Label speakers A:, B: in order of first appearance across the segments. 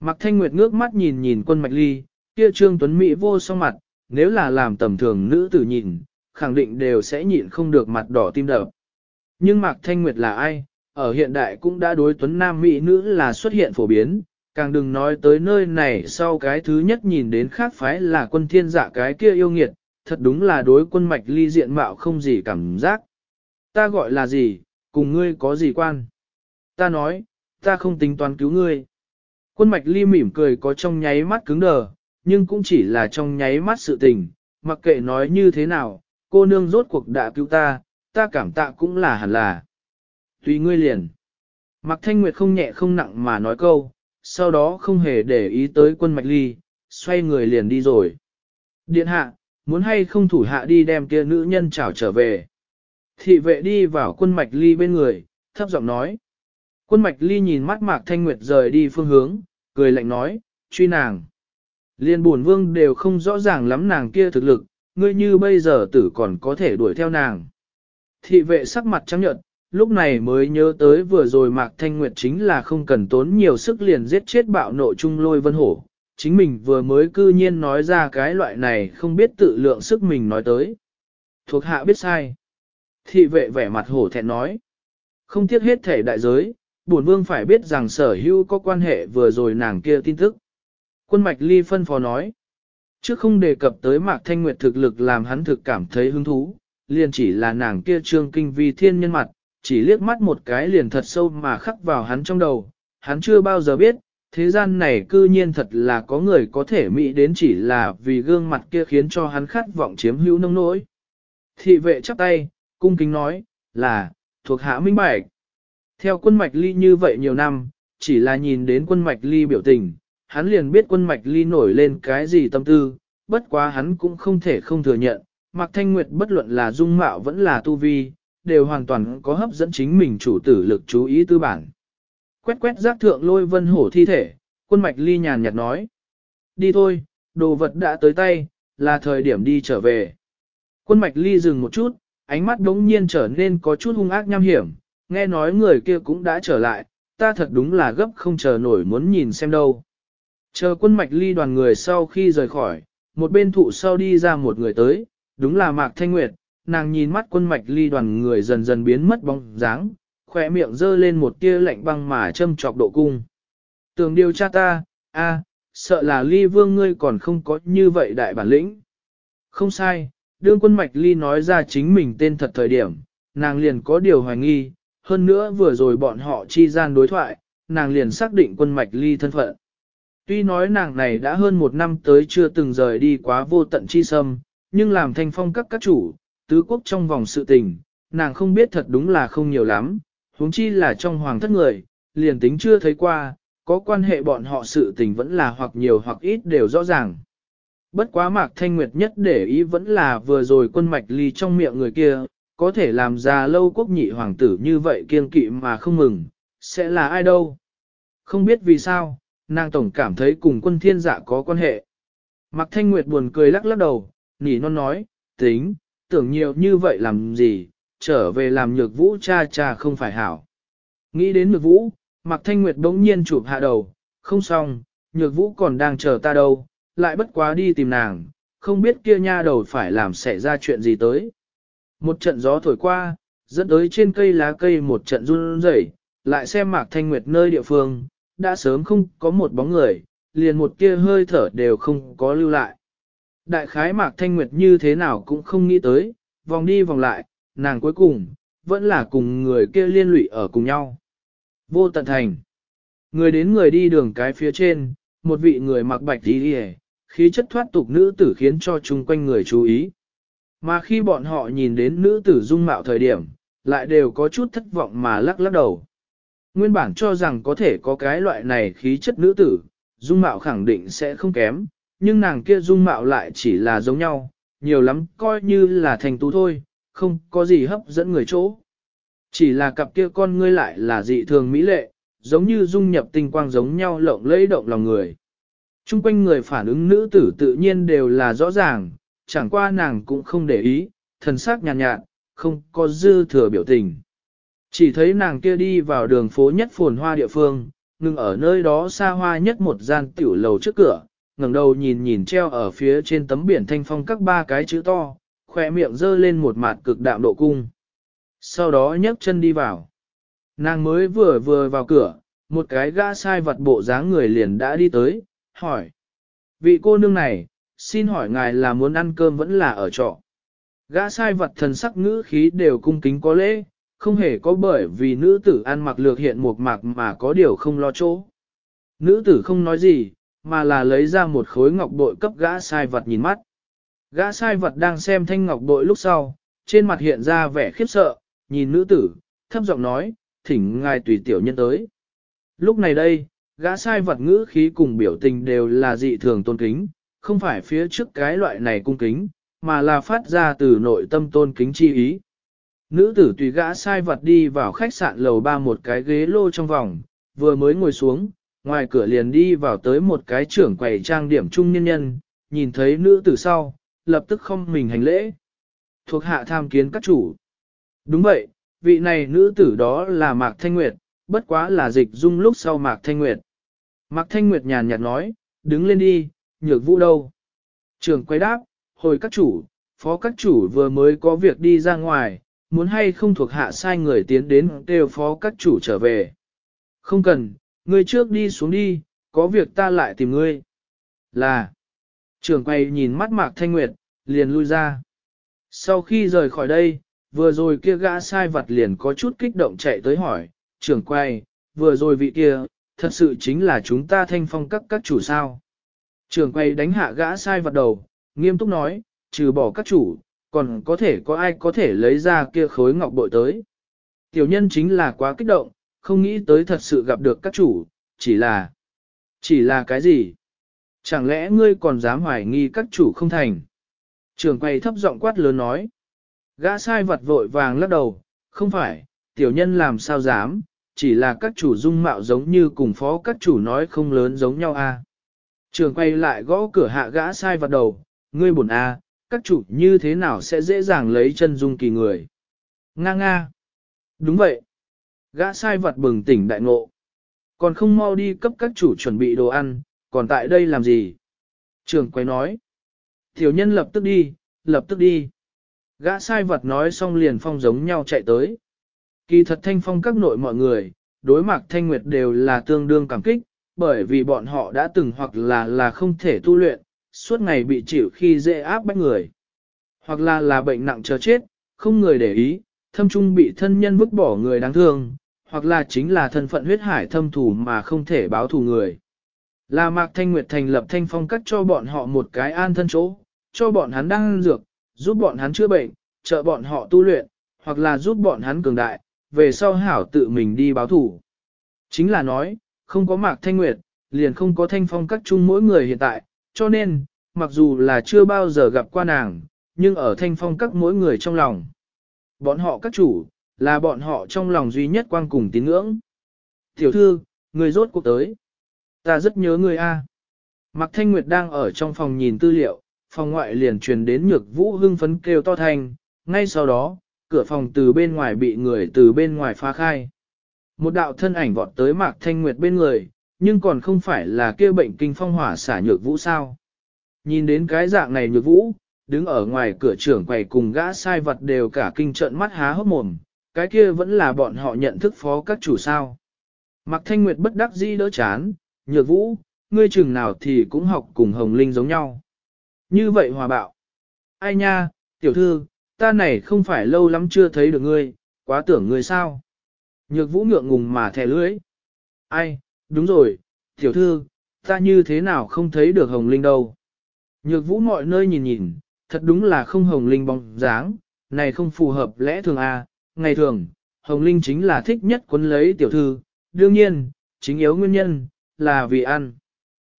A: Mạc Thanh Nguyệt ngước mắt nhìn nhìn quân mạch ly, kia trương tuấn Mỹ vô song mặt, nếu là làm tầm thường nữ tử nhìn, khẳng định đều sẽ nhịn không được mặt đỏ tim đập. Nhưng Mạc Thanh Nguyệt là ai, ở hiện đại cũng đã đối tuấn nam mỹ nữ là xuất hiện phổ biến, càng đừng nói tới nơi này sau cái thứ nhất nhìn đến khác phái là quân thiên dạ cái kia yêu nghiệt, thật đúng là đối quân mạch ly diện mạo không gì cảm giác. Ta gọi là gì, cùng ngươi có gì quan? Ta nói, ta không tính toán cứu ngươi. Quân mạch ly mỉm cười có trong nháy mắt cứng đờ, nhưng cũng chỉ là trong nháy mắt sự tình, mặc kệ nói như thế nào, cô nương rốt cuộc đã cứu ta, ta cảm tạ cũng là hẳn là. Tùy ngươi liền. Mạc Thanh Nguyệt không nhẹ không nặng mà nói câu, sau đó không hề để ý tới quân mạch ly, xoay người liền đi rồi. Điện hạ, muốn hay không thủ hạ đi đem kia nữ nhân chào trở về. Thị vệ đi vào quân mạch ly bên người, thấp giọng nói. Quân mạch ly nhìn mắt Mạc Thanh Nguyệt rời đi phương hướng, cười lạnh nói, truy nàng. Liên buồn vương đều không rõ ràng lắm nàng kia thực lực, ngươi như bây giờ tử còn có thể đuổi theo nàng. Thị vệ sắc mặt trắng nhợt, lúc này mới nhớ tới vừa rồi Mạc Thanh Nguyệt chính là không cần tốn nhiều sức liền giết chết bạo nộ trung lôi vân hổ. Chính mình vừa mới cư nhiên nói ra cái loại này không biết tự lượng sức mình nói tới. Thuộc hạ biết sai. Thị vệ vẻ mặt hổ thẹn nói. Không tiếc hết thể đại giới, bổn vương phải biết rằng sở hữu có quan hệ vừa rồi nàng kia tin tức. Quân mạch ly phân phó nói. Trước không đề cập tới Mạc Thanh Nguyệt thực lực làm hắn thực cảm thấy hứng thú, liền chỉ là nàng kia trương kinh vi thiên nhân mặt, chỉ liếc mắt một cái liền thật sâu mà khắc vào hắn trong đầu, hắn chưa bao giờ biết, thế gian này cư nhiên thật là có người có thể mỹ đến chỉ là vì gương mặt kia khiến cho hắn khát vọng chiếm hữu nông nỗi. Thị vệ chắp tay, cung kính nói, là, thuộc hạ minh bạch. Theo quân mạch ly như vậy nhiều năm, chỉ là nhìn đến quân mạch ly biểu tình, hắn liền biết quân mạch ly nổi lên cái gì tâm tư, bất quá hắn cũng không thể không thừa nhận, Mạc Thanh Nguyệt bất luận là dung mạo vẫn là tu vi, đều hoàn toàn có hấp dẫn chính mình chủ tử lực chú ý tư bản. Quét quét giác thượng lôi vân hổ thi thể, quân mạch ly nhàn nhạt nói. Đi thôi, đồ vật đã tới tay, là thời điểm đi trở về. Quân mạch ly dừng một chút, ánh mắt đống nhiên trở nên có chút hung ác nham hiểm, nghe nói người kia cũng đã trở lại, ta thật đúng là gấp không chờ nổi muốn nhìn xem đâu. Chờ quân mạch ly đoàn người sau khi rời khỏi, một bên thụ sau đi ra một người tới, đúng là Mạc Thanh Nguyệt, nàng nhìn mắt quân mạch ly đoàn người dần dần biến mất bóng dáng, khỏe miệng dơ lên một tia lạnh băng mà châm chọc độ cung. tường điều tra ta, a, sợ là ly vương ngươi còn không có như vậy đại bản lĩnh. Không sai, đương quân mạch ly nói ra chính mình tên thật thời điểm, nàng liền có điều hoài nghi, hơn nữa vừa rồi bọn họ chi gian đối thoại, nàng liền xác định quân mạch ly thân phận. Tuy nói nàng này đã hơn một năm tới chưa từng rời đi quá vô tận chi sâm, nhưng làm thanh phong các các chủ, tứ quốc trong vòng sự tình, nàng không biết thật đúng là không nhiều lắm, huống chi là trong hoàng thất người, liền tính chưa thấy qua, có quan hệ bọn họ sự tình vẫn là hoặc nhiều hoặc ít đều rõ ràng. Bất quá mạc thanh nguyệt nhất để ý vẫn là vừa rồi quân mạch ly trong miệng người kia, có thể làm ra lâu quốc nhị hoàng tử như vậy kiên kỵ mà không mừng, sẽ là ai đâu. Không biết vì sao, nàng tổng cảm thấy cùng quân thiên dạ có quan hệ. Mạc Thanh Nguyệt buồn cười lắc lắc đầu, nỉ non nói, tính, tưởng nhiều như vậy làm gì, trở về làm nhược vũ cha cha không phải hảo. Nghĩ đến nhược vũ, Mạc Thanh Nguyệt bỗng nhiên chụp hạ đầu, không xong, nhược vũ còn đang chờ ta đâu, lại bất quá đi tìm nàng, không biết kia nha đầu phải làm xảy ra chuyện gì tới. Một trận gió thổi qua, dẫn tới trên cây lá cây một trận run rẩy, lại xem Mạc Thanh Nguyệt nơi địa phương, đã sớm không có một bóng người, liền một kia hơi thở đều không có lưu lại. Đại khái Mạc Thanh Nguyệt như thế nào cũng không nghĩ tới, vòng đi vòng lại, nàng cuối cùng, vẫn là cùng người kia liên lụy ở cùng nhau. Vô tận thành. Người đến người đi đường cái phía trên, một vị người mặc bạch đi đi khí chất thoát tục nữ tử khiến cho chung quanh người chú ý. Mà khi bọn họ nhìn đến nữ tử dung mạo thời điểm, lại đều có chút thất vọng mà lắc lắc đầu. Nguyên bản cho rằng có thể có cái loại này khí chất nữ tử, dung mạo khẳng định sẽ không kém, nhưng nàng kia dung mạo lại chỉ là giống nhau, nhiều lắm coi như là thành tú thôi, không có gì hấp dẫn người chỗ. Chỉ là cặp kia con ngươi lại là dị thường mỹ lệ, giống như dung nhập tinh quang giống nhau lộng lẫy động lòng người. Trung quanh người phản ứng nữ tử tự nhiên đều là rõ ràng, chẳng qua nàng cũng không để ý, thần sắc nhàn nhạt, nhạt, không có dư thừa biểu tình. Chỉ thấy nàng kia đi vào đường phố nhất phồn hoa địa phương, ngừng ở nơi đó xa hoa nhất một gian tiểu lầu trước cửa, ngẩng đầu nhìn nhìn treo ở phía trên tấm biển thanh phong các ba cái chữ to, khỏe miệng dơ lên một mặt cực đạm độ cung. Sau đó nhấc chân đi vào. Nàng mới vừa vừa vào cửa, một cái gã sai vật bộ dáng người liền đã đi tới, hỏi. Vị cô nương này, xin hỏi ngài là muốn ăn cơm vẫn là ở trọ. Gã sai vật thần sắc ngữ khí đều cung kính có lễ, không hề có bởi vì nữ tử ăn mặc lược hiện một mạc mà có điều không lo chỗ. Nữ tử không nói gì, mà là lấy ra một khối ngọc bội cấp gã sai vật nhìn mắt. Gã sai vật đang xem thanh ngọc bội lúc sau, trên mặt hiện ra vẻ khiếp sợ, nhìn nữ tử, thấp giọng nói, thỉnh ngài tùy tiểu nhân tới. Lúc này đây, gã sai vật ngữ khí cùng biểu tình đều là dị thường tôn kính, không phải phía trước cái loại này cung kính, mà là phát ra từ nội tâm tôn kính chi ý. Nữ tử tùy gã sai vật đi vào khách sạn lầu ba một cái ghế lô trong vòng, vừa mới ngồi xuống, ngoài cửa liền đi vào tới một cái trưởng quầy trang điểm trung nhân nhân, nhìn thấy nữ tử sau, lập tức không mình hành lễ. Thuộc hạ tham kiến các chủ. Đúng vậy, vị này nữ tử đó là Mạc Thanh Nguyệt, bất quá là dịch dung lúc sau Mạc Thanh Nguyệt. Mạc Thanh Nguyệt nhàn nhạt nói, đứng lên đi, nhược vũ đâu. Trường quay đáp, hồi các chủ, phó các chủ vừa mới có việc đi ra ngoài, muốn hay không thuộc hạ sai người tiến đến đều phó các chủ trở về. Không cần, ngươi trước đi xuống đi, có việc ta lại tìm ngươi. Là, trường quay nhìn mắt Mạc Thanh Nguyệt, liền lui ra. Sau khi rời khỏi đây, vừa rồi kia gã sai vật liền có chút kích động chạy tới hỏi, trưởng quay, vừa rồi vị kia, thật sự chính là chúng ta thanh phong các các chủ sao. Trường quay đánh hạ gã sai vật đầu, nghiêm túc nói, trừ bỏ các chủ, còn có thể có ai có thể lấy ra kia khối ngọc bội tới. Tiểu nhân chính là quá kích động, không nghĩ tới thật sự gặp được các chủ, chỉ là... Chỉ là cái gì? Chẳng lẽ ngươi còn dám hoài nghi các chủ không thành? Trường quay thấp giọng quát lớn nói. Gã sai vật vội vàng lắc đầu, không phải, tiểu nhân làm sao dám, chỉ là các chủ dung mạo giống như cùng phó các chủ nói không lớn giống nhau a. À. Trường quay lại gõ cửa hạ gã sai vật đầu, ngươi buồn a, à, các chủ như thế nào sẽ dễ dàng lấy chân dung kỳ người. Nga nga. Đúng vậy. Gã sai vật bừng tỉnh đại ngộ. Còn không mau đi cấp các chủ chuẩn bị đồ ăn, còn tại đây làm gì? Trường quay nói. Tiểu nhân lập tức đi, lập tức đi. Gã sai vật nói xong liền phong giống nhau chạy tới. Kỳ thật thanh phong các nội mọi người, đối mặt thanh nguyệt đều là tương đương cảm kích, bởi vì bọn họ đã từng hoặc là là không thể tu luyện, suốt ngày bị chịu khi dễ áp bách người. Hoặc là là bệnh nặng chờ chết, không người để ý, thâm trung bị thân nhân vứt bỏ người đáng thương, hoặc là chính là thân phận huyết hải thâm thù mà không thể báo thù người. Là Mạc Thanh Nguyệt thành lập thanh phong cắt cho bọn họ một cái an thân chỗ, cho bọn hắn đang dược, giúp bọn hắn chữa bệnh, trợ bọn họ tu luyện, hoặc là giúp bọn hắn cường đại, về sau hảo tự mình đi báo thủ. Chính là nói, không có Mạc Thanh Nguyệt, liền không có thanh phong các chung mỗi người hiện tại, cho nên, mặc dù là chưa bao giờ gặp qua nàng, nhưng ở thanh phong các mỗi người trong lòng. Bọn họ các chủ, là bọn họ trong lòng duy nhất quang cùng tín ngưỡng. Tiểu thư, người rốt cuộc tới. Ta rất nhớ người A. Mạc Thanh Nguyệt đang ở trong phòng nhìn tư liệu, phòng ngoại liền truyền đến nhược vũ hưng phấn kêu to thành, ngay sau đó, cửa phòng từ bên ngoài bị người từ bên ngoài phá khai. Một đạo thân ảnh vọt tới Mạc Thanh Nguyệt bên người, nhưng còn không phải là kia bệnh kinh phong hỏa xả nhược vũ sao. Nhìn đến cái dạng này nhược vũ, đứng ở ngoài cửa trưởng quầy cùng gã sai vật đều cả kinh trợn mắt há hốc mồm, cái kia vẫn là bọn họ nhận thức phó các chủ sao. Mạc Thanh Nguyệt bất đắc dĩ đỡ chán, nhược vũ, ngươi chừng nào thì cũng học cùng Hồng Linh giống nhau. Như vậy hòa bạo. Ai nha, tiểu thư, ta này không phải lâu lắm chưa thấy được ngươi, quá tưởng ngươi sao. Nhược vũ ngượng ngùng mà thẻ lưỡi. Ai, đúng rồi, tiểu thư, ta như thế nào không thấy được hồng linh đâu. Nhược vũ mọi nơi nhìn nhìn, thật đúng là không hồng linh bóng dáng, này không phù hợp lẽ thường à, ngày thường, hồng linh chính là thích nhất quấn lấy tiểu thư, đương nhiên, chính yếu nguyên nhân, là vì ăn.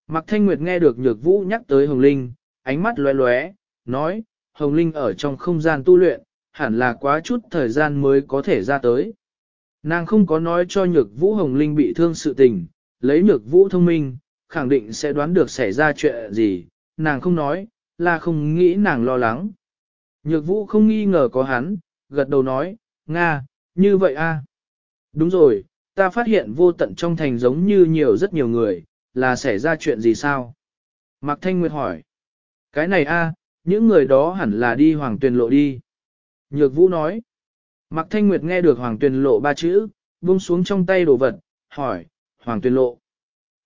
A: Mạc Thanh Nguyệt nghe được nhược vũ nhắc tới hồng linh, ánh mắt lóe lóe, nói, Hồng Linh ở trong không gian tu luyện, hẳn là quá chút thời gian mới có thể ra tới. Nàng không có nói cho nhược vũ Hồng Linh bị thương sự tình, lấy nhược vũ thông minh, khẳng định sẽ đoán được xảy ra chuyện gì, nàng không nói, là không nghĩ nàng lo lắng. Nhược vũ không nghi ngờ có hắn, gật đầu nói, Nga, như vậy a Đúng rồi, ta phát hiện vô tận trong thành giống như nhiều rất nhiều người, là xảy ra chuyện gì sao? Mạc Thanh Nguyệt hỏi. Cái này a, những người đó hẳn là đi hoàng tuyền lộ đi. Nhược Vũ nói. Mạc Thanh Nguyệt nghe được hoàng tuyền lộ ba chữ, buông xuống trong tay đồ vật, hỏi, hoàng tuyền lộ.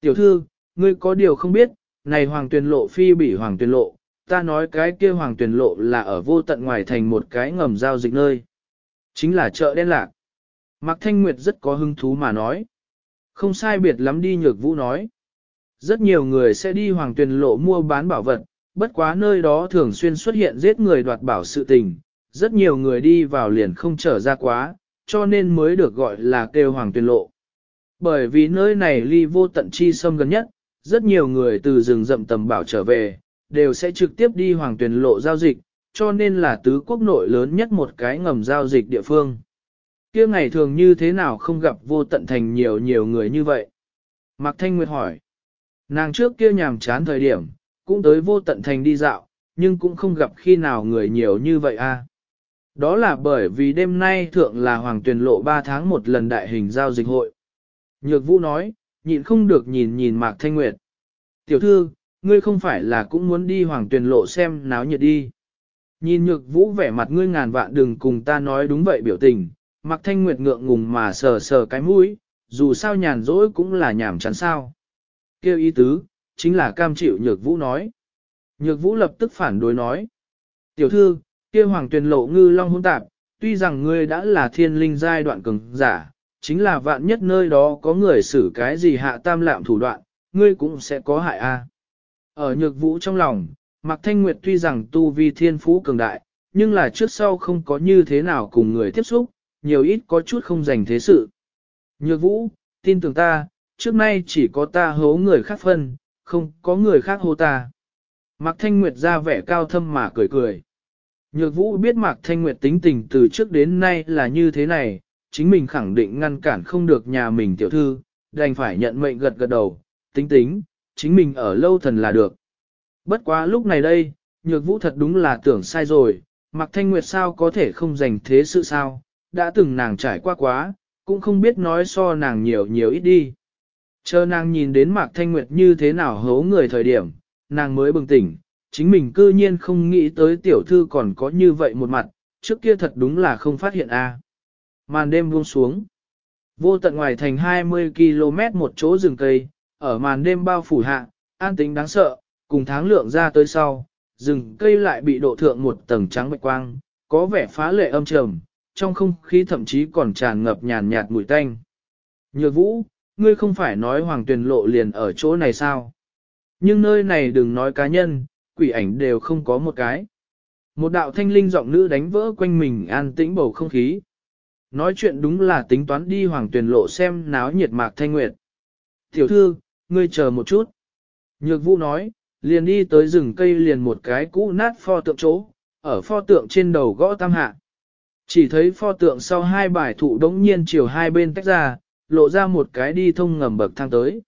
A: Tiểu thư, ngươi có điều không biết, này hoàng tuyền lộ phi bỉ hoàng tuyền lộ, ta nói cái kia hoàng tuyền lộ là ở vô tận ngoài thành một cái ngầm giao dịch nơi. Chính là chợ đen lạc. Mạc Thanh Nguyệt rất có hứng thú mà nói. Không sai biệt lắm đi nhược vũ nói. Rất nhiều người sẽ đi hoàng tuyền lộ mua bán bảo vật, bất quá nơi đó thường xuyên xuất hiện giết người đoạt bảo sự tình. Rất nhiều người đi vào liền không trở ra quá, cho nên mới được gọi là kêu hoàng tuyên lộ. Bởi vì nơi này ly vô tận chi sâm gần nhất, rất nhiều người từ rừng rậm tầm bảo trở về, đều sẽ trực tiếp đi hoàng tuyền lộ giao dịch, cho nên là tứ quốc nội lớn nhất một cái ngầm giao dịch địa phương. kia ngày thường như thế nào không gặp vô tận thành nhiều nhiều người như vậy? Mạc Thanh Nguyệt hỏi. Nàng trước kia nhàm chán thời điểm, cũng tới vô tận thành đi dạo, nhưng cũng không gặp khi nào người nhiều như vậy a. Đó là bởi vì đêm nay thượng là hoàng tuyển lộ 3 tháng một lần đại hình giao dịch hội. Nhược vũ nói, nhịn không được nhìn nhìn Mạc Thanh Nguyệt. Tiểu thư, ngươi không phải là cũng muốn đi hoàng tuyển lộ xem náo nhiệt đi. Nhìn nhược vũ vẻ mặt ngươi ngàn vạn đừng cùng ta nói đúng vậy biểu tình, Mạc Thanh Nguyệt ngượng ngùng mà sờ sờ cái mũi, dù sao nhàn rỗi cũng là nhảm chán sao. Kêu ý tứ, chính là cam chịu nhược vũ nói. Nhược vũ lập tức phản đối nói. Tiểu thư, kia hoàng tuyển lộ ngư long hôn tạp, tuy rằng ngươi đã là thiên linh giai đoạn cường giả, chính là vạn nhất nơi đó có người xử cái gì hạ tam lạm thủ đoạn, ngươi cũng sẽ có hại a. Ở nhược vũ trong lòng, Mạc Thanh Nguyệt tuy rằng tu vi thiên phú cường đại, nhưng là trước sau không có như thế nào cùng người tiếp xúc, nhiều ít có chút không dành thế sự. Nhược vũ, tin tưởng ta, trước nay chỉ có ta hố người khác phân, không có người khác hô ta. Mạc Thanh Nguyệt ra vẻ cao thâm mà cười cười. Nhược vũ biết Mạc Thanh Nguyệt tính tình từ trước đến nay là như thế này, chính mình khẳng định ngăn cản không được nhà mình tiểu thư, đành phải nhận mệnh gật gật đầu, tính tính, chính mình ở lâu thần là được. Bất quá lúc này đây, nhược vũ thật đúng là tưởng sai rồi, Mạc Thanh Nguyệt sao có thể không dành thế sự sao, đã từng nàng trải qua quá, cũng không biết nói so nàng nhiều nhiều ít đi. Chờ nàng nhìn đến Mạc Thanh Nguyệt như thế nào hố người thời điểm, nàng mới bừng tỉnh, chính mình cư nhiên không nghĩ tới tiểu thư còn có như vậy một mặt, trước kia thật đúng là không phát hiện a. Màn đêm buông xuống. Vô tận ngoài thành 20 km một chỗ rừng cây, ở màn đêm bao phủ hạ, an tính đáng sợ, cùng tháng lượng ra tới sau, rừng cây lại bị độ thượng một tầng trắng bạch quang, có vẻ phá lệ âm trầm, trong không khí thậm chí còn tràn ngập nhàn nhạt mùi tanh. Nhược vũ, ngươi không phải nói hoàng tuyền lộ liền ở chỗ này sao? Nhưng nơi này đừng nói cá nhân, quỷ ảnh đều không có một cái. Một đạo thanh linh giọng nữ đánh vỡ quanh mình an tĩnh bầu không khí. Nói chuyện đúng là tính toán đi hoàng tuyền lộ xem náo nhiệt mạc thanh nguyệt. Tiểu thư, ngươi chờ một chút. Nhược vũ nói, liền đi tới rừng cây liền một cái cũ nát pho tượng chỗ, ở pho tượng trên đầu gõ tam hạ. Chỉ thấy pho tượng sau hai bài thụ đống nhiên chiều hai bên tách ra, lộ ra một cái đi thông ngầm bậc thang tới.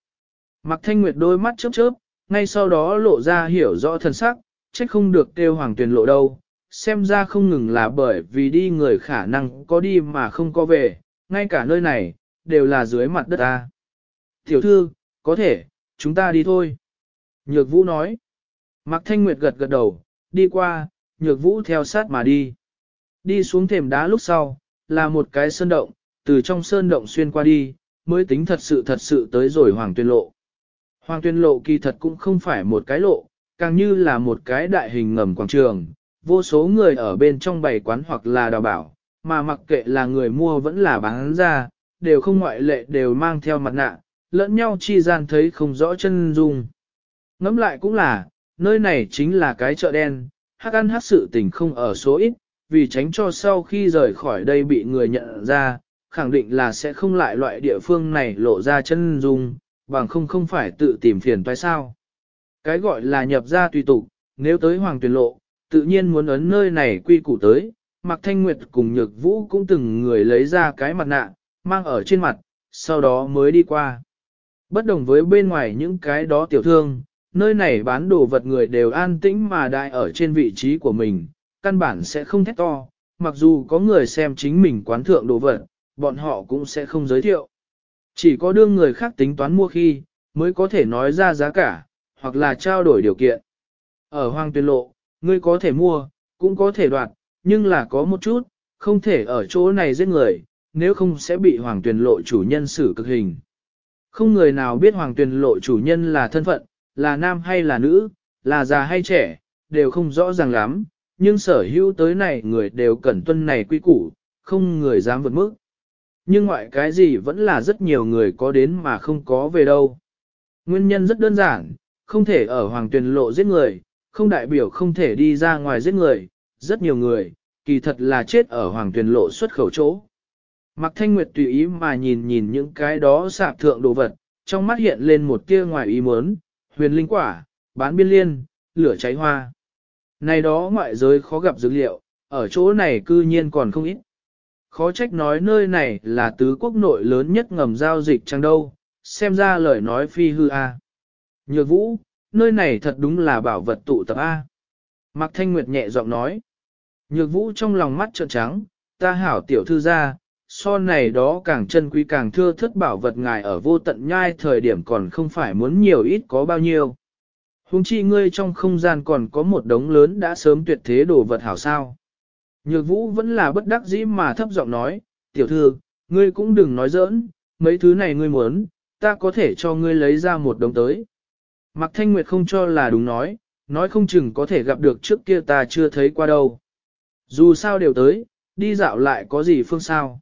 A: Mặc thanh nguyệt đôi mắt chớp chớp, ngay sau đó lộ ra hiểu rõ thân sắc, trách không được kêu hoàng tuyển lộ đâu, xem ra không ngừng là bởi vì đi người khả năng có đi mà không có về, ngay cả nơi này, đều là dưới mặt đất ta. Tiểu thư, có thể, chúng ta đi thôi. Nhược vũ nói. Mạc Thanh Nguyệt gật gật đầu, đi qua, nhược vũ theo sát mà đi. Đi xuống thềm đá lúc sau, là một cái sơn động, từ trong sơn động xuyên qua đi, mới tính thật sự thật sự tới rồi Hoàng Tuyên Lộ. Hoàng Tuyên Lộ kỳ thật cũng không phải một cái lộ, càng như là một cái đại hình ngầm quảng trường, vô số người ở bên trong bày quán hoặc là đào bảo, mà mặc kệ là người mua vẫn là bán ra, đều không ngoại lệ đều mang theo mặt nạ, lẫn nhau chi gian thấy không rõ chân dung. Ngắm lại cũng là, nơi này chính là cái chợ đen, hắc ăn hắc sự tình không ở số ít, vì tránh cho sau khi rời khỏi đây bị người nhận ra, khẳng định là sẽ không lại loại địa phương này lộ ra chân dung, bằng không không phải tự tìm phiền toái sao. Cái gọi là nhập ra tùy tục, nếu tới hoàng tuyển lộ, tự nhiên muốn ấn nơi này quy củ tới, Mạc Thanh Nguyệt cùng Nhược Vũ cũng từng người lấy ra cái mặt nạ, mang ở trên mặt, sau đó mới đi qua. Bất đồng với bên ngoài những cái đó tiểu thương, nơi này bán đồ vật người đều an tĩnh mà đại ở trên vị trí của mình, căn bản sẽ không thét to, mặc dù có người xem chính mình quán thượng đồ vật, bọn họ cũng sẽ không giới thiệu. Chỉ có đương người khác tính toán mua khi, mới có thể nói ra giá cả, hoặc là trao đổi điều kiện. Ở hoàng tuyên lộ, ngươi có thể mua, cũng có thể đoạt, nhưng là có một chút, không thể ở chỗ này giết người, nếu không sẽ bị hoàng tuyên lộ chủ nhân xử cực hình. Không người nào biết hoàng tuyên lộ chủ nhân là thân phận, là nam hay là nữ, là già hay trẻ, đều không rõ ràng lắm, nhưng sở hữu tới này người đều cẩn tuân này quy củ, không người dám vượt mức. Nhưng ngoại cái gì vẫn là rất nhiều người có đến mà không có về đâu. Nguyên nhân rất đơn giản, không thể ở hoàng tuyển lộ giết người, không đại biểu không thể đi ra ngoài giết người, rất nhiều người, kỳ thật là chết ở hoàng tuyển lộ xuất khẩu chỗ. Mạc Thanh Nguyệt tùy ý mà nhìn nhìn những cái đó sạp thượng đồ vật, trong mắt hiện lên một tia ngoài ý muốn, huyền linh quả, bán biên liên, lửa cháy hoa. Này đó ngoại giới khó gặp dữ liệu, ở chỗ này cư nhiên còn không ít. Khó trách nói nơi này là tứ quốc nội lớn nhất ngầm giao dịch chẳng đâu, xem ra lời nói phi hư a. Nhược vũ, nơi này thật đúng là bảo vật tụ tập A. Mạc Thanh Nguyệt nhẹ giọng nói. Nhược vũ trong lòng mắt trợn trắng, ta hảo tiểu thư ra, so này đó càng chân quý càng thưa thất bảo vật ngài ở vô tận nhai thời điểm còn không phải muốn nhiều ít có bao nhiêu. Hùng chi ngươi trong không gian còn có một đống lớn đã sớm tuyệt thế đồ vật hảo sao. Nhược vũ vẫn là bất đắc dĩ mà thấp giọng nói, tiểu thư, ngươi cũng đừng nói giỡn, mấy thứ này ngươi muốn, ta có thể cho ngươi lấy ra một đồng tới. Mạc Thanh Nguyệt không cho là đúng nói, nói không chừng có thể gặp được trước kia ta chưa thấy qua đâu. Dù sao đều tới, đi dạo lại có gì phương sao.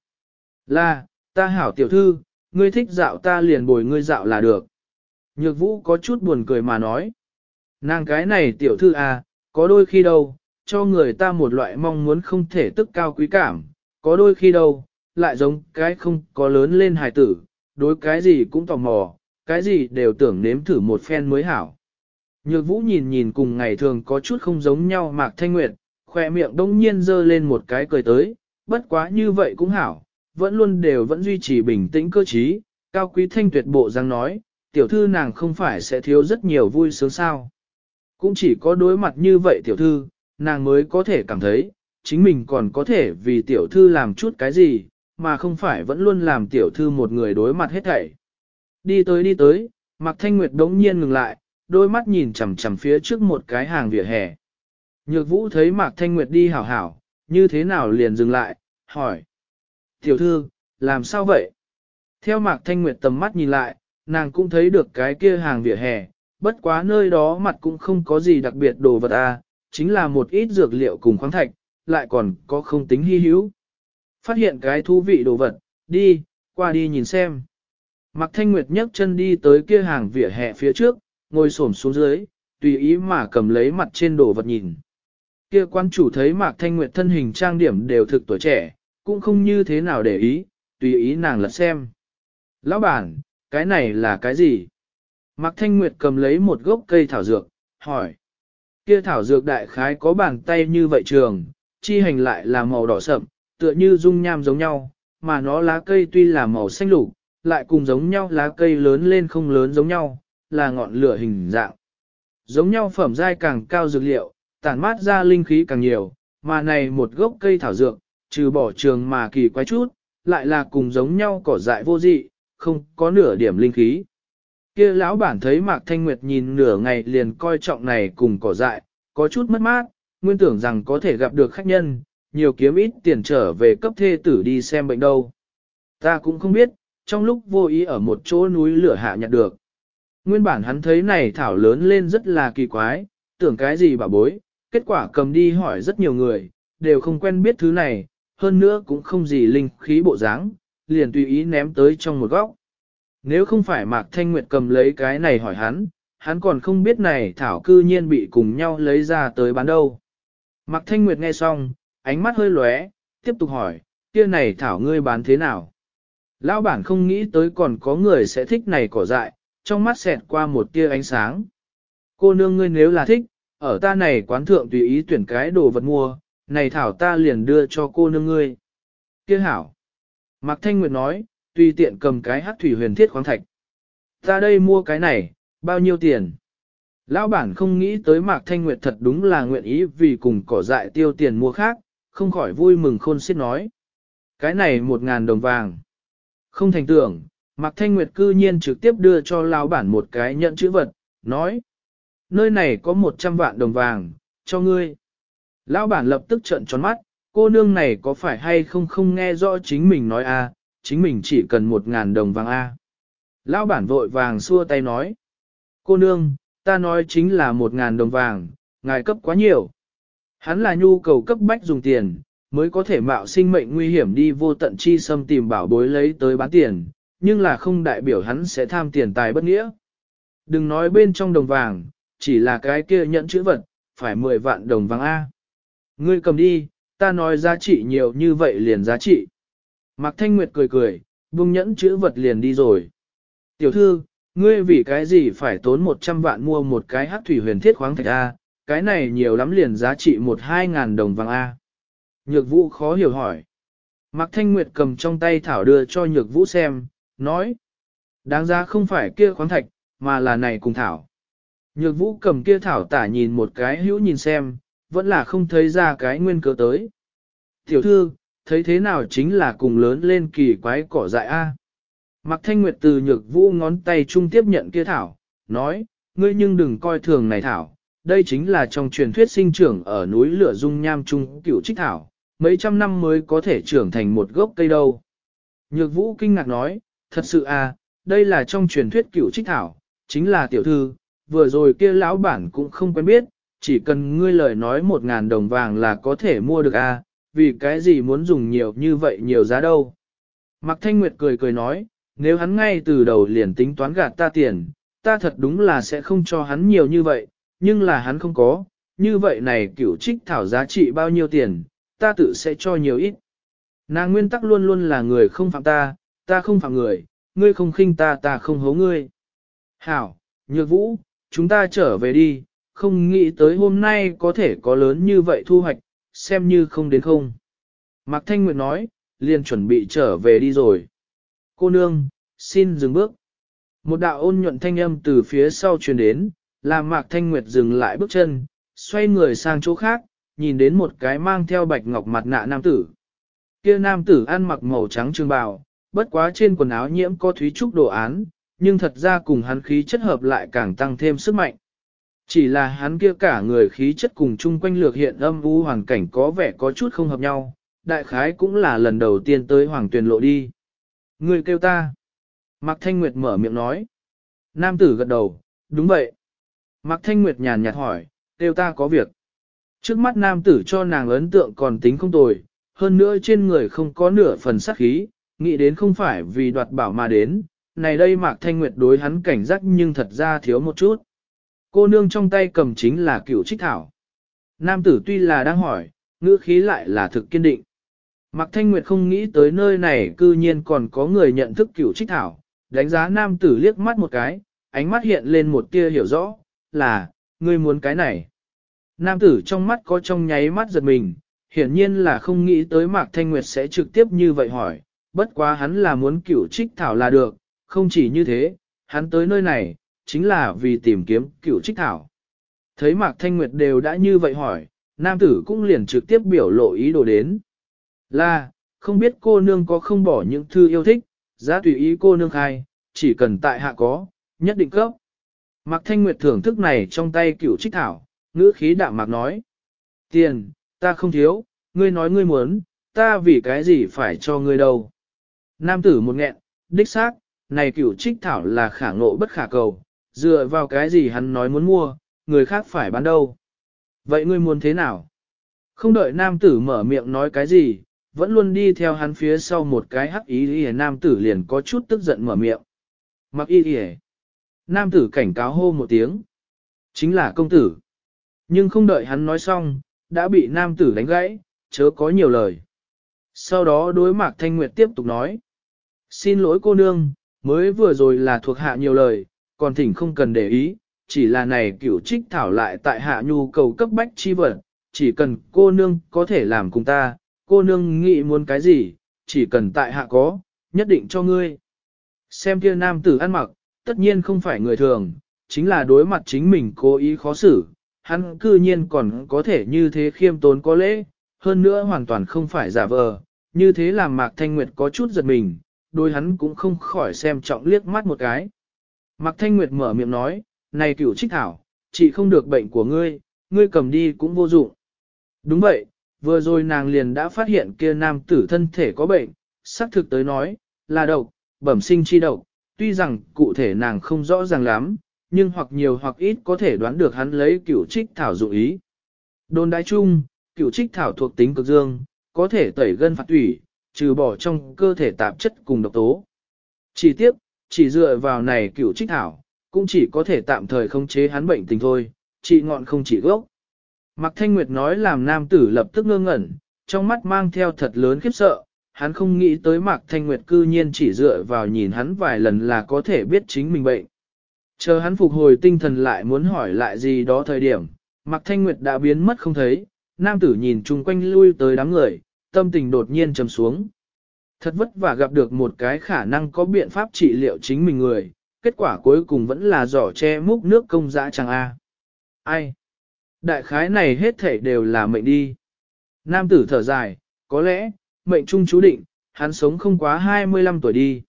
A: Là, ta hảo tiểu thư, ngươi thích dạo ta liền bồi ngươi dạo là được. Nhược vũ có chút buồn cười mà nói. Nàng cái này tiểu thư à, có đôi khi đâu, cho người ta một loại mong muốn không thể tức cao quý cảm, có đôi khi đâu, lại giống cái không có lớn lên hài tử, đối cái gì cũng tò mò, cái gì đều tưởng nếm thử một phen mới hảo. Nhược vũ nhìn nhìn cùng ngày thường có chút không giống nhau mạc thanh nguyệt, khỏe miệng đông nhiên dơ lên một cái cười tới, bất quá như vậy cũng hảo, vẫn luôn đều vẫn duy trì bình tĩnh cơ trí, cao quý thanh tuyệt bộ răng nói, tiểu thư nàng không phải sẽ thiếu rất nhiều vui sướng sao. Cũng chỉ có đối mặt như vậy tiểu thư, nàng mới có thể cảm thấy, chính mình còn có thể vì tiểu thư làm chút cái gì, mà không phải vẫn luôn làm tiểu thư một người đối mặt hết thảy. Đi tới đi tới, Mạc Thanh Nguyệt đống nhiên ngừng lại, đôi mắt nhìn chằm chằm phía trước một cái hàng vỉa hè. Nhược vũ thấy Mạc Thanh Nguyệt đi hảo hảo, như thế nào liền dừng lại, hỏi. Tiểu thư, làm sao vậy? Theo Mạc Thanh Nguyệt tầm mắt nhìn lại, nàng cũng thấy được cái kia hàng vỉa hè, bất quá nơi đó mặt cũng không có gì đặc biệt đồ vật à, chính là một ít dược liệu cùng khoáng thạch, lại còn có không tính hy hữu. Phát hiện cái thú vị đồ vật, đi, qua đi nhìn xem. Mạc Thanh Nguyệt nhấc chân đi tới kia hàng vỉa hè phía trước, ngồi xổm xuống dưới, tùy ý mà cầm lấy mặt trên đồ vật nhìn. Kia quan chủ thấy Mạc Thanh Nguyệt thân hình trang điểm đều thực tuổi trẻ, cũng không như thế nào để ý, tùy ý nàng lật xem. Lão bản, cái này là cái gì? Mạc Thanh Nguyệt cầm lấy một gốc cây thảo dược, hỏi. Kia thảo dược đại khái có bàn tay như vậy trường, chi hành lại là màu đỏ sậm, tựa như dung nham giống nhau, mà nó lá cây tuy là màu xanh lục, lại cùng giống nhau lá cây lớn lên không lớn giống nhau, là ngọn lửa hình dạng. Giống nhau phẩm giai càng cao dược liệu, tản mát ra linh khí càng nhiều, mà này một gốc cây thảo dược, trừ bỏ trường mà kỳ quái chút, lại là cùng giống nhau cỏ dại vô dị, không có nửa điểm linh khí. Kia lão bản thấy Mạc Thanh Nguyệt nhìn nửa ngày liền coi trọng này cùng cỏ dại, có chút mất mát, nguyên tưởng rằng có thể gặp được khách nhân, nhiều kiếm ít tiền trở về cấp thê tử đi xem bệnh đâu. Ta cũng không biết, trong lúc vô ý ở một chỗ núi lửa hạ nhặt được. Nguyên bản hắn thấy này thảo lớn lên rất là kỳ quái, tưởng cái gì bà bối, kết quả cầm đi hỏi rất nhiều người, đều không quen biết thứ này, hơn nữa cũng không gì linh khí bộ dáng, liền tùy ý ném tới trong một góc. Nếu không phải Mạc Thanh Nguyệt cầm lấy cái này hỏi hắn, hắn còn không biết này thảo cư nhiên bị cùng nhau lấy ra tới bán đâu. Mạc Thanh Nguyệt nghe xong, ánh mắt hơi lóe, tiếp tục hỏi, kia này thảo ngươi bán thế nào? Lão bản không nghĩ tới còn có người sẽ thích này cỏ dại, trong mắt xẹt qua một tia ánh sáng. Cô nương ngươi nếu là thích, ở ta này quán thượng tùy ý tuyển cái đồ vật mua, này thảo ta liền đưa cho cô nương ngươi. Kia hảo. Mạc Thanh Nguyệt nói, tùy tiện cầm cái hắc thủy huyền thiết khoáng thạch. Ta đây mua cái này, bao nhiêu tiền? Lão bản không nghĩ tới Mạc Thanh Nguyệt thật đúng là nguyện ý vì cùng cỏ dại tiêu tiền mua khác, không khỏi vui mừng khôn xiết nói. Cái này một ngàn đồng vàng. Không thành tưởng, Mạc Thanh Nguyệt cư nhiên trực tiếp đưa cho lão bản một cái nhận chữ vật, nói. Nơi này có 100 vạn đồng vàng, cho ngươi. Lão bản lập tức trợn tròn mắt, cô nương này có phải hay không không nghe rõ chính mình nói à? Chính mình chỉ cần một ngàn đồng vàng a. Lão bản vội vàng xua tay nói. Cô nương, ta nói chính là một ngàn đồng vàng, ngài cấp quá nhiều. Hắn là nhu cầu cấp bách dùng tiền, mới có thể mạo sinh mệnh nguy hiểm đi vô tận chi xâm tìm bảo bối lấy tới bán tiền, nhưng là không đại biểu hắn sẽ tham tiền tài bất nghĩa. Đừng nói bên trong đồng vàng, chỉ là cái kia nhận chữ vật, phải 10 vạn đồng vàng A. Ngươi cầm đi, ta nói giá trị nhiều như vậy liền giá trị. Mạc Thanh Nguyệt cười cười, buông nhẫn chữ vật liền đi rồi. Tiểu thư, ngươi vì cái gì phải tốn 100 vạn mua một cái hát thủy huyền thiết khoáng thạch A, cái này nhiều lắm liền giá trị một hai ngàn đồng vàng A. Nhược vũ khó hiểu hỏi. Mạc Thanh Nguyệt cầm trong tay thảo đưa cho nhược vũ xem, nói. Đáng ra không phải kia khoáng thạch, mà là này cùng thảo. Nhược vũ cầm kia thảo tả nhìn một cái hữu nhìn xem, vẫn là không thấy ra cái nguyên cớ tới. Tiểu thư, thấy thế nào chính là cùng lớn lên kỳ quái cỏ dại A. Mạc Thanh Nguyệt từ nhược vũ ngón tay trung tiếp nhận kia thảo, nói, ngươi nhưng đừng coi thường này thảo, đây chính là trong truyền thuyết sinh trưởng ở núi lửa dung nham trung cửu trích thảo, mấy trăm năm mới có thể trưởng thành một gốc cây đâu. Nhược vũ kinh ngạc nói, thật sự à, đây là trong truyền thuyết cửu trích thảo, chính là tiểu thư, vừa rồi kia lão bản cũng không quen biết, chỉ cần ngươi lời nói một ngàn đồng vàng là có thể mua được à, vì cái gì muốn dùng nhiều như vậy nhiều giá đâu. Mạc Thanh Nguyệt cười cười nói, nếu hắn ngay từ đầu liền tính toán gạt ta tiền, ta thật đúng là sẽ không cho hắn nhiều như vậy, nhưng là hắn không có, như vậy này cửu trích thảo giá trị bao nhiêu tiền, ta tự sẽ cho nhiều ít. Nàng nguyên tắc luôn luôn là người không phạm ta, ta không phạm người, ngươi không khinh ta ta không hố ngươi. Hảo, nhược vũ, chúng ta trở về đi, không nghĩ tới hôm nay có thể có lớn như vậy thu hoạch, xem như không đến không. Mạc Thanh Nguyệt nói, liền chuẩn bị trở về đi rồi. Cô nương, xin dừng bước. Một đạo ôn nhuận thanh âm từ phía sau truyền đến, làm Mạc Thanh Nguyệt dừng lại bước chân, xoay người sang chỗ khác, nhìn đến một cái mang theo bạch ngọc mặt nạ nam tử. Kia nam tử ăn mặc màu trắng trường bào, bất quá trên quần áo nhiễm có thúy trúc đồ án, nhưng thật ra cùng hắn khí chất hợp lại càng tăng thêm sức mạnh. Chỉ là hắn kia cả người khí chất cùng chung quanh lược hiện âm u hoàn cảnh có vẻ có chút không hợp nhau, đại khái cũng là lần đầu tiên tới hoàng tuyền lộ đi. Người kêu ta. Mạc Thanh Nguyệt mở miệng nói. Nam tử gật đầu, đúng vậy. Mạc Thanh Nguyệt nhàn nhạt hỏi, kêu ta có việc. Trước mắt nam tử cho nàng ấn tượng còn tính không tồi, hơn nữa trên người không có nửa phần sát khí, nghĩ đến không phải vì đoạt bảo mà đến, này đây Mạc Thanh Nguyệt đối hắn cảnh giác nhưng thật ra thiếu một chút. Cô nương trong tay cầm chính là cựu trích thảo. Nam tử tuy là đang hỏi, ngữ khí lại là thực kiên định. Mạc Thanh Nguyệt không nghĩ tới nơi này cư nhiên còn có người nhận thức cựu trích thảo, đánh giá nam tử liếc mắt một cái, ánh mắt hiện lên một tia hiểu rõ, là, ngươi muốn cái này. Nam tử trong mắt có trong nháy mắt giật mình, hiển nhiên là không nghĩ tới Mạc Thanh Nguyệt sẽ trực tiếp như vậy hỏi, bất quá hắn là muốn cửu trích thảo là được, không chỉ như thế, hắn tới nơi này, chính là vì tìm kiếm cựu trích thảo. Thấy Mạc Thanh Nguyệt đều đã như vậy hỏi, nam tử cũng liền trực tiếp biểu lộ ý đồ đến. Là, không biết cô nương có không bỏ những thư yêu thích, giá tùy ý cô nương khai, chỉ cần tại hạ có, nhất định cấp. Mạc Thanh Nguyệt thưởng thức này trong tay cựu trích thảo, ngữ khí đạm mạc nói. Tiền, ta không thiếu, ngươi nói ngươi muốn, ta vì cái gì phải cho ngươi đâu. Nam tử một nghẹn, đích xác, này cựu trích thảo là khả ngộ bất khả cầu, dựa vào cái gì hắn nói muốn mua, người khác phải bán đâu. Vậy ngươi muốn thế nào? Không đợi nam tử mở miệng nói cái gì, vẫn luôn đi theo hắn phía sau một cái hắc ý ý nam tử liền có chút tức giận mở miệng. Mặc y ý Nam tử cảnh cáo hô một tiếng. Chính là công tử. Nhưng không đợi hắn nói xong, đã bị nam tử đánh gãy, chớ có nhiều lời. Sau đó đối mạc thanh nguyệt tiếp tục nói. Xin lỗi cô nương, mới vừa rồi là thuộc hạ nhiều lời, còn thỉnh không cần để ý, chỉ là này cửu trích thảo lại tại hạ nhu cầu cấp bách chi vật, chỉ cần cô nương có thể làm cùng ta, cô nương nghĩ muốn cái gì, chỉ cần tại hạ có, nhất định cho ngươi. Xem kia nam tử ăn mặc, tất nhiên không phải người thường, chính là đối mặt chính mình cố ý khó xử, hắn cư nhiên còn có thể như thế khiêm tốn có lễ, hơn nữa hoàn toàn không phải giả vờ, như thế làm Mạc Thanh Nguyệt có chút giật mình, đôi hắn cũng không khỏi xem trọng liếc mắt một cái. Mạc Thanh Nguyệt mở miệng nói, này cửu trích thảo, chị không được bệnh của ngươi, ngươi cầm đi cũng vô dụng. Đúng vậy, vừa rồi nàng liền đã phát hiện kia nam tử thân thể có bệnh, xác thực tới nói, là độc, bẩm sinh chi độc, tuy rằng cụ thể nàng không rõ ràng lắm, nhưng hoặc nhiều hoặc ít có thể đoán được hắn lấy cửu trích thảo dụng ý. Đồn đại chung, cửu trích thảo thuộc tính cực dương, có thể tẩy gân phạt thủy, trừ bỏ trong cơ thể tạp chất cùng độc tố. Chỉ tiếp, chỉ dựa vào này cựu trích thảo, cũng chỉ có thể tạm thời khống chế hắn bệnh tình thôi, trị ngọn không chỉ gốc. Mạc Thanh Nguyệt nói làm nam tử lập tức ngơ ngẩn, trong mắt mang theo thật lớn khiếp sợ, hắn không nghĩ tới Mạc Thanh Nguyệt cư nhiên chỉ dựa vào nhìn hắn vài lần là có thể biết chính mình bệnh. Chờ hắn phục hồi tinh thần lại muốn hỏi lại gì đó thời điểm, Mạc Thanh Nguyệt đã biến mất không thấy, nam tử nhìn chung quanh lui tới đám người, tâm tình đột nhiên trầm xuống. Thật vất vả gặp được một cái khả năng có biện pháp trị liệu chính mình người, kết quả cuối cùng vẫn là giỏ che múc nước công dã chẳng a. Ai? Đại khái này hết thể đều là mệnh đi. Nam tử thở dài, có lẽ, mệnh trung chú định, hắn sống không quá 25 tuổi đi.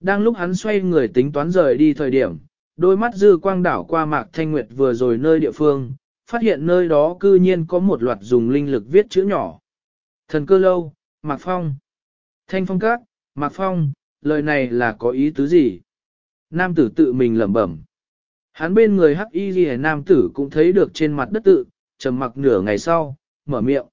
A: Đang lúc hắn xoay người tính toán rời đi thời điểm, đôi mắt dư quang đảo qua mạc thanh nguyệt vừa rồi nơi địa phương, phát hiện nơi đó cư nhiên có một loạt dùng linh lực viết chữ nhỏ. Thần cơ lâu, Mạc Phong. Thanh phong các, Mạc Phong, lời này là có ý tứ gì? Nam tử tự mình lẩm bẩm. Hắn bên người hắc y ghi nam tử cũng thấy được trên mặt đất tự, trầm mặc nửa ngày sau, mở miệng.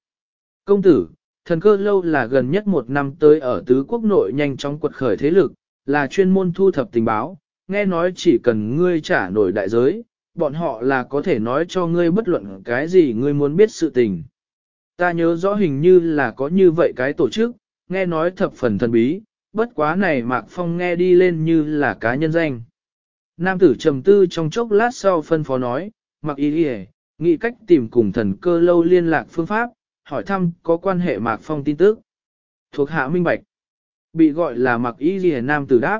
A: Công tử, thần cơ lâu là gần nhất một năm tới ở tứ quốc nội nhanh chóng quật khởi thế lực, là chuyên môn thu thập tình báo, nghe nói chỉ cần ngươi trả nổi đại giới, bọn họ là có thể nói cho ngươi bất luận cái gì ngươi muốn biết sự tình. Ta nhớ rõ hình như là có như vậy cái tổ chức, nghe nói thập phần thần bí, bất quá này Mạc Phong nghe đi lên như là cá nhân danh. Nam tử trầm tư trong chốc lát sau phân phó nói, Mạc Y Điề, nghĩ cách tìm cùng thần cơ lâu liên lạc phương pháp, hỏi thăm có quan hệ Mạc Phong tin tức. Thuộc hạ minh bạch, bị gọi là Mạc Y Điề Nam tử đáp.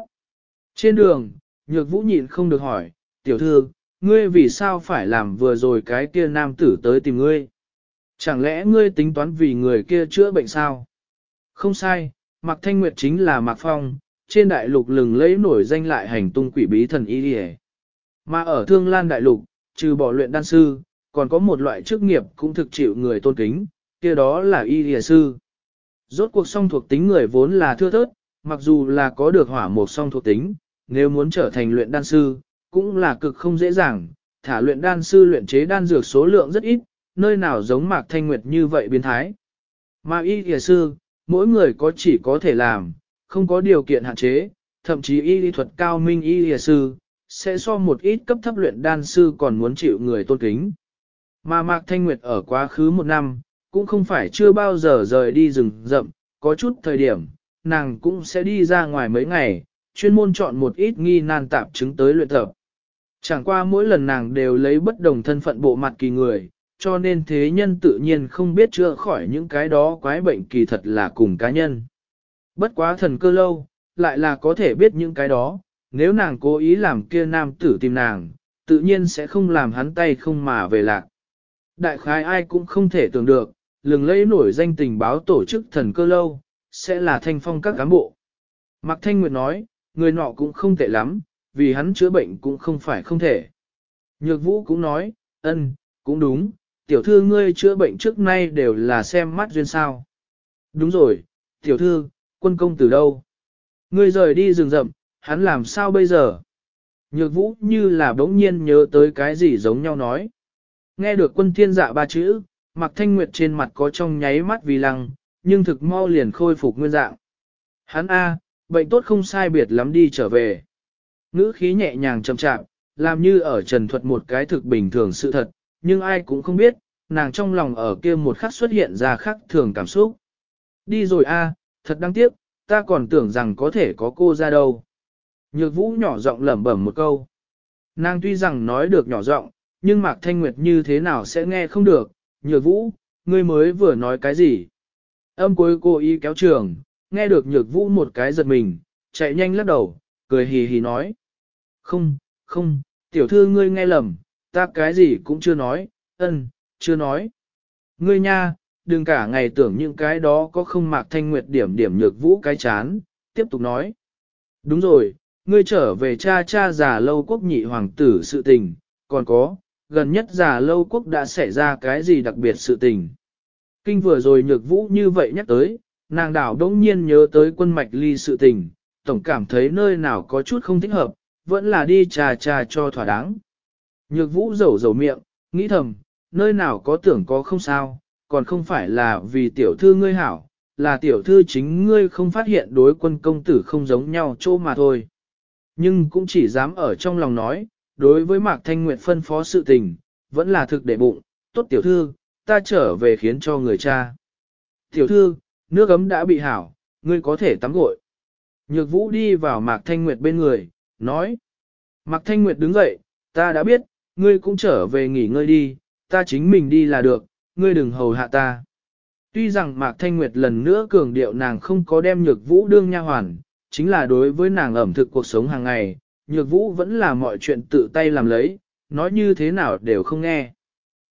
A: Trên đường, nhược vũ nhịn không được hỏi, tiểu thư, ngươi vì sao phải làm vừa rồi cái kia nam tử tới tìm ngươi? Chẳng lẽ ngươi tính toán vì người kia chữa bệnh sao? Không sai, Mạc Thanh Nguyệt chính là Mạc Phong, trên đại lục lừng lấy nổi danh lại hành tung quỷ bí thần y đi Mà ở Thương Lan đại lục, trừ bỏ luyện đan sư, còn có một loại chức nghiệp cũng thực chịu người tôn kính, kia đó là y lìa sư. Rốt cuộc song thuộc tính người vốn là thưa thớt, mặc dù là có được hỏa một song thuộc tính, nếu muốn trở thành luyện đan sư, cũng là cực không dễ dàng, thả luyện đan sư luyện chế đan dược số lượng rất ít, nơi nào giống Mạc Thanh Nguyệt như vậy biến thái. Mà y kìa sư, mỗi người có chỉ có thể làm, không có điều kiện hạn chế, thậm chí y lý thuật cao minh y lìa sư, sẽ so một ít cấp thấp luyện đan sư còn muốn chịu người tôn kính. Mà Mạc Thanh Nguyệt ở quá khứ một năm, cũng không phải chưa bao giờ rời đi rừng rậm, có chút thời điểm, nàng cũng sẽ đi ra ngoài mấy ngày, chuyên môn chọn một ít nghi nan tạp chứng tới luyện tập. Chẳng qua mỗi lần nàng đều lấy bất đồng thân phận bộ mặt kỳ người, cho nên thế nhân tự nhiên không biết chữa khỏi những cái đó quái bệnh kỳ thật là cùng cá nhân. Bất quá thần cơ lâu, lại là có thể biết những cái đó, nếu nàng cố ý làm kia nam tử tìm nàng, tự nhiên sẽ không làm hắn tay không mà về lạc. Đại khái ai cũng không thể tưởng được, lừng lấy nổi danh tình báo tổ chức thần cơ lâu, sẽ là thanh phong các cán bộ. Mạc Thanh Nguyệt nói, người nọ cũng không tệ lắm, vì hắn chữa bệnh cũng không phải không thể. Nhược vũ cũng nói, ân, cũng đúng, tiểu thư ngươi chữa bệnh trước nay đều là xem mắt duyên sao. Đúng rồi, tiểu thư, quân công từ đâu? Ngươi rời đi rừng rậm, hắn làm sao bây giờ? Nhược vũ như là bỗng nhiên nhớ tới cái gì giống nhau nói. Nghe được quân thiên dạ ba chữ, mặc thanh nguyệt trên mặt có trong nháy mắt vì lăng, nhưng thực mau liền khôi phục nguyên dạng. Hắn A, bệnh tốt không sai biệt lắm đi trở về. Ngữ khí nhẹ nhàng chậm chạm, làm như ở trần thuật một cái thực bình thường sự thật, nhưng ai cũng không biết, nàng trong lòng ở kia một khắc xuất hiện ra khắc thường cảm xúc. Đi rồi a, thật đáng tiếc, ta còn tưởng rằng có thể có cô ra đâu. Nhược vũ nhỏ giọng lẩm bẩm một câu. Nàng tuy rằng nói được nhỏ giọng, nhưng Mạc Thanh Nguyệt như thế nào sẽ nghe không được. Nhược vũ, ngươi mới vừa nói cái gì? Âm cuối cô ý kéo trường, nghe được nhược vũ một cái giật mình, chạy nhanh lắc đầu, cười hì hì nói. Không, không, tiểu thư ngươi nghe lầm, ta cái gì cũng chưa nói, ân, chưa nói. Ngươi nha, đừng cả ngày tưởng những cái đó có không mạc thanh nguyệt điểm điểm nhược vũ cái chán, tiếp tục nói. Đúng rồi, ngươi trở về cha cha già lâu quốc nhị hoàng tử sự tình, còn có, gần nhất già lâu quốc đã xảy ra cái gì đặc biệt sự tình. Kinh vừa rồi nhược vũ như vậy nhắc tới, nàng đảo đỗng nhiên nhớ tới quân mạch ly sự tình, tổng cảm thấy nơi nào có chút không thích hợp, vẫn là đi trà trà cho thỏa đáng. Nhược vũ rầu rầu miệng, nghĩ thầm, nơi nào có tưởng có không sao, còn không phải là vì tiểu thư ngươi hảo, là tiểu thư chính ngươi không phát hiện đối quân công tử không giống nhau chỗ mà thôi. Nhưng cũng chỉ dám ở trong lòng nói, đối với Mạc Thanh Nguyệt phân phó sự tình, vẫn là thực để bụng, tốt tiểu thư, ta trở về khiến cho người cha. Tiểu thư, nước ấm đã bị hảo, ngươi có thể tắm gội. Nhược vũ đi vào Mạc Thanh Nguyệt bên người, nói. Mạc Thanh Nguyệt đứng dậy, ta đã biết, ngươi cũng trở về nghỉ ngơi đi, ta chính mình đi là được, ngươi đừng hầu hạ ta. Tuy rằng Mạc Thanh Nguyệt lần nữa cường điệu nàng không có đem nhược vũ đương nha hoàn, chính là đối với nàng ẩm thực cuộc sống hàng ngày, nhược vũ vẫn là mọi chuyện tự tay làm lấy, nói như thế nào đều không nghe.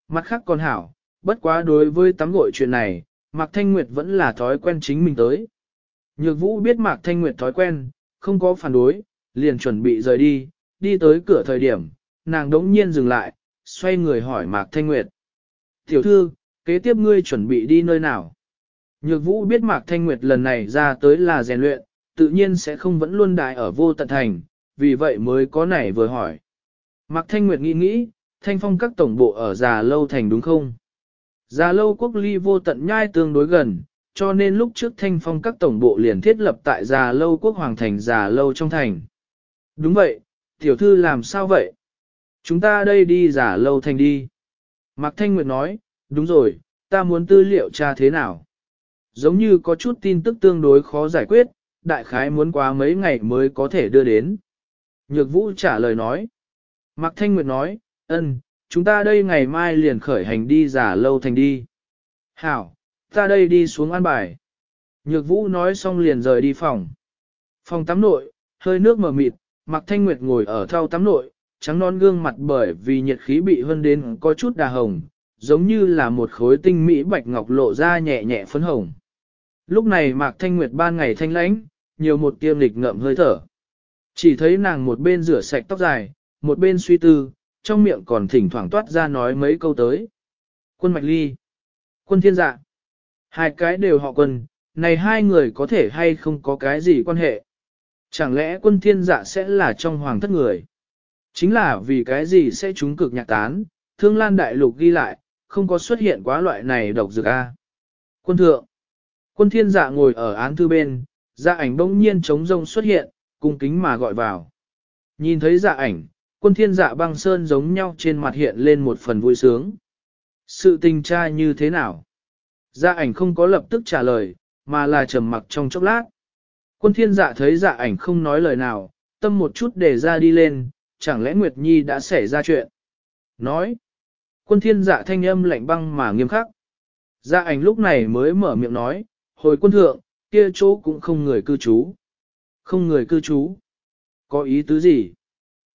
A: Mặt khác còn hảo, bất quá đối với tắm gội chuyện này, Mạc Thanh Nguyệt vẫn là thói quen chính mình tới. Nhược vũ biết Mạc Thanh Nguyệt thói quen, không có phản đối, liền chuẩn bị rời đi, đi tới cửa thời điểm, nàng đống nhiên dừng lại, xoay người hỏi Mạc Thanh Nguyệt. Tiểu thư, kế tiếp ngươi chuẩn bị đi nơi nào? Nhược vũ biết Mạc Thanh Nguyệt lần này ra tới là rèn luyện, tự nhiên sẽ không vẫn luôn đại ở vô tận thành, vì vậy mới có nảy vừa hỏi. Mạc Thanh Nguyệt nghĩ nghĩ, thanh phong các tổng bộ ở già lâu thành đúng không? Già lâu quốc ly vô tận nhai tương đối gần, cho nên lúc trước thanh phong các tổng bộ liền thiết lập tại già lâu quốc hoàng thành già lâu trong thành. Đúng vậy, tiểu thư làm sao vậy? Chúng ta đây đi giả lâu thành đi. Mạc Thanh Nguyệt nói, đúng rồi, ta muốn tư liệu tra thế nào? Giống như có chút tin tức tương đối khó giải quyết, đại khái muốn qua mấy ngày mới có thể đưa đến. Nhược Vũ trả lời nói. Mạc Thanh Nguyệt nói, ân, chúng ta đây ngày mai liền khởi hành đi giả lâu thành đi. Hảo, ta đây đi xuống ăn bài. Nhược Vũ nói xong liền rời đi phòng. Phòng tắm nội, hơi nước mờ mịt, Mạc Thanh Nguyệt ngồi ở thau tắm nội, trắng non gương mặt bởi vì nhiệt khí bị hơn đến có chút đà hồng, giống như là một khối tinh mỹ bạch ngọc lộ ra nhẹ nhẹ phấn hồng. Lúc này Mạc Thanh Nguyệt ban ngày thanh lãnh, nhiều một tiêm lịch ngậm hơi thở. Chỉ thấy nàng một bên rửa sạch tóc dài, một bên suy tư, trong miệng còn thỉnh thoảng toát ra nói mấy câu tới. Quân Mạch Ly, quân Thiên Dạ, hai cái đều họ quân, này hai người có thể hay không có cái gì quan hệ. Chẳng lẽ quân Thiên Dạ sẽ là trong hoàng thất người? Chính là vì cái gì sẽ trúng cực nhạc tán, thương lan đại lục ghi lại, không có xuất hiện quá loại này độc dược A. Quân thượng, quân thiên dạ ngồi ở án thư bên, dạ ảnh bỗng nhiên trống rông xuất hiện, cung kính mà gọi vào. Nhìn thấy dạ ảnh, quân thiên dạ băng sơn giống nhau trên mặt hiện lên một phần vui sướng. Sự tình tra như thế nào? Dạ ảnh không có lập tức trả lời, mà là trầm mặc trong chốc lát. Quân thiên dạ thấy dạ ảnh không nói lời nào, tâm một chút để ra đi lên, chẳng lẽ Nguyệt Nhi đã xảy ra chuyện? Nói, quân thiên dạ thanh âm lạnh băng mà nghiêm khắc. Dạ ảnh lúc này mới mở miệng nói, hồi quân thượng, kia chỗ cũng không người cư trú. Không người cư trú. Có ý tứ gì?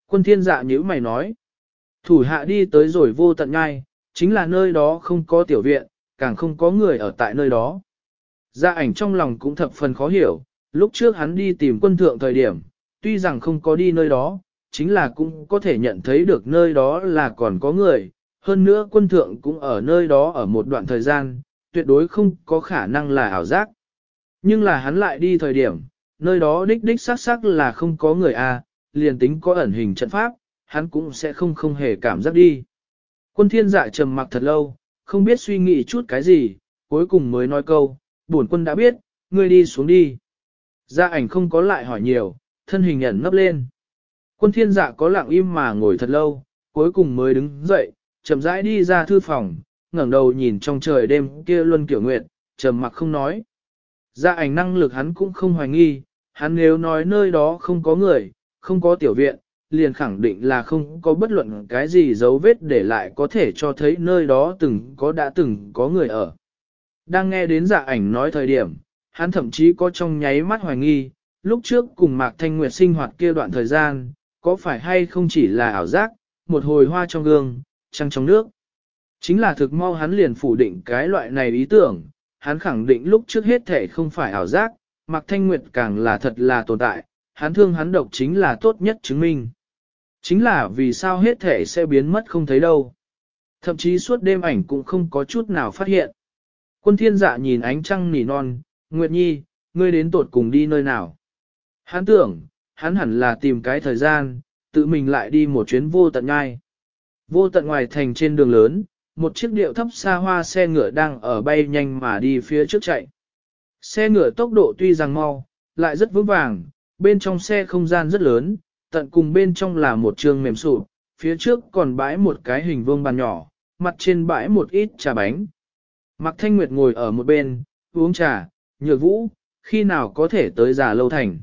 A: Quân thiên dạ nhíu mày nói. Thủ hạ đi tới rồi vô tận ngay, chính là nơi đó không có tiểu viện, càng không có người ở tại nơi đó. Dạ ảnh trong lòng cũng thập phần khó hiểu, lúc trước hắn đi tìm quân thượng thời điểm, tuy rằng không có đi nơi đó, chính là cũng có thể nhận thấy được nơi đó là còn có người, hơn nữa quân thượng cũng ở nơi đó ở một đoạn thời gian, tuyệt đối không có khả năng là ảo giác. Nhưng là hắn lại đi thời điểm, nơi đó đích đích xác xác là không có người a, à, liền tính có ẩn hình trận pháp, hắn cũng sẽ không không hề cảm giác đi. Quân thiên dạ trầm mặc thật lâu, không biết suy nghĩ chút cái gì, cuối cùng mới nói câu, bổn quân đã biết, ngươi đi xuống đi. Gia ảnh không có lại hỏi nhiều, thân hình ẩn ngấp lên. Quân thiên dạ có lặng im mà ngồi thật lâu, cuối cùng mới đứng dậy, chậm rãi đi ra thư phòng, ngẩng đầu nhìn trong trời đêm kia luân kiểu nguyệt, trầm mặc không nói. Dạ ảnh năng lực hắn cũng không hoài nghi, hắn nếu nói nơi đó không có người, không có tiểu viện, liền khẳng định là không có bất luận cái gì dấu vết để lại có thể cho thấy nơi đó từng có đã từng có người ở. Đang nghe đến dạ ảnh nói thời điểm, hắn thậm chí có trong nháy mắt hoài nghi, lúc trước cùng Mạc Thanh Nguyệt sinh hoạt kia đoạn thời gian, có phải hay không chỉ là ảo giác, một hồi hoa trong gương, trăng trong nước. Chính là thực mau hắn liền phủ định cái loại này ý tưởng, hắn khẳng định lúc trước hết thể không phải ảo giác, Mạc Thanh Nguyệt càng là thật là tồn tại, hắn thương hắn độc chính là tốt nhất chứng minh. Chính là vì sao hết thể sẽ biến mất không thấy đâu. Thậm chí suốt đêm ảnh cũng không có chút nào phát hiện. Quân thiên dạ nhìn ánh trăng nỉ non, Nguyệt Nhi, ngươi đến tột cùng đi nơi nào? Hắn tưởng, hắn hẳn là tìm cái thời gian, tự mình lại đi một chuyến vô tận ngai. Vô tận ngoài thành trên đường lớn, một chiếc điệu thấp xa hoa xe ngựa đang ở bay nhanh mà đi phía trước chạy. Xe ngựa tốc độ tuy rằng mau, lại rất vững vàng, bên trong xe không gian rất lớn, tận cùng bên trong là một trường mềm sụp, phía trước còn bãi một cái hình vuông bàn nhỏ, mặt trên bãi một ít trà bánh. Mạc Thanh Nguyệt ngồi ở một bên, uống trà, nhược vũ, khi nào có thể tới già lâu thành.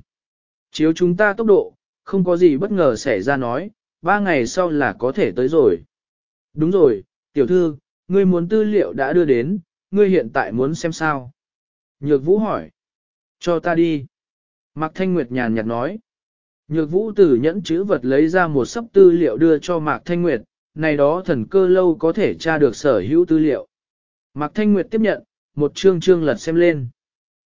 A: Chiếu chúng ta tốc độ, không có gì bất ngờ xảy ra nói, ba ngày sau là có thể tới rồi. Đúng rồi, tiểu thư, ngươi muốn tư liệu đã đưa đến, ngươi hiện tại muốn xem sao. Nhược vũ hỏi. Cho ta đi. Mạc Thanh Nguyệt nhàn nhạt nói. Nhược vũ tử nhẫn chữ vật lấy ra một sấp tư liệu đưa cho Mạc Thanh Nguyệt, này đó thần cơ lâu có thể tra được sở hữu tư liệu. Mạc Thanh Nguyệt tiếp nhận, một chương chương lật xem lên.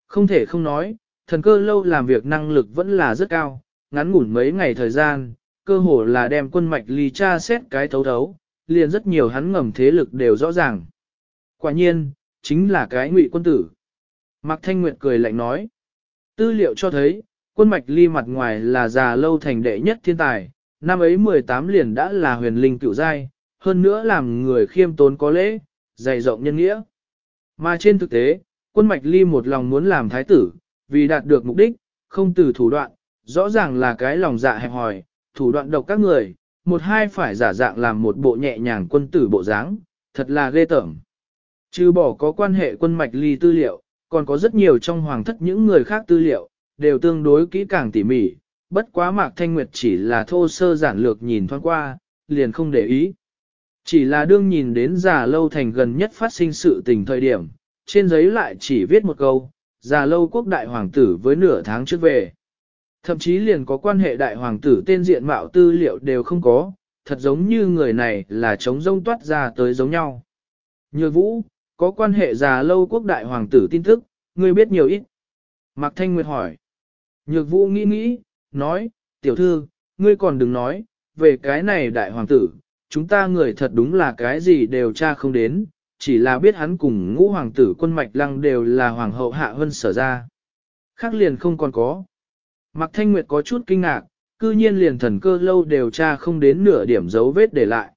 A: Không thể không nói, thần cơ lâu làm việc năng lực vẫn là rất cao, ngắn ngủn mấy ngày thời gian, cơ hồ là đem quân mạch ly tra xét cái thấu thấu, liền rất nhiều hắn ngầm thế lực đều rõ ràng. Quả nhiên, chính là cái ngụy quân tử. Mạc Thanh Nguyệt cười lạnh nói. Tư liệu cho thấy, quân mạch ly mặt ngoài là già lâu thành đệ nhất thiên tài, năm ấy 18 liền đã là huyền linh cựu giai, hơn nữa làm người khiêm tốn có lễ, dày rộng nhân nghĩa. Mà trên thực tế, quân mạch ly một lòng muốn làm thái tử, vì đạt được mục đích, không từ thủ đoạn, rõ ràng là cái lòng dạ hẹp hòi, thủ đoạn độc các người, một hai phải giả dạng làm một bộ nhẹ nhàng quân tử bộ dáng, thật là ghê tởm. Trừ bỏ có quan hệ quân mạch ly tư liệu, còn có rất nhiều trong hoàng thất những người khác tư liệu, đều tương đối kỹ càng tỉ mỉ, bất quá Mạc Thanh Nguyệt chỉ là thô sơ giản lược nhìn thoáng qua, liền không để ý. Chỉ là đương nhìn đến già lâu thành gần nhất phát sinh sự tình thời điểm, trên giấy lại chỉ viết một câu, già lâu quốc đại hoàng tử với nửa tháng trước về. Thậm chí liền có quan hệ đại hoàng tử tên diện mạo tư liệu đều không có, thật giống như người này là trống rông toát ra tới giống nhau. Nhược vũ, có quan hệ già lâu quốc đại hoàng tử tin tức, ngươi biết nhiều ít. Mạc Thanh Nguyệt hỏi. Nhược vũ nghĩ nghĩ, nói, tiểu thư, ngươi còn đừng nói, về cái này đại hoàng tử, chúng ta người thật đúng là cái gì đều tra không đến, chỉ là biết hắn cùng ngũ hoàng tử quân mạch lăng đều là hoàng hậu hạ hân sở ra. Khác liền không còn có. Mạc Thanh Nguyệt có chút kinh ngạc, cư nhiên liền thần cơ lâu đều tra không đến nửa điểm dấu vết để lại.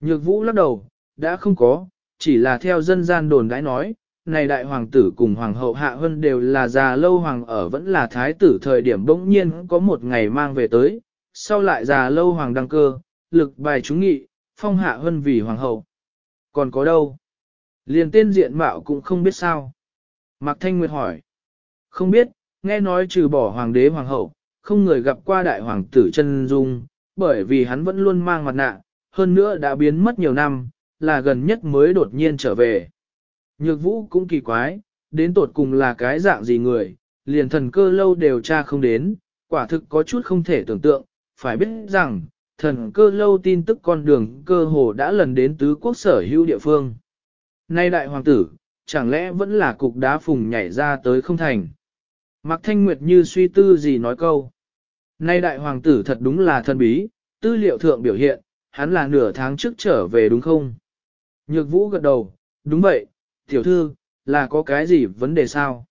A: Nhược vũ lắc đầu, đã không có, chỉ là theo dân gian đồn đãi nói, này đại hoàng tử cùng hoàng hậu hạ hân đều là già lâu hoàng ở vẫn là thái tử thời điểm bỗng nhiên có một ngày mang về tới, sau lại già lâu hoàng đăng cơ, lực bài chúng nghị, phong hạ hân vì hoàng hậu. Còn có đâu? Liền tên diện mạo cũng không biết sao. Mạc Thanh Nguyệt hỏi. Không biết, nghe nói trừ bỏ hoàng đế hoàng hậu, không người gặp qua đại hoàng tử chân dung, bởi vì hắn vẫn luôn mang mặt nạ, hơn nữa đã biến mất nhiều năm, là gần nhất mới đột nhiên trở về. Nhược vũ cũng kỳ quái, đến tột cùng là cái dạng gì người, liền thần cơ lâu đều tra không đến, quả thực có chút không thể tưởng tượng, phải biết rằng, thần cơ lâu tin tức con đường cơ hồ đã lần đến tứ quốc sở hữu địa phương. Nay đại hoàng tử, chẳng lẽ vẫn là cục đá phùng nhảy ra tới không thành. Mạc Thanh Nguyệt như suy tư gì nói câu. Nay đại hoàng tử thật đúng là thần bí, tư liệu thượng biểu hiện, hắn là nửa tháng trước trở về đúng không? Nhược vũ gật đầu, đúng vậy, tiểu thư, là có cái gì vấn đề sao?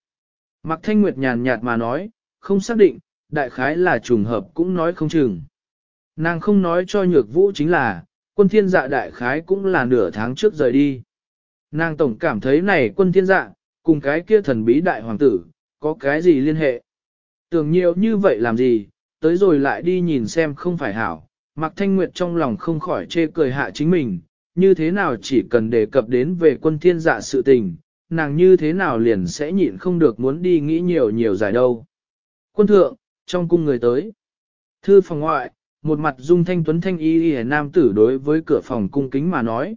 A: Mạc Thanh Nguyệt nhàn nhạt mà nói, không xác định, đại khái là trùng hợp cũng nói không chừng. Nàng không nói cho nhược vũ chính là, quân thiên dạ đại khái cũng là nửa tháng trước rời đi. Nàng tổng cảm thấy này quân thiên dạ, cùng cái kia thần bí đại hoàng tử, có cái gì liên hệ. Tưởng nhiều như vậy làm gì, tới rồi lại đi nhìn xem không phải hảo. Mạc Thanh Nguyệt trong lòng không khỏi chê cười hạ chính mình, như thế nào chỉ cần đề cập đến về quân thiên dạ sự tình, nàng như thế nào liền sẽ nhịn không được muốn đi nghĩ nhiều nhiều giải đâu. Quân thượng, trong cung người tới. Thư phòng ngoại, một mặt dung thanh tuấn thanh y y nam tử đối với cửa phòng cung kính mà nói.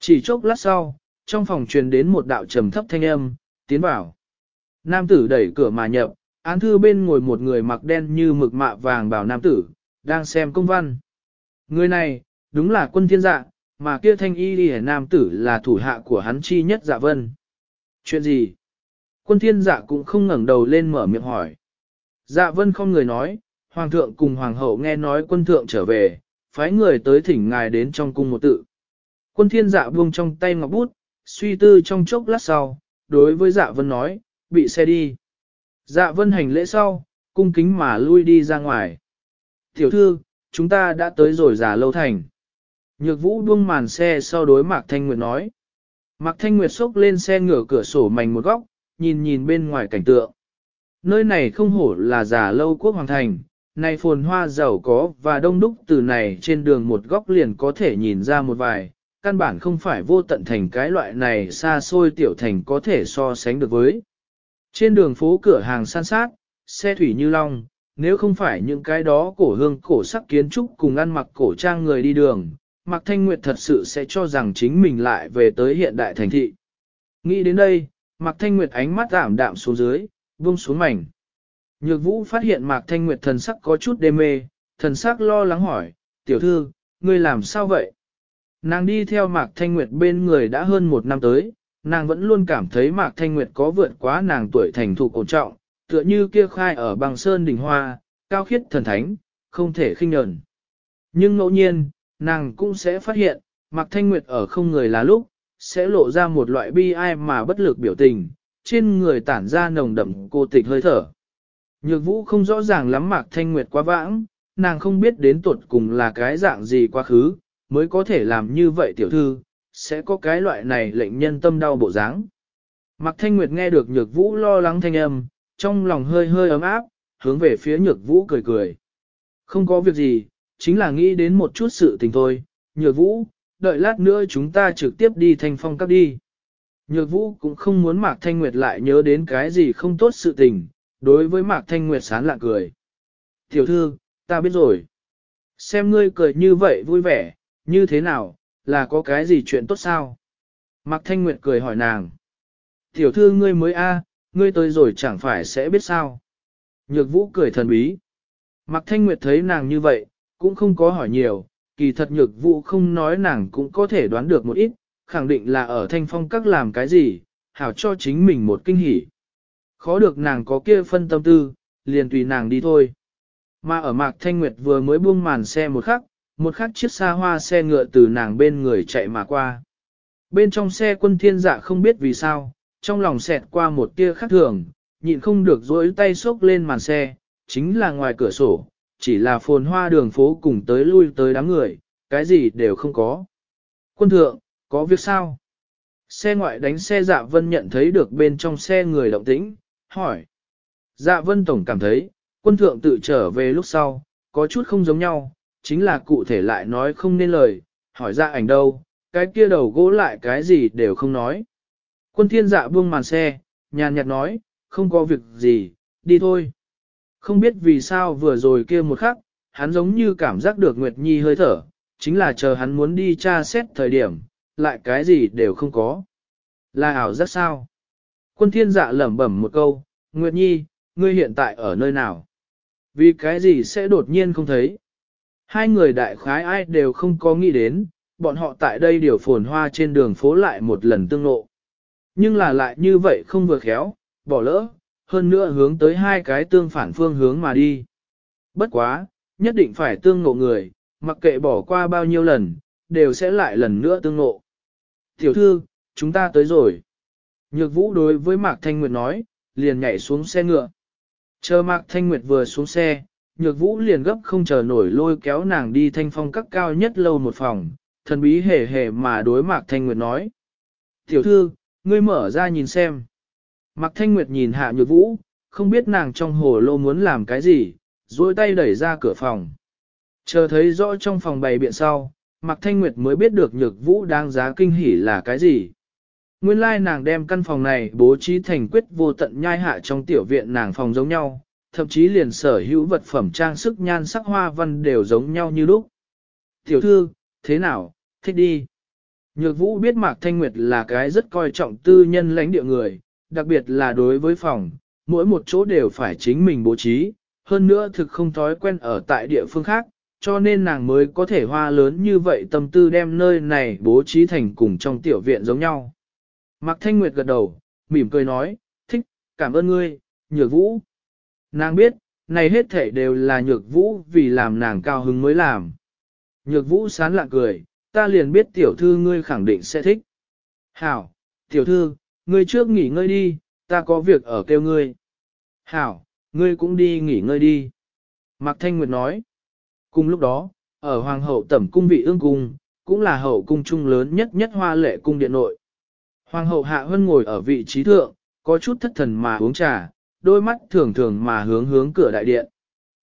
A: Chỉ chốc lát sau, trong phòng truyền đến một đạo trầm thấp thanh âm, tiến vào. Nam tử đẩy cửa mà nhập, án thư bên ngồi một người mặc đen như mực mạ vàng bảo nam tử, đang xem công văn. Người này, đúng là quân thiên dạ, mà kia thanh y đi nam tử là thủ hạ của hắn chi nhất dạ vân. Chuyện gì? Quân thiên dạ cũng không ngẩng đầu lên mở miệng hỏi. Dạ vân không người nói, hoàng thượng cùng hoàng hậu nghe nói quân thượng trở về, phái người tới thỉnh ngài đến trong cung một tự. Quân thiên dạ buông trong tay ngọc bút, suy tư trong chốc lát sau, đối với dạ vân nói, bị xe đi. Dạ vân hành lễ sau, cung kính mà lui đi ra ngoài. Tiểu thư, chúng ta đã tới rồi giả lâu thành. Nhược vũ buông màn xe sau đối Mạc Thanh Nguyệt nói. Mạc Thanh Nguyệt xốc lên xe ngửa cửa sổ mảnh một góc, nhìn nhìn bên ngoài cảnh tượng. Nơi này không hổ là giả lâu quốc hoàng thành, này phồn hoa giàu có và đông đúc từ này trên đường một góc liền có thể nhìn ra một vài, căn bản không phải vô tận thành cái loại này xa xôi tiểu thành có thể so sánh được với. Trên đường phố cửa hàng san sát, xe thủy như long, nếu không phải những cái đó cổ hương cổ sắc kiến trúc cùng ăn mặc cổ trang người đi đường, Mạc Thanh Nguyệt thật sự sẽ cho rằng chính mình lại về tới hiện đại thành thị. Nghĩ đến đây, Mạc Thanh Nguyệt ánh mắt ảm đạm xuống dưới, buông xuống mảnh. Nhược vũ phát hiện Mạc Thanh Nguyệt thần sắc có chút đê mê, thần sắc lo lắng hỏi, tiểu thư, ngươi làm sao vậy? Nàng đi theo Mạc Thanh Nguyệt bên người đã hơn một năm tới, nàng vẫn luôn cảm thấy Mạc Thanh Nguyệt có vượt quá nàng tuổi thành thục ổn trọng, tựa như kia khai ở bằng sơn đỉnh hoa, cao khiết thần thánh, không thể khinh nhẫn. Nhưng ngẫu nhiên, nàng cũng sẽ phát hiện, Mạc Thanh Nguyệt ở không người là lúc, sẽ lộ ra một loại bi ai mà bất lực biểu tình, trên người tản ra nồng đậm cô tịch hơi thở. Nhược vũ không rõ ràng lắm Mạc Thanh Nguyệt quá vãng, nàng không biết đến tuột cùng là cái dạng gì quá khứ, mới có thể làm như vậy tiểu thư, sẽ có cái loại này lệnh nhân tâm đau bộ dáng. Mạc Thanh Nguyệt nghe được nhược vũ lo lắng thanh âm, trong lòng hơi hơi ấm áp, hướng về phía nhược vũ cười cười. Không có việc gì, chính là nghĩ đến một chút sự tình thôi, nhược vũ, đợi lát nữa chúng ta trực tiếp đi thanh phong cấp đi. Nhược vũ cũng không muốn Mạc Thanh Nguyệt lại nhớ đến cái gì không tốt sự tình, đối với Mạc Thanh Nguyệt sán lạ cười. Tiểu thư, ta biết rồi. Xem ngươi cười như vậy vui vẻ, như thế nào, là có cái gì chuyện tốt sao? Mạc Thanh Nguyệt cười hỏi nàng. Tiểu thư ngươi mới a, ngươi tới rồi chẳng phải sẽ biết sao. Nhược vũ cười thần bí. Mạc Thanh Nguyệt thấy nàng như vậy, cũng không có hỏi nhiều, kỳ thật nhược vũ không nói nàng cũng có thể đoán được một ít, khẳng định là ở thanh phong các làm cái gì, hảo cho chính mình một kinh hỉ. Khó được nàng có kia phân tâm tư, liền tùy nàng đi thôi. Mà ở Mạc Thanh Nguyệt vừa mới buông màn xe một khắc, một khắc chiếc xa hoa xe ngựa từ nàng bên người chạy mà qua. Bên trong xe quân thiên dạ không biết vì sao, trong lòng xẹt qua một tia khắc thường, nhịn không được dối tay xốc lên màn xe, chính là ngoài cửa sổ, chỉ là phồn hoa đường phố cùng tới lui tới đám người, cái gì đều không có. Quân thượng, có việc sao? Xe ngoại đánh xe dạ vân nhận thấy được bên trong xe người động tĩnh, hỏi. Dạ vân tổng cảm thấy, quân thượng tự trở về lúc sau, có chút không giống nhau, chính là cụ thể lại nói không nên lời, hỏi ra ảnh đâu, cái kia đầu gỗ lại cái gì đều không nói. Quân thiên dạ buông màn xe, nhàn nhạt nói, không có việc gì, đi thôi. Không biết vì sao vừa rồi kia một khắc, hắn giống như cảm giác được Nguyệt Nhi hơi thở, chính là chờ hắn muốn đi tra xét thời điểm, lại cái gì đều không có. Là ảo rất sao? Quân thiên dạ lẩm bẩm một câu, Nguyệt Nhi, ngươi hiện tại ở nơi nào? Vì cái gì sẽ đột nhiên không thấy? Hai người đại khái ai đều không có nghĩ đến, bọn họ tại đây điều phồn hoa trên đường phố lại một lần tương ngộ. Nhưng là lại như vậy không vừa khéo, bỏ lỡ, hơn nữa hướng tới hai cái tương phản phương hướng mà đi. Bất quá, nhất định phải tương ngộ người, mặc kệ bỏ qua bao nhiêu lần, đều sẽ lại lần nữa tương ngộ. Tiểu thư, chúng ta tới rồi. Nhược vũ đối với Mạc Thanh Nguyệt nói, liền nhảy xuống xe ngựa. Chờ Mạc Thanh Nguyệt vừa xuống xe, nhược vũ liền gấp không chờ nổi lôi kéo nàng đi thanh phong các cao nhất lâu một phòng, thần bí hề hề mà đối Mạc Thanh Nguyệt nói. Tiểu thư, ngươi mở ra nhìn xem. Mạc Thanh Nguyệt nhìn hạ nhược vũ, không biết nàng trong hồ lô muốn làm cái gì, duỗi tay đẩy ra cửa phòng. Chờ thấy rõ trong phòng bày biện sau, Mạc Thanh Nguyệt mới biết được nhược vũ đang giá kinh hỉ là cái gì. Nguyên lai nàng đem căn phòng này bố trí thành quyết vô tận nhai hạ trong tiểu viện nàng phòng giống nhau, thậm chí liền sở hữu vật phẩm trang sức nhan sắc hoa văn đều giống nhau như lúc. Tiểu thư, thế nào, thích đi. Nhược vũ biết Mạc Thanh Nguyệt là cái rất coi trọng tư nhân lãnh địa người, đặc biệt là đối với phòng, mỗi một chỗ đều phải chính mình bố trí, hơn nữa thực không thói quen ở tại địa phương khác, cho nên nàng mới có thể hoa lớn như vậy tâm tư đem nơi này bố trí thành cùng trong tiểu viện giống nhau. Mạc Thanh Nguyệt gật đầu, mỉm cười nói, thích, cảm ơn ngươi, nhược vũ. Nàng biết, này hết thể đều là nhược vũ vì làm nàng cao hứng mới làm. Nhược vũ sán lạ cười, ta liền biết tiểu thư ngươi khẳng định sẽ thích. Hảo, tiểu thư, ngươi trước nghỉ ngơi đi, ta có việc ở kêu ngươi. Hảo, ngươi cũng đi nghỉ ngơi đi. Mạc Thanh Nguyệt nói. Cùng lúc đó, ở Hoàng hậu tẩm cung vị ương cung, cũng là hậu cung trung lớn nhất nhất hoa lệ cung điện nội. Hoàng hậu Hạ Hân ngồi ở vị trí thượng, có chút thất thần mà uống trà, đôi mắt thường thường mà hướng hướng cửa đại điện.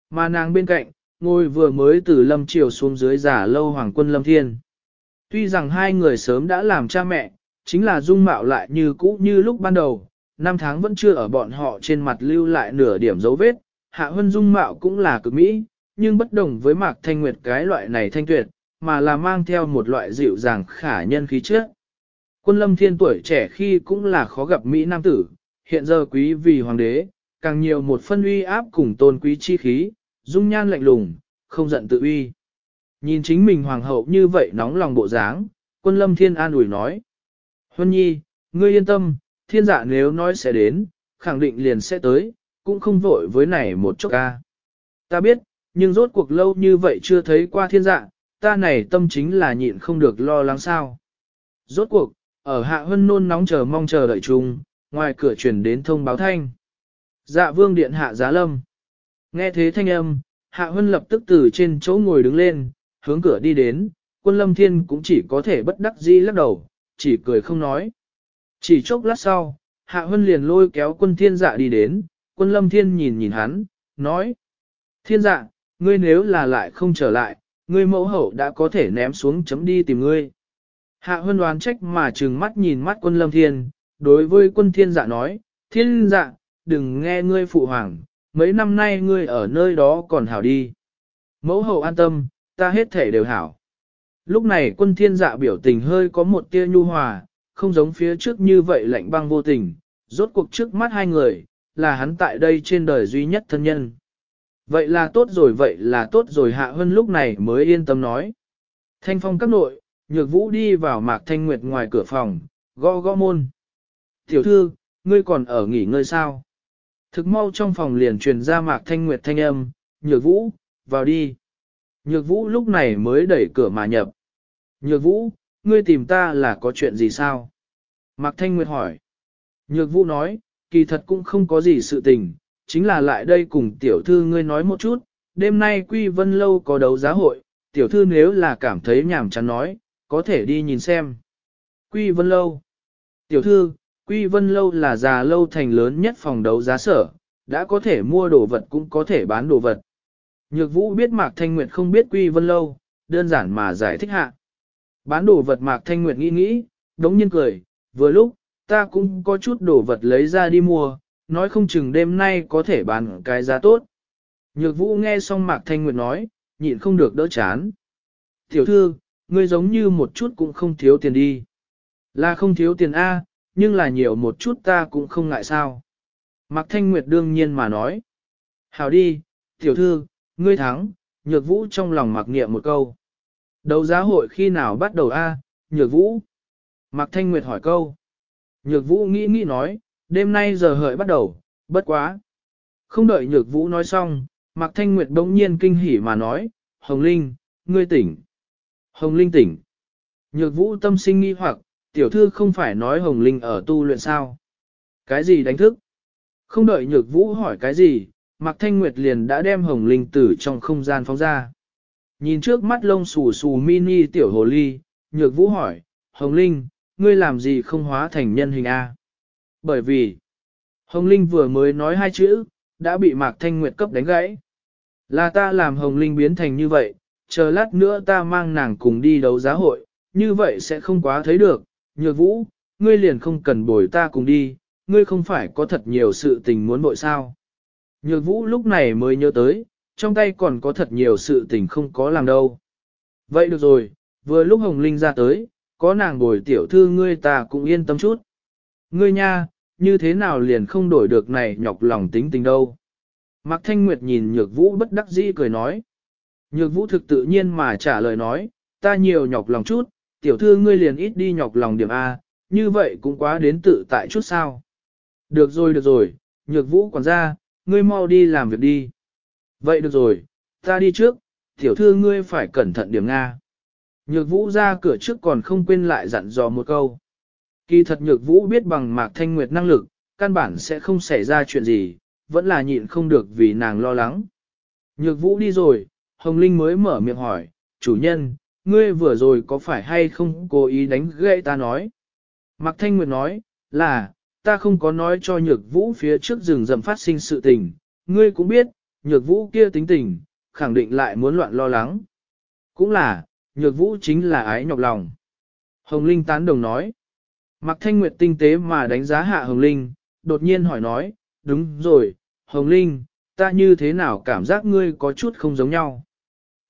A: Mà nàng bên cạnh, ngồi vừa mới từ lâm triều xuống dưới giả lâu hoàng quân lâm thiên. Tuy rằng hai người sớm đã làm cha mẹ, chính là dung mạo lại như cũ như lúc ban đầu, năm tháng vẫn chưa ở bọn họ trên mặt lưu lại nửa điểm dấu vết, hạ hân dung mạo cũng là cực mỹ, nhưng bất đồng với mạc thanh nguyệt cái loại này thanh tuyệt, mà là mang theo một loại dịu dàng khả nhân khí trước. Quân lâm thiên tuổi trẻ khi cũng là khó gặp Mỹ Nam tử, hiện giờ quý vì hoàng đế, càng nhiều một phân uy áp cùng tôn quý chi khí, dung nhan lạnh lùng, không giận tự uy. Nhìn chính mình hoàng hậu như vậy nóng lòng bộ dáng, quân lâm thiên an ủi nói. Huân nhi, ngươi yên tâm, thiên dạ nếu nói sẽ đến, khẳng định liền sẽ tới, cũng không vội với này một chút ca. Ta biết, nhưng rốt cuộc lâu như vậy chưa thấy qua thiên dạ, ta này tâm chính là nhịn không được lo lắng sao. Rốt cuộc, ở hạ hân nôn nóng chờ mong chờ đợi chung, ngoài cửa truyền đến thông báo thanh. Dạ vương điện hạ giá lâm. Nghe thế thanh âm, hạ hân lập tức từ trên chỗ ngồi đứng lên, hướng cửa đi đến, quân lâm thiên cũng chỉ có thể bất đắc dĩ lắc đầu, chỉ cười không nói. Chỉ chốc lát sau, hạ hân liền lôi kéo quân thiên dạ đi đến, quân lâm thiên nhìn nhìn hắn, nói. Thiên dạ, ngươi nếu là lại không trở lại, ngươi mẫu hậu đã có thể ném xuống chấm đi tìm ngươi. Hạ hân đoán trách mà trừng mắt nhìn mắt quân lâm thiên, đối với quân thiên dạ nói, thiên dạ, đừng nghe ngươi phụ hoàng, mấy năm nay ngươi ở nơi đó còn hảo đi. Mẫu hậu an tâm, ta hết thể đều hảo. Lúc này quân thiên dạ biểu tình hơi có một tia nhu hòa, không giống phía trước như vậy lạnh băng vô tình, rốt cuộc trước mắt hai người, là hắn tại đây trên đời duy nhất thân nhân. Vậy là tốt rồi vậy là tốt rồi hạ hơn lúc này mới yên tâm nói. Thanh phong các nội, nhược vũ đi vào mạc thanh nguyệt ngoài cửa phòng, gõ gõ môn. Tiểu thư, ngươi còn ở nghỉ ngơi sao? Thực mau trong phòng liền truyền ra mạc thanh nguyệt thanh âm, nhược vũ, vào đi. Nhược vũ lúc này mới đẩy cửa mà nhập. Nhược vũ, ngươi tìm ta là có chuyện gì sao? Mạc thanh nguyệt hỏi. Nhược vũ nói, kỳ thật cũng không có gì sự tình, chính là lại đây cùng tiểu thư ngươi nói một chút, đêm nay Quy Vân Lâu có đấu giá hội, tiểu thư nếu là cảm thấy nhàm chán nói, có thể đi nhìn xem. Quy Vân Lâu Tiểu thư, Quy Vân Lâu là già lâu thành lớn nhất phòng đấu giá sở, đã có thể mua đồ vật cũng có thể bán đồ vật. Nhược vũ biết Mạc Thanh Nguyệt không biết Quy Vân Lâu, đơn giản mà giải thích hạ. Bán đồ vật Mạc Thanh Nguyệt nghĩ nghĩ, đống nhiên cười, vừa lúc, ta cũng có chút đồ vật lấy ra đi mua, nói không chừng đêm nay có thể bán cái giá tốt. Nhược vũ nghe xong Mạc Thanh Nguyệt nói, nhịn không được đỡ chán. Tiểu thư, ngươi giống như một chút cũng không thiếu tiền đi. Là không thiếu tiền A, nhưng là nhiều một chút ta cũng không ngại sao. Mạc Thanh Nguyệt đương nhiên mà nói. Hảo đi, tiểu thư, ngươi thắng, nhược vũ trong lòng mặc niệm một câu. Đấu giá hội khi nào bắt đầu A, nhược vũ? Mạc Thanh Nguyệt hỏi câu. Nhược vũ nghĩ nghĩ nói, đêm nay giờ hợi bắt đầu, bất quá. Không đợi nhược vũ nói xong, Mạc Thanh Nguyệt bỗng nhiên kinh hỉ mà nói, Hồng Linh, ngươi tỉnh. Hồng Linh tỉnh. Nhược vũ tâm sinh nghi hoặc, tiểu thư không phải nói Hồng Linh ở tu luyện sao. Cái gì đánh thức? Không đợi nhược vũ hỏi cái gì, Mạc Thanh Nguyệt liền đã đem Hồng Linh tử trong không gian phóng ra. Nhìn trước mắt lông xù xù mini tiểu hồ ly, nhược vũ hỏi, Hồng Linh, ngươi làm gì không hóa thành nhân hình A? Bởi vì, Hồng Linh vừa mới nói hai chữ, đã bị Mạc Thanh Nguyệt cấp đánh gãy. Là ta làm Hồng Linh biến thành như vậy, chờ lát nữa ta mang nàng cùng đi đấu giá hội, như vậy sẽ không quá thấy được. Nhược vũ, ngươi liền không cần bồi ta cùng đi, ngươi không phải có thật nhiều sự tình muốn bội sao. Nhược vũ lúc này mới nhớ tới, trong tay còn có thật nhiều sự tình không có làm đâu. Vậy được rồi, vừa lúc Hồng Linh ra tới, có nàng bồi tiểu thư ngươi ta cũng yên tâm chút. Ngươi nha, như thế nào liền không đổi được này nhọc lòng tính tình đâu. Mạc Thanh Nguyệt nhìn Nhược Vũ bất đắc dĩ cười nói. Nhược Vũ thực tự nhiên mà trả lời nói, ta nhiều nhọc lòng chút, tiểu thư ngươi liền ít đi nhọc lòng điểm A, như vậy cũng quá đến tự tại chút sao. Được rồi được rồi, Nhược Vũ quản gia, ngươi mau đi làm việc đi. Vậy được rồi, ta đi trước, tiểu thư ngươi phải cẩn thận điểm Nga. Nhược vũ ra cửa trước còn không quên lại dặn dò một câu. Kỳ thật nhược vũ biết bằng mạc thanh nguyệt năng lực, căn bản sẽ không xảy ra chuyện gì, vẫn là nhịn không được vì nàng lo lắng. Nhược vũ đi rồi, Hồng Linh mới mở miệng hỏi, chủ nhân, ngươi vừa rồi có phải hay không cố ý đánh gậy ta nói? Mạc Thanh Nguyệt nói, là, ta không có nói cho nhược vũ phía trước rừng rậm phát sinh sự tình, ngươi cũng biết, nhược vũ kia tính tình, khẳng định lại muốn loạn lo lắng. Cũng là, nhược vũ chính là ái nhọc lòng. Hồng Linh tán đồng nói. Mạc Thanh Nguyệt tinh tế mà đánh giá hạ Hồng Linh, đột nhiên hỏi nói, đúng rồi, Hồng Linh, ta như thế nào cảm giác ngươi có chút không giống nhau.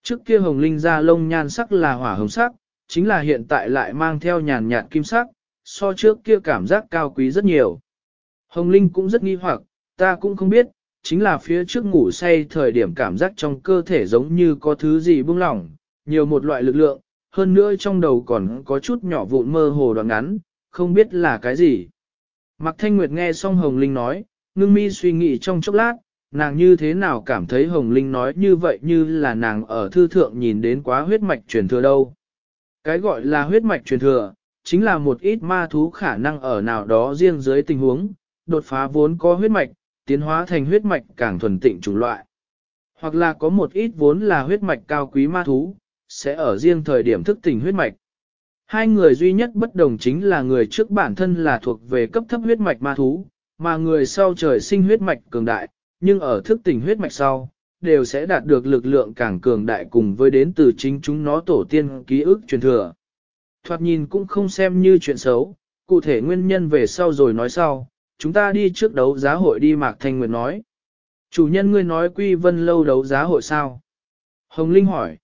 A: Trước kia Hồng Linh ra lông nhan sắc là hỏa hồng sắc, chính là hiện tại lại mang theo nhàn nhạt kim sắc, so trước kia cảm giác cao quý rất nhiều. Hồng Linh cũng rất nghi hoặc, ta cũng không biết, chính là phía trước ngủ say thời điểm cảm giác trong cơ thể giống như có thứ gì buông lỏng, nhiều một loại lực lượng, hơn nữa trong đầu còn có chút nhỏ vụn mơ hồ đoạn ngắn, không biết là cái gì. Mạc Thanh Nguyệt nghe xong Hồng Linh nói, ngưng mi suy nghĩ trong chốc lát, nàng như thế nào cảm thấy Hồng Linh nói như vậy như là nàng ở thư thượng nhìn đến quá huyết mạch truyền thừa đâu. Cái gọi là huyết mạch truyền thừa, chính là một ít ma thú khả năng ở nào đó riêng dưới tình huống, đột phá vốn có huyết mạch, tiến hóa thành huyết mạch càng thuần tịnh chủng loại. Hoặc là có một ít vốn là huyết mạch cao quý ma thú, sẽ ở riêng thời điểm thức tỉnh huyết mạch. Hai người duy nhất bất đồng chính là người trước bản thân là thuộc về cấp thấp huyết mạch ma thú, mà người sau trời sinh huyết mạch cường đại, nhưng ở thức tỉnh huyết mạch sau, đều sẽ đạt được lực lượng càng cường đại cùng với đến từ chính chúng nó tổ tiên ký ức truyền thừa. Thoạt nhìn cũng không xem như chuyện xấu, cụ thể nguyên nhân về sau rồi nói sau, chúng ta đi trước đấu giá hội đi Mạc Thanh Nguyệt nói. Chủ nhân ngươi nói Quy Vân lâu đấu giá hội sao? Hồng Linh hỏi.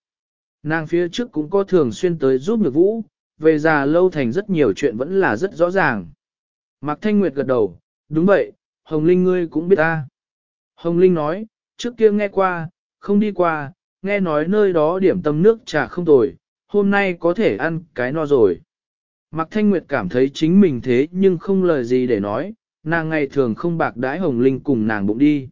A: Nàng phía trước cũng có thường xuyên tới giúp nhược vũ, về già lâu thành rất nhiều chuyện vẫn là rất rõ ràng. Mạc Thanh Nguyệt gật đầu, đúng vậy, Hồng Linh ngươi cũng biết ta. Hồng Linh nói, trước kia nghe qua, không đi qua, nghe nói nơi đó điểm tâm nước trà không tồi, hôm nay có thể ăn cái no rồi. Mạc Thanh Nguyệt cảm thấy chính mình thế nhưng không lời gì để nói, nàng ngày thường không bạc đãi Hồng Linh cùng nàng bụng đi.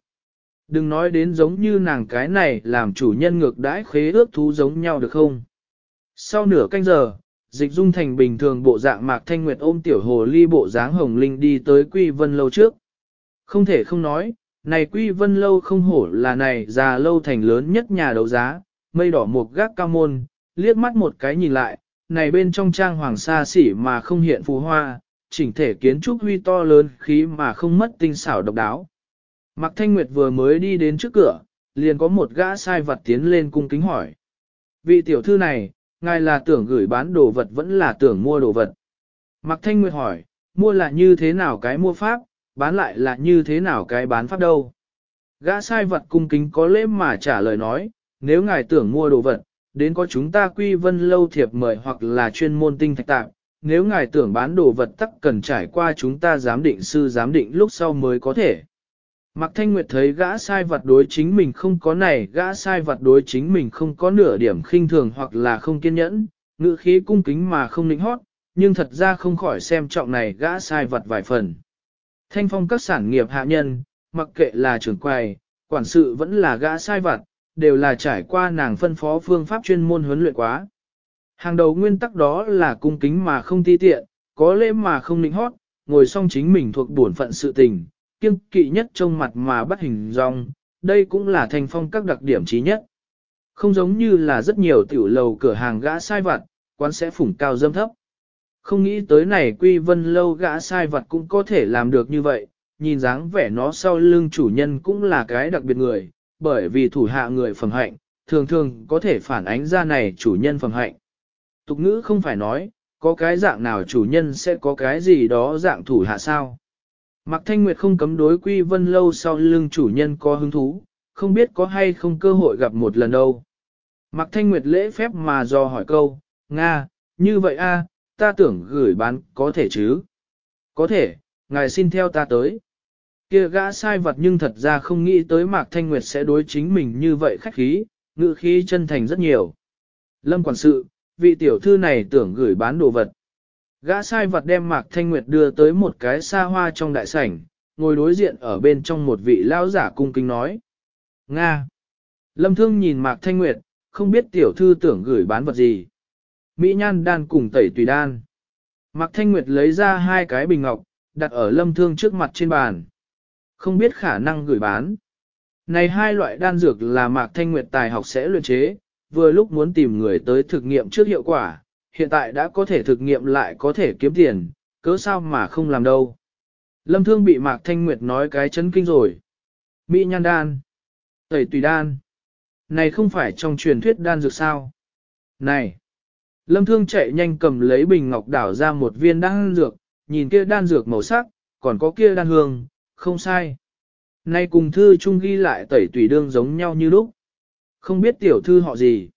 A: Đừng nói đến giống như nàng cái này làm chủ nhân ngược đãi khế ước thú giống nhau được không? Sau nửa canh giờ, dịch dung thành bình thường bộ dạng Mạc Thanh Nguyệt ôm tiểu hồ ly bộ dáng Hồng Linh đi tới Quy Vân Lâu trước. Không thể không nói, này Quy Vân Lâu không hổ là này già lâu thành lớn nhất nhà đấu giá, mây đỏ một gác cao môn, liếc mắt một cái nhìn lại, này bên trong trang hoàng xa xỉ mà không hiện phù hoa, chỉnh thể kiến trúc huy to lớn khí mà không mất tinh xảo độc đáo. Mạc Thanh Nguyệt vừa mới đi đến trước cửa, liền có một gã sai vật tiến lên cung kính hỏi. Vị tiểu thư này, ngài là tưởng gửi bán đồ vật vẫn là tưởng mua đồ vật. Mạc Thanh Nguyệt hỏi, mua là như thế nào cái mua pháp, bán lại là như thế nào cái bán pháp đâu. Gã sai vật cung kính có lễ mà trả lời nói, nếu ngài tưởng mua đồ vật, đến có chúng ta quy vân lâu thiệp mời hoặc là chuyên môn tinh thạch tạm. Nếu ngài tưởng bán đồ vật tắc cần trải qua chúng ta giám định sư giám định lúc sau mới có thể. Mạc Thanh Nguyệt thấy gã sai vật đối chính mình không có này, gã sai vật đối chính mình không có nửa điểm khinh thường hoặc là không kiên nhẫn, ngữ khí cung kính mà không nịnh hót, nhưng thật ra không khỏi xem trọng này gã sai vật vài phần. Thanh phong các sản nghiệp hạ nhân, mặc kệ là trưởng quầy, quản sự vẫn là gã sai vặt đều là trải qua nàng phân phó phương pháp chuyên môn huấn luyện quá. Hàng đầu nguyên tắc đó là cung kính mà không ti tiện, có lễ mà không nịnh hót, ngồi song chính mình thuộc bổn phận sự tình, kiêng kỵ nhất trong mặt mà bắt hình dong, đây cũng là thành phong các đặc điểm trí nhất. Không giống như là rất nhiều tiểu lầu cửa hàng gã sai vặt, quán sẽ phủng cao dâm thấp. Không nghĩ tới này quy vân lâu gã sai vật cũng có thể làm được như vậy, nhìn dáng vẻ nó sau lưng chủ nhân cũng là cái đặc biệt người, bởi vì thủ hạ người phẩm hạnh, thường thường có thể phản ánh ra này chủ nhân phẩm hạnh. Tục ngữ không phải nói, có cái dạng nào chủ nhân sẽ có cái gì đó dạng thủ hạ sao. Mạc Thanh Nguyệt không cấm đối quy vân lâu sau lưng chủ nhân có hứng thú, không biết có hay không cơ hội gặp một lần đâu. Mạc Thanh Nguyệt lễ phép mà do hỏi câu, Nga, như vậy a, ta tưởng gửi bán có thể chứ? Có thể, ngài xin theo ta tới. Kia gã sai vật nhưng thật ra không nghĩ tới Mạc Thanh Nguyệt sẽ đối chính mình như vậy khách khí, ngự khí chân thành rất nhiều. Lâm quản sự, vị tiểu thư này tưởng gửi bán đồ vật. Gã sai vật đem Mạc Thanh Nguyệt đưa tới một cái xa hoa trong đại sảnh, ngồi đối diện ở bên trong một vị lão giả cung kính nói. Nga! Lâm Thương nhìn Mạc Thanh Nguyệt, không biết tiểu thư tưởng gửi bán vật gì. Mỹ Nhan đan cùng tẩy tùy đan. Mạc Thanh Nguyệt lấy ra hai cái bình ngọc, đặt ở Lâm Thương trước mặt trên bàn. Không biết khả năng gửi bán. Này hai loại đan dược là Mạc Thanh Nguyệt tài học sẽ luyện chế, vừa lúc muốn tìm người tới thực nghiệm trước hiệu quả, hiện tại đã có thể thực nghiệm lại có thể kiếm tiền, cớ sao mà không làm đâu. Lâm Thương bị Mạc Thanh Nguyệt nói cái chấn kinh rồi. Mỹ nhan đan. Tẩy tùy đan. Này không phải trong truyền thuyết đan dược sao? Này! Lâm Thương chạy nhanh cầm lấy bình ngọc đảo ra một viên đan dược, nhìn kia đan dược màu sắc, còn có kia đan hương, không sai. Nay cùng thư chung ghi lại tẩy tùy đương giống nhau như lúc. Không biết tiểu thư họ gì.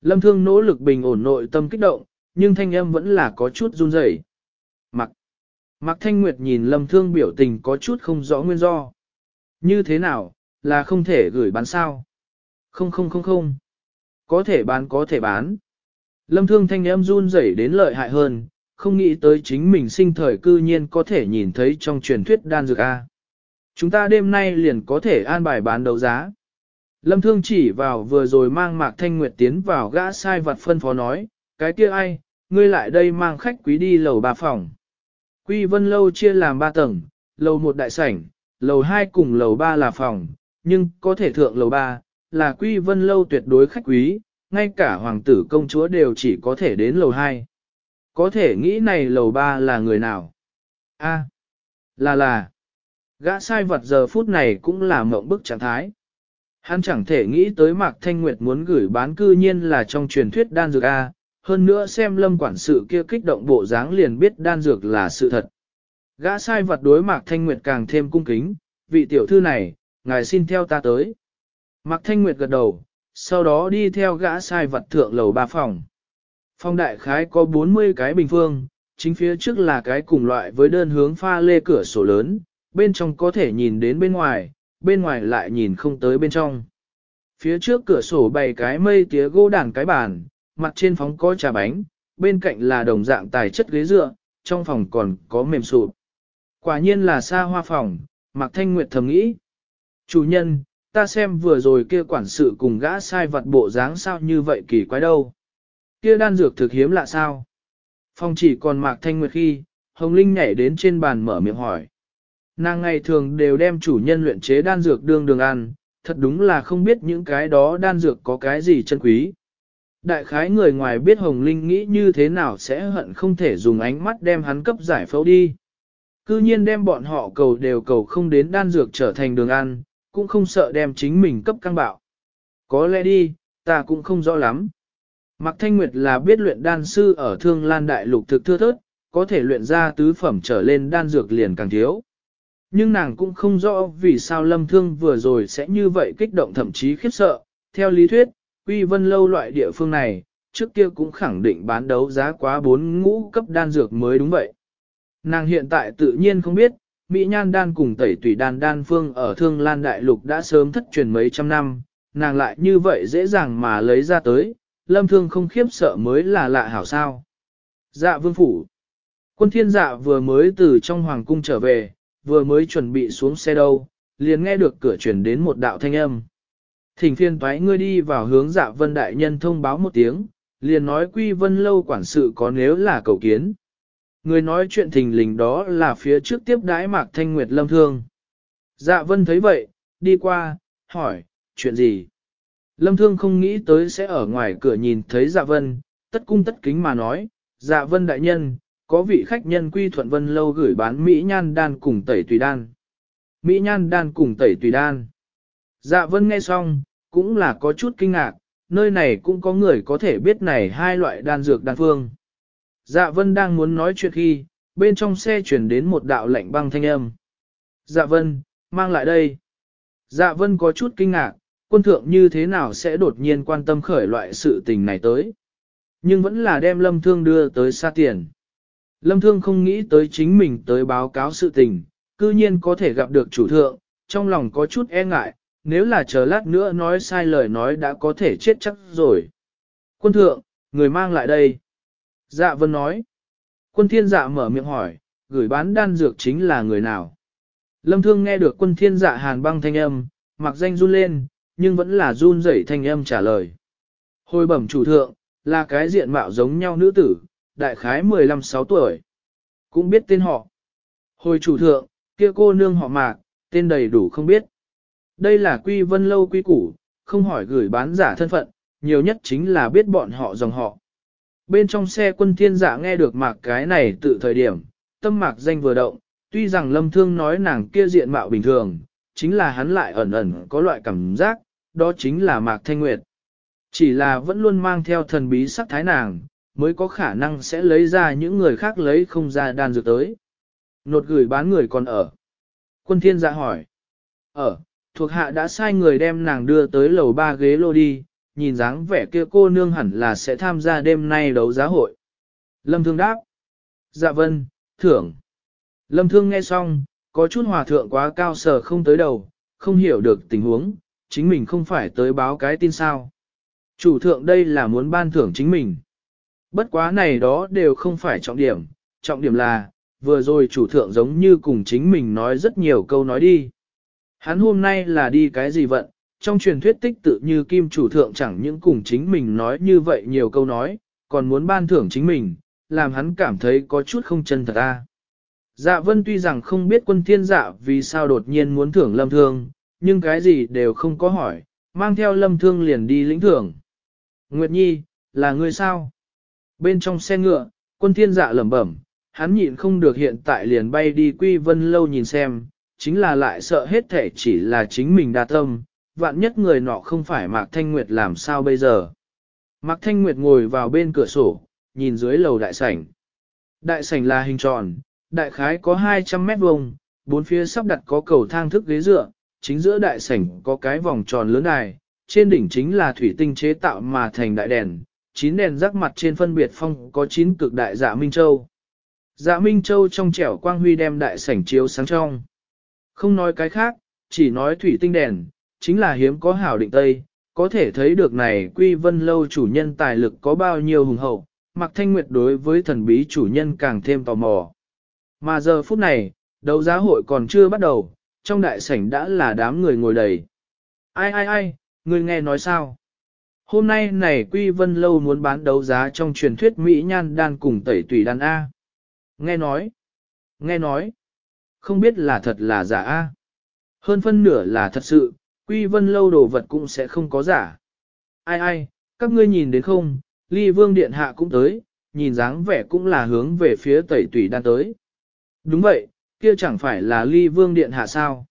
A: Lâm Thương nỗ lực bình ổn nội tâm kích động, nhưng thanh âm vẫn là có chút run rẩy. Mặc. Mặc Thanh Nguyệt nhìn Lâm Thương biểu tình có chút không rõ nguyên do. Như thế nào, là không thể gửi bán sao? Không không không không. Có thể bán có thể bán. Lâm Thương thanh em run rẩy đến lợi hại hơn, không nghĩ tới chính mình sinh thời cư nhiên có thể nhìn thấy trong truyền thuyết đan dược A. Chúng ta đêm nay liền có thể an bài bán đấu giá. Lâm Thương chỉ vào vừa rồi mang Mạc Thanh Nguyệt tiến vào gã sai vật phân phó nói, cái kia ai, ngươi lại đây mang khách quý đi lầu ba phòng. Quy vân lâu chia làm ba tầng, lầu một đại sảnh, lầu hai cùng lầu ba là phòng, nhưng có thể thượng lầu ba, là quy vân lâu tuyệt đối khách quý, ngay cả hoàng tử công chúa đều chỉ có thể đến lầu hai. Có thể nghĩ này lầu ba là người nào? A, là là, gã sai vật giờ phút này cũng là mộng bức trạng thái. Hắn chẳng thể nghĩ tới Mạc Thanh Nguyệt muốn gửi bán cư nhiên là trong truyền thuyết đan dược A, hơn nữa xem lâm quản sự kia kích động bộ dáng liền biết đan dược là sự thật. Gã sai vật đối Mạc Thanh Nguyệt càng thêm cung kính, vị tiểu thư này, ngài xin theo ta tới. Mạc Thanh Nguyệt gật đầu, sau đó đi theo gã sai vật thượng lầu ba phòng. Phòng đại khái có 40 cái bình phương, chính phía trước là cái cùng loại với đơn hướng pha lê cửa sổ lớn, bên trong có thể nhìn đến bên ngoài, bên ngoài lại nhìn không tới bên trong. Phía trước cửa sổ bày cái mây tía gỗ đàn cái bàn, mặt trên phóng có trà bánh, bên cạnh là đồng dạng tài chất ghế dựa, trong phòng còn có mềm sụp. Quả nhiên là xa hoa phòng, Mạc Thanh Nguyệt thầm nghĩ. Chủ nhân, ta xem vừa rồi kia quản sự cùng gã sai vật bộ dáng sao như vậy kỳ quái đâu. Kia đan dược thực hiếm lạ sao? phong chỉ còn Mạc Thanh Nguyệt khi, Hồng Linh nhảy đến trên bàn mở miệng hỏi. Nàng ngày thường đều đem chủ nhân luyện chế đan dược đương đường ăn, thật đúng là không biết những cái đó đan dược có cái gì chân quý. Đại khái người ngoài biết Hồng Linh nghĩ như thế nào sẽ hận không thể dùng ánh mắt đem hắn cấp giải phẫu đi. Cư nhiên đem bọn họ cầu đều cầu không đến đan dược trở thành đường ăn, cũng không sợ đem chính mình cấp căng bạo. Có lẽ đi, ta cũng không rõ lắm. Mạc Thanh Nguyệt là biết luyện đan sư ở Thương Lan Đại Lục thực thưa thớt, có thể luyện ra tứ phẩm trở lên đan dược liền càng thiếu. Nhưng nàng cũng không rõ vì sao lâm thương vừa rồi sẽ như vậy kích động thậm chí khiếp sợ. Theo lý thuyết, Quy Vân Lâu loại địa phương này, trước kia cũng khẳng định bán đấu giá quá bốn ngũ cấp đan dược mới đúng vậy. Nàng hiện tại tự nhiên không biết, Mỹ Nhan đan cùng tẩy tùy đan đan phương ở Thương Lan Đại Lục đã sớm thất truyền mấy trăm năm, nàng lại như vậy dễ dàng mà lấy ra tới, lâm thương không khiếp sợ mới là lạ hảo sao. Dạ vương phủ. Quân thiên dạ vừa mới từ trong hoàng cung trở về, vừa mới chuẩn bị xuống xe đâu, liền nghe được cửa truyền đến một đạo thanh âm. Thỉnh phiên toái ngươi đi vào hướng dạ vân đại nhân thông báo một tiếng, liền nói quy vân lâu quản sự có nếu là cầu kiến. Người nói chuyện thình lình đó là phía trước tiếp đái mạc thanh nguyệt lâm thương. Dạ vân thấy vậy, đi qua, hỏi, chuyện gì? Lâm thương không nghĩ tới sẽ ở ngoài cửa nhìn thấy dạ vân, tất cung tất kính mà nói, dạ vân đại nhân, có vị khách nhân quy thuận vân lâu gửi bán Mỹ nhan đan cùng tẩy tùy đan. Mỹ nhan đan cùng tẩy tùy đan. Dạ vân nghe xong, cũng là có chút kinh ngạc, nơi này cũng có người có thể biết này hai loại đan dược đan phương. Dạ vân đang muốn nói chuyện khi, bên trong xe chuyển đến một đạo lạnh băng thanh âm. Dạ vân, mang lại đây. Dạ vân có chút kinh ngạc, quân thượng như thế nào sẽ đột nhiên quan tâm khởi loại sự tình này tới. Nhưng vẫn là đem lâm thương đưa tới xa tiền. Lâm Thương không nghĩ tới chính mình tới báo cáo sự tình, cư nhiên có thể gặp được chủ thượng, trong lòng có chút e ngại, nếu là chờ lát nữa nói sai lời nói đã có thể chết chắc rồi. Quân thượng, người mang lại đây. Dạ vân nói. Quân thiên dạ mở miệng hỏi, gửi bán đan dược chính là người nào? Lâm Thương nghe được quân thiên dạ hàn băng thanh âm, mặc danh run lên, nhưng vẫn là run rẩy thanh âm trả lời. Hồi bẩm chủ thượng, là cái diện mạo giống nhau nữ tử, đại khái 15-6 tuổi. Cũng biết tên họ. Hồi chủ thượng, kia cô nương họ mạc, tên đầy đủ không biết. Đây là quy vân lâu quy củ, không hỏi gửi bán giả thân phận, nhiều nhất chính là biết bọn họ dòng họ. Bên trong xe quân thiên giả nghe được mạc cái này tự thời điểm, tâm mạc danh vừa động, tuy rằng lâm thương nói nàng kia diện mạo bình thường, chính là hắn lại ẩn ẩn có loại cảm giác, đó chính là mạc thanh nguyệt. Chỉ là vẫn luôn mang theo thần bí sắc thái nàng, mới có khả năng sẽ lấy ra những người khác lấy không ra đan dược tới. Nột gửi bán người còn ở. Quân thiên dạ hỏi. Ở, thuộc hạ đã sai người đem nàng đưa tới lầu ba ghế lô đi, nhìn dáng vẻ kia cô nương hẳn là sẽ tham gia đêm nay đấu giá hội. Lâm Thương đáp. Dạ vân, thưởng. Lâm Thương nghe xong, có chút hòa thượng quá cao sở không tới đầu, không hiểu được tình huống, chính mình không phải tới báo cái tin sao. Chủ thượng đây là muốn ban thưởng chính mình. Bất quá này đó đều không phải trọng điểm, trọng điểm là, vừa rồi chủ thượng giống như cùng chính mình nói rất nhiều câu nói đi. Hắn hôm nay là đi cái gì vận, trong truyền thuyết tích tự như kim chủ thượng chẳng những cùng chính mình nói như vậy nhiều câu nói, còn muốn ban thưởng chính mình, làm hắn cảm thấy có chút không chân thật ta. Dạ vân tuy rằng không biết quân thiên dạ vì sao đột nhiên muốn thưởng lâm thương, nhưng cái gì đều không có hỏi, mang theo lâm thương liền đi lĩnh thưởng. Nguyệt Nhi, là người sao? Bên trong xe ngựa, quân thiên dạ lẩm bẩm, hắn nhịn không được hiện tại liền bay đi quy vân lâu nhìn xem, chính là lại sợ hết thể chỉ là chính mình đa tâm, vạn nhất người nọ không phải Mạc Thanh Nguyệt làm sao bây giờ. Mạc Thanh Nguyệt ngồi vào bên cửa sổ, nhìn dưới lầu đại sảnh. Đại sảnh là hình tròn, đại khái có 200 mét vuông, bốn phía sắp đặt có cầu thang thức ghế dựa, chính giữa đại sảnh có cái vòng tròn lớn đài, trên đỉnh chính là thủy tinh chế tạo mà thành đại đèn, chín đèn rắc mặt trên phân biệt phong có chín cực đại dạ Minh Châu. Dạ Minh Châu trong trẻo quang huy đem đại sảnh chiếu sáng trong. Không nói cái khác, chỉ nói thủy tinh đèn, chính là hiếm có hảo định tây, có thể thấy được này quy vân lâu chủ nhân tài lực có bao nhiêu hùng hậu, mặc thanh nguyệt đối với thần bí chủ nhân càng thêm tò mò. Mà giờ phút này, đấu giá hội còn chưa bắt đầu, trong đại sảnh đã là đám người ngồi đầy. Ai ai ai, người nghe nói sao? Hôm nay này Quy Vân Lâu muốn bán đấu giá trong truyền thuyết Mỹ Nhan đan cùng tẩy tùy đan A. Nghe nói, nghe nói, không biết là thật là giả A. Hơn phân nửa là thật sự, Quy Vân Lâu đồ vật cũng sẽ không có giả. Ai ai, các ngươi nhìn đến không, Ly Vương Điện Hạ cũng tới, nhìn dáng vẻ cũng là hướng về phía tẩy Tủy đan tới. Đúng vậy, kia chẳng phải là Ly Vương Điện Hạ sao.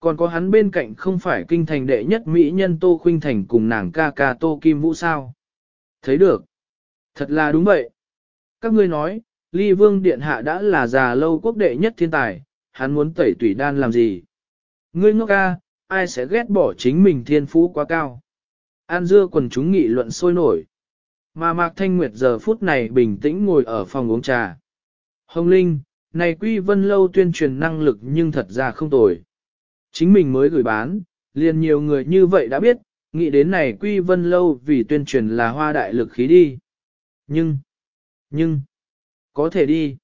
A: Còn có hắn bên cạnh không phải kinh thành đệ nhất mỹ nhân Tô Khuynh Thành cùng nàng ca ca Tô Kim Vũ sao? Thấy được. Thật là đúng vậy. Các ngươi nói, Ly Vương Điện Hạ đã là già lâu quốc đệ nhất thiên tài, hắn muốn tẩy tủy đan làm gì? Ngươi ngốc ca, ai sẽ ghét bỏ chính mình thiên phú quá cao? An dưa quần chúng nghị luận sôi nổi. Mà Mạc Thanh Nguyệt giờ phút này bình tĩnh ngồi ở phòng uống trà. Hồng Linh, này quy vân lâu tuyên truyền năng lực nhưng thật ra không tồi. Chính mình mới gửi bán, liền nhiều người như vậy đã biết, nghĩ đến này quy vân lâu vì tuyên truyền là hoa đại lực khí đi. Nhưng, nhưng, có thể đi.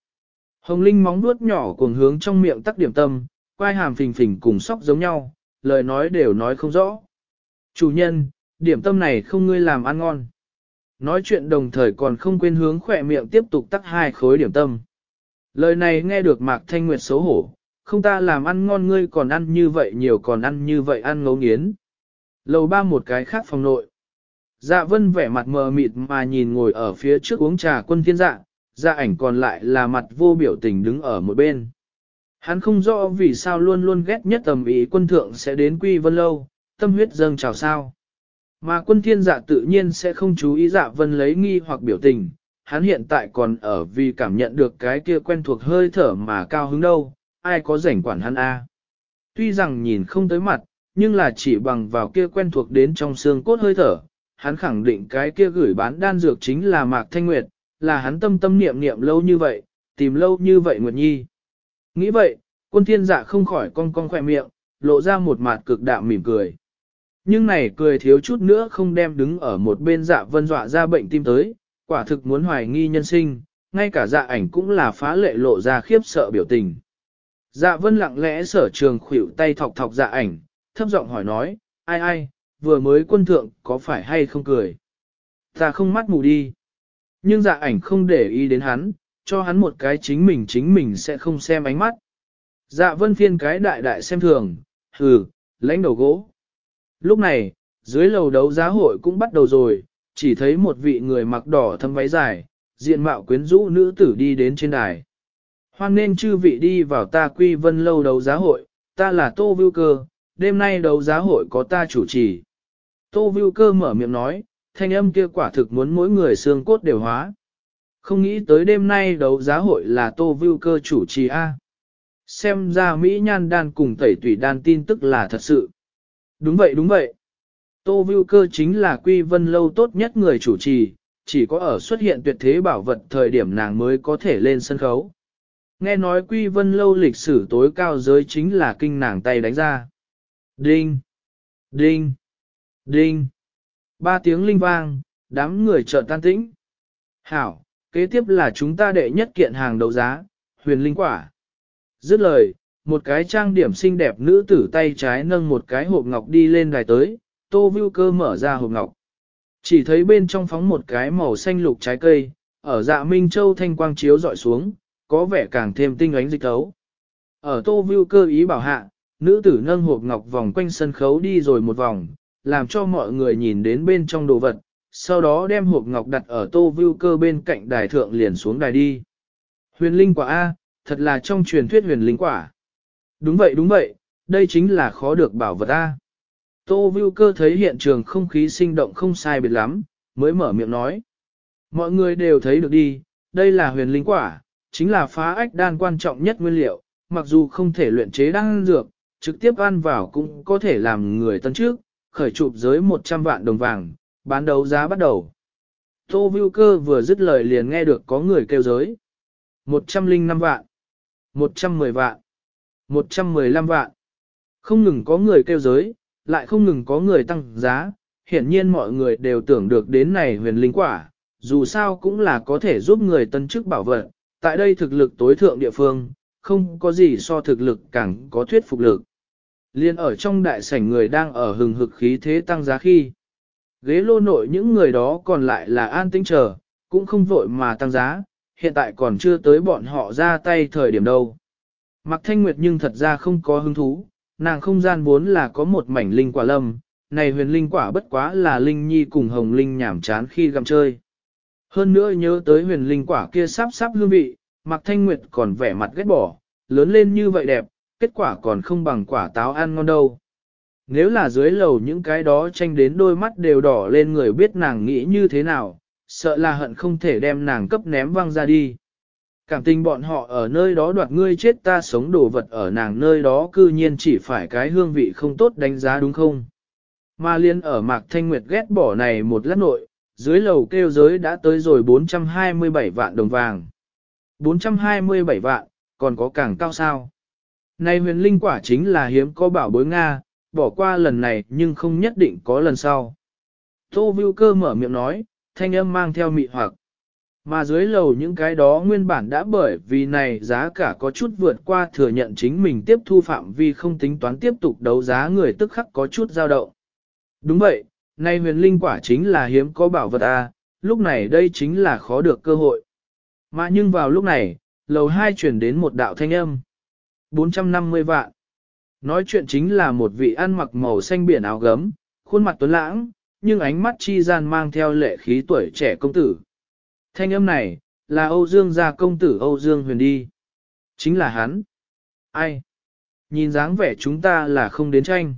A: Hồng Linh móng nuốt nhỏ cuồng hướng trong miệng tắc điểm tâm, quai hàm phình phình cùng sóc giống nhau, lời nói đều nói không rõ. Chủ nhân, điểm tâm này không ngươi làm ăn ngon. Nói chuyện đồng thời còn không quên hướng khỏe miệng tiếp tục tắc hai khối điểm tâm. Lời này nghe được Mạc Thanh Nguyệt xấu hổ, không ta làm ăn ngon ngươi còn ăn như vậy nhiều còn ăn như vậy ăn ngấu nghiến. Lầu ba một cái khác phòng nội. Dạ vân vẻ mặt mờ mịt mà nhìn ngồi ở phía trước uống trà quân thiên dạ, dạ ảnh còn lại là mặt vô biểu tình đứng ở một bên. Hắn không rõ vì sao luôn luôn ghét nhất tầm ý quân thượng sẽ đến quy vân lâu, tâm huyết dâng trào sao. Mà quân thiên dạ tự nhiên sẽ không chú ý dạ vân lấy nghi hoặc biểu tình, hắn hiện tại còn ở vì cảm nhận được cái kia quen thuộc hơi thở mà cao hứng đâu, ai có rảnh quản hắn a? Tuy rằng nhìn không tới mặt, nhưng là chỉ bằng vào kia quen thuộc đến trong xương cốt hơi thở, hắn khẳng định cái kia gửi bán đan dược chính là Mạc Thanh Nguyệt, là hắn tâm tâm niệm niệm lâu như vậy, tìm lâu như vậy Nguyệt Nhi. Nghĩ vậy, quân thiên dạ không khỏi cong cong khỏe miệng, lộ ra một mặt cực đạm mỉm cười. Nhưng này cười thiếu chút nữa không đem đứng ở một bên dạ vân dọa ra bệnh tim tới, quả thực muốn hoài nghi nhân sinh, ngay cả dạ ảnh cũng là phá lệ lộ ra khiếp sợ biểu tình. Dạ vân lặng lẽ sở trường khuỷu tay thọc thọc dạ ảnh, thấp giọng hỏi nói, ai ai, vừa mới quân thượng có phải hay không cười. Ta không mắt mù đi. Nhưng dạ ảnh không để ý đến hắn, cho hắn một cái chính mình chính mình sẽ không xem ánh mắt. Dạ vân phiên cái đại đại xem thường, hừ, lãnh đầu gỗ. Lúc này, dưới lầu đấu giá hội cũng bắt đầu rồi, chỉ thấy một vị người mặc đỏ thâm váy dài, diện mạo quyến rũ nữ tử đi đến trên đài. Hoan nên chư vị đi vào ta quy vân lâu đấu giá hội, ta là Tô Vưu Cơ, đêm nay đấu giá hội có ta chủ trì. Tô Vưu Cơ mở miệng nói, thanh âm kia quả thực muốn mỗi người xương cốt đều hóa. Không nghĩ tới đêm nay đấu giá hội là Tô Vưu Cơ chủ trì A. Xem ra Mỹ Nhan đan cùng tẩy tủy đan tin tức là thật sự. Đúng vậy đúng vậy. Tô Vưu Cơ chính là quy vân lâu tốt nhất người chủ trì, chỉ có ở xuất hiện tuyệt thế bảo vật thời điểm nàng mới có thể lên sân khấu. Nghe nói quy vân lâu lịch sử tối cao giới chính là kinh nàng tay đánh ra. Đinh! Đinh! Đinh! Ba tiếng linh vang, đám người chợt tan tĩnh. Hảo, kế tiếp là chúng ta đệ nhất kiện hàng đấu giá, huyền linh quả. Dứt lời, một cái trang điểm xinh đẹp nữ tử tay trái nâng một cái hộp ngọc đi lên đài tới, tô vưu cơ mở ra hộp ngọc. Chỉ thấy bên trong phóng một cái màu xanh lục trái cây, ở dạ Minh Châu thanh quang chiếu dọi xuống, có vẻ càng thêm tinh ánh dịch tấu. Ở tô vưu cơ ý bảo hạ, nữ tử nâng hộp ngọc vòng quanh sân khấu đi rồi một vòng, làm cho mọi người nhìn đến bên trong đồ vật, sau đó đem hộp ngọc đặt ở tô vưu cơ bên cạnh đài thượng liền xuống đài đi. Huyền linh quả A, thật là trong truyền thuyết huyền linh quả. Đúng vậy đúng vậy, đây chính là khó được bảo vật A. Tô Vưu Cơ thấy hiện trường không khí sinh động không sai biệt lắm, mới mở miệng nói. Mọi người đều thấy được đi, đây là huyền linh quả, chính là phá ách đan quan trọng nhất nguyên liệu, mặc dù không thể luyện chế đan dược, trực tiếp ăn vào cũng có thể làm người tân trước, khởi chụp giới 100 vạn đồng vàng, bán đấu giá bắt đầu. Tô Vưu Cơ vừa dứt lời liền nghe được có người kêu giới. 105 vạn, 110 vạn, 115 vạn. Không ngừng có người kêu giới, lại không ngừng có người tăng giá, hiển nhiên mọi người đều tưởng được đến này huyền linh quả, dù sao cũng là có thể giúp người tân chức bảo vật, tại đây thực lực tối thượng địa phương, không có gì so thực lực càng có thuyết phục lực. Liên ở trong đại sảnh người đang ở hừng hực khí thế tăng giá khi. Ghế lô nội những người đó còn lại là an tĩnh chờ, cũng không vội mà tăng giá, hiện tại còn chưa tới bọn họ ra tay thời điểm đâu. Mặc thanh nguyệt nhưng thật ra không có hứng thú, nàng không gian vốn là có một mảnh linh quả lâm, này huyền linh quả bất quá là linh nhi cùng hồng linh nhảm chán khi gặm chơi. Hơn nữa nhớ tới huyền linh quả kia sắp sắp hương vị, Mạc Thanh Nguyệt còn vẻ mặt ghét bỏ, lớn lên như vậy đẹp, kết quả còn không bằng quả táo ăn ngon đâu. Nếu là dưới lầu những cái đó tranh đến đôi mắt đều đỏ lên người biết nàng nghĩ như thế nào, sợ là hận không thể đem nàng cấp ném văng ra đi. Cảm tình bọn họ ở nơi đó đoạt ngươi chết ta sống đồ vật ở nàng nơi đó cư nhiên chỉ phải cái hương vị không tốt đánh giá đúng không? Mà liên ở Mạc Thanh Nguyệt ghét bỏ này một lát nội, dưới lầu kêu giới đã tới rồi 427 vạn đồng vàng. 427 vạn, còn có càng cao sao? Này huyền linh quả chính là hiếm có bảo bối Nga, bỏ qua lần này nhưng không nhất định có lần sau. Tô Vưu Cơ mở miệng nói, thanh âm mang theo mị hoặc. Mà dưới lầu những cái đó nguyên bản đã bởi vì này giá cả có chút vượt qua thừa nhận chính mình tiếp thu phạm vi không tính toán tiếp tục đấu giá người tức khắc có chút dao động. Đúng vậy, nay huyền linh quả chính là hiếm có bảo vật A, lúc này đây chính là khó được cơ hội. Mà nhưng vào lúc này, lầu hai chuyển đến một đạo thanh âm. 450 vạn. Nói chuyện chính là một vị ăn mặc màu xanh biển áo gấm, khuôn mặt tuấn lãng, nhưng ánh mắt chi gian mang theo lệ khí tuổi trẻ công tử. Thanh âm này, là Âu Dương gia công tử Âu Dương huyền đi. Chính là hắn. Ai? Nhìn dáng vẻ chúng ta là không đến tranh.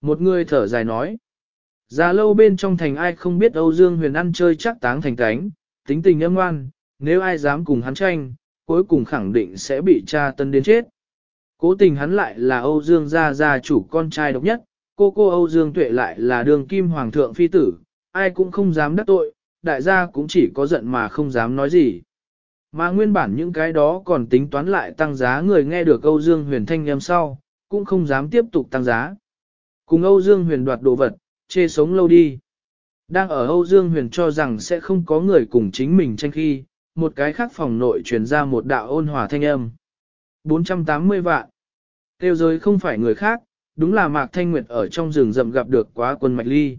A: Một người thở dài nói. Già lâu bên trong thành ai không biết Âu Dương huyền ăn chơi chắc táng thành cánh, tính tình âm ngoan, nếu ai dám cùng hắn tranh, cuối cùng khẳng định sẽ bị tra tân đến chết. Cố tình hắn lại là Âu Dương gia gia chủ con trai độc nhất, cô cô Âu Dương tuệ lại là đường kim hoàng thượng phi tử, ai cũng không dám đắc tội, đại gia cũng chỉ có giận mà không dám nói gì. Mà nguyên bản những cái đó còn tính toán lại tăng giá người nghe được Âu Dương huyền thanh nhầm sau, cũng không dám tiếp tục tăng giá. Cùng Âu Dương huyền đoạt đồ vật, chê sống lâu đi. Đang ở Âu Dương huyền cho rằng sẽ không có người cùng chính mình tranh khi, một cái khác phòng nội truyền ra một đạo ôn hòa thanh âm. 480 vạn. Tiêu giới không phải người khác, đúng là Mạc Thanh Nguyệt ở trong rừng rậm gặp được quá quân mạch ly.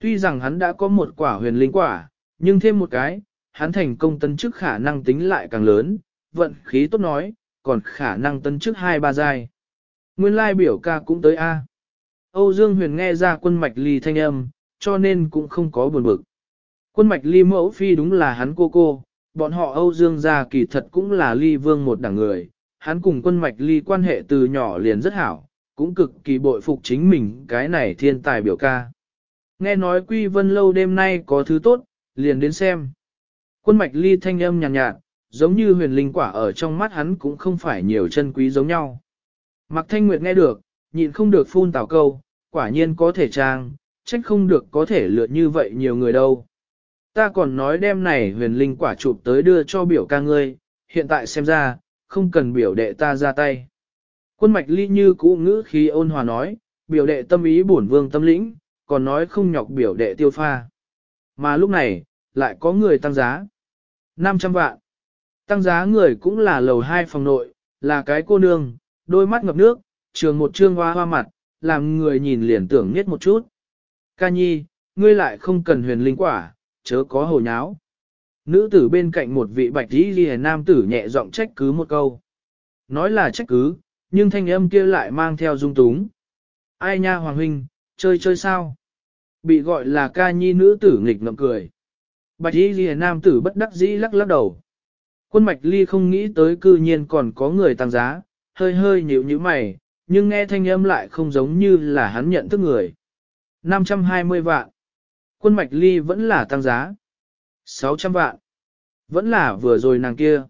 A: Tuy rằng hắn đã có một quả huyền linh quả, nhưng thêm một cái, hắn thành công tân chức khả năng tính lại càng lớn, vận khí tốt nói, còn khả năng tân chức hai ba giai. Nguyên lai biểu ca cũng tới A. Âu Dương Huyền nghe ra quân mạch ly thanh âm, cho nên cũng không có buồn bực. Quân mạch ly mẫu phi đúng là hắn cô cô, bọn họ Âu Dương gia kỳ thật cũng là ly vương một đảng người, hắn cùng quân mạch ly quan hệ từ nhỏ liền rất hảo, cũng cực kỳ bội phục chính mình cái này thiên tài biểu ca. Nghe nói quy vân lâu đêm nay có thứ tốt, liền đến xem. Quân mạch ly thanh âm nhàn nhạt, nhạt, giống như huyền linh quả ở trong mắt hắn cũng không phải nhiều chân quý giống nhau. Mạc Thanh Nguyệt nghe được, nhịn không được phun tào câu, quả nhiên có thể trang, trách không được có thể lượt như vậy nhiều người đâu. Ta còn nói đêm này huyền linh quả chụp tới đưa cho biểu ca ngươi, hiện tại xem ra, không cần biểu đệ ta ra tay. Quân mạch ly như cũ ngữ khí ôn hòa nói, biểu đệ tâm ý bổn vương tâm lĩnh, còn nói không nhọc biểu đệ tiêu pha. Mà lúc này, lại có người tăng giá. 500 vạn. Tăng giá người cũng là lầu hai phòng nội, là cái cô nương, đôi mắt ngập nước, trường một trương hoa hoa mặt, làm người nhìn liền tưởng nhất một chút. Ca nhi, ngươi lại không cần huyền linh quả, chớ có hồ nháo. Nữ tử bên cạnh một vị bạch đi ghi nam tử nhẹ giọng trách cứ một câu. Nói là trách cứ, nhưng thanh âm kia lại mang theo dung túng. Ai nha Hoàng Huynh, chơi chơi sao? Bị gọi là ca nhi nữ tử nghịch ngậm cười. Bạch y ghi nam tử bất đắc dĩ lắc lắc đầu. Quân mạch ly không nghĩ tới cư nhiên còn có người tăng giá, hơi hơi nhíu như mày, nhưng nghe thanh âm lại không giống như là hắn nhận thức người. 520 vạn. Quân mạch ly vẫn là tăng giá. 600 vạn. Vẫn là vừa rồi nàng kia.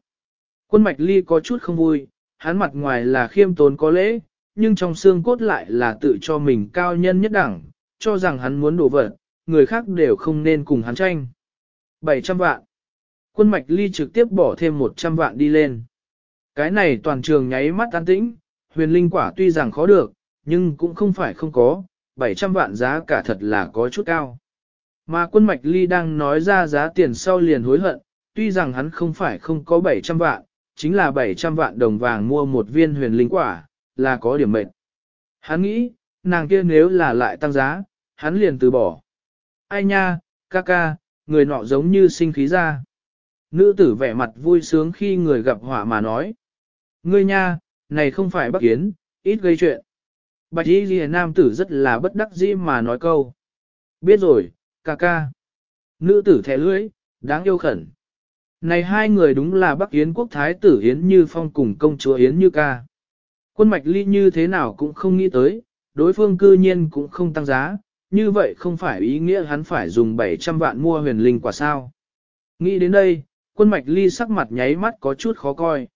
A: Quân mạch ly có chút không vui, hắn mặt ngoài là khiêm tốn có lễ, nhưng trong xương cốt lại là tự cho mình cao nhân nhất đẳng, cho rằng hắn muốn đổ vật, người khác đều không nên cùng hắn tranh. 700 vạn. Quân mạch ly trực tiếp bỏ thêm 100 vạn đi lên. Cái này toàn trường nháy mắt an tĩnh, huyền linh quả tuy rằng khó được, nhưng cũng không phải không có, 700 vạn giá cả thật là có chút cao. Mà quân mạch ly đang nói ra giá tiền sau liền hối hận, tuy rằng hắn không phải không có 700 vạn, chính là 700 vạn đồng vàng mua một viên huyền linh quả, là có điểm mệnh. Hắn nghĩ, nàng kia nếu là lại tăng giá, hắn liền từ bỏ. Ai nha, ca ca, người nọ giống như sinh khí ra. Nữ tử vẻ mặt vui sướng khi người gặp họa mà nói. Ngươi nha, này không phải bắc kiến, ít gây chuyện. Bạch y ghi nam tử rất là bất đắc dĩ mà nói câu. Biết rồi, ca ca. Nữ tử thẻ lưỡi, đáng yêu khẩn. Này hai người đúng là Bắc Yến quốc thái tử Yến Như Phong cùng công chúa Yến Như Ca. Quân mạch ly như thế nào cũng không nghĩ tới, đối phương cư nhiên cũng không tăng giá, như vậy không phải ý nghĩa hắn phải dùng 700 vạn mua huyền linh quả sao. Nghĩ đến đây, quân mạch ly sắc mặt nháy mắt có chút khó coi.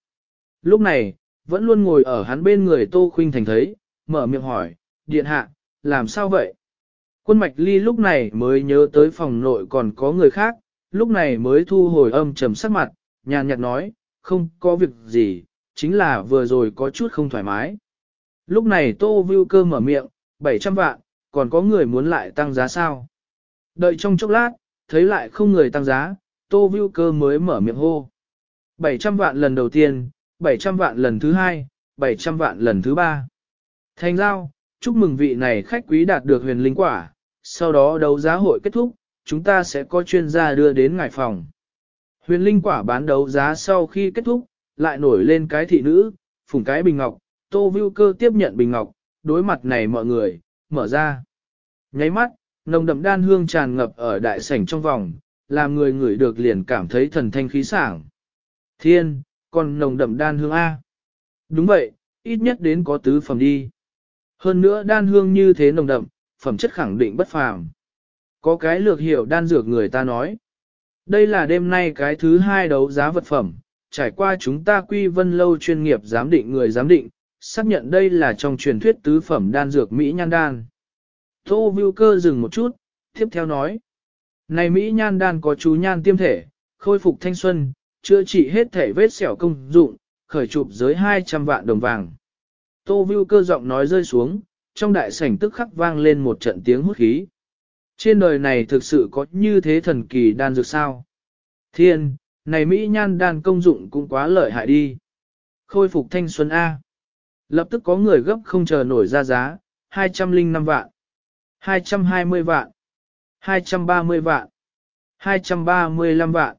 A: Lúc này, vẫn luôn ngồi ở hắn bên người Tô Khuynh Thành thấy, mở miệng hỏi, điện hạ, làm sao vậy? Quân mạch ly lúc này mới nhớ tới phòng nội còn có người khác, lúc này mới thu hồi âm trầm sắc mặt, nhàn nhạt nói, không có việc gì, chính là vừa rồi có chút không thoải mái. Lúc này Tô Vưu Cơ mở miệng, 700 vạn, còn có người muốn lại tăng giá sao? Đợi trong chốc lát, thấy lại không người tăng giá, Tô Vưu Cơ mới mở miệng hô. 700 vạn lần đầu tiên, 700 vạn lần thứ hai, 700 vạn lần thứ ba. Thành giao, chúc mừng vị này khách quý đạt được huyền linh quả, sau đó đấu giá hội kết thúc, chúng ta sẽ có chuyên gia đưa đến ngài phòng. Huyền linh quả bán đấu giá sau khi kết thúc, lại nổi lên cái thị nữ, phủng cái bình ngọc, tô vưu cơ tiếp nhận bình ngọc, đối mặt này mọi người, mở ra. Nháy mắt, nồng đậm đan hương tràn ngập ở đại sảnh trong vòng, làm người ngửi được liền cảm thấy thần thanh khí sảng. Thiên, còn nồng đậm đan hương A. Đúng vậy, ít nhất đến có tứ phẩm đi. Hơn nữa đan hương như thế nồng đậm, phẩm chất khẳng định bất phàm. Có cái lược hiểu đan dược người ta nói. Đây là đêm nay cái thứ hai đấu giá vật phẩm, trải qua chúng ta quy vân lâu chuyên nghiệp giám định người giám định, xác nhận đây là trong truyền thuyết tứ phẩm đan dược Mỹ nhan đan. Tô Vưu Cơ dừng một chút, tiếp theo nói. Này Mỹ nhan đan có chú nhan tiêm thể, khôi phục thanh xuân, chữa trị hết thể vết sẹo công dụng, khởi chụp giới 200 vạn đồng vàng. Tô Vưu Cơ giọng nói rơi xuống, trong đại sảnh tức khắc vang lên một trận tiếng hút khí. Trên đời này thực sự có như thế thần kỳ đan dược sao? Thiên, này Mỹ nhan đan công dụng cũng quá lợi hại đi. Khôi phục thanh xuân A. Lập tức có người gấp không chờ nổi ra giá, 205 vạn, 220 vạn, 230 vạn, 235 vạn.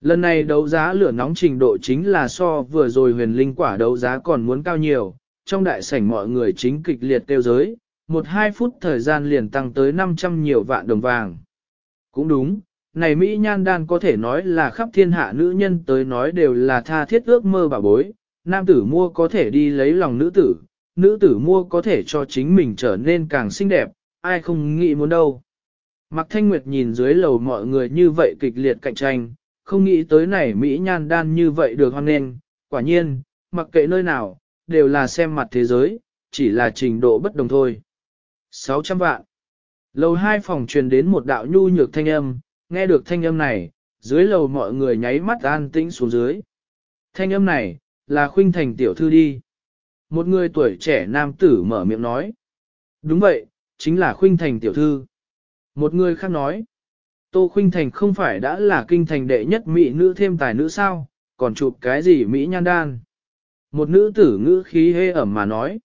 A: Lần này đấu giá lửa nóng trình độ chính là so vừa rồi huyền linh quả đấu giá còn muốn cao nhiều, trong đại sảnh mọi người chính kịch liệt tiêu giới, một hai phút thời gian liền tăng tới 500 nhiều vạn đồng vàng. Cũng đúng, này Mỹ nhan đan có thể nói là khắp thiên hạ nữ nhân tới nói đều là tha thiết ước mơ bà bối, nam tử mua có thể đi lấy lòng nữ tử, nữ tử mua có thể cho chính mình trở nên càng xinh đẹp, ai không nghĩ muốn đâu. Mạc Thanh Nguyệt nhìn dưới lầu mọi người như vậy kịch liệt cạnh tranh, không nghĩ tới này Mỹ nhan đan như vậy được hoan nghênh, quả nhiên, mặc kệ nơi nào, đều là xem mặt thế giới, chỉ là trình độ bất đồng thôi. 600 vạn. Lầu hai phòng truyền đến một đạo nhu nhược thanh âm, nghe được thanh âm này, dưới lầu mọi người nháy mắt an tĩnh xuống dưới. Thanh âm này, là khuynh thành tiểu thư đi. Một người tuổi trẻ nam tử mở miệng nói. Đúng vậy, chính là khuynh thành tiểu thư. Một người khác nói. Tô khuynh thành không phải đã là kinh thành đệ nhất mỹ nữ thêm tài nữ sao, còn chụp cái gì mỹ nhan đan. Một nữ tử ngữ khí hê ẩm mà nói.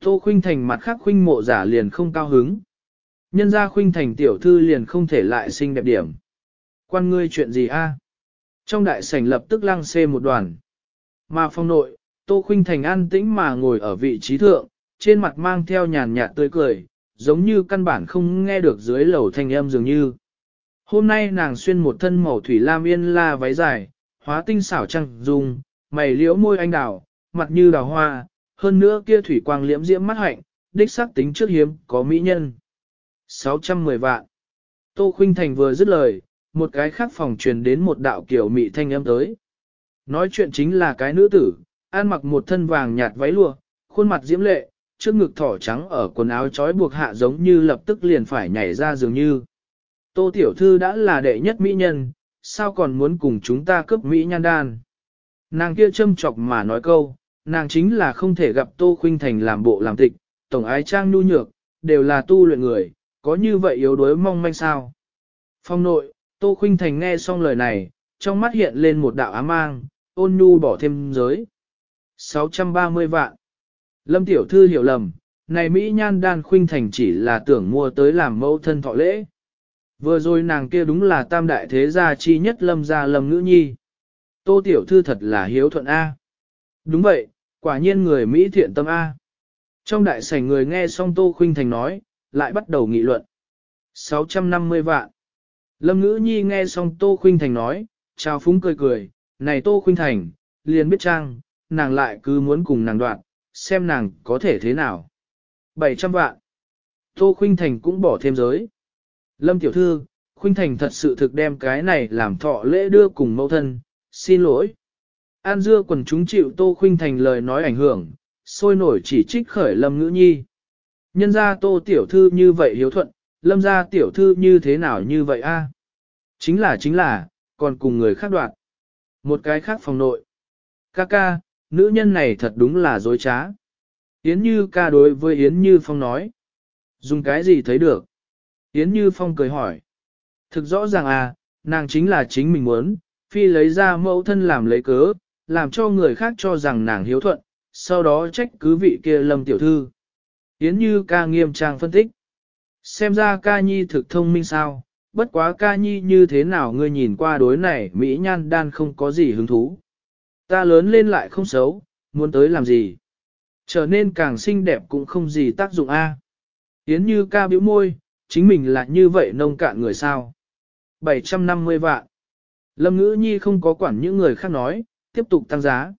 A: Tô khuynh thành mặt khác khuynh mộ giả liền không cao hứng. Nhân ra khuynh thành tiểu thư liền không thể lại sinh đẹp điểm. Quan ngươi chuyện gì a? Trong đại sảnh lập tức lăng xê một đoàn. Mà phong nội, Tô khuynh thành an tĩnh mà ngồi ở vị trí thượng, trên mặt mang theo nhàn nhạt tươi cười, giống như căn bản không nghe được dưới lầu thanh âm dường như. Hôm nay nàng xuyên một thân màu thủy lam yên la váy dài, hóa tinh xảo trăng dung, mày liễu môi anh đào, mặt như đào hoa, hơn nữa kia thủy quang liễm diễm mắt hạnh, đích xác tính trước hiếm, có mỹ nhân. 610 vạn. Tô Khuynh Thành vừa dứt lời, một cái khác phòng truyền đến một đạo kiểu mỹ thanh âm tới. Nói chuyện chính là cái nữ tử, ăn mặc một thân vàng nhạt váy lụa, khuôn mặt diễm lệ, trước ngực thỏ trắng ở quần áo trói buộc hạ giống như lập tức liền phải nhảy ra dường như. Tô Tiểu Thư đã là đệ nhất mỹ nhân, sao còn muốn cùng chúng ta cướp mỹ nhan đan. Nàng kia châm chọc mà nói câu, nàng chính là không thể gặp Tô Khuynh Thành làm bộ làm tịch, tổng ái trang nhu nhược, đều là tu luyện người, có như vậy yếu đuối mong manh sao. Phong nội, Tô Khuynh Thành nghe xong lời này, trong mắt hiện lên một đạo ám mang, ôn nhu bỏ thêm giới. 630 vạn. Lâm Tiểu Thư hiểu lầm, này Mỹ Nhan Đan Khuynh Thành chỉ là tưởng mua tới làm mẫu thân thọ lễ. Vừa rồi nàng kia đúng là tam đại thế gia chi nhất lâm gia lâm nữ nhi. Tô Tiểu Thư thật là hiếu thuận A. Đúng vậy, quả nhiên người Mỹ thiện tâm A. Trong đại sảnh người nghe xong Tô Khuynh Thành nói, lại bắt đầu nghị luận. 650 vạn. Lâm ngữ nhi nghe xong Tô Khuynh Thành nói, chào phúng cười cười, này Tô Khuynh Thành, liền biết trang, nàng lại cứ muốn cùng nàng đoạn, xem nàng có thể thế nào. 700 vạn. Tô Khuynh Thành cũng bỏ thêm giới. Lâm Tiểu Thư, Khuynh Thành thật sự thực đem cái này làm thọ lễ đưa cùng mẫu thân, xin lỗi. An dưa quần chúng chịu Tô Khuynh Thành lời nói ảnh hưởng, sôi nổi chỉ trích khởi Lâm Ngữ Nhi. Nhân ra Tô Tiểu Thư như vậy hiếu thuận, Lâm ra Tiểu Thư như thế nào như vậy a? Chính là chính là, còn cùng người khác đoạt. Một cái khác phòng nội. Ca ca, nữ nhân này thật đúng là dối trá. Yến Như ca đối với Yến Như Phong nói. Dùng cái gì thấy được? Yến Như Phong cười hỏi. Thực rõ ràng à, nàng chính là chính mình muốn, phi lấy ra mẫu thân làm lấy cớ, làm cho người khác cho rằng nàng hiếu thuận, sau đó trách cứ vị kia lâm tiểu thư. Yến Như ca nghiêm trang phân tích. Xem ra ca nhi thực thông minh sao, bất quá ca nhi như thế nào ngươi nhìn qua đối này Mỹ nhan đan không có gì hứng thú. Ta lớn lên lại không xấu, muốn tới làm gì. Trở nên càng xinh đẹp cũng không gì tác dụng a. Yến Như ca bĩu môi, chính mình là như vậy nông cạn người sao. 750 vạn. Lâm ngữ nhi không có quản những người khác nói, tiếp tục tăng giá.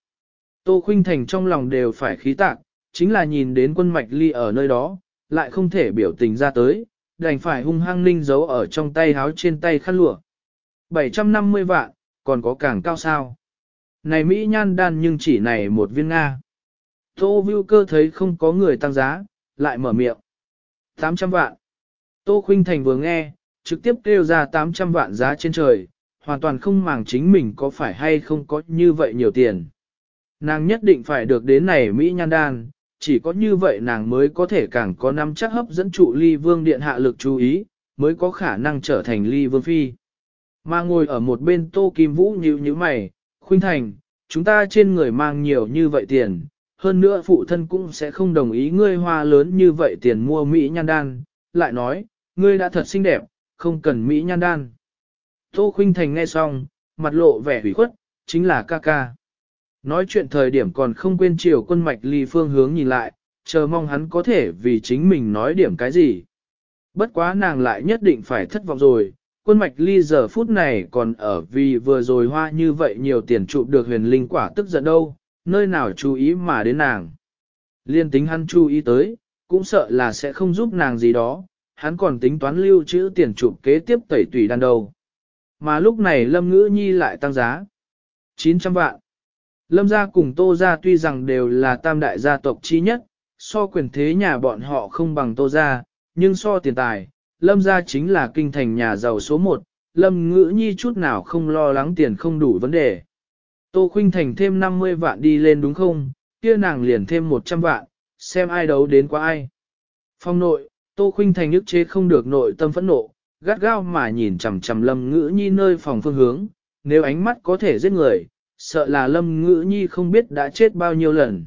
A: Tô Khuynh Thành trong lòng đều phải khí tạc, chính là nhìn đến quân mạch ly ở nơi đó, lại không thể biểu tình ra tới, đành phải hung hăng ninh giấu ở trong tay háo trên tay khăn lụa. 750 vạn, còn có càng cao sao. Này Mỹ nhan đan nhưng chỉ này một viên Nga. Tô Vưu Cơ thấy không có người tăng giá, lại mở miệng. 800 vạn. Tô Khuynh Thành vừa nghe, trực tiếp kêu ra 800 vạn giá trên trời, hoàn toàn không màng chính mình có phải hay không có như vậy nhiều tiền. Nàng nhất định phải được đến này Mỹ nhan đan, chỉ có như vậy nàng mới có thể càng có năm chắc hấp dẫn trụ ly vương điện hạ lực chú ý, mới có khả năng trở thành ly vương phi. Mà ngồi ở một bên tô kim vũ như như mày, khuynh thành, chúng ta trên người mang nhiều như vậy tiền, hơn nữa phụ thân cũng sẽ không đồng ý ngươi hoa lớn như vậy tiền mua Mỹ nhan đan, lại nói, ngươi đã thật xinh đẹp, không cần Mỹ nhan đan. Tô Khuynh Thành nghe xong, mặt lộ vẻ hủy khuất, chính là ca ca. Nói chuyện thời điểm còn không quên chiều quân mạch ly phương hướng nhìn lại, chờ mong hắn có thể vì chính mình nói điểm cái gì. Bất quá nàng lại nhất định phải thất vọng rồi, quân mạch ly giờ phút này còn ở vì vừa rồi hoa như vậy nhiều tiền chụp được huyền linh quả tức giận đâu, nơi nào chú ý mà đến nàng. Liên tính hắn chú ý tới, cũng sợ là sẽ không giúp nàng gì đó, hắn còn tính toán lưu trữ tiền chụp kế tiếp tẩy tùy đan đầu. Mà lúc này Lâm Ngữ Nhi lại tăng giá. 900 vạn. Lâm gia cùng Tô gia tuy rằng đều là tam đại gia tộc chi nhất, so quyền thế nhà bọn họ không bằng Tô gia, nhưng so tiền tài, Lâm gia chính là kinh thành nhà giàu số 1, Lâm Ngữ Nhi chút nào không lo lắng tiền không đủ vấn đề. Tô Khuynh Thành thêm 50 vạn đi lên đúng không, kia nàng liền thêm 100 vạn, xem ai đấu đến qua ai. Phong nội, Tô Khuynh Thành ức chế không được nội tâm phẫn nộ, gắt gao mà nhìn chằm chằm Lâm Ngữ Nhi nơi phòng phương hướng, nếu ánh mắt có thể giết người, sợ là Lâm Ngữ Nhi không biết đã chết bao nhiêu lần.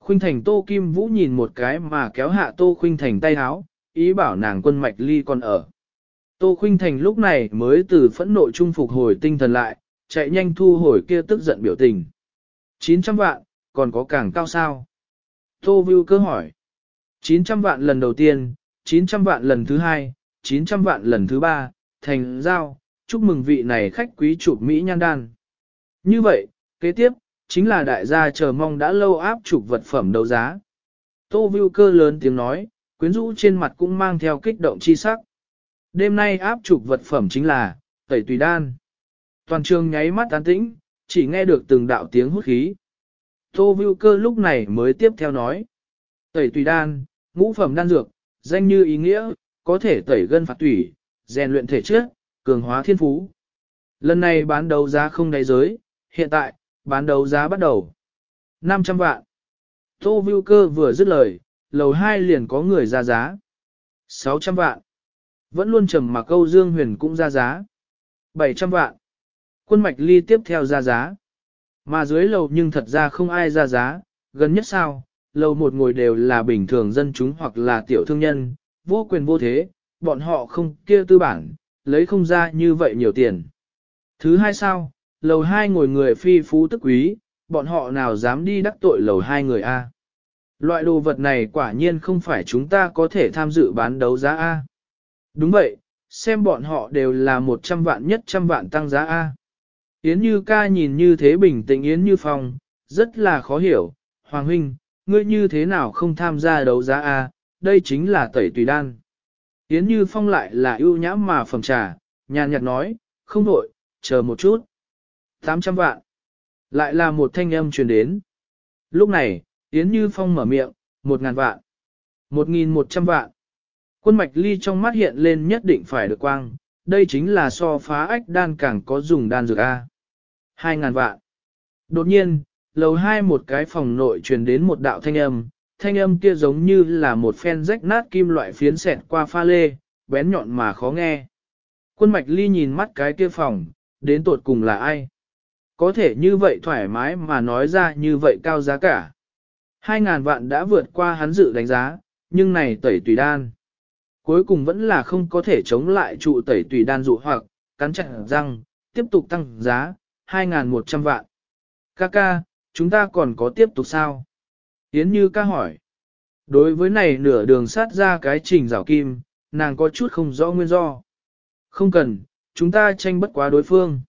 A: Khuynh Thành Tô Kim Vũ nhìn một cái mà kéo hạ Tô Khuynh Thành tay háo, ý bảo nàng quân mạch ly còn ở. Tô Khuynh Thành lúc này mới từ phẫn nộ trung phục hồi tinh thần lại, chạy nhanh thu hồi kia tức giận biểu tình. 900 vạn, còn có càng cao sao? Tô Vưu cơ hỏi. 900 vạn lần đầu tiên, 900 vạn lần thứ hai, 900 vạn lần thứ ba, thành giao, chúc mừng vị này khách quý chụp Mỹ nhan đan. Như vậy, kế tiếp, chính là đại gia chờ mong đã lâu áp chụp vật phẩm đấu giá. Tô Vưu cơ lớn tiếng nói, quyến rũ trên mặt cũng mang theo kích động chi sắc. Đêm nay áp chụp vật phẩm chính là, tẩy tùy đan. Toàn trường nháy mắt tán tĩnh, chỉ nghe được từng đạo tiếng hút khí. Tô Vưu Cơ lúc này mới tiếp theo nói. Tẩy tùy đan, ngũ phẩm đan dược, danh như ý nghĩa, có thể tẩy gân phạt tủy, rèn luyện thể chất, cường hóa thiên phú. Lần này bán đấu giá không đáy giới, hiện tại, bán đấu giá bắt đầu. 500 vạn. Tô Vưu Cơ vừa dứt lời, lầu 2 liền có người ra giá. 600 vạn. Vẫn luôn trầm mà câu Dương Huyền cũng ra giá. 700 vạn. Quân mạch ly tiếp theo ra giá. Mà dưới lầu nhưng thật ra không ai ra giá, gần nhất sao, lầu một ngồi đều là bình thường dân chúng hoặc là tiểu thương nhân, vô quyền vô thế, bọn họ không kia tư bản, lấy không ra như vậy nhiều tiền. Thứ hai sao, lầu hai ngồi người phi phú tức quý, bọn họ nào dám đi đắc tội lầu hai người A. Loại đồ vật này quả nhiên không phải chúng ta có thể tham dự bán đấu giá A. Đúng vậy, xem bọn họ đều là 100 vạn nhất trăm vạn tăng giá A. Yến Như ca nhìn như thế bình tĩnh Yến Như Phong, rất là khó hiểu, Hoàng Huynh, ngươi như thế nào không tham gia đấu giá A, đây chính là tẩy tùy đan. Yến Như Phong lại là ưu nhã mà phẩm trà, nhàn nhạt nói, không đổi, chờ một chút. 800 vạn. Lại là một thanh âm truyền đến. Lúc này, Yến Như Phong mở miệng, 1.000 vạn. 1.100 vạn. Quân mạch ly trong mắt hiện lên nhất định phải được quang, đây chính là so phá ách đan càng có dùng đan dược A. 2.000 vạn. Đột nhiên, lầu hai một cái phòng nội truyền đến một đạo thanh âm, thanh âm kia giống như là một phen rách nát kim loại phiến xẹt qua pha lê, bén nhọn mà khó nghe. Quân mạch ly nhìn mắt cái kia phòng, đến tột cùng là ai? Có thể như vậy thoải mái mà nói ra như vậy cao giá cả. 2.000 vạn đã vượt qua hắn dự đánh giá, nhưng này tẩy tùy đan cuối cùng vẫn là không có thể chống lại trụ tẩy tùy đan dụ hoặc, cắn chặt răng, tiếp tục tăng giá, 2.100 vạn. Kaka, chúng ta còn có tiếp tục sao? Yến Như ca hỏi. Đối với này nửa đường sát ra cái trình rào kim, nàng có chút không rõ nguyên do. Không cần, chúng ta tranh bất quá đối phương.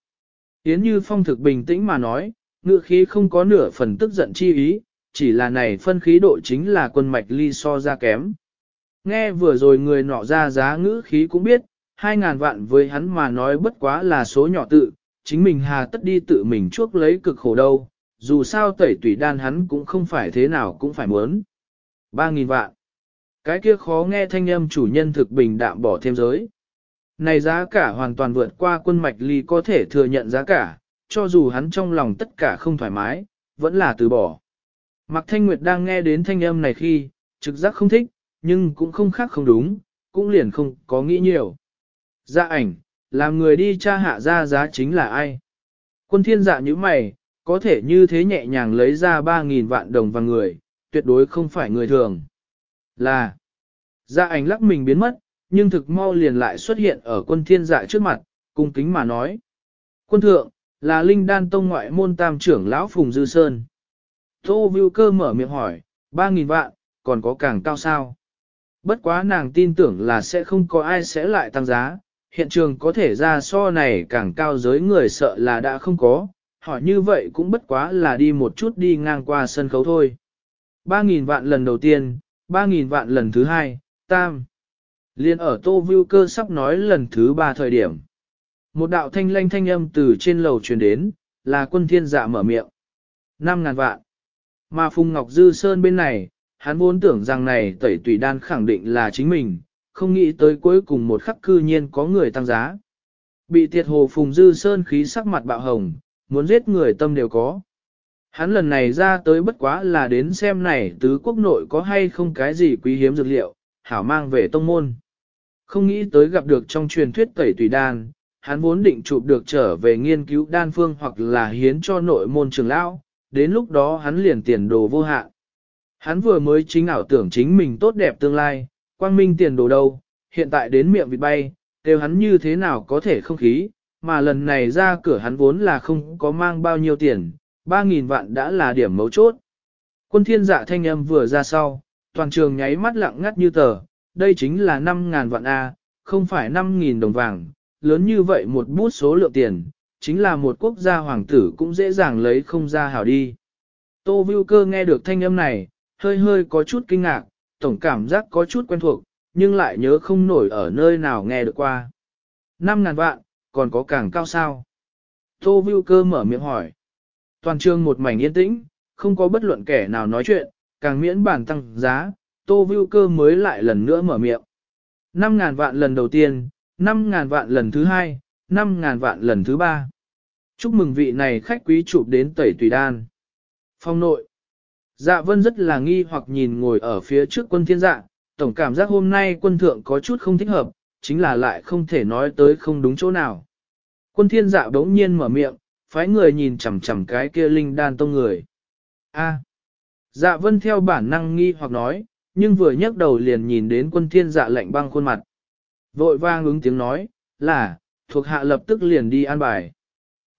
A: Yến Như phong thực bình tĩnh mà nói, ngựa khí không có nửa phần tức giận chi ý, chỉ là này phân khí độ chính là quân mạch ly so ra kém. Nghe vừa rồi người nọ ra giá ngữ khí cũng biết, hai ngàn vạn với hắn mà nói bất quá là số nhỏ tự, chính mình hà tất đi tự mình chuốc lấy cực khổ đâu, dù sao tẩy tùy đan hắn cũng không phải thế nào cũng phải muốn. Ba nghìn vạn. Cái kia khó nghe thanh âm chủ nhân thực bình đạm bỏ thêm giới. Này giá cả hoàn toàn vượt qua quân mạch ly có thể thừa nhận giá cả, cho dù hắn trong lòng tất cả không thoải mái, vẫn là từ bỏ. Mạc Thanh Nguyệt đang nghe đến thanh âm này khi, trực giác không thích, nhưng cũng không khác không đúng, cũng liền không có nghĩ nhiều. Dạ ảnh, làm người đi tra hạ ra giá chính là ai? Quân thiên dạ như mày, có thể như thế nhẹ nhàng lấy ra 3.000 vạn đồng và người, tuyệt đối không phải người thường. Là, dạ ảnh lắc mình biến mất, nhưng thực mau liền lại xuất hiện ở quân thiên dạ trước mặt, cung kính mà nói. Quân thượng, là linh đan tông ngoại môn tam trưởng lão Phùng Dư Sơn. Tô Vưu Cơ mở miệng hỏi, 3.000 vạn, còn có càng cao sao? Bất quá nàng tin tưởng là sẽ không có ai sẽ lại tăng giá, hiện trường có thể ra so này càng cao giới người sợ là đã không có, hỏi như vậy cũng bất quá là đi một chút đi ngang qua sân khấu thôi. 3.000 vạn lần đầu tiên, 3.000 vạn lần thứ hai, tam. Liên ở Tô Vưu Cơ sắp nói lần thứ ba thời điểm. Một đạo thanh lanh thanh âm từ trên lầu truyền đến, là quân thiên dạ mở miệng. 5.000 vạn. Mà Phùng Ngọc Dư Sơn bên này, hắn vốn tưởng rằng này tẩy tùy đan khẳng định là chính mình, không nghĩ tới cuối cùng một khắc cư nhiên có người tăng giá. Bị tiệt hồ Phùng Dư Sơn khí sắc mặt bạo hồng, muốn giết người tâm đều có. Hắn lần này ra tới bất quá là đến xem này tứ quốc nội có hay không cái gì quý hiếm dược liệu, hảo mang về tông môn. Không nghĩ tới gặp được trong truyền thuyết tẩy tùy đan, hắn vốn định chụp được trở về nghiên cứu đan phương hoặc là hiến cho nội môn trường lão, đến lúc đó hắn liền tiền đồ vô hạn. Hắn vừa mới chính ảo tưởng chính mình tốt đẹp tương lai, quang minh tiền đồ đâu, hiện tại đến miệng vịt bay, đều hắn như thế nào có thể không khí, mà lần này ra cửa hắn vốn là không có mang bao nhiêu tiền, 3.000 vạn đã là điểm mấu chốt. Quân thiên dạ thanh âm vừa ra sau, toàn trường nháy mắt lặng ngắt như tờ, đây chính là 5.000 vạn A, không phải 5.000 đồng vàng, lớn như vậy một bút số lượng tiền, chính là một quốc gia hoàng tử cũng dễ dàng lấy không ra hảo đi. Tô Vưu Cơ nghe được thanh âm này, hơi hơi có chút kinh ngạc, tổng cảm giác có chút quen thuộc, nhưng lại nhớ không nổi ở nơi nào nghe được qua. 5.000 vạn, còn có càng cao sao? Tô Vưu Cơ mở miệng hỏi. Toàn trường một mảnh yên tĩnh, không có bất luận kẻ nào nói chuyện, càng miễn bản tăng giá, Tô Vưu Cơ mới lại lần nữa mở miệng. 5.000 vạn lần đầu tiên, 5.000 vạn lần thứ hai, 5.000 vạn lần thứ ba. Chúc mừng vị này khách quý chụp đến tẩy tùy đan. Phong nội. Dạ vân rất là nghi hoặc nhìn ngồi ở phía trước quân thiên dạ, tổng cảm giác hôm nay quân thượng có chút không thích hợp, chính là lại không thể nói tới không đúng chỗ nào. Quân thiên dạ đống nhiên mở miệng, phái người nhìn chằm chằm cái kia linh đan tông người. A. Dạ vân theo bản năng nghi hoặc nói, nhưng vừa nhấc đầu liền nhìn đến quân thiên dạ lạnh băng khuôn mặt. Vội vang ứng tiếng nói, là, thuộc hạ lập tức liền đi an bài.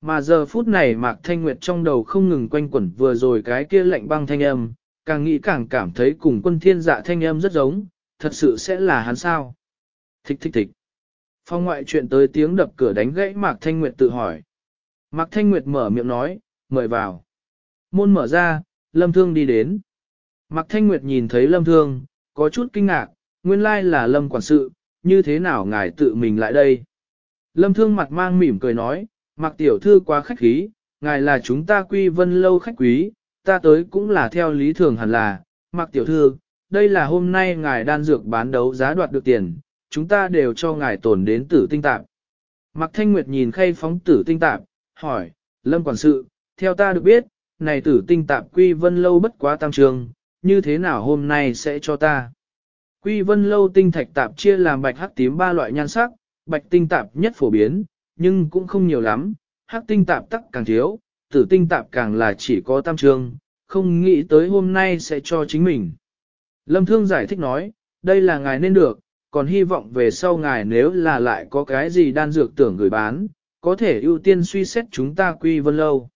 A: Mà giờ phút này Mạc Thanh Nguyệt trong đầu không ngừng quanh quẩn vừa rồi cái kia lạnh băng thanh âm, càng nghĩ càng cảm thấy cùng quân thiên dạ thanh âm rất giống, thật sự sẽ là hắn sao. Thích thích thích. Phong ngoại chuyện tới tiếng đập cửa đánh gãy Mạc Thanh Nguyệt tự hỏi. Mạc Thanh Nguyệt mở miệng nói, mời vào. Môn mở ra, Lâm Thương đi đến. Mạc Thanh Nguyệt nhìn thấy Lâm Thương, có chút kinh ngạc, nguyên lai là Lâm quản sự, như thế nào ngài tự mình lại đây? Lâm Thương mặt mang mỉm cười nói, Mạc Tiểu Thư quá khách khí, ngài là chúng ta quy vân lâu khách quý, ta tới cũng là theo lý thường hẳn là, Mạc Tiểu Thư, đây là hôm nay ngài đan dược bán đấu giá đoạt được tiền, chúng ta đều cho ngài tổn đến tử tinh tạp. Mạc Thanh Nguyệt nhìn khay phóng tử tinh tạp, hỏi, Lâm Quản sự, theo ta được biết, này tử tinh tạp quy vân lâu bất quá tam trường, như thế nào hôm nay sẽ cho ta? Quy vân lâu tinh thạch tạp chia làm bạch hắc tím ba loại nhan sắc, bạch tinh tạp nhất phổ biến, nhưng cũng không nhiều lắm, hắc tinh tạp tắc càng thiếu, tử tinh tạp càng là chỉ có tam trường, không nghĩ tới hôm nay sẽ cho chính mình. Lâm Thương giải thích nói, đây là ngài nên được, còn hy vọng về sau ngài nếu là lại có cái gì đan dược tưởng gửi bán, có thể ưu tiên suy xét chúng ta quy vân lâu.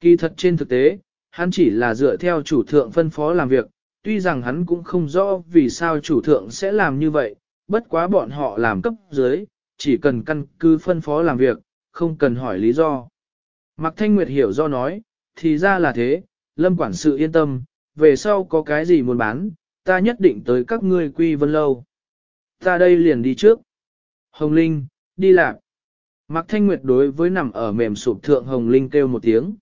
A: Kỳ thật trên thực tế, hắn chỉ là dựa theo chủ thượng phân phó làm việc, tuy rằng hắn cũng không rõ vì sao chủ thượng sẽ làm như vậy, bất quá bọn họ làm cấp dưới, chỉ cần căn cứ phân phó làm việc, không cần hỏi lý do. Mạc Thanh Nguyệt hiểu do nói, thì ra là thế, Lâm quản sự yên tâm, về sau có cái gì muốn bán, ta nhất định tới các ngươi quy vân lâu. Ta đây liền đi trước. Hồng Linh, đi lạc. Mạc Thanh Nguyệt đối với nằm ở mềm sụp thượng Hồng Linh kêu một tiếng.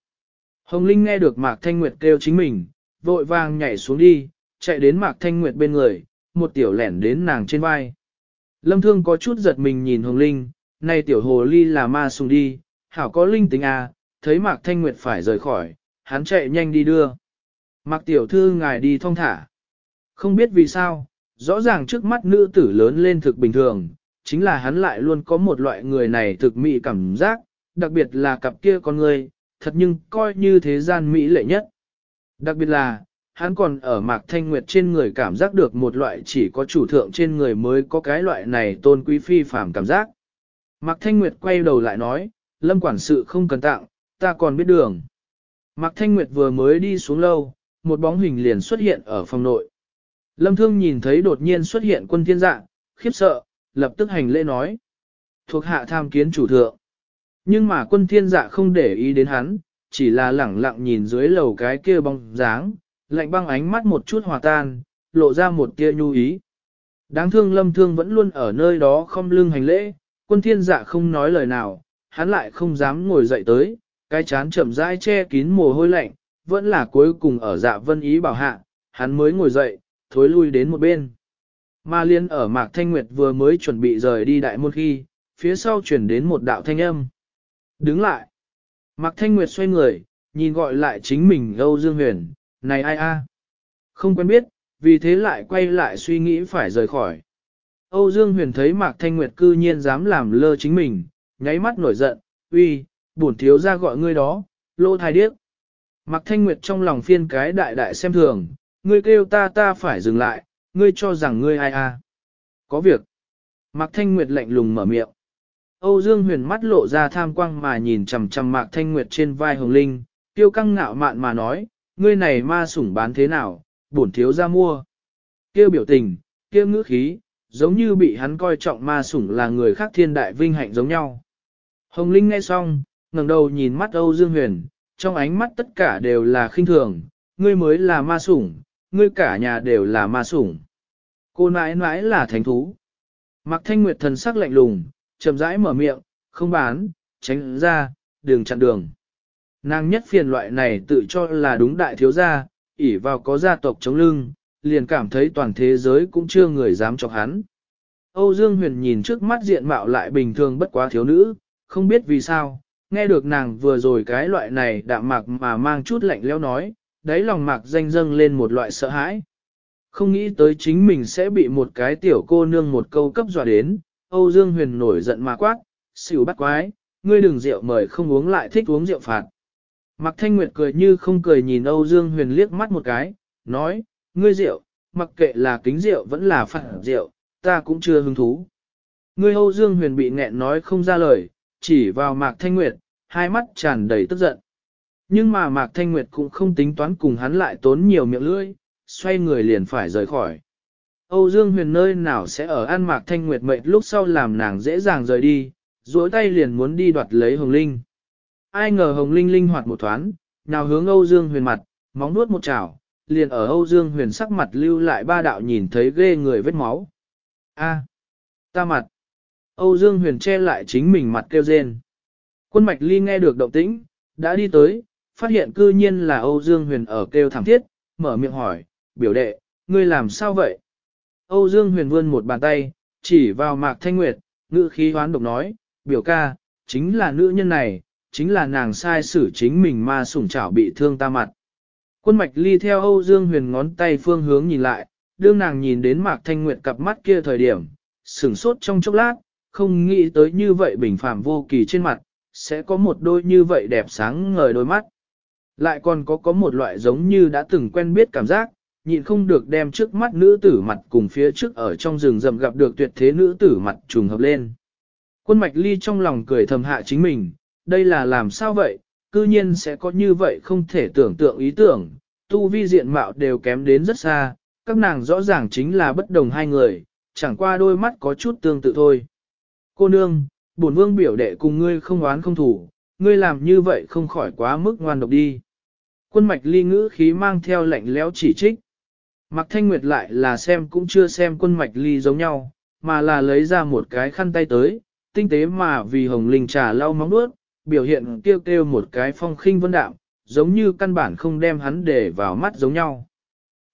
A: Hồng Linh nghe được Mạc Thanh Nguyệt kêu chính mình, vội vàng nhảy xuống đi, chạy đến Mạc Thanh Nguyệt bên người, một tiểu lẻn đến nàng trên vai. Lâm Thương có chút giật mình nhìn Hồng Linh, này tiểu hồ ly là ma sùng đi, hảo có linh tính à, thấy Mạc Thanh Nguyệt phải rời khỏi, hắn chạy nhanh đi đưa. Mạc tiểu thư ngài đi thong thả. Không biết vì sao, rõ ràng trước mắt nữ tử lớn lên thực bình thường, chính là hắn lại luôn có một loại người này thực mị cảm giác, đặc biệt là cặp kia con người, thật nhưng coi như thế gian mỹ lệ nhất. Đặc biệt là, hắn còn ở Mạc Thanh Nguyệt trên người cảm giác được một loại chỉ có chủ thượng trên người mới có cái loại này tôn quý phi phàm cảm giác. Mạc Thanh Nguyệt quay đầu lại nói, Lâm quản sự không cần tặng, ta còn biết đường. Mạc Thanh Nguyệt vừa mới đi xuống lâu, một bóng hình liền xuất hiện ở phòng nội. Lâm Thương nhìn thấy đột nhiên xuất hiện quân thiên dạ, khiếp sợ, lập tức hành lễ nói. Thuộc hạ tham kiến chủ thượng. Nhưng mà quân thiên dạ không để ý đến hắn, chỉ là lẳng lặng nhìn dưới lầu cái kia bóng dáng, lạnh băng ánh mắt một chút hòa tan, lộ ra một tia nhu ý. Đáng thương lâm thương vẫn luôn ở nơi đó không lưng hành lễ, quân thiên dạ không nói lời nào, hắn lại không dám ngồi dậy tới, cái chán chậm rãi che kín mồ hôi lạnh, vẫn là cuối cùng ở dạ vân ý bảo hạ, hắn mới ngồi dậy, thối lui đến một bên. Ma liên ở Mạc Thanh Nguyệt vừa mới chuẩn bị rời đi đại môn khi, phía sau chuyển đến một đạo thanh âm. Đứng lại. Mạc Thanh Nguyệt xoay người, nhìn gọi lại chính mình Âu Dương Huyền, này ai a? Không quen biết, vì thế lại quay lại suy nghĩ phải rời khỏi. Âu Dương Huyền thấy Mạc Thanh Nguyệt cư nhiên dám làm lơ chính mình, nháy mắt nổi giận, uy, bổn thiếu ra gọi ngươi đó, lô thai điếc. Mạc Thanh Nguyệt trong lòng phiên cái đại đại xem thường, ngươi kêu ta ta phải dừng lại, ngươi cho rằng ngươi ai a? Có việc. Mạc Thanh Nguyệt lạnh lùng mở miệng. Âu Dương Huyền mắt lộ ra tham quang mà nhìn chằm chằm Mạc Thanh Nguyệt trên vai Hồng Linh, tiêu căng ngạo mạn mà nói, ngươi này ma sủng bán thế nào, bổn thiếu ra mua. Kêu biểu tình, kêu ngữ khí, giống như bị hắn coi trọng ma sủng là người khác thiên đại vinh hạnh giống nhau. Hồng Linh nghe xong, ngẩng đầu nhìn mắt Âu Dương Huyền, trong ánh mắt tất cả đều là khinh thường, ngươi mới là ma sủng, ngươi cả nhà đều là ma sủng. Cô nãi nãi là thánh thú. Mạc Thanh Nguyệt thần sắc lạnh lùng, chậm rãi mở miệng, không bán, tránh ra, đường chặn đường. Nàng nhất phiền loại này tự cho là đúng đại thiếu gia, ỷ vào có gia tộc chống lưng, liền cảm thấy toàn thế giới cũng chưa người dám chọc hắn. Âu Dương Huyền nhìn trước mắt diện mạo lại bình thường bất quá thiếu nữ, không biết vì sao, nghe được nàng vừa rồi cái loại này đạm mạc mà mang chút lạnh leo nói, đáy lòng mạc danh dâng lên một loại sợ hãi. Không nghĩ tới chính mình sẽ bị một cái tiểu cô nương một câu cấp dọa đến, Âu Dương Huyền nổi giận mà quát, xỉu bắt quái, ngươi đừng rượu mời không uống lại thích uống rượu phạt. Mạc Thanh Nguyệt cười như không cười nhìn Âu Dương Huyền liếc mắt một cái, nói, ngươi rượu, mặc kệ là kính rượu vẫn là phạt rượu, ta cũng chưa hứng thú. Ngươi Âu Dương Huyền bị nghẹn nói không ra lời, chỉ vào Mạc Thanh Nguyệt, hai mắt tràn đầy tức giận. Nhưng mà Mạc Thanh Nguyệt cũng không tính toán cùng hắn lại tốn nhiều miệng lưỡi, xoay người liền phải rời khỏi. Âu Dương Huyền nơi nào sẽ ở An Mạc Thanh Nguyệt mệt lúc sau làm nàng dễ dàng rời đi, duỗi tay liền muốn đi đoạt lấy Hồng Linh. Ai ngờ Hồng Linh linh hoạt một thoáng, nào hướng Âu Dương Huyền mặt, móng nuốt một chảo, liền ở Âu Dương Huyền sắc mặt lưu lại ba đạo nhìn thấy ghê người vết máu. A, ta mặt. Âu Dương Huyền che lại chính mình mặt kêu rên. Quân Mạch Ly nghe được động tĩnh, đã đi tới, phát hiện cư nhiên là Âu Dương Huyền ở kêu thảm thiết, mở miệng hỏi, biểu đệ, ngươi làm sao vậy? Âu Dương Huyền vươn một bàn tay, chỉ vào Mạc Thanh Nguyệt, ngữ khí hoán độc nói, biểu ca, chính là nữ nhân này, chính là nàng sai xử chính mình mà sủng chảo bị thương ta mặt. Quân mạch ly theo Âu Dương Huyền ngón tay phương hướng nhìn lại, đương nàng nhìn đến Mạc Thanh Nguyệt cặp mắt kia thời điểm, sửng sốt trong chốc lát, không nghĩ tới như vậy bình phàm vô kỳ trên mặt, sẽ có một đôi như vậy đẹp sáng ngời đôi mắt. Lại còn có có một loại giống như đã từng quen biết cảm giác, nhịn không được đem trước mắt nữ tử mặt cùng phía trước ở trong rừng rậm gặp được tuyệt thế nữ tử mặt trùng hợp lên. Quân mạch ly trong lòng cười thầm hạ chính mình, đây là làm sao vậy, cư nhiên sẽ có như vậy không thể tưởng tượng ý tưởng, tu vi diện mạo đều kém đến rất xa, các nàng rõ ràng chính là bất đồng hai người, chẳng qua đôi mắt có chút tương tự thôi. Cô nương, bổn vương biểu đệ cùng ngươi không oán không thủ, ngươi làm như vậy không khỏi quá mức ngoan độc đi. Quân mạch ly ngữ khí mang theo lạnh lẽo chỉ trích. Mặc thanh nguyệt lại là xem cũng chưa xem quân mạch ly giống nhau, mà là lấy ra một cái khăn tay tới, tinh tế mà vì hồng linh trà lau móng nuốt, biểu hiện kêu kêu một cái phong khinh vân đạm, giống như căn bản không đem hắn để vào mắt giống nhau.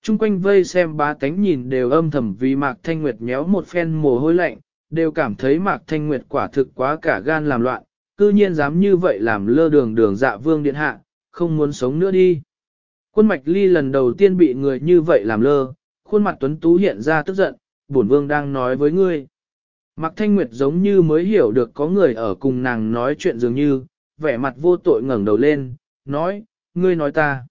A: Trung quanh vây xem bá tánh nhìn đều âm thầm vì Mạc Thanh Nguyệt méo một phen mồ hôi lạnh, đều cảm thấy Mạc Thanh Nguyệt quả thực quá cả gan làm loạn, cư nhiên dám như vậy làm lơ đường đường dạ vương điện hạ, không muốn sống nữa đi. Quân mạch ly lần đầu tiên bị người như vậy làm lơ, khuôn mặt tuấn tú hiện ra tức giận, bổn vương đang nói với ngươi. Mạc Thanh Nguyệt giống như mới hiểu được có người ở cùng nàng nói chuyện dường như, vẻ mặt vô tội ngẩng đầu lên, nói, ngươi nói ta.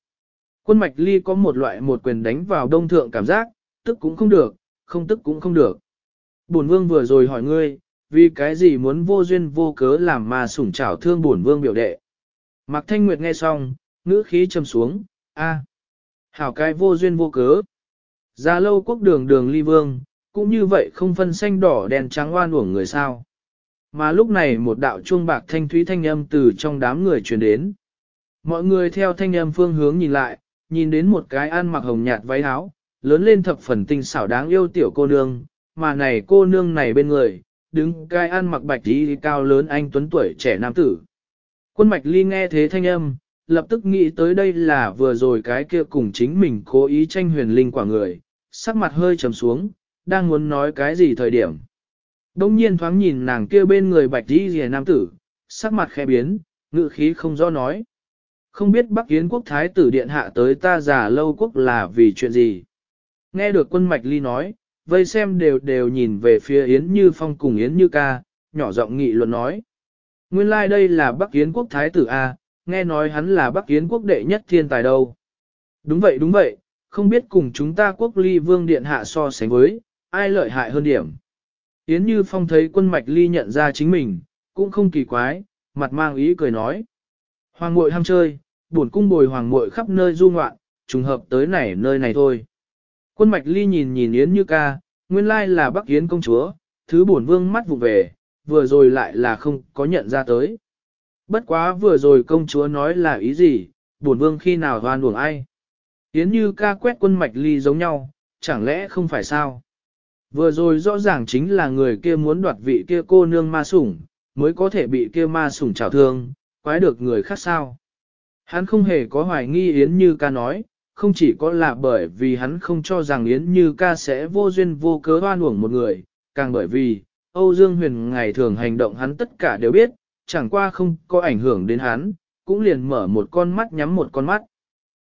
A: Quân mạch ly có một loại một quyền đánh vào đông thượng cảm giác, tức cũng không được, không tức cũng không được. Bổn vương vừa rồi hỏi ngươi, vì cái gì muốn vô duyên vô cớ làm mà sủng trảo thương bổn vương biểu đệ. Mạc Thanh Nguyệt nghe xong, ngữ khí trầm xuống, a, hảo cái vô duyên vô cớ. Ra lâu quốc đường đường ly vương, cũng như vậy không phân xanh đỏ đèn trắng oan uổng người sao. Mà lúc này một đạo chuông bạc thanh thúy thanh âm từ trong đám người truyền đến. Mọi người theo thanh âm phương hướng nhìn lại, nhìn đến một cái ăn mặc hồng nhạt váy áo, lớn lên thập phần tinh xảo đáng yêu tiểu cô nương, mà này cô nương này bên người, đứng cái ăn mặc bạch đi cao lớn anh tuấn tuổi trẻ nam tử. Quân mạch ly nghe thế thanh âm, lập tức nghĩ tới đây là vừa rồi cái kia cùng chính mình cố ý tranh huyền linh quả người, sắc mặt hơi trầm xuống, đang muốn nói cái gì thời điểm. Đông nhiên thoáng nhìn nàng kia bên người bạch tí rìa nam tử, sắc mặt khẽ biến, ngự khí không rõ nói. Không biết Bắc Yến quốc thái tử điện hạ tới ta già lâu quốc là vì chuyện gì. Nghe được quân mạch ly nói, vây xem đều đều nhìn về phía Yến Như Phong cùng Yến Như ca, nhỏ giọng nghị luận nói. Nguyên lai like đây là Bắc Yến quốc thái tử A, nghe nói hắn là Bắc Yến quốc đệ nhất thiên tài đâu. Đúng vậy đúng vậy, không biết cùng chúng ta quốc ly vương điện hạ so sánh với, ai lợi hại hơn điểm. Yến Như Phong thấy quân mạch ly nhận ra chính mình, cũng không kỳ quái, mặt mang ý cười nói. Hoàng muội ham chơi, buồn cung bồi hoàng muội khắp nơi du ngoạn, trùng hợp tới này nơi này thôi. Quân mạch ly nhìn nhìn Yến Như ca, nguyên lai là Bắc Yến công chúa, thứ bổn vương mắt vụ về, vừa rồi lại là không có nhận ra tới. Bất quá vừa rồi công chúa nói là ý gì, buồn vương khi nào hoan buồn ai. Yến Như ca quét quân mạch ly giống nhau, chẳng lẽ không phải sao? Vừa rồi rõ ràng chính là người kia muốn đoạt vị kia cô nương ma sủng, mới có thể bị kia ma sủng trào thương, quái được người khác sao. Hắn không hề có hoài nghi Yến Như ca nói, không chỉ có là bởi vì hắn không cho rằng Yến Như ca sẽ vô duyên vô cớ hoan uổng một người, càng bởi vì, Âu Dương Huyền ngày thường hành động hắn tất cả đều biết, chẳng qua không có ảnh hưởng đến hắn, cũng liền mở một con mắt nhắm một con mắt.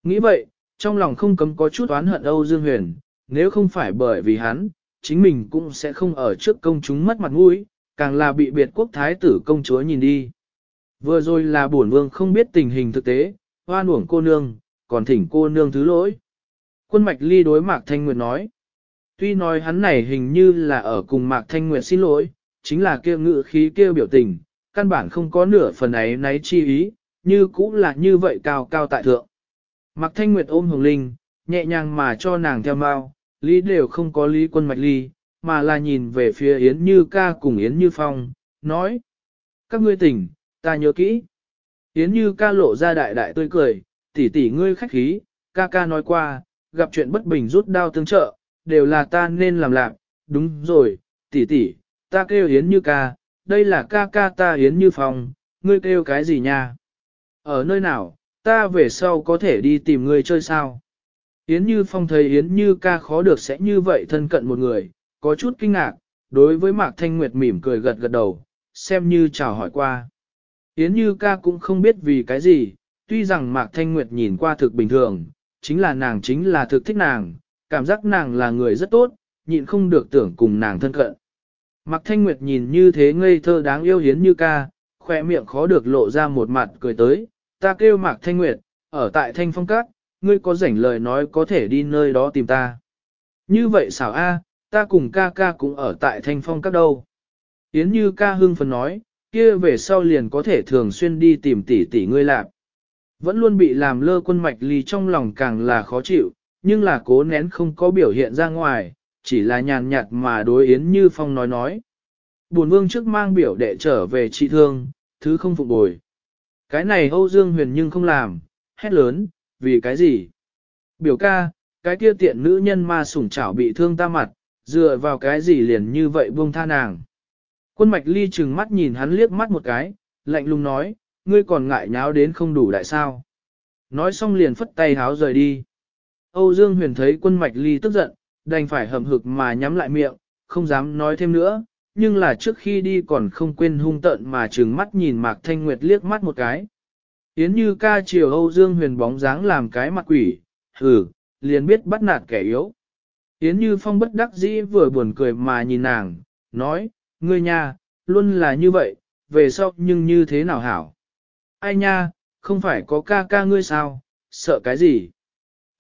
A: Nghĩ vậy, trong lòng không cấm có chút oán hận Âu Dương Huyền, nếu không phải bởi vì hắn, chính mình cũng sẽ không ở trước công chúng mất mặt mũi, càng là bị biệt quốc thái tử công chúa nhìn đi. Vừa rồi là bổn vương không biết tình hình thực tế, hoan uổng cô nương, còn thỉnh cô nương thứ lỗi. Quân mạch ly đối Mạc Thanh Nguyệt nói. Tuy nói hắn này hình như là ở cùng Mạc Thanh Nguyệt xin lỗi, chính là kêu ngự khí kêu biểu tình, căn bản không có nửa phần ấy náy chi ý, như cũng là như vậy cao cao tại thượng. Mạc Thanh Nguyệt ôm Hồng Linh, nhẹ nhàng mà cho nàng theo mau, lý đều không có lý quân mạch ly, mà là nhìn về phía Yến Như ca cùng Yến Như Phong, nói. Các ngươi tỉnh, ta nhớ kỹ. Yến Như ca lộ ra đại đại tươi cười, tỷ tỷ ngươi khách khí, ca ca nói qua, gặp chuyện bất bình rút đao tương trợ, đều là ta nên làm lạc, đúng rồi, tỷ tỷ, ta kêu Yến Như ca, đây là ca ca ta Yến Như Phong, ngươi kêu cái gì nha? Ở nơi nào, ta về sau có thể đi tìm ngươi chơi sao? Yến Như Phong thấy Yến Như ca khó được sẽ như vậy thân cận một người, có chút kinh ngạc, đối với Mạc Thanh Nguyệt mỉm cười gật gật đầu, xem như chào hỏi qua. Yến Như ca cũng không biết vì cái gì, tuy rằng Mạc Thanh Nguyệt nhìn qua thực bình thường, chính là nàng chính là thực thích nàng, cảm giác nàng là người rất tốt, nhịn không được tưởng cùng nàng thân cận. Mạc Thanh Nguyệt nhìn như thế ngây thơ đáng yêu hiến Như ca, khoe miệng khó được lộ ra một mặt cười tới, ta kêu Mạc Thanh Nguyệt, ở tại Thanh Phong Các, ngươi có rảnh lời nói có thể đi nơi đó tìm ta. Như vậy xảo a, ta cùng ca ca cũng ở tại Thanh Phong Các đâu. Yến Như ca hưng phấn nói, kia về sau liền có thể thường xuyên đi tìm tỷ tỷ ngươi lạc. Vẫn luôn bị làm lơ quân mạch ly trong lòng càng là khó chịu, nhưng là cố nén không có biểu hiện ra ngoài, chỉ là nhàn nhạt mà đối Yến Như Phong nói nói. Bổn vương trước mang biểu đệ trở về trị thương, thứ không phục bồi. Cái này Âu Dương Huyền nhưng không làm, hét lớn, vì cái gì? Biểu ca, cái kia tiện nữ nhân ma sủng chảo bị thương ta mặt, dựa vào cái gì liền như vậy buông tha nàng. Quân mạch ly chừng mắt nhìn hắn liếc mắt một cái, lạnh lùng nói, ngươi còn ngại nháo đến không đủ đại sao. Nói xong liền phất tay háo rời đi. Âu Dương Huyền thấy quân mạch ly tức giận, đành phải hầm hực mà nhắm lại miệng, không dám nói thêm nữa, nhưng là trước khi đi còn không quên hung tợn mà trừng mắt nhìn Mạc Thanh Nguyệt liếc mắt một cái. Yến như ca chiều Âu Dương Huyền bóng dáng làm cái mặt quỷ, hừ, liền biết bắt nạt kẻ yếu. Yến như phong bất đắc dĩ vừa buồn cười mà nhìn nàng, nói, ngươi nha, luôn là như vậy, về sau nhưng như thế nào hảo. Ai nha, không phải có ca ca ngươi sao, sợ cái gì?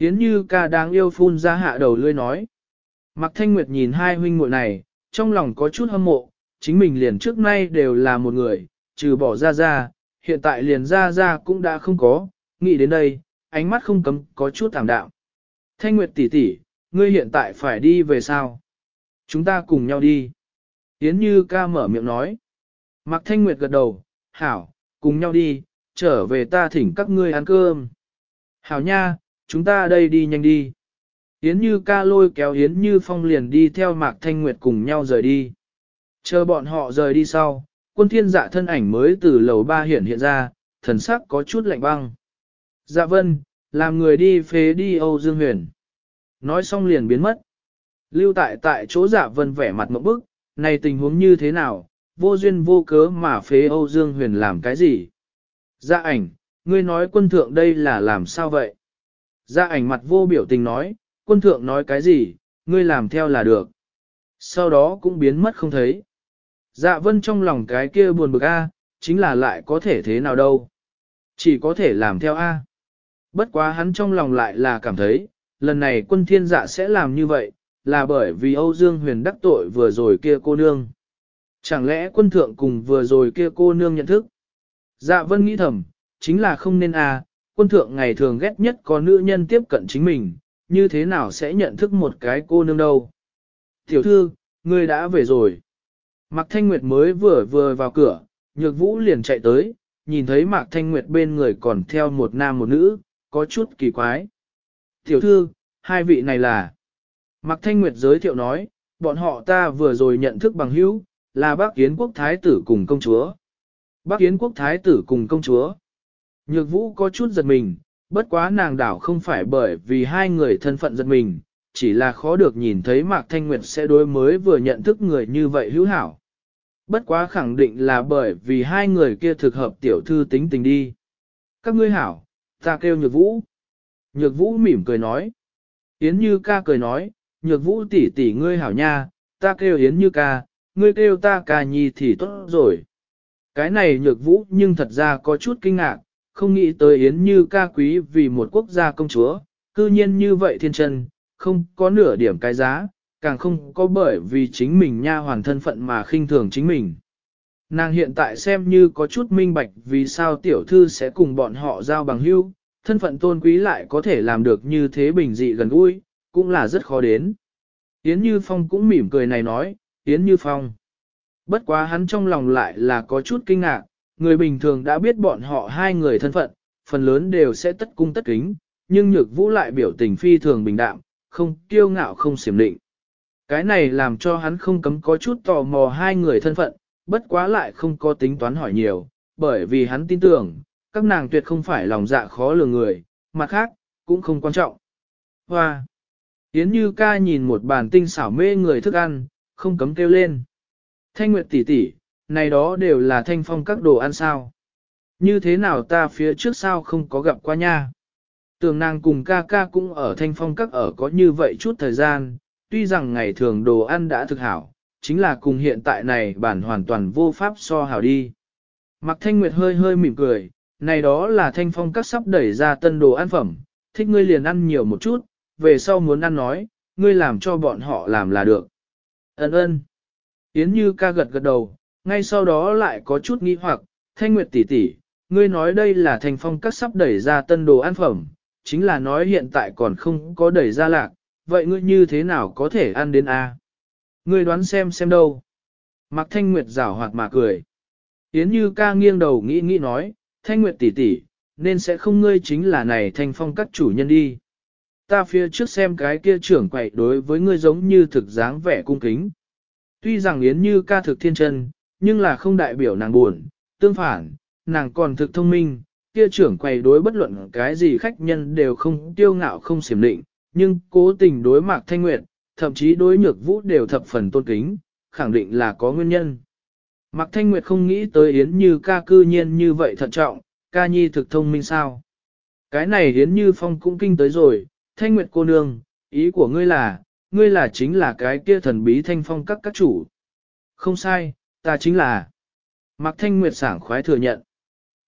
A: Yến như ca đáng yêu phun ra hạ đầu lươi nói. Mạc Thanh Nguyệt nhìn hai huynh muội này, trong lòng có chút hâm mộ, chính mình liền trước nay đều là một người, trừ bỏ ra ra, hiện tại liền ra ra cũng đã không có, nghĩ đến đây, ánh mắt không cấm có chút thảm đạo. Thanh Nguyệt tỷ tỷ, ngươi hiện tại phải đi về sao? Chúng ta cùng nhau đi. Yến Như ca mở miệng nói. Mạc Thanh Nguyệt gật đầu, hảo, cùng nhau đi, trở về ta thỉnh các ngươi ăn cơm. Hảo nha, chúng ta đây đi nhanh đi. Yến Như ca lôi kéo Yến Như Phong liền đi theo Mạc Thanh Nguyệt cùng nhau rời đi. Chờ bọn họ rời đi sau, quân thiên dạ thân ảnh mới từ lầu ba hiện hiện ra, thần sắc có chút lạnh băng. Dạ vân, làm người đi phế đi Âu Dương Huyền. Nói xong liền biến mất. Lưu tại tại chỗ dạ vân vẻ mặt mẫu bức, này tình huống như thế nào, vô duyên vô cớ mà phế Âu Dương Huyền làm cái gì? Dạ ảnh, ngươi nói quân thượng đây là làm sao vậy? Ra ảnh mặt vô biểu tình nói, quân thượng nói cái gì, ngươi làm theo là được. Sau đó cũng biến mất không thấy. Dạ vân trong lòng cái kia buồn bực A, chính là lại có thể thế nào đâu. Chỉ có thể làm theo A. Bất quá hắn trong lòng lại là cảm thấy, lần này quân thiên dạ sẽ làm như vậy, là bởi vì Âu Dương Huyền đắc tội vừa rồi kia cô nương. Chẳng lẽ quân thượng cùng vừa rồi kia cô nương nhận thức? Dạ vân nghĩ thầm, chính là không nên a quân thượng ngày thường ghét nhất có nữ nhân tiếp cận chính mình, như thế nào sẽ nhận thức một cái cô nương đâu? Tiểu thư, ngươi đã về rồi. Mạc Thanh Nguyệt mới vừa vừa vào cửa, nhược vũ liền chạy tới, nhìn thấy Mạc Thanh Nguyệt bên người còn theo một nam một nữ, có chút kỳ quái. Tiểu thư, hai vị này là... Mạc Thanh Nguyệt giới thiệu nói, bọn họ ta vừa rồi nhận thức bằng hữu, là bác kiến quốc thái tử cùng công chúa. Bác kiến quốc thái tử cùng công chúa. Nhược vũ có chút giật mình, bất quá nàng đảo không phải bởi vì hai người thân phận giật mình, chỉ là khó được nhìn thấy Mạc Thanh Nguyệt sẽ đối mới vừa nhận thức người như vậy hữu hảo. Bất quá khẳng định là bởi vì hai người kia thực hợp tiểu thư tính tình đi. Các ngươi hảo, ta kêu nhược vũ. Nhược vũ mỉm cười nói. Yến Như ca cười nói, nhược vũ tỷ tỷ ngươi hảo nha, ta kêu Yến Như ca, ngươi kêu ta ca nhi thì tốt rồi. Cái này nhược vũ nhưng thật ra có chút kinh ngạc, không nghĩ tới Yến Như ca quý vì một quốc gia công chúa, cư nhiên như vậy thiên chân, không có nửa điểm cái giá, càng không có bởi vì chính mình nha hoàn thân phận mà khinh thường chính mình. Nàng hiện tại xem như có chút minh bạch vì sao tiểu thư sẽ cùng bọn họ giao bằng hữu, thân phận tôn quý lại có thể làm được như thế bình dị gần gũi, cũng là rất khó đến. Yến Như Phong cũng mỉm cười này nói, Yến Như Phong. Bất quá hắn trong lòng lại là có chút kinh ngạc, người bình thường đã biết bọn họ hai người thân phận, phần lớn đều sẽ tất cung tất kính, nhưng nhược vũ lại biểu tình phi thường bình đạm, không kiêu ngạo không xiểm định. Cái này làm cho hắn không cấm có chút tò mò hai người thân phận, bất quá lại không có tính toán hỏi nhiều, bởi vì hắn tin tưởng, các nàng tuyệt không phải lòng dạ khó lường người, mặt khác, cũng không quan trọng. Hoa! Yến Như ca nhìn một bàn tinh xảo mê người thức ăn, không cấm kêu lên. Thanh Nguyệt tỷ tỷ, này đó đều là thanh phong các đồ ăn sao. Như thế nào ta phía trước sao không có gặp qua nha. tường nàng cùng ca ca cũng ở thanh phong các ở có như vậy chút thời gian, tuy rằng ngày thường đồ ăn đã thực hảo, chính là cùng hiện tại này bản hoàn toàn vô pháp so hảo đi. Mặc thanh nguyệt hơi hơi mỉm cười, này đó là thanh phong các sắp đẩy ra tân đồ ăn phẩm, thích ngươi liền ăn nhiều một chút, về sau muốn ăn nói, ngươi làm cho bọn họ làm là được. Ấn ơn. Yến Như ca gật gật đầu, ngay sau đó lại có chút nghi hoặc, thanh nguyệt tỷ tỷ, ngươi nói đây là thành phong các sắp đẩy ra tân đồ ăn phẩm, chính là nói hiện tại còn không có đẩy ra lạc, vậy ngươi như thế nào có thể ăn đến a? Ngươi đoán xem xem đâu. Mạc Thanh Nguyệt rảo hoạt mà cười. Yến Như ca nghiêng đầu nghĩ nghĩ nói, Thanh Nguyệt tỷ tỷ, nên sẽ không ngươi chính là này thành phong các chủ nhân đi. Ta phía trước xem cái kia trưởng quậy đối với ngươi giống như thực dáng vẻ cung kính. Tuy rằng Yến Như ca thực thiên chân, nhưng là không đại biểu nàng buồn, tương phản, nàng còn thực thông minh, kia trưởng quầy đối bất luận cái gì khách nhân đều không tiêu ngạo không xiểm định, nhưng cố tình đối mạc thanh nguyệt, thậm chí đối nhược vũ đều thập phần tôn kính, khẳng định là có nguyên nhân. Mạc Thanh Nguyệt không nghĩ tới Yến Như ca cư nhiên như vậy thận trọng, ca nhi thực thông minh sao. Cái này Yến Như Phong cũng kinh tới rồi, Thanh Nguyệt cô nương, ý của ngươi là, ngươi là chính là cái kia thần bí thanh phong các các chủ. Không sai, ta chính là. Mạc Thanh Nguyệt sảng khoái thừa nhận.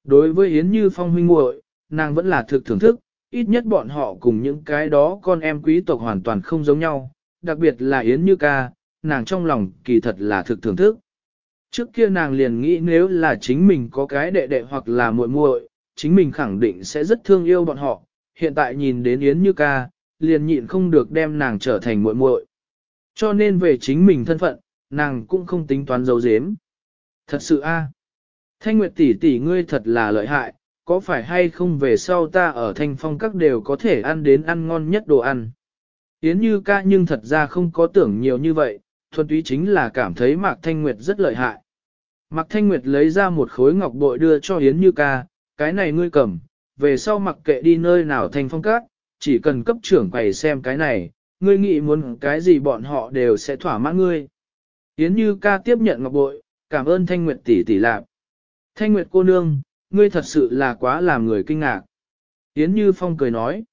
A: Đối với Yến Như Phong huynh muội, nàng vẫn là thực thưởng thức, ít nhất bọn họ cùng những cái đó con em quý tộc hoàn toàn không giống nhau, đặc biệt là Yến Như ca, nàng trong lòng kỳ thật là thực thưởng thức. Trước kia nàng liền nghĩ nếu là chính mình có cái đệ đệ hoặc là muội muội, chính mình khẳng định sẽ rất thương yêu bọn họ, hiện tại nhìn đến Yến Như ca, liền nhịn không được đem nàng trở thành muội muội. Cho nên về chính mình thân phận, nàng cũng không tính toán dấu dếm. Thật sự a, Thanh Nguyệt tỷ tỷ ngươi thật là lợi hại, có phải hay không về sau ta ở thanh phong các đều có thể ăn đến ăn ngon nhất đồ ăn. Yến Như ca nhưng thật ra không có tưởng nhiều như vậy, thuần túy chính là cảm thấy Mạc Thanh Nguyệt rất lợi hại. Mạc Thanh Nguyệt lấy ra một khối ngọc bội đưa cho Yến Như ca, cái này ngươi cầm, về sau mặc kệ đi nơi nào thanh phong các, chỉ cần cấp trưởng quầy xem cái này, ngươi nghĩ muốn cái gì bọn họ đều sẽ thỏa mãn ngươi. Yến Như ca tiếp nhận ngọc bội, cảm ơn Thanh Nguyệt tỷ tỷ lạp. Thanh Nguyệt cô nương, ngươi thật sự là quá làm người kinh ngạc. Yến Như Phong cười nói,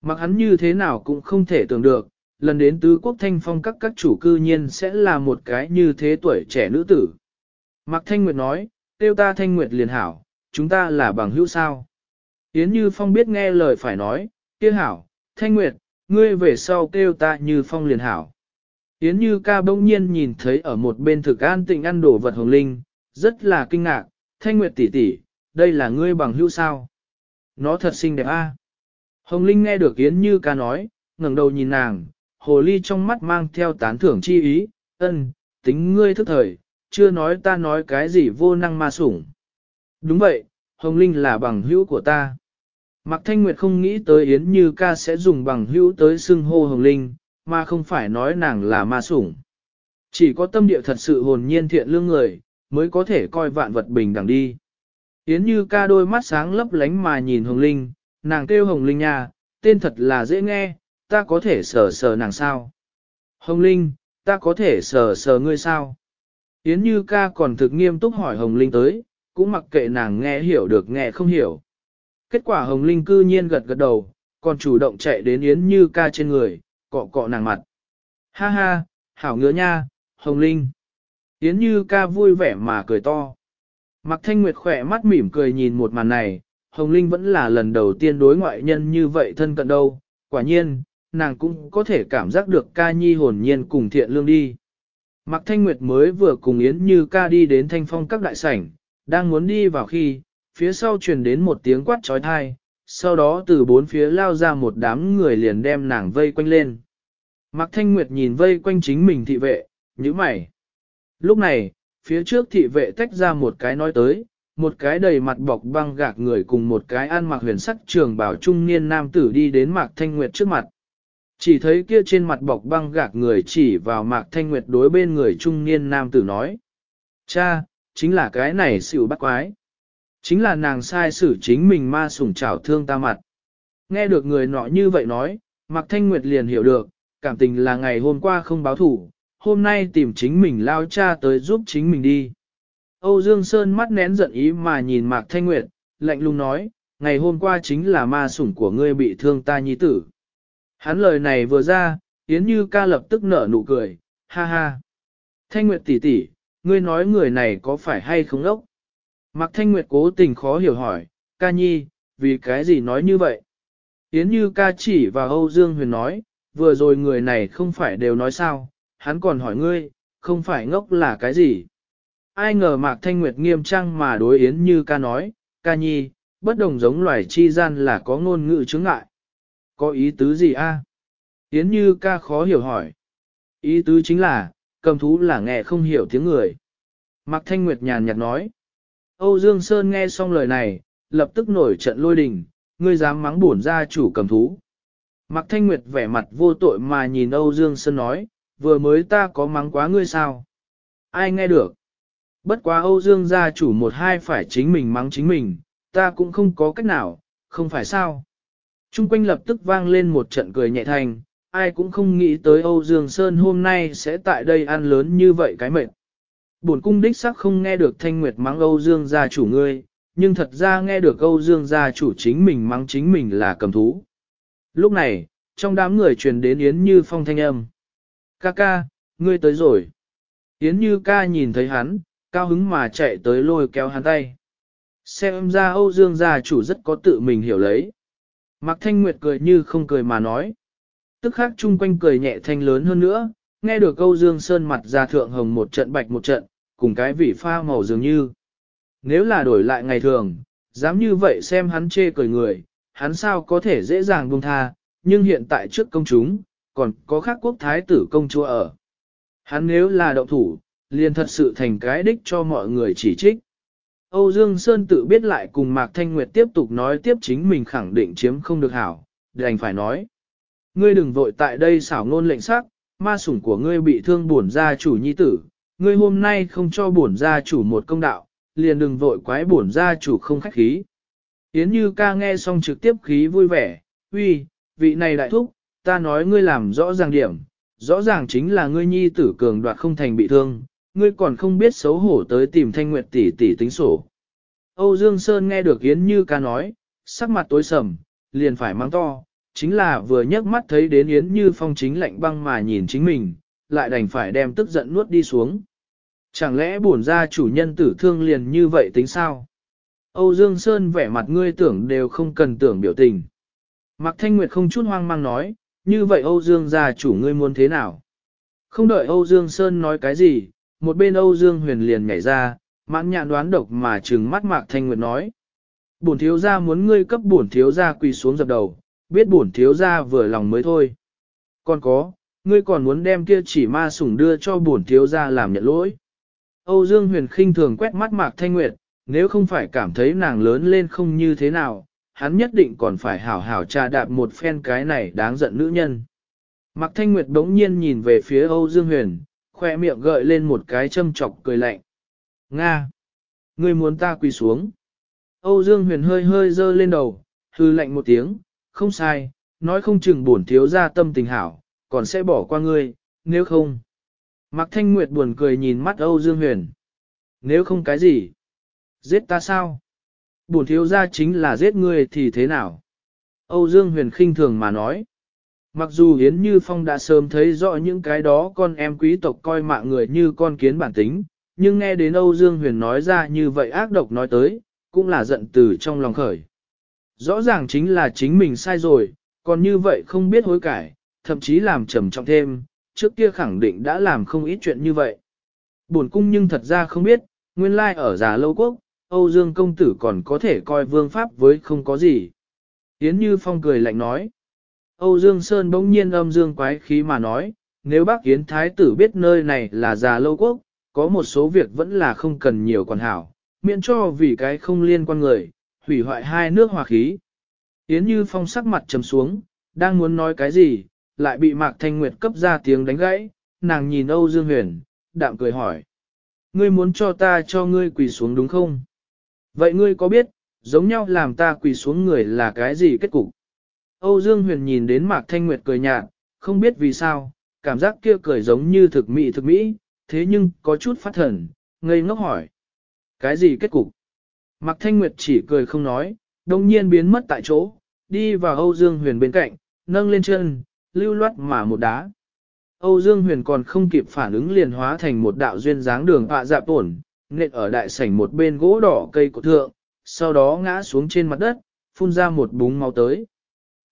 A: mặc hắn như thế nào cũng không thể tưởng được, lần đến tứ quốc thanh phong các các chủ cư nhiên sẽ là một cái như thế tuổi trẻ nữ tử. Mạc Thanh Nguyệt nói, tiêu ta Thanh Nguyệt liền hảo, chúng ta là bằng hữu sao. Yến Như Phong biết nghe lời phải nói, kia hảo, Thanh Nguyệt, ngươi về sau kêu ta Như Phong liền hảo. Yến Như ca bỗng nhiên nhìn thấy ở một bên thực an tịnh ăn đồ vật hồng linh, rất là kinh ngạc, Thanh Nguyệt tỷ tỷ, đây là ngươi bằng hữu sao. Nó thật xinh đẹp a. Hồng Linh nghe được Yến Như ca nói, ngẩng đầu nhìn nàng, hồ ly trong mắt mang theo tán thưởng chi ý, ân, tính ngươi thức thời, chưa nói ta nói cái gì vô năng ma sủng. Đúng vậy, Hồng Linh là bằng hữu của ta. Mạc Thanh Nguyệt không nghĩ tới Yến Như ca sẽ dùng bằng hữu tới xưng hô Hồng Linh, mà không phải nói nàng là ma sủng. Chỉ có tâm địa thật sự hồn nhiên thiện lương người, mới có thể coi vạn vật bình đẳng đi. Yến Như ca đôi mắt sáng lấp lánh mà nhìn Hồng Linh, nàng kêu Hồng Linh nha, tên thật là dễ nghe, ta có thể sờ sờ nàng sao? Hồng Linh, ta có thể sờ sờ ngươi sao? Yến Như ca còn thực nghiêm túc hỏi Hồng Linh tới, cũng mặc kệ nàng nghe hiểu được nghe không hiểu. Kết quả Hồng Linh cư nhiên gật gật đầu, còn chủ động chạy đến Yến Như ca trên người, cọ cọ nàng mặt. Ha ha, hảo ngứa nha, Hồng Linh. Yến Như ca vui vẻ mà cười to. mặc Thanh Nguyệt khỏe mắt mỉm cười nhìn một màn này, Hồng Linh vẫn là lần đầu tiên đối ngoại nhân như vậy thân cận đâu, quả nhiên, nàng cũng có thể cảm giác được ca nhi hồn nhiên cùng thiện lương đi. Mạc Thanh Nguyệt mới vừa cùng Yến Như ca đi đến thanh phong các đại sảnh, đang muốn đi vào khi, phía sau truyền đến một tiếng quát trói thai, sau đó từ bốn phía lao ra một đám người liền đem nàng vây quanh lên. Mạc Thanh Nguyệt nhìn vây quanh chính mình thị vệ, như mày. Lúc này, phía trước thị vệ tách ra một cái nói tới, một cái đầy mặt bọc băng gạc người cùng một cái ăn mặc huyền sắc trường bảo trung niên nam tử đi đến Mạc Thanh Nguyệt trước mặt. Chỉ thấy kia trên mặt bọc băng gạc người chỉ vào Mạc Thanh Nguyệt đối bên người trung niên nam tử nói. Cha, chính là cái này xỉu bắt quái. Chính là nàng sai xử chính mình ma sủng trảo thương ta mặt. Nghe được người nọ như vậy nói, Mạc Thanh Nguyệt liền hiểu được, cảm tình là ngày hôm qua không báo thủ, hôm nay tìm chính mình lao cha tới giúp chính mình đi. Âu Dương Sơn mắt nén giận ý mà nhìn Mạc Thanh Nguyệt, lạnh lùng nói, ngày hôm qua chính là ma sủng của ngươi bị thương ta nhi tử. Hắn lời này vừa ra, Yến Như ca lập tức nở nụ cười, ha ha. Thanh Nguyệt tỷ tỷ, ngươi nói người này có phải hay không ốc? Mạc Thanh Nguyệt cố tình khó hiểu hỏi, ca nhi, vì cái gì nói như vậy? Yến Như ca chỉ và Âu Dương Huyền nói, vừa rồi người này không phải đều nói sao, hắn còn hỏi ngươi, không phải ngốc là cái gì? Ai ngờ Mạc Thanh Nguyệt nghiêm trang mà đối Yến Như ca nói, ca nhi, bất đồng giống loài chi gian là có ngôn ngữ chứng ngại. Có ý tứ gì a? Yến Như ca khó hiểu hỏi. Ý tứ chính là, cầm thú là nghe không hiểu tiếng người. Mạc Thanh Nguyệt nhàn nhạt nói. Âu Dương Sơn nghe xong lời này, lập tức nổi trận lôi đình, ngươi dám mắng bổn gia chủ cầm thú. Mạc Thanh Nguyệt vẻ mặt vô tội mà nhìn Âu Dương Sơn nói, vừa mới ta có mắng quá ngươi sao? Ai nghe được? Bất quá Âu Dương gia chủ một hai phải chính mình mắng chính mình, ta cũng không có cách nào, không phải sao? Trung quanh lập tức vang lên một trận cười nhẹ thành, ai cũng không nghĩ tới Âu Dương Sơn hôm nay sẽ tại đây ăn lớn như vậy cái mệt. Bổn cung đích sắc không nghe được Thanh Nguyệt mắng Âu Dương gia chủ ngươi, nhưng thật ra nghe được Âu Dương gia chủ chính mình mắng chính mình là cầm thú. Lúc này, trong đám người truyền đến Yến Như Phong thanh âm. Ca ca, ngươi tới rồi. Yến Như ca nhìn thấy hắn, cao hứng mà chạy tới lôi kéo hắn tay. Xem ra Âu Dương gia chủ rất có tự mình hiểu lấy. Mạc Thanh Nguyệt cười như không cười mà nói. Tức khác chung quanh cười nhẹ thanh lớn hơn nữa, nghe được Âu Dương Sơn mặt ra thượng hồng một trận bạch một trận, cùng cái vị pha màu dường như. Nếu là đổi lại ngày thường, dám như vậy xem hắn chê cười người, hắn sao có thể dễ dàng buông tha, nhưng hiện tại trước công chúng, còn có khác quốc thái tử công chúa ở. Hắn nếu là động thủ, liền thật sự thành cái đích cho mọi người chỉ trích. Âu Dương Sơn tự biết lại cùng Mạc Thanh Nguyệt tiếp tục nói tiếp chính mình khẳng định chiếm không được hảo, đành phải nói. Ngươi đừng vội tại đây xảo ngôn lệnh sắc, ma sủng của ngươi bị thương buồn ra chủ nhi tử, ngươi hôm nay không cho bổn gia chủ một công đạo, liền đừng vội quái bổn gia chủ không khách khí. Yến Như ca nghe xong trực tiếp khí vui vẻ, uy, vị này đại thúc, ta nói ngươi làm rõ ràng điểm, rõ ràng chính là ngươi nhi tử cường đoạt không thành bị thương, ngươi còn không biết xấu hổ tới tìm thanh nguyệt tỷ tỷ tính sổ. Âu Dương Sơn nghe được Yến Như ca nói, sắc mặt tối sầm, liền phải mang to, chính là vừa nhấc mắt thấy đến Yến Như phong chính lạnh băng mà nhìn chính mình, lại đành phải đem tức giận nuốt đi xuống. Chẳng lẽ bổn ra chủ nhân tử thương liền như vậy tính sao? Âu Dương Sơn vẻ mặt ngươi tưởng đều không cần tưởng biểu tình. Mạc Thanh Nguyệt không chút hoang mang nói, như vậy Âu Dương gia chủ ngươi muốn thế nào? Không đợi Âu Dương Sơn nói cái gì, một bên Âu Dương Huyền liền nhảy ra, mãn nhãn đoán độc mà trừng mắt Mạc Thanh Nguyệt nói. Bổn thiếu gia muốn ngươi cấp bổn thiếu gia quỳ xuống dập đầu, biết bổn thiếu gia vừa lòng mới thôi. Còn có, ngươi còn muốn đem kia chỉ ma sủng đưa cho bổn thiếu gia làm nhận lỗi. Âu Dương Huyền khinh thường quét mắt Mạc Thanh Nguyệt, nếu không phải cảm thấy nàng lớn lên không như thế nào, hắn nhất định còn phải hảo hảo trà đạp một phen cái này đáng giận nữ nhân. Mạc Thanh Nguyệt bỗng nhiên nhìn về phía Âu Dương Huyền, khoe miệng gợi lên một cái châm chọc cười lạnh. Nga! Ngươi muốn ta quỳ xuống. Âu Dương Huyền hơi hơi dơ lên đầu, hư lạnh một tiếng, không sai, nói không chừng bổn thiếu ra tâm tình hảo, còn sẽ bỏ qua ngươi, nếu không. Mạc Thanh Nguyệt buồn cười nhìn mắt Âu Dương Huyền. Nếu không cái gì? Giết ta sao? Bổn thiếu ra chính là giết ngươi thì thế nào? Âu Dương Huyền khinh thường mà nói. Mặc dù Yến Như Phong đã sớm thấy rõ những cái đó con em quý tộc coi mạng người như con kiến bản tính, nhưng nghe đến Âu Dương Huyền nói ra như vậy ác độc nói tới, cũng là giận từ trong lòng khởi. Rõ ràng chính là chính mình sai rồi, còn như vậy không biết hối cải, thậm chí làm trầm trọng thêm, trước kia khẳng định đã làm không ít chuyện như vậy. Buồn cung nhưng thật ra không biết, nguyên lai ở già lâu quốc, Âu Dương công tử còn có thể coi vương pháp với không có gì. Yến Như Phong cười lạnh nói. Âu Dương Sơn bỗng nhiên âm dương quái khí mà nói, nếu bác Yến Thái tử biết nơi này là già lâu quốc, có một số việc vẫn là không cần nhiều còn hảo, miễn cho vì cái không liên quan người, hủy hoại hai nước hòa khí. Yến Như Phong sắc mặt trầm xuống, đang muốn nói cái gì, lại bị Mạc Thanh Nguyệt cấp ra tiếng đánh gãy, nàng nhìn Âu Dương Huyền, đạm cười hỏi. Ngươi muốn cho ta cho ngươi quỳ xuống đúng không? Vậy ngươi có biết, giống nhau làm ta quỳ xuống người là cái gì kết cục? Âu Dương Huyền nhìn đến Mạc Thanh Nguyệt cười nhạt, không biết vì sao, cảm giác kia cười giống như thực mỹ thực mỹ, thế nhưng có chút phát thần, ngây ngốc hỏi. Cái gì kết cục? Mạc Thanh Nguyệt chỉ cười không nói, đồng nhiên biến mất tại chỗ, đi vào Âu Dương Huyền bên cạnh, nâng lên chân, lưu loát mà một đá. Âu Dương Huyền còn không kịp phản ứng liền hóa thành một đạo duyên dáng đường họa dạp ổn, nện ở đại sảnh một bên gỗ đỏ cây cổ thượng, sau đó ngã xuống trên mặt đất, phun ra một búng máu tới.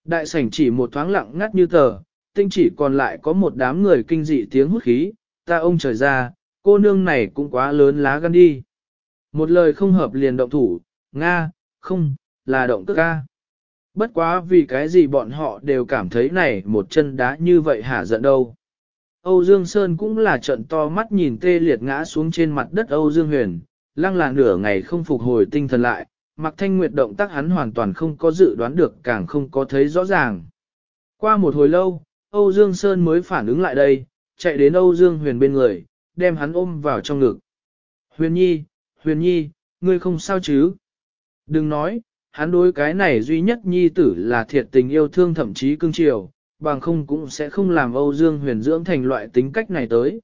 A: Đại sảnh chỉ một thoáng lặng ngắt như tờ, tinh chỉ còn lại có một đám người kinh dị tiếng hút khí, ta ông trời ra, cô nương này cũng quá lớn lá gan đi. Một lời không hợp liền động thủ, Nga, không, là động tức ca. Bất quá vì cái gì bọn họ đều cảm thấy này một chân đá như vậy hả giận đâu. Âu Dương Sơn cũng là trận to mắt nhìn tê liệt ngã xuống trên mặt đất Âu Dương Huyền, lăng là nửa ngày không phục hồi tinh thần lại, mặc thanh nguyệt động tác hắn hoàn toàn không có dự đoán được càng không có thấy rõ ràng. Qua một hồi lâu, Âu Dương Sơn mới phản ứng lại đây, chạy đến Âu Dương Huyền bên người, đem hắn ôm vào trong ngực. Huyền Nhi, Huyền Nhi, ngươi không sao chứ? Đừng nói, hắn đối cái này duy nhất Nhi tử là thiệt tình yêu thương thậm chí cưng chiều, bằng không cũng sẽ không làm Âu Dương huyền dưỡng thành loại tính cách này tới.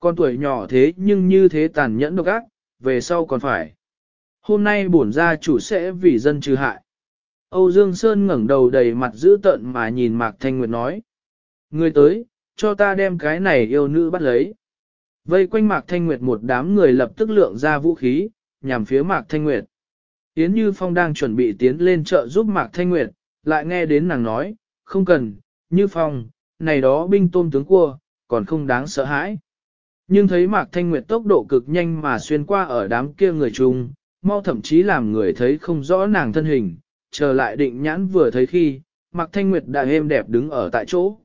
A: Con tuổi nhỏ thế nhưng như thế tàn nhẫn độc ác, về sau còn phải. Hôm nay bổn gia chủ sẽ vì dân trừ hại. Âu Dương Sơn ngẩng đầu đầy mặt dữ tợn mà nhìn Mạc Thanh Nguyệt nói. Người tới, cho ta đem cái này yêu nữ bắt lấy. Vây quanh Mạc Thanh Nguyệt một đám người lập tức lượng ra vũ khí, nhằm phía Mạc Thanh Nguyệt. Yến Như Phong đang chuẩn bị tiến lên chợ giúp Mạc Thanh Nguyệt, lại nghe đến nàng nói, không cần, Như Phong, này đó binh tôm tướng cua, còn không đáng sợ hãi. Nhưng thấy Mạc Thanh Nguyệt tốc độ cực nhanh mà xuyên qua ở đám kia người chung, mau thậm chí làm người thấy không rõ nàng thân hình, Trở lại định nhãn vừa thấy khi, Mạc Thanh Nguyệt đã êm đẹp đứng ở tại chỗ.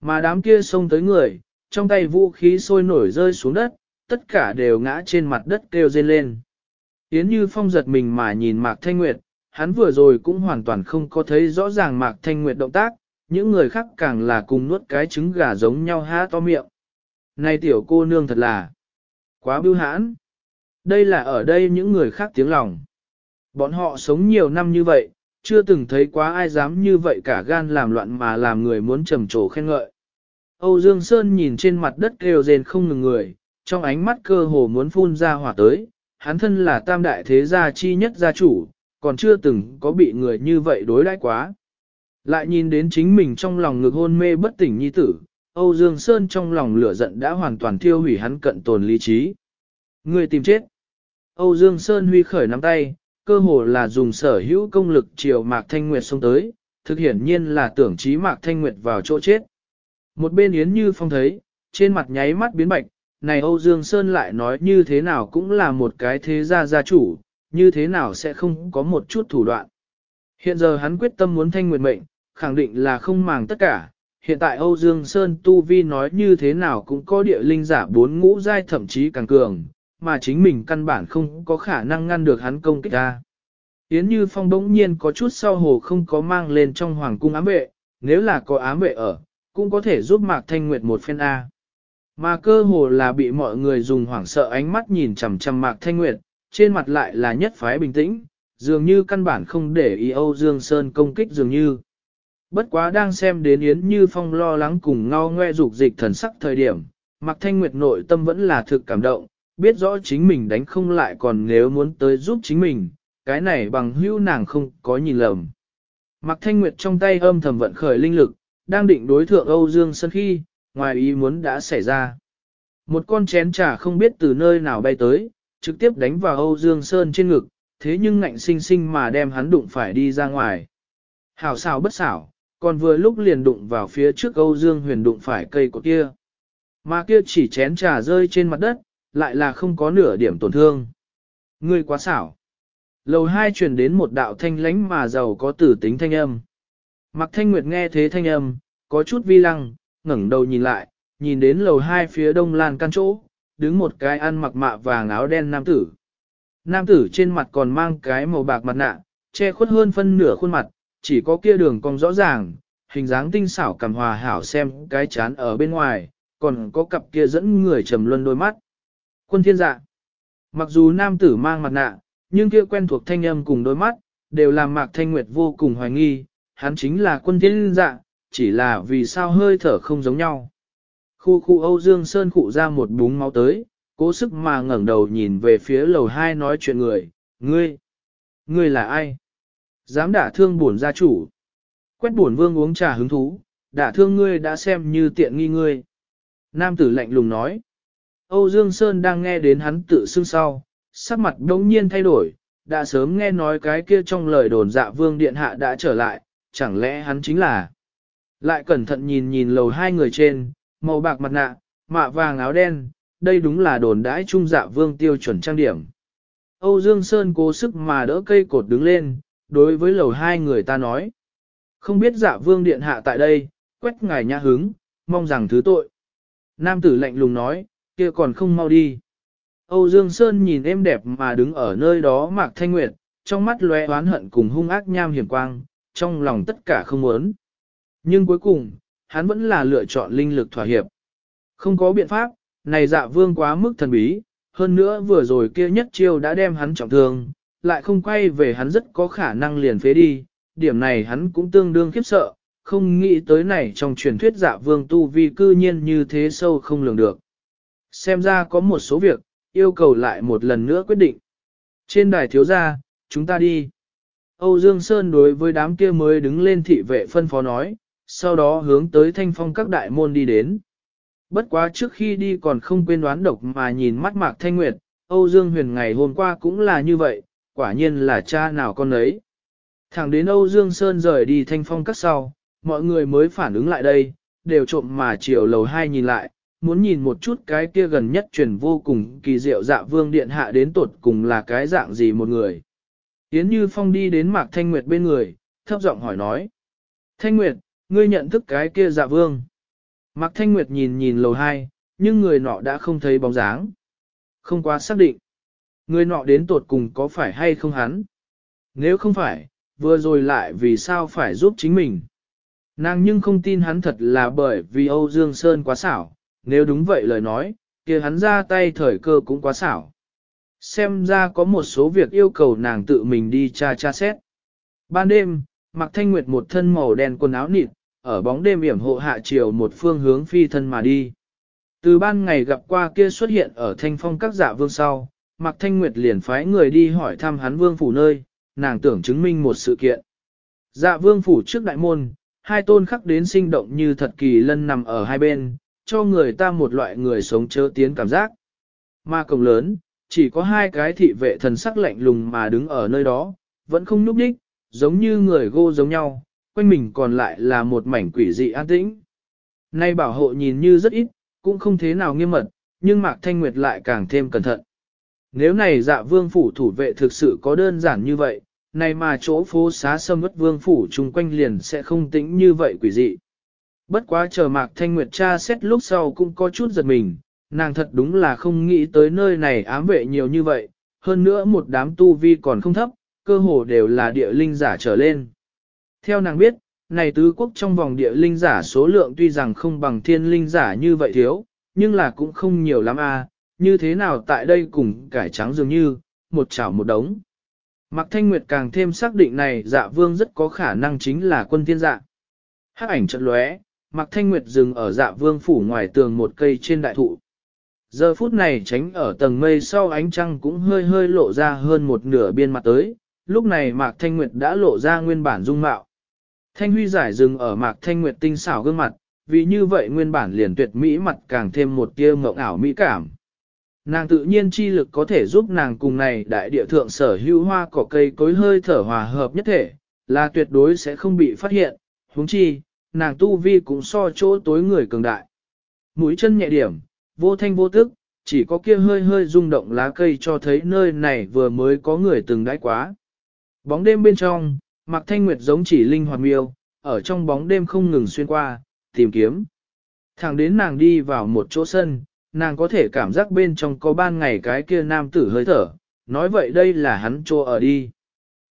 A: Mà đám kia xông tới người, trong tay vũ khí sôi nổi rơi xuống đất, tất cả đều ngã trên mặt đất kêu rên lên. Yến Như Phong giật mình mà nhìn Mạc Thanh Nguyệt, hắn vừa rồi cũng hoàn toàn không có thấy rõ ràng Mạc Thanh Nguyệt động tác, những người khác càng là cùng nuốt cái trứng gà giống nhau há to miệng. Này tiểu cô nương thật là quá bưu hãn. Đây là ở đây những người khác tiếng lòng. Bọn họ sống nhiều năm như vậy, chưa từng thấy quá ai dám như vậy cả gan làm loạn mà làm người muốn trầm trồ khen ngợi. Âu Dương Sơn nhìn trên mặt đất kêu rền không ngừng người, trong ánh mắt cơ hồ muốn phun ra hỏa tới, hắn thân là tam đại thế gia chi nhất gia chủ, còn chưa từng có bị người như vậy đối đãi quá. Lại nhìn đến chính mình trong lòng ngực hôn mê bất tỉnh nhi tử, Âu Dương Sơn trong lòng lửa giận đã hoàn toàn thiêu hủy hắn cận tồn lý trí. Người tìm chết. Âu Dương Sơn huy khởi nắm tay, cơ hồ là dùng sở hữu công lực chiều Mạc Thanh Nguyệt xông tới, thực hiển nhiên là tưởng trí Mạc Thanh Nguyệt vào chỗ chết. Một bên Yến Như Phong thấy, trên mặt nháy mắt biến bạch, này Âu Dương Sơn lại nói như thế nào cũng là một cái thế gia gia chủ, như thế nào sẽ không có một chút thủ đoạn. Hiện giờ hắn quyết tâm muốn thanh nguyệt mệnh, khẳng định là không màng tất cả. Hiện tại Âu Dương Sơn Tu Vi nói như thế nào cũng có địa linh giả bốn ngũ giai thậm chí càng cường, mà chính mình căn bản không có khả năng ngăn được hắn công kích ra. Yến Như Phong bỗng nhiên có chút sau hồ không có mang lên trong hoàng cung ám vệ, nếu là có ám vệ ở, cũng có thể giúp Mạc Thanh Nguyệt một phen A. Mà cơ hồ là bị mọi người dùng hoảng sợ ánh mắt nhìn chằm chằm Mạc Thanh Nguyệt, trên mặt lại là nhất phái bình tĩnh, dường như căn bản không để ý Âu Dương Sơn công kích dường như. Bất quá đang xem đến Yến Như Phong lo lắng cùng ngao ngoe dục dịch thần sắc thời điểm, Mạc Thanh Nguyệt nội tâm vẫn là thực cảm động, biết rõ chính mình đánh không lại còn nếu muốn tới giúp chính mình, cái này bằng hữu nàng không có nhìn lầm. Mạc Thanh Nguyệt trong tay âm thầm vận khởi linh lực, đang định đối thượng Âu Dương Sơn khi, ngoài ý muốn đã xảy ra. Một con chén trà không biết từ nơi nào bay tới, trực tiếp đánh vào Âu Dương Sơn trên ngực, thế nhưng ngạnh sinh sinh mà đem hắn đụng phải đi ra ngoài. Hảo xảo bất xảo, còn vừa lúc liền đụng vào phía trước Âu Dương huyền đụng phải cây của kia. Mà kia chỉ chén trà rơi trên mặt đất, lại là không có nửa điểm tổn thương. Ngươi quá xảo. Lầu hai truyền đến một đạo thanh lánh mà giàu có tử tính thanh âm. Mặc thanh nguyệt nghe thế thanh âm, có chút vi lăng, ngẩng đầu nhìn lại, nhìn đến lầu hai phía đông lan căn chỗ, đứng một cái ăn mặc mạ vàng áo đen nam tử. Nam tử trên mặt còn mang cái màu bạc mặt nạ, che khuất hơn phân nửa khuôn mặt, chỉ có kia đường cong rõ ràng, hình dáng tinh xảo cầm hòa hảo xem cái chán ở bên ngoài, còn có cặp kia dẫn người trầm luân đôi mắt. Quân thiên dạ. Mặc dù nam tử mang mặt nạ, nhưng kia quen thuộc thanh âm cùng đôi mắt, đều làm Mạc Thanh Nguyệt vô cùng hoài nghi, hắn chính là quân thiên dạ, chỉ là vì sao hơi thở không giống nhau. Khu khu Âu Dương Sơn khụ ra một búng máu tới, cố sức mà ngẩng đầu nhìn về phía lầu hai nói chuyện người, ngươi, ngươi là ai? Dám đả thương buồn gia chủ. Quét buồn vương uống trà hứng thú, đả thương ngươi đã xem như tiện nghi ngươi. Nam tử lạnh lùng nói. Âu Dương Sơn đang nghe đến hắn tự xưng sau, sắc mặt đống nhiên thay đổi, đã sớm nghe nói cái kia trong lời đồn dạ vương điện hạ đã trở lại, chẳng lẽ hắn chính là... Lại cẩn thận nhìn nhìn lầu hai người trên, màu bạc mặt nạ, mạ vàng áo đen, đây đúng là đồn đãi trung dạ vương tiêu chuẩn trang điểm. Âu Dương Sơn cố sức mà đỡ cây cột đứng lên, đối với lầu hai người ta nói. Không biết dạ vương điện hạ tại đây, quét ngài nhã hứng, mong rằng thứ tội. Nam tử lạnh lùng nói, kia còn không mau đi. Âu Dương Sơn nhìn em đẹp mà đứng ở nơi đó mạc thanh nguyệt, trong mắt lóe oán hận cùng hung ác nham hiểm quang, trong lòng tất cả không muốn. Nhưng cuối cùng, hắn vẫn là lựa chọn linh lực thỏa hiệp. Không có biện pháp, này dạ vương quá mức thần bí, hơn nữa vừa rồi kia nhất chiêu đã đem hắn trọng thương, lại không quay về hắn rất có khả năng liền phế đi, điểm này hắn cũng tương đương khiếp sợ, không nghĩ tới này trong truyền thuyết dạ vương tu vi cư nhiên như thế sâu không lường được. Xem ra có một số việc, yêu cầu lại một lần nữa quyết định. Trên đài thiếu gia, chúng ta đi. Âu Dương Sơn đối với đám kia mới đứng lên thị vệ phân phó nói, sau đó hướng tới thanh phong các đại môn đi đến. Bất quá trước khi đi còn không quên đoán độc mà nhìn mắt mạc thanh nguyệt, Âu Dương Huyền ngày hôm qua cũng là như vậy, quả nhiên là cha nào con ấy. Thẳng đến Âu Dương Sơn rời đi thanh phong cắt sau, mọi người mới phản ứng lại đây, đều trộm mà chiều lầu hai nhìn lại, muốn nhìn một chút cái kia gần nhất truyền vô cùng kỳ diệu dạ vương điện hạ đến tột cùng là cái dạng gì một người. Yến Như Phong đi đến Mạc Thanh Nguyệt bên người, thấp giọng hỏi nói. Thanh Nguyệt, ngươi nhận thức cái kia dạ vương. Mạc Thanh Nguyệt nhìn nhìn lầu hai, nhưng người nọ đã không thấy bóng dáng. Không quá xác định. Người nọ đến tột cùng có phải hay không hắn? Nếu không phải, vừa rồi lại vì sao phải giúp chính mình? Nàng nhưng không tin hắn thật là bởi vì Âu Dương Sơn quá xảo, nếu đúng vậy lời nói, kia hắn ra tay thời cơ cũng quá xảo. Xem ra có một số việc yêu cầu nàng tự mình đi tra tra xét. Ban đêm, Mạc Thanh Nguyệt một thân màu đen quần áo nịt, ở bóng đêm yểm hộ hạ chiều một phương hướng phi thân mà đi. Từ ban ngày gặp qua kia xuất hiện ở thanh phong các dạ vương sau, Mạc Thanh Nguyệt liền phái người đi hỏi thăm hắn vương phủ nơi, nàng tưởng chứng minh một sự kiện. Dạ vương phủ trước đại môn, hai tôn khắc đến sinh động như thật kỳ lân nằm ở hai bên, cho người ta một loại người sống chớ tiến cảm giác. Mà cổng lớn, chỉ có hai cái thị vệ thần sắc lạnh lùng mà đứng ở nơi đó, vẫn không núp đích, giống như người gô giống nhau, quanh mình còn lại là một mảnh quỷ dị an tĩnh. Nay bảo hộ nhìn như rất ít, cũng không thế nào nghiêm mật, nhưng Mạc Thanh Nguyệt lại càng thêm cẩn thận. Nếu này dạ vương phủ thủ vệ thực sự có đơn giản như vậy, này mà chỗ phố xá sâm ất vương phủ chung quanh liền sẽ không tĩnh như vậy quỷ dị. Bất quá chờ Mạc Thanh Nguyệt tra xét lúc sau cũng có chút giật mình, nàng thật đúng là không nghĩ tới nơi này ám vệ nhiều như vậy, hơn nữa một đám tu vi còn không thấp, cơ hồ đều là địa linh giả trở lên. Theo nàng biết, này tứ quốc trong vòng địa linh giả số lượng tuy rằng không bằng thiên linh giả như vậy thiếu, nhưng là cũng không nhiều lắm a. À, như thế nào tại đây cùng cải trắng dường như, một chảo một đống. Mạc Thanh Nguyệt càng thêm xác định này dạ vương rất có khả năng chính là quân thiên dạ. Hắc ảnh trận lóe, Mạc Thanh Nguyệt dừng ở dạ vương phủ ngoài tường một cây trên đại thụ. Giờ phút này tránh ở tầng mây sau ánh trăng cũng hơi hơi lộ ra hơn một nửa biên mặt tới, lúc này Mạc Thanh Nguyệt đã lộ ra nguyên bản dung mạo. Thanh huy giải dừng ở Mạc Thanh Nguyệt tinh xảo gương mặt, vì như vậy nguyên bản liền tuyệt mỹ mặt càng thêm một tia mộng ảo mỹ cảm. Nàng tự nhiên chi lực có thể giúp nàng cùng này đại địa thượng sở hữu hoa cỏ cây cối hơi thở hòa hợp nhất thể, là tuyệt đối sẽ không bị phát hiện, huống chi, nàng tu vi cũng so chỗ tối người cường đại. Mũi chân nhẹ điểm, vô thanh vô tức, chỉ có kia hơi hơi rung động lá cây cho thấy nơi này vừa mới có người từng đãi quá. Bóng đêm bên trong, Mạc Thanh Nguyệt giống chỉ linh hoạt miêu, ở trong bóng đêm không ngừng xuyên qua, tìm kiếm. Thẳng đến nàng đi vào một chỗ sân, nàng có thể cảm giác bên trong có ban ngày cái kia nam tử hơi thở, nói vậy đây là hắn chỗ ở đi.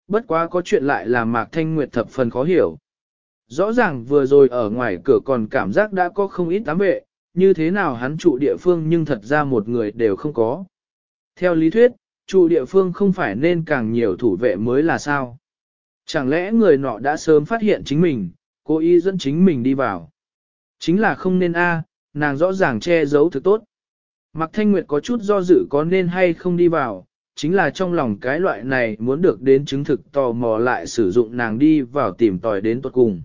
A: Bất quá có chuyện lại là Mạc Thanh Nguyệt thập phần khó hiểu. Rõ ràng vừa rồi ở ngoài cửa còn cảm giác đã có không ít tám vệ, như thế nào hắn trụ địa phương nhưng thật ra một người đều không có. Theo lý thuyết, trụ địa phương không phải nên càng nhiều thủ vệ mới là sao. Chẳng lẽ người nọ đã sớm phát hiện chính mình, cố ý dẫn chính mình đi vào. Chính là không nên a, nàng rõ ràng che giấu thực tốt. Mạc Thanh Nguyệt có chút do dự có nên hay không đi vào, chính là trong lòng cái loại này muốn được đến chứng thực tò mò lại sử dụng nàng đi vào tìm tòi đến tuột cùng.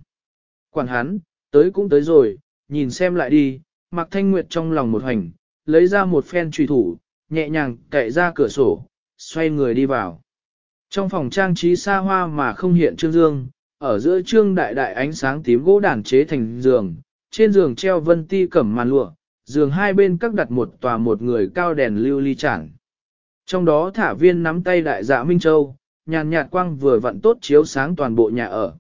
A: Quản hắn, tới cũng tới rồi, nhìn xem lại đi, Mạc Thanh Nguyệt trong lòng một hành, lấy ra một phen trùy thủ, nhẹ nhàng cậy ra cửa sổ, xoay người đi vào. Trong phòng trang trí xa hoa mà không hiện trương dương, ở giữa trương đại đại ánh sáng tím gỗ đàn chế thành giường, trên giường treo vân ti cẩm màn lụa, giường hai bên các đặt một tòa một người cao đèn lưu ly chản. Trong đó thả viên nắm tay đại dạ Minh Châu, nhàn nhạt quang vừa vặn tốt chiếu sáng toàn bộ nhà ở.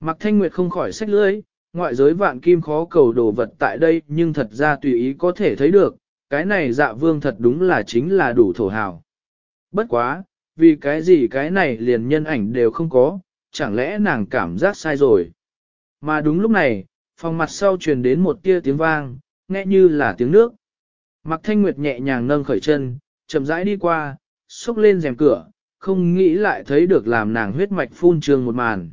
A: Mặc thanh nguyệt không khỏi sách lưỡi, ngoại giới vạn kim khó cầu đồ vật tại đây nhưng thật ra tùy ý có thể thấy được, cái này dạ vương thật đúng là chính là đủ thổ hào. Bất quá, vì cái gì cái này liền nhân ảnh đều không có, chẳng lẽ nàng cảm giác sai rồi. Mà đúng lúc này, phòng mặt sau truyền đến một tia tiếng vang, nghe như là tiếng nước. Mặc thanh nguyệt nhẹ nhàng nâng khởi chân, chậm rãi đi qua, xúc lên rèm cửa, không nghĩ lại thấy được làm nàng huyết mạch phun trường một màn.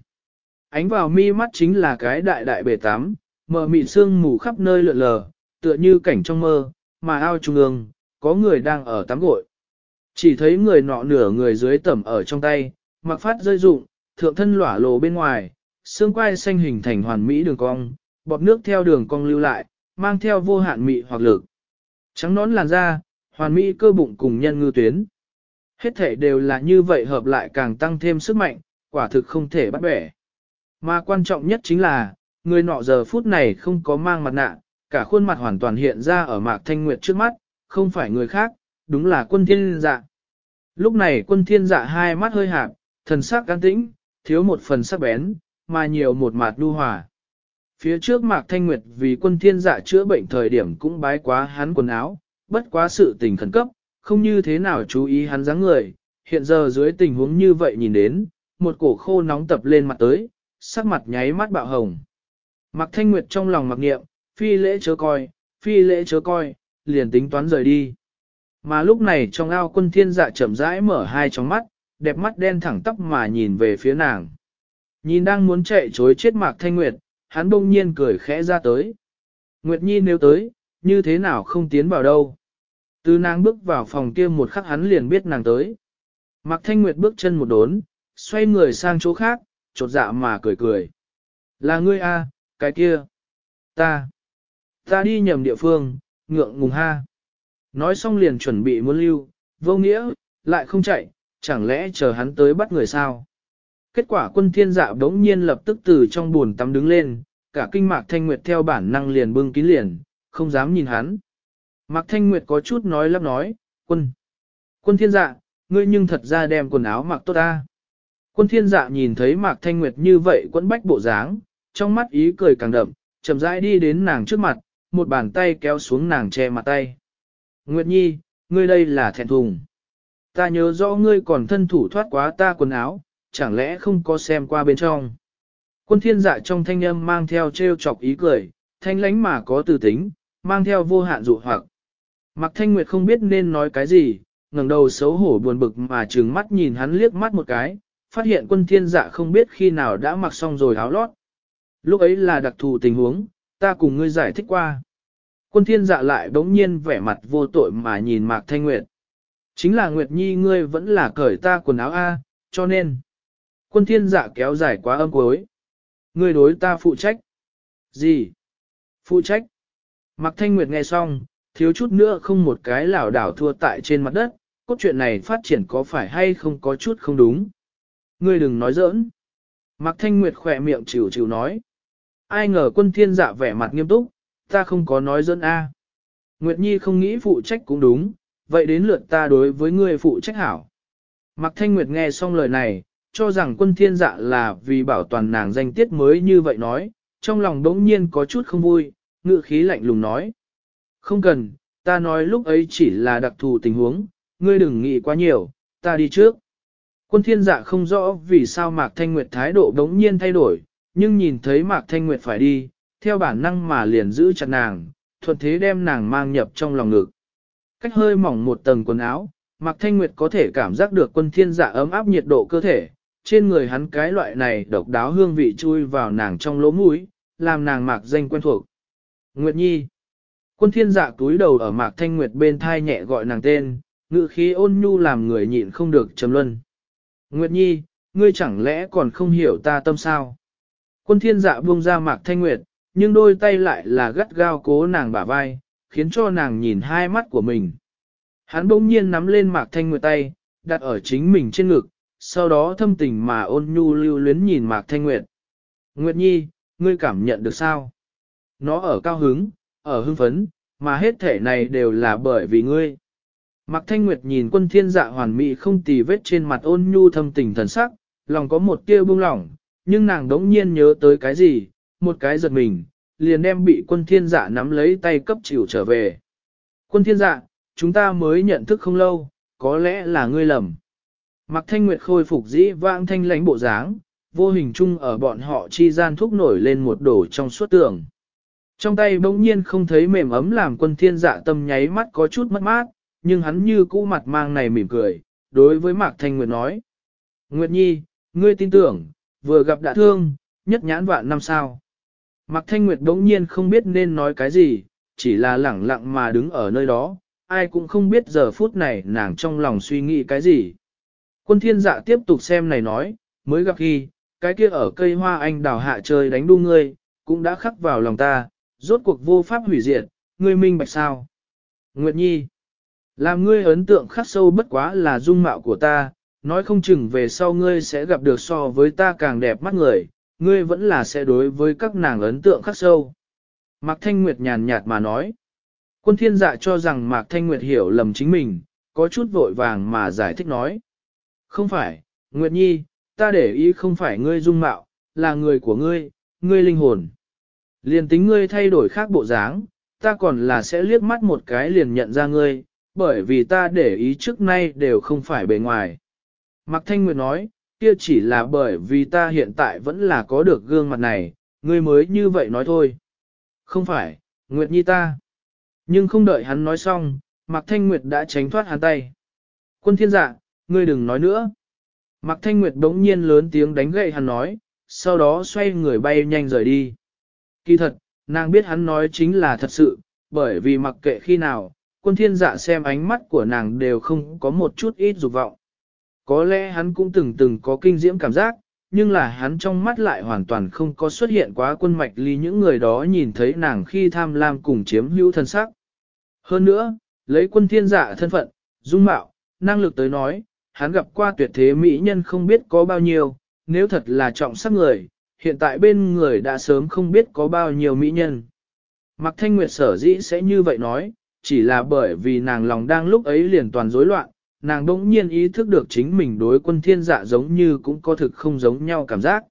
A: Ánh vào mi mắt chính là cái đại đại bể tắm, mờ mịn sương mù khắp nơi lượn lờ, tựa như cảnh trong mơ, mà ao trung ương, có người đang ở tắm gội. Chỉ thấy người nọ nửa người dưới tẩm ở trong tay, mặc phát rơi rụng, thượng thân lỏa lộ bên ngoài, xương quai xanh hình thành hoàn mỹ đường cong, bọt nước theo đường cong lưu lại, mang theo vô hạn mị hoặc lực. Trắng nón làn da, hoàn mỹ cơ bụng cùng nhân ngư tuyến. Hết thể đều là như vậy hợp lại càng tăng thêm sức mạnh, quả thực không thể bắt bẻ. Mà quan trọng nhất chính là, người nọ giờ phút này không có mang mặt nạ, cả khuôn mặt hoàn toàn hiện ra ở mạc thanh nguyệt trước mắt, không phải người khác, đúng là quân thiên dạ. Lúc này quân thiên dạ hai mắt hơi hạp, thần sắc can tĩnh, thiếu một phần sắc bén, mà nhiều một mạt đu hòa. Phía trước Mạc Thanh Nguyệt vì quân thiên dạ chữa bệnh thời điểm cũng bái quá hắn quần áo, bất quá sự tình khẩn cấp, không như thế nào chú ý hắn dáng người, hiện giờ dưới tình huống như vậy nhìn đến, một cổ khô nóng tập lên mặt tới, sắc mặt nháy mắt bạo hồng. Mạc Thanh Nguyệt trong lòng mặc niệm, phi lễ chớ coi, phi lễ chớ coi, liền tính toán rời đi. Mà lúc này trong ao quân thiên dạ chậm rãi mở hai tròng mắt, đẹp mắt đen thẳng tóc mà nhìn về phía nàng. Nhìn đang muốn chạy chối chết Mạc Thanh Nguyệt, hắn bỗng nhiên cười khẽ ra tới. Nguyệt Nhi nếu tới, như thế nào không tiến vào đâu. Từ nàng bước vào phòng kia một khắc hắn liền biết nàng tới. Mạc Thanh Nguyệt bước chân một đốn, xoay người sang chỗ khác, chột dạ mà cười cười. Là ngươi a, cái kia. Ta. Ta đi nhầm địa phương, ngượng ngùng ha. Nói xong liền chuẩn bị muốn lưu, vô nghĩa, lại không chạy, chẳng lẽ chờ hắn tới bắt người sao? Kết quả quân thiên dạ đống nhiên lập tức từ trong buồn tắm đứng lên, cả kinh mạc thanh nguyệt theo bản năng liền bưng kín liền, không dám nhìn hắn. Mạc thanh nguyệt có chút nói lắp nói, quân, quân thiên dạ, ngươi nhưng thật ra đem quần áo mặc tốt ta. Quân thiên dạ nhìn thấy mạc thanh nguyệt như vậy quẫn bách bộ dáng, trong mắt ý cười càng đậm, chậm rãi đi đến nàng trước mặt, một bàn tay kéo xuống nàng che mặt tay. Nguyệt Nhi, ngươi đây là thẹn thùng. Ta nhớ rõ ngươi còn thân thủ thoát quá ta quần áo, chẳng lẽ không có xem qua bên trong. Quân thiên dạ trong thanh âm mang theo treo chọc ý cười, thanh lánh mà có từ tính, mang theo vô hạn dụ hoặc. Mặc thanh nguyệt không biết nên nói cái gì, ngẩng đầu xấu hổ buồn bực mà trừng mắt nhìn hắn liếc mắt một cái, phát hiện quân thiên dạ không biết khi nào đã mặc xong rồi áo lót. Lúc ấy là đặc thù tình huống, ta cùng ngươi giải thích qua. Quân thiên dạ lại đống nhiên vẻ mặt vô tội mà nhìn Mạc Thanh Nguyệt. Chính là Nguyệt Nhi ngươi vẫn là cởi ta quần áo A, cho nên. Quân thiên dạ kéo dài quá âm cuối. Ngươi đối ta phụ trách. Gì? Phụ trách. Mạc Thanh Nguyệt nghe xong, thiếu chút nữa không một cái lảo đảo thua tại trên mặt đất, cốt truyện này phát triển có phải hay không có chút không đúng. Ngươi đừng nói giỡn. Mạc Thanh Nguyệt khỏe miệng chịu chịu nói. Ai ngờ quân thiên dạ vẻ mặt nghiêm túc, ta không có nói dẫn a. Nguyệt Nhi không nghĩ phụ trách cũng đúng, vậy đến lượt ta đối với ngươi phụ trách hảo. Mạc Thanh Nguyệt nghe xong lời này, cho rằng quân thiên dạ là vì bảo toàn nàng danh tiết mới như vậy nói, trong lòng đống nhiên có chút không vui, ngự khí lạnh lùng nói. Không cần, ta nói lúc ấy chỉ là đặc thù tình huống, ngươi đừng nghĩ quá nhiều, ta đi trước. Quân thiên dạ không rõ vì sao Mạc Thanh Nguyệt thái độ đống nhiên thay đổi, nhưng nhìn thấy Mạc Thanh Nguyệt phải đi, theo bản năng mà liền giữ chặt nàng, thuận thế đem nàng mang nhập trong lòng ngực. Cách hơi mỏng một tầng quần áo, Mạc Thanh Nguyệt có thể cảm giác được quân thiên dạ ấm áp nhiệt độ cơ thể, trên người hắn cái loại này độc đáo hương vị chui vào nàng trong lỗ mũi, làm nàng mạc danh quen thuộc. Nguyệt Nhi Quân thiên dạ túi đầu ở Mạc Thanh Nguyệt bên thai nhẹ gọi nàng tên, ngự khí ôn nhu làm người nhịn không được trầm luân. Nguyệt Nhi, ngươi chẳng lẽ còn không hiểu ta tâm sao? Quân thiên dạ buông ra Mạc Thanh Nguyệt, nhưng đôi tay lại là gắt gao cố nàng bả vai, khiến cho nàng nhìn hai mắt của mình. Hắn bỗng nhiên nắm lên Mạc Thanh Nguyệt tay, đặt ở chính mình trên ngực, sau đó thâm tình mà ôn nhu lưu luyến nhìn Mạc Thanh Nguyệt. Nguyệt Nhi, ngươi cảm nhận được sao? Nó ở cao hứng, ở hưng phấn, mà hết thể này đều là bởi vì ngươi. Mạc Thanh Nguyệt nhìn quân thiên dạ hoàn mỹ không tì vết trên mặt ôn nhu thâm tình thần sắc, lòng có một tia buông lỏng, nhưng nàng đống nhiên nhớ tới cái gì, một cái giật mình, liền đem bị quân thiên dạ nắm lấy tay cấp chịu trở về. Quân thiên dạ, chúng ta mới nhận thức không lâu, có lẽ là ngươi lầm. Mạc Thanh Nguyệt khôi phục dĩ vãng thanh lãnh bộ dáng, vô hình chung ở bọn họ chi gian thúc nổi lên một đổ trong suốt tường. Trong tay bỗng nhiên không thấy mềm ấm làm quân thiên dạ tâm nháy mắt có chút mất mát, nhưng hắn như cũ mặt mang này mỉm cười, đối với Mạc Thanh Nguyệt nói. Nguyệt Nhi, ngươi tin tưởng, vừa gặp đã thương, nhất nhãn vạn năm sao. Mạc Thanh Nguyệt đống nhiên không biết nên nói cái gì, chỉ là lẳng lặng mà đứng ở nơi đó, ai cũng không biết giờ phút này nàng trong lòng suy nghĩ cái gì. Quân thiên dạ tiếp tục xem này nói, mới gặp khi, cái kia ở cây hoa anh đào hạ trời đánh đu ngươi, cũng đã khắc vào lòng ta, rốt cuộc vô pháp hủy diệt, ngươi minh bạch sao. Nguyệt Nhi, Làm ngươi ấn tượng khắc sâu bất quá là dung mạo của ta, nói không chừng về sau ngươi sẽ gặp được so với ta càng đẹp mắt người, ngươi vẫn là sẽ đối với các nàng ấn tượng khắc sâu. Mạc Thanh Nguyệt nhàn nhạt mà nói. Quân thiên dạ cho rằng Mạc Thanh Nguyệt hiểu lầm chính mình, có chút vội vàng mà giải thích nói. Không phải, Nguyệt Nhi, ta để ý không phải ngươi dung mạo, là người của ngươi, ngươi linh hồn. Liền tính ngươi thay đổi khác bộ dáng, ta còn là sẽ liếc mắt một cái liền nhận ra ngươi, bởi vì ta để ý trước nay đều không phải bề ngoài. Mạc Thanh Nguyệt nói, kia chỉ là bởi vì ta hiện tại vẫn là có được gương mặt này, ngươi mới như vậy nói thôi. Không phải, Nguyệt Nhi ta. Nhưng không đợi hắn nói xong, Mạc Thanh Nguyệt đã tránh thoát hắn tay. Quân thiên dạ, ngươi đừng nói nữa. Mạc Thanh Nguyệt đống nhiên lớn tiếng đánh gậy hắn nói, sau đó xoay người bay nhanh rời đi. Kỳ thật, nàng biết hắn nói chính là thật sự, bởi vì mặc kệ khi nào, quân thiên dạ xem ánh mắt của nàng đều không có một chút ít dục vọng. Có lẽ hắn cũng từng từng có kinh diễm cảm giác, nhưng là hắn trong mắt lại hoàn toàn không có xuất hiện quá quân mạch ly những người đó nhìn thấy nàng khi tham lam cùng chiếm hữu thân sắc. Hơn nữa, lấy quân thiên giả thân phận, dung mạo, năng lực tới nói, hắn gặp qua tuyệt thế mỹ nhân không biết có bao nhiêu, nếu thật là trọng sắc người, hiện tại bên người đã sớm không biết có bao nhiêu mỹ nhân. Mạc Thanh Nguyệt sở dĩ sẽ như vậy nói, chỉ là bởi vì nàng lòng đang lúc ấy liền toàn rối loạn, nàng đỗng nhiên ý thức được chính mình đối quân thiên dạ giống như cũng có thực không giống nhau cảm giác.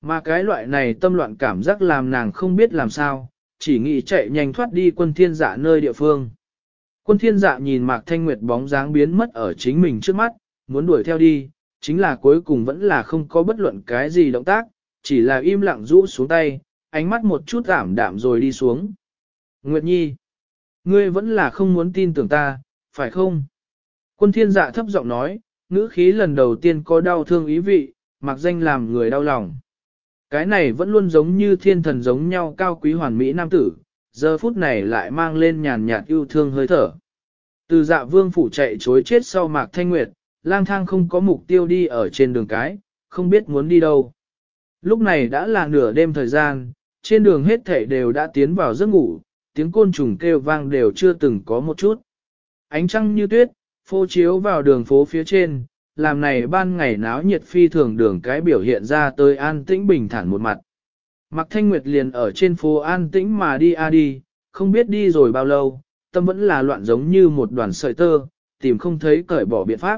A: Mà cái loại này tâm loạn cảm giác làm nàng không biết làm sao, chỉ nghĩ chạy nhanh thoát đi quân thiên dạ nơi địa phương. Quân thiên dạ nhìn Mạc Thanh Nguyệt bóng dáng biến mất ở chính mình trước mắt, muốn đuổi theo đi, chính là cuối cùng vẫn là không có bất luận cái gì động tác, chỉ là im lặng rũ xuống tay, ánh mắt một chút giảm đạm rồi đi xuống. Nguyệt Nhi, ngươi vẫn là không muốn tin tưởng ta, phải không? Quân thiên dạ thấp giọng nói, ngữ khí lần đầu tiên có đau thương ý vị, mặc danh làm người đau lòng. Cái này vẫn luôn giống như thiên thần giống nhau cao quý hoàn mỹ nam tử, giờ phút này lại mang lên nhàn nhạt yêu thương hơi thở. Từ dạ vương phủ chạy chối chết sau mạc thanh nguyệt, lang thang không có mục tiêu đi ở trên đường cái, không biết muốn đi đâu. Lúc này đã là nửa đêm thời gian, trên đường hết thảy đều đã tiến vào giấc ngủ, tiếng côn trùng kêu vang đều chưa từng có một chút. Ánh trăng như tuyết, phô chiếu vào đường phố phía trên, làm này ban ngày náo nhiệt phi thường đường cái biểu hiện ra tới an tĩnh bình thản một mặt. Mặc thanh nguyệt liền ở trên phố an tĩnh mà đi a đi, không biết đi rồi bao lâu, tâm vẫn là loạn giống như một đoàn sợi tơ, tìm không thấy cởi bỏ biện pháp.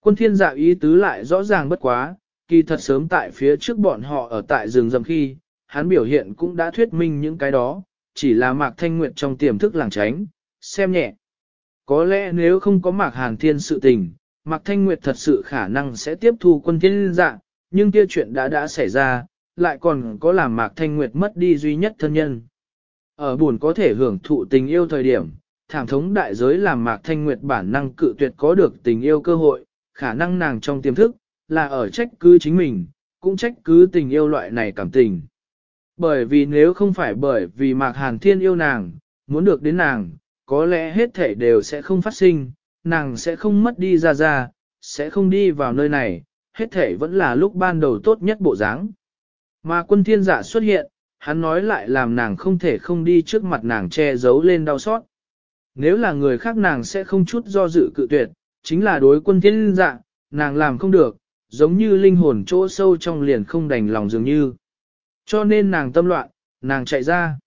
A: Quân thiên dạ ý tứ lại rõ ràng bất quá, kỳ thật sớm tại phía trước bọn họ ở tại rừng rầm khi, hắn biểu hiện cũng đã thuyết minh những cái đó, chỉ là mạc thanh nguyệt trong tiềm thức làng tránh, xem nhẹ. Có lẽ nếu không có mạc hàn thiên sự tình, mạc thanh nguyệt thật sự khả năng sẽ tiếp thu quân thiên dạ, nhưng kia chuyện đã đã xảy ra, lại còn có làm mạc thanh nguyệt mất đi duy nhất thân nhân. Ở buồn có thể hưởng thụ tình yêu thời điểm, thảm thống đại giới làm mạc thanh nguyệt bản năng cự tuyệt có được tình yêu cơ hội, khả năng nàng trong tiềm thức, là ở trách cứ chính mình, cũng trách cứ tình yêu loại này cảm tình. Bởi vì nếu không phải bởi vì Mạc Hàn Thiên yêu nàng, muốn được đến nàng, có lẽ hết thể đều sẽ không phát sinh, nàng sẽ không mất đi ra ra, sẽ không đi vào nơi này, hết thể vẫn là lúc ban đầu tốt nhất bộ dáng. Mà quân thiên giả xuất hiện, hắn nói lại làm nàng không thể không đi trước mặt nàng che giấu lên đau xót. Nếu là người khác nàng sẽ không chút do dự cự tuyệt, chính là đối quân thiên dạ, nàng làm không được, giống như linh hồn chỗ sâu trong liền không đành lòng dường như. Cho nên nàng tâm loạn, nàng chạy ra.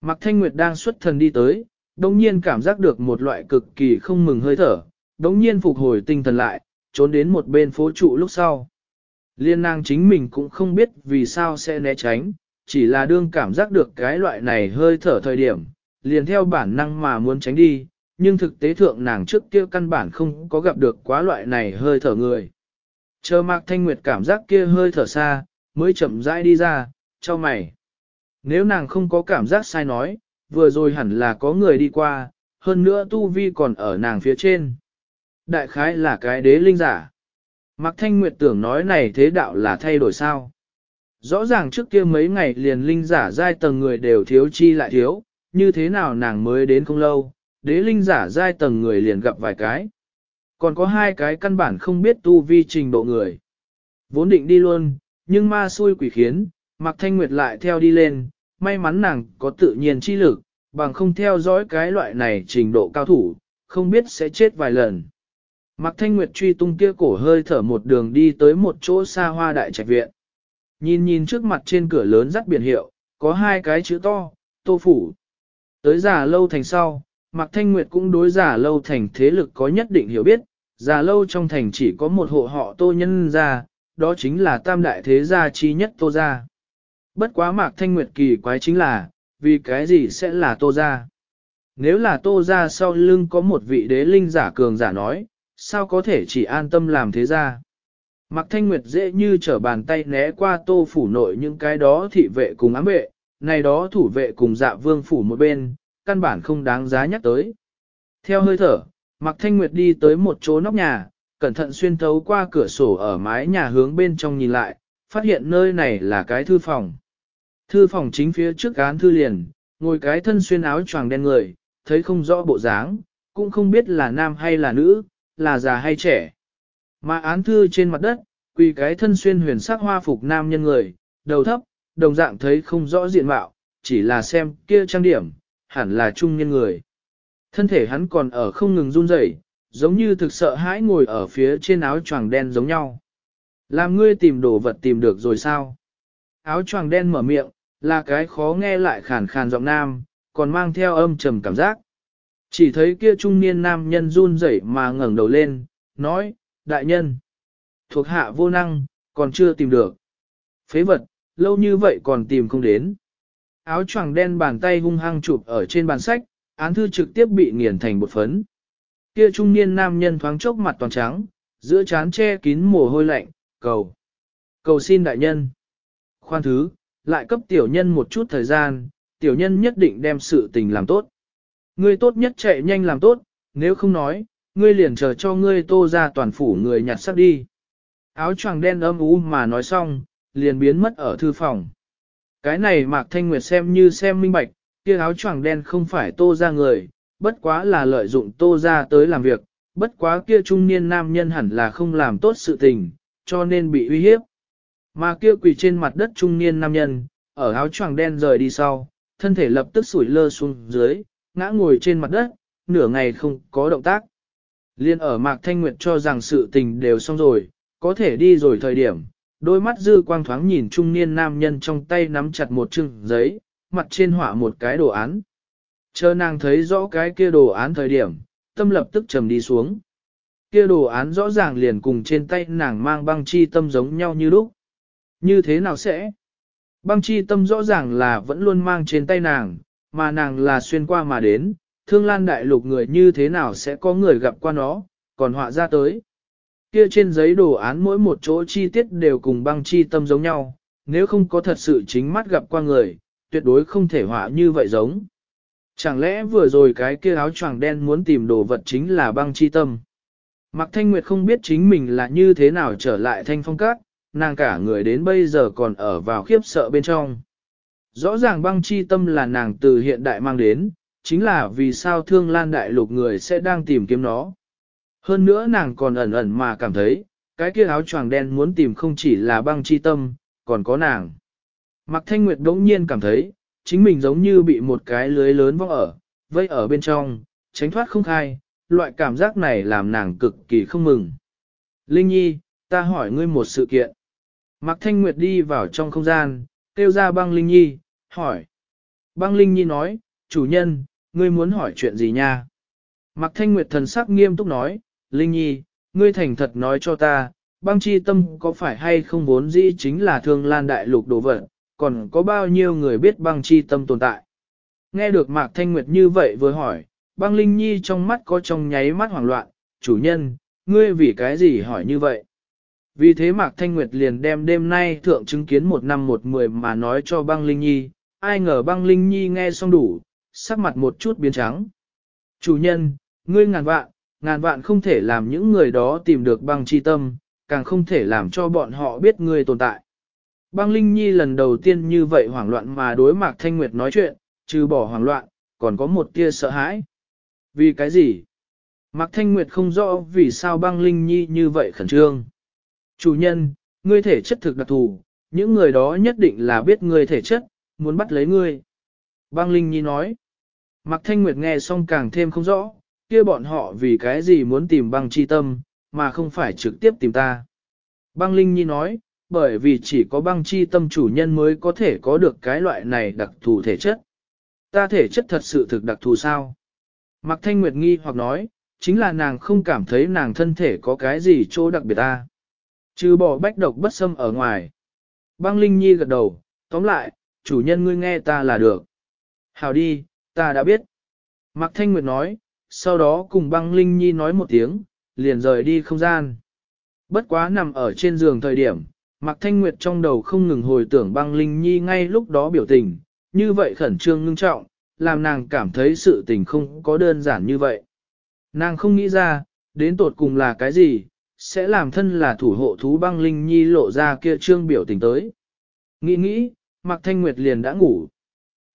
A: Mạc Thanh Nguyệt đang xuất thần đi tới, đồng nhiên cảm giác được một loại cực kỳ không mừng hơi thở, đồng nhiên phục hồi tinh thần lại, trốn đến một bên phố trụ lúc sau. Liên nàng chính mình cũng không biết vì sao sẽ né tránh, chỉ là đương cảm giác được cái loại này hơi thở thời điểm, liền theo bản năng mà muốn tránh đi, nhưng thực tế thượng nàng trước kia căn bản không có gặp được quá loại này hơi thở người. Chờ Mạc Thanh Nguyệt cảm giác kia hơi thở xa, mới chậm rãi đi ra, cho mày. Nếu nàng không có cảm giác sai nói, vừa rồi hẳn là có người đi qua, hơn nữa tu vi còn ở nàng phía trên. Đại khái là cái đế linh giả. Mạc Thanh Nguyệt tưởng nói này thế đạo là thay đổi sao. Rõ ràng trước kia mấy ngày liền linh giả giai tầng người đều thiếu chi lại thiếu, như thế nào nàng mới đến không lâu, đế linh giả giai tầng người liền gặp vài cái. Còn có hai cái căn bản không biết tu vi trình độ người. Vốn định đi luôn, nhưng ma xui quỷ khiến, Mạc Thanh Nguyệt lại theo đi lên, may mắn nàng có tự nhiên chi lực, bằng không theo dõi cái loại này trình độ cao thủ, không biết sẽ chết vài lần. Mạc Thanh Nguyệt truy tung kia cổ hơi thở một đường đi tới một chỗ xa hoa đại trạch viện. Nhìn nhìn trước mặt trên cửa lớn rắc biển hiệu, có hai cái chữ to, tô phủ. Tới giả lâu thành sau, Mạc Thanh Nguyệt cũng đối giả lâu thành thế lực có nhất định hiểu biết, giả lâu trong thành chỉ có một hộ họ tô nhân gia, đó chính là tam đại thế gia chi nhất tô gia. Bất quá Mạc Thanh Nguyệt kỳ quái chính là, vì cái gì sẽ là tô gia? Nếu là tô gia sau lưng có một vị đế linh giả cường giả nói, sao có thể chỉ an tâm làm thế ra Mạc Thanh Nguyệt dễ như trở bàn tay né qua tô phủ nội những cái đó thị vệ cùng ám vệ, này đó thủ vệ cùng dạ vương phủ một bên, căn bản không đáng giá nhắc tới. Theo hơi thở, Mạc Thanh Nguyệt đi tới một chỗ nóc nhà, cẩn thận xuyên thấu qua cửa sổ ở mái nhà hướng bên trong nhìn lại, phát hiện nơi này là cái thư phòng. Thư phòng chính phía trước án thư liền, ngồi cái thân xuyên áo choàng đen người, thấy không rõ bộ dáng, cũng không biết là nam hay là nữ, là già hay trẻ. Mà án thư trên mặt đất, quỳ cái thân xuyên huyền sắc hoa phục nam nhân người, đầu thấp, đồng dạng thấy không rõ diện mạo, chỉ là xem kia trang điểm, hẳn là trung nhân người. Thân thể hắn còn ở không ngừng run rẩy, giống như thực sợ hãi ngồi ở phía trên áo choàng đen giống nhau. Làm ngươi tìm đồ vật tìm được rồi sao? Áo choàng đen mở miệng, là cái khó nghe lại khàn khàn giọng nam, còn mang theo âm trầm cảm giác. Chỉ thấy kia trung niên nam nhân run rẩy mà ngẩng đầu lên, nói, đại nhân, thuộc hạ vô năng, còn chưa tìm được. Phế vật, lâu như vậy còn tìm không đến. Áo choàng đen bàn tay hung hăng chụp ở trên bàn sách, án thư trực tiếp bị nghiền thành bột phấn. Kia trung niên nam nhân thoáng chốc mặt toàn trắng, giữa trán che kín mồ hôi lạnh, cầu. Cầu xin đại nhân. Khoan thứ, lại cấp tiểu nhân một chút thời gian, tiểu nhân nhất định đem sự tình làm tốt. Ngươi tốt nhất chạy nhanh làm tốt, nếu không nói, ngươi liền chờ cho ngươi tô ra toàn phủ người nhặt sắc đi. Áo choàng đen âm u mà nói xong, liền biến mất ở thư phòng. Cái này Mạc Thanh Nguyệt xem như xem minh bạch, kia áo choàng đen không phải tô ra người, bất quá là lợi dụng tô ra tới làm việc, bất quá kia trung niên nam nhân hẳn là không làm tốt sự tình, cho nên bị uy hiếp. Mà kia quỳ trên mặt đất trung niên nam nhân, ở áo choàng đen rời đi sau, thân thể lập tức sủi lơ xuống dưới, ngã ngồi trên mặt đất, nửa ngày không có động tác. Liên ở Mạc Thanh Nguyệt cho rằng sự tình đều xong rồi, có thể đi rồi thời điểm, đôi mắt dư quang thoáng nhìn trung niên nam nhân trong tay nắm chặt một chừng giấy, mặt trên họa một cái đồ án. Chờ nàng thấy rõ cái kia đồ án thời điểm, tâm lập tức trầm đi xuống. Kia đồ án rõ ràng liền cùng trên tay nàng mang băng chi tâm giống nhau như lúc. Như thế nào sẽ? Băng chi tâm rõ ràng là vẫn luôn mang trên tay nàng, mà nàng là xuyên qua mà đến, thương lan đại lục người như thế nào sẽ có người gặp qua nó, còn họa ra tới. Kia trên giấy đồ án mỗi một chỗ chi tiết đều cùng băng chi tâm giống nhau, nếu không có thật sự chính mắt gặp qua người, tuyệt đối không thể họa như vậy giống. Chẳng lẽ vừa rồi cái kia áo choàng đen muốn tìm đồ vật chính là băng chi tâm. Mạc Thanh Nguyệt không biết chính mình là như thế nào trở lại thanh phong các, nàng cả người đến bây giờ còn ở vào khiếp sợ bên trong. Rõ ràng băng chi tâm là nàng từ hiện đại mang đến, chính là vì sao thương lan đại lục người sẽ đang tìm kiếm nó. Hơn nữa nàng còn ẩn ẩn mà cảm thấy, cái kia áo choàng đen muốn tìm không chỉ là băng chi tâm, còn có nàng. Mạc Thanh Nguyệt đống nhiên cảm thấy, chính mình giống như bị một cái lưới lớn vong ở, vây ở bên trong, tránh thoát không khai, loại cảm giác này làm nàng cực kỳ không mừng. Linh Nhi, ta hỏi ngươi một sự kiện. Mạc Thanh Nguyệt đi vào trong không gian, kêu ra băng Linh Nhi, hỏi. Băng Linh Nhi nói, chủ nhân, ngươi muốn hỏi chuyện gì nha? Mạc Thanh Nguyệt thần sắc nghiêm túc nói, Linh Nhi, ngươi thành thật nói cho ta, băng chi tâm có phải hay không vốn dĩ chính là thương lan đại lục đồ vật, còn có bao nhiêu người biết băng chi tâm tồn tại. Nghe được Mạc Thanh Nguyệt như vậy vừa hỏi, băng Linh Nhi trong mắt có trong nháy mắt hoảng loạn, chủ nhân, ngươi vì cái gì hỏi như vậy? Vì thế Mạc Thanh Nguyệt liền đem đêm nay thượng chứng kiến một năm một mười mà nói cho băng Linh Nhi, ai ngờ băng Linh Nhi nghe xong đủ, sắc mặt một chút biến trắng. Chủ nhân, ngươi ngàn vạn, ngàn vạn không thể làm những người đó tìm được băng chi tâm, càng không thể làm cho bọn họ biết ngươi tồn tại. Băng Linh Nhi lần đầu tiên như vậy hoảng loạn mà đối Mạc Thanh Nguyệt nói chuyện, trừ bỏ hoảng loạn, còn có một tia sợ hãi. Vì cái gì? Mạc Thanh Nguyệt không rõ vì sao băng Linh Nhi như vậy khẩn trương. Chủ nhân, ngươi thể chất thực đặc thù, những người đó nhất định là biết ngươi thể chất, muốn bắt lấy ngươi. Băng Linh Nhi nói. Mạc Thanh Nguyệt nghe xong càng thêm không rõ, kia bọn họ vì cái gì muốn tìm băng chi tâm, mà không phải trực tiếp tìm ta. Băng Linh Nhi nói, bởi vì chỉ có băng chi tâm chủ nhân mới có thể có được cái loại này đặc thù thể chất. Ta thể chất thật sự thực đặc thù sao? Mạc Thanh Nguyệt nghi hoặc nói, chính là nàng không cảm thấy nàng thân thể có cái gì chỗ đặc biệt ta. Trừ bỏ bách độc bất xâm ở ngoài. Băng Linh Nhi gật đầu, tóm lại, chủ nhân ngươi nghe ta là được. Hào đi, ta đã biết. Mạc Thanh Nguyệt nói, sau đó cùng băng Linh Nhi nói một tiếng, liền rời đi không gian. Bất quá nằm ở trên giường thời điểm, Mạc Thanh Nguyệt trong đầu không ngừng hồi tưởng băng Linh Nhi ngay lúc đó biểu tình, như vậy khẩn trương ngưng trọng, làm nàng cảm thấy sự tình không có đơn giản như vậy. Nàng không nghĩ ra, đến tột cùng là cái gì, sẽ làm thân là thủ hộ thú băng Linh Nhi lộ ra kia trương biểu tình tới. Nghĩ nghĩ, Mạc Thanh Nguyệt liền đã ngủ.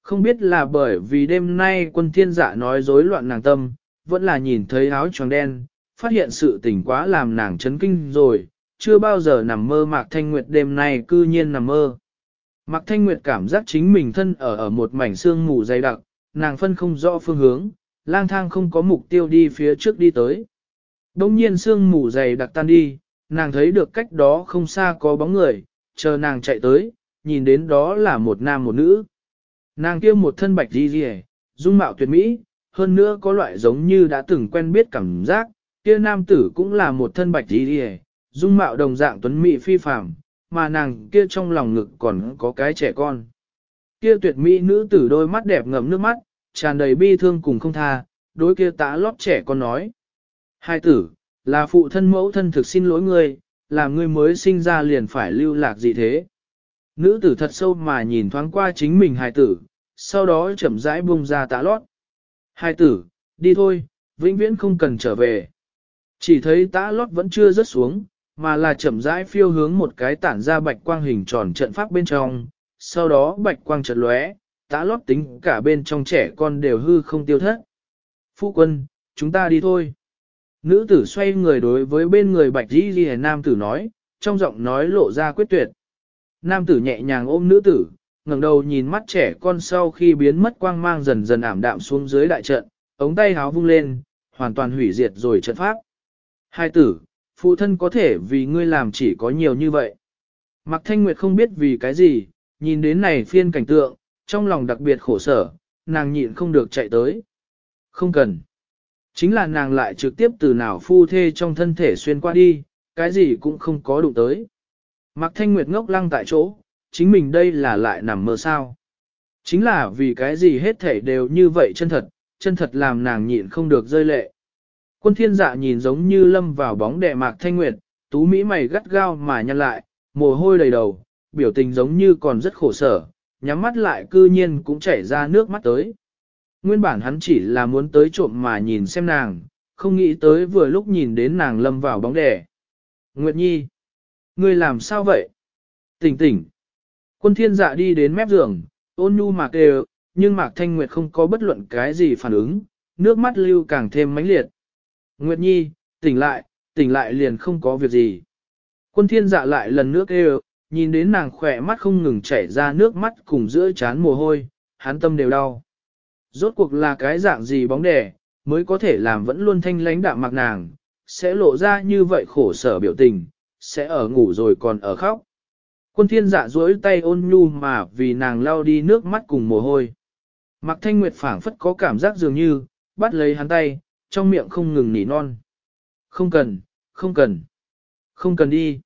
A: Không biết là bởi vì đêm nay quân thiên dạ nói rối loạn nàng tâm, vẫn là nhìn thấy áo tròn đen, phát hiện sự tình quá làm nàng chấn kinh rồi, chưa bao giờ nằm mơ Mạc Thanh Nguyệt đêm nay cư nhiên nằm mơ. Mạc Thanh Nguyệt cảm giác chính mình thân ở ở một mảnh xương mù dày đặc, nàng phân không rõ phương hướng, lang thang không có mục tiêu đi phía trước đi tới. Đông nhiên xương mù dày đặc tan đi, nàng thấy được cách đó không xa có bóng người, chờ nàng chạy tới, nhìn đến đó là một nam một nữ. Nàng kia một thân bạch đi rìa, dung mạo tuyệt mỹ, hơn nữa có loại giống như đã từng quen biết cảm giác, kia nam tử cũng là một thân bạch đi rìa, dung mạo đồng dạng tuấn mỹ phi phàm, mà nàng kia trong lòng ngực còn có cái trẻ con. Kia tuyệt mỹ nữ tử đôi mắt đẹp ngầm nước mắt, tràn đầy bi thương cùng không tha, đối kia tã lót trẻ con nói. Hai tử, là phụ thân mẫu thân thực xin lỗi ngươi, là ngươi mới sinh ra liền phải lưu lạc gì thế. Nữ tử thật sâu mà nhìn thoáng qua chính mình hài tử, sau đó chậm rãi buông ra tã lót. Hài tử, đi thôi, vĩnh viễn không cần trở về. Chỉ thấy tã lót vẫn chưa rớt xuống, mà là chậm rãi phiêu hướng một cái tản ra bạch quang hình tròn trận pháp bên trong, sau đó bạch quang chợt lóe, tã lót tính cả bên trong trẻ con đều hư không tiêu thất. Phu quân, chúng ta đi thôi. Nữ tử xoay người đối với bên người bạch đi ghi nam tử nói, trong giọng nói lộ ra quyết tuyệt. Nam tử nhẹ nhàng ôm nữ tử, ngẩng đầu nhìn mắt trẻ con sau khi biến mất quang mang dần dần ảm đạm xuống dưới đại trận, ống tay háo vung lên, hoàn toàn hủy diệt rồi trận pháp. Hai tử, phụ thân có thể vì ngươi làm chỉ có nhiều như vậy. Mạc Thanh Nguyệt không biết vì cái gì, nhìn đến này phiên cảnh tượng, trong lòng đặc biệt khổ sở, nàng nhịn không được chạy tới. Không cần. Chính là nàng lại trực tiếp từ nào phu thê trong thân thể xuyên qua đi, cái gì cũng không có đụng tới. Mạc Thanh Nguyệt ngốc lăng tại chỗ, chính mình đây là lại nằm mơ sao. Chính là vì cái gì hết thể đều như vậy chân thật, chân thật làm nàng nhịn không được rơi lệ. Quân thiên dạ nhìn giống như lâm vào bóng đè Mạc Thanh Nguyệt, tú mỹ mày gắt gao mà nhăn lại, mồ hôi đầy đầu, biểu tình giống như còn rất khổ sở, nhắm mắt lại cư nhiên cũng chảy ra nước mắt tới. Nguyên bản hắn chỉ là muốn tới trộm mà nhìn xem nàng, không nghĩ tới vừa lúc nhìn đến nàng lâm vào bóng đè. Nguyệt Nhi, ngươi làm sao vậy? Tỉnh tỉnh. Quân thiên dạ đi đến mép giường, ôn nhu mạc đều, nhưng mạc thanh nguyệt không có bất luận cái gì phản ứng, nước mắt lưu càng thêm mãnh liệt. Nguyệt Nhi, tỉnh lại, tỉnh lại liền không có việc gì. Quân thiên dạ lại lần nữa kêu, nhìn đến nàng khỏe mắt không ngừng chảy ra nước mắt cùng giữa chán mồ hôi, hắn tâm đều đau. Rốt cuộc là cái dạng gì bóng đẻ, mới có thể làm vẫn luôn thanh lánh đạm mặc nàng, sẽ lộ ra như vậy khổ sở biểu tình, sẽ ở ngủ rồi còn ở khóc. Quân thiên dạ duỗi tay ôn nhu mà vì nàng lau đi nước mắt cùng mồ hôi. Mặc thanh nguyệt phảng phất có cảm giác dường như, bắt lấy hắn tay, trong miệng không ngừng nỉ non. Không cần, không cần, không cần đi.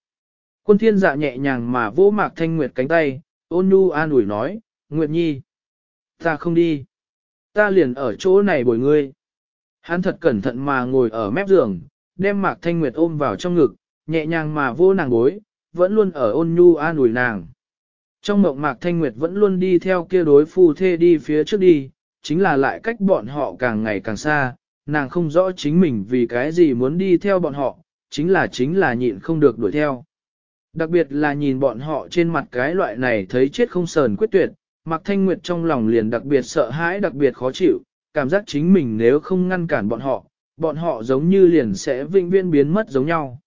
A: Quân thiên dạ nhẹ nhàng mà vỗ mạc thanh nguyệt cánh tay, ôn nhu an ủi nói, Nguyệt Nhi, ta không đi. Ta liền ở chỗ này bồi ngươi. Hắn thật cẩn thận mà ngồi ở mép giường, đem mạc thanh nguyệt ôm vào trong ngực, nhẹ nhàng mà vô nàng bối, vẫn luôn ở ôn nhu an ủi nàng. Trong mộng mạc thanh nguyệt vẫn luôn đi theo kia đối phu thê đi phía trước đi, chính là lại cách bọn họ càng ngày càng xa, nàng không rõ chính mình vì cái gì muốn đi theo bọn họ, chính là chính là nhịn không được đuổi theo. Đặc biệt là nhìn bọn họ trên mặt cái loại này thấy chết không sờn quyết tuyệt, Mạc Thanh Nguyệt trong lòng liền đặc biệt sợ hãi đặc biệt khó chịu, cảm giác chính mình nếu không ngăn cản bọn họ, bọn họ giống như liền sẽ vĩnh viễn biến mất giống nhau.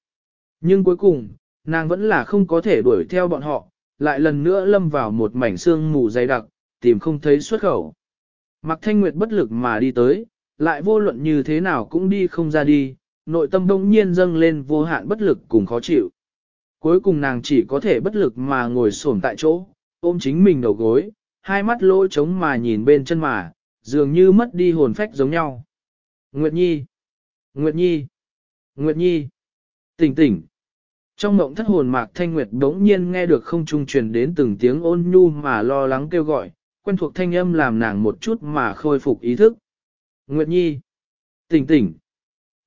A: Nhưng cuối cùng, nàng vẫn là không có thể đuổi theo bọn họ, lại lần nữa lâm vào một mảnh xương mù dày đặc, tìm không thấy xuất khẩu. Mạc Thanh Nguyệt bất lực mà đi tới, lại vô luận như thế nào cũng đi không ra đi, nội tâm đông nhiên dâng lên vô hạn bất lực cùng khó chịu. Cuối cùng nàng chỉ có thể bất lực mà ngồi xổm tại chỗ, ôm chính mình đầu gối, hai mắt lỗ trống mà nhìn bên chân mà, dường như mất đi hồn phách giống nhau. Nguyệt Nhi! Nguyệt Nhi! Nguyệt Nhi! Tỉnh tỉnh! Trong mộng thất hồn mạc thanh nguyệt đống nhiên nghe được không trung truyền đến từng tiếng ôn nhu mà lo lắng kêu gọi, quen thuộc thanh âm làm nàng một chút mà khôi phục ý thức. Nguyệt Nhi! Tỉnh tỉnh!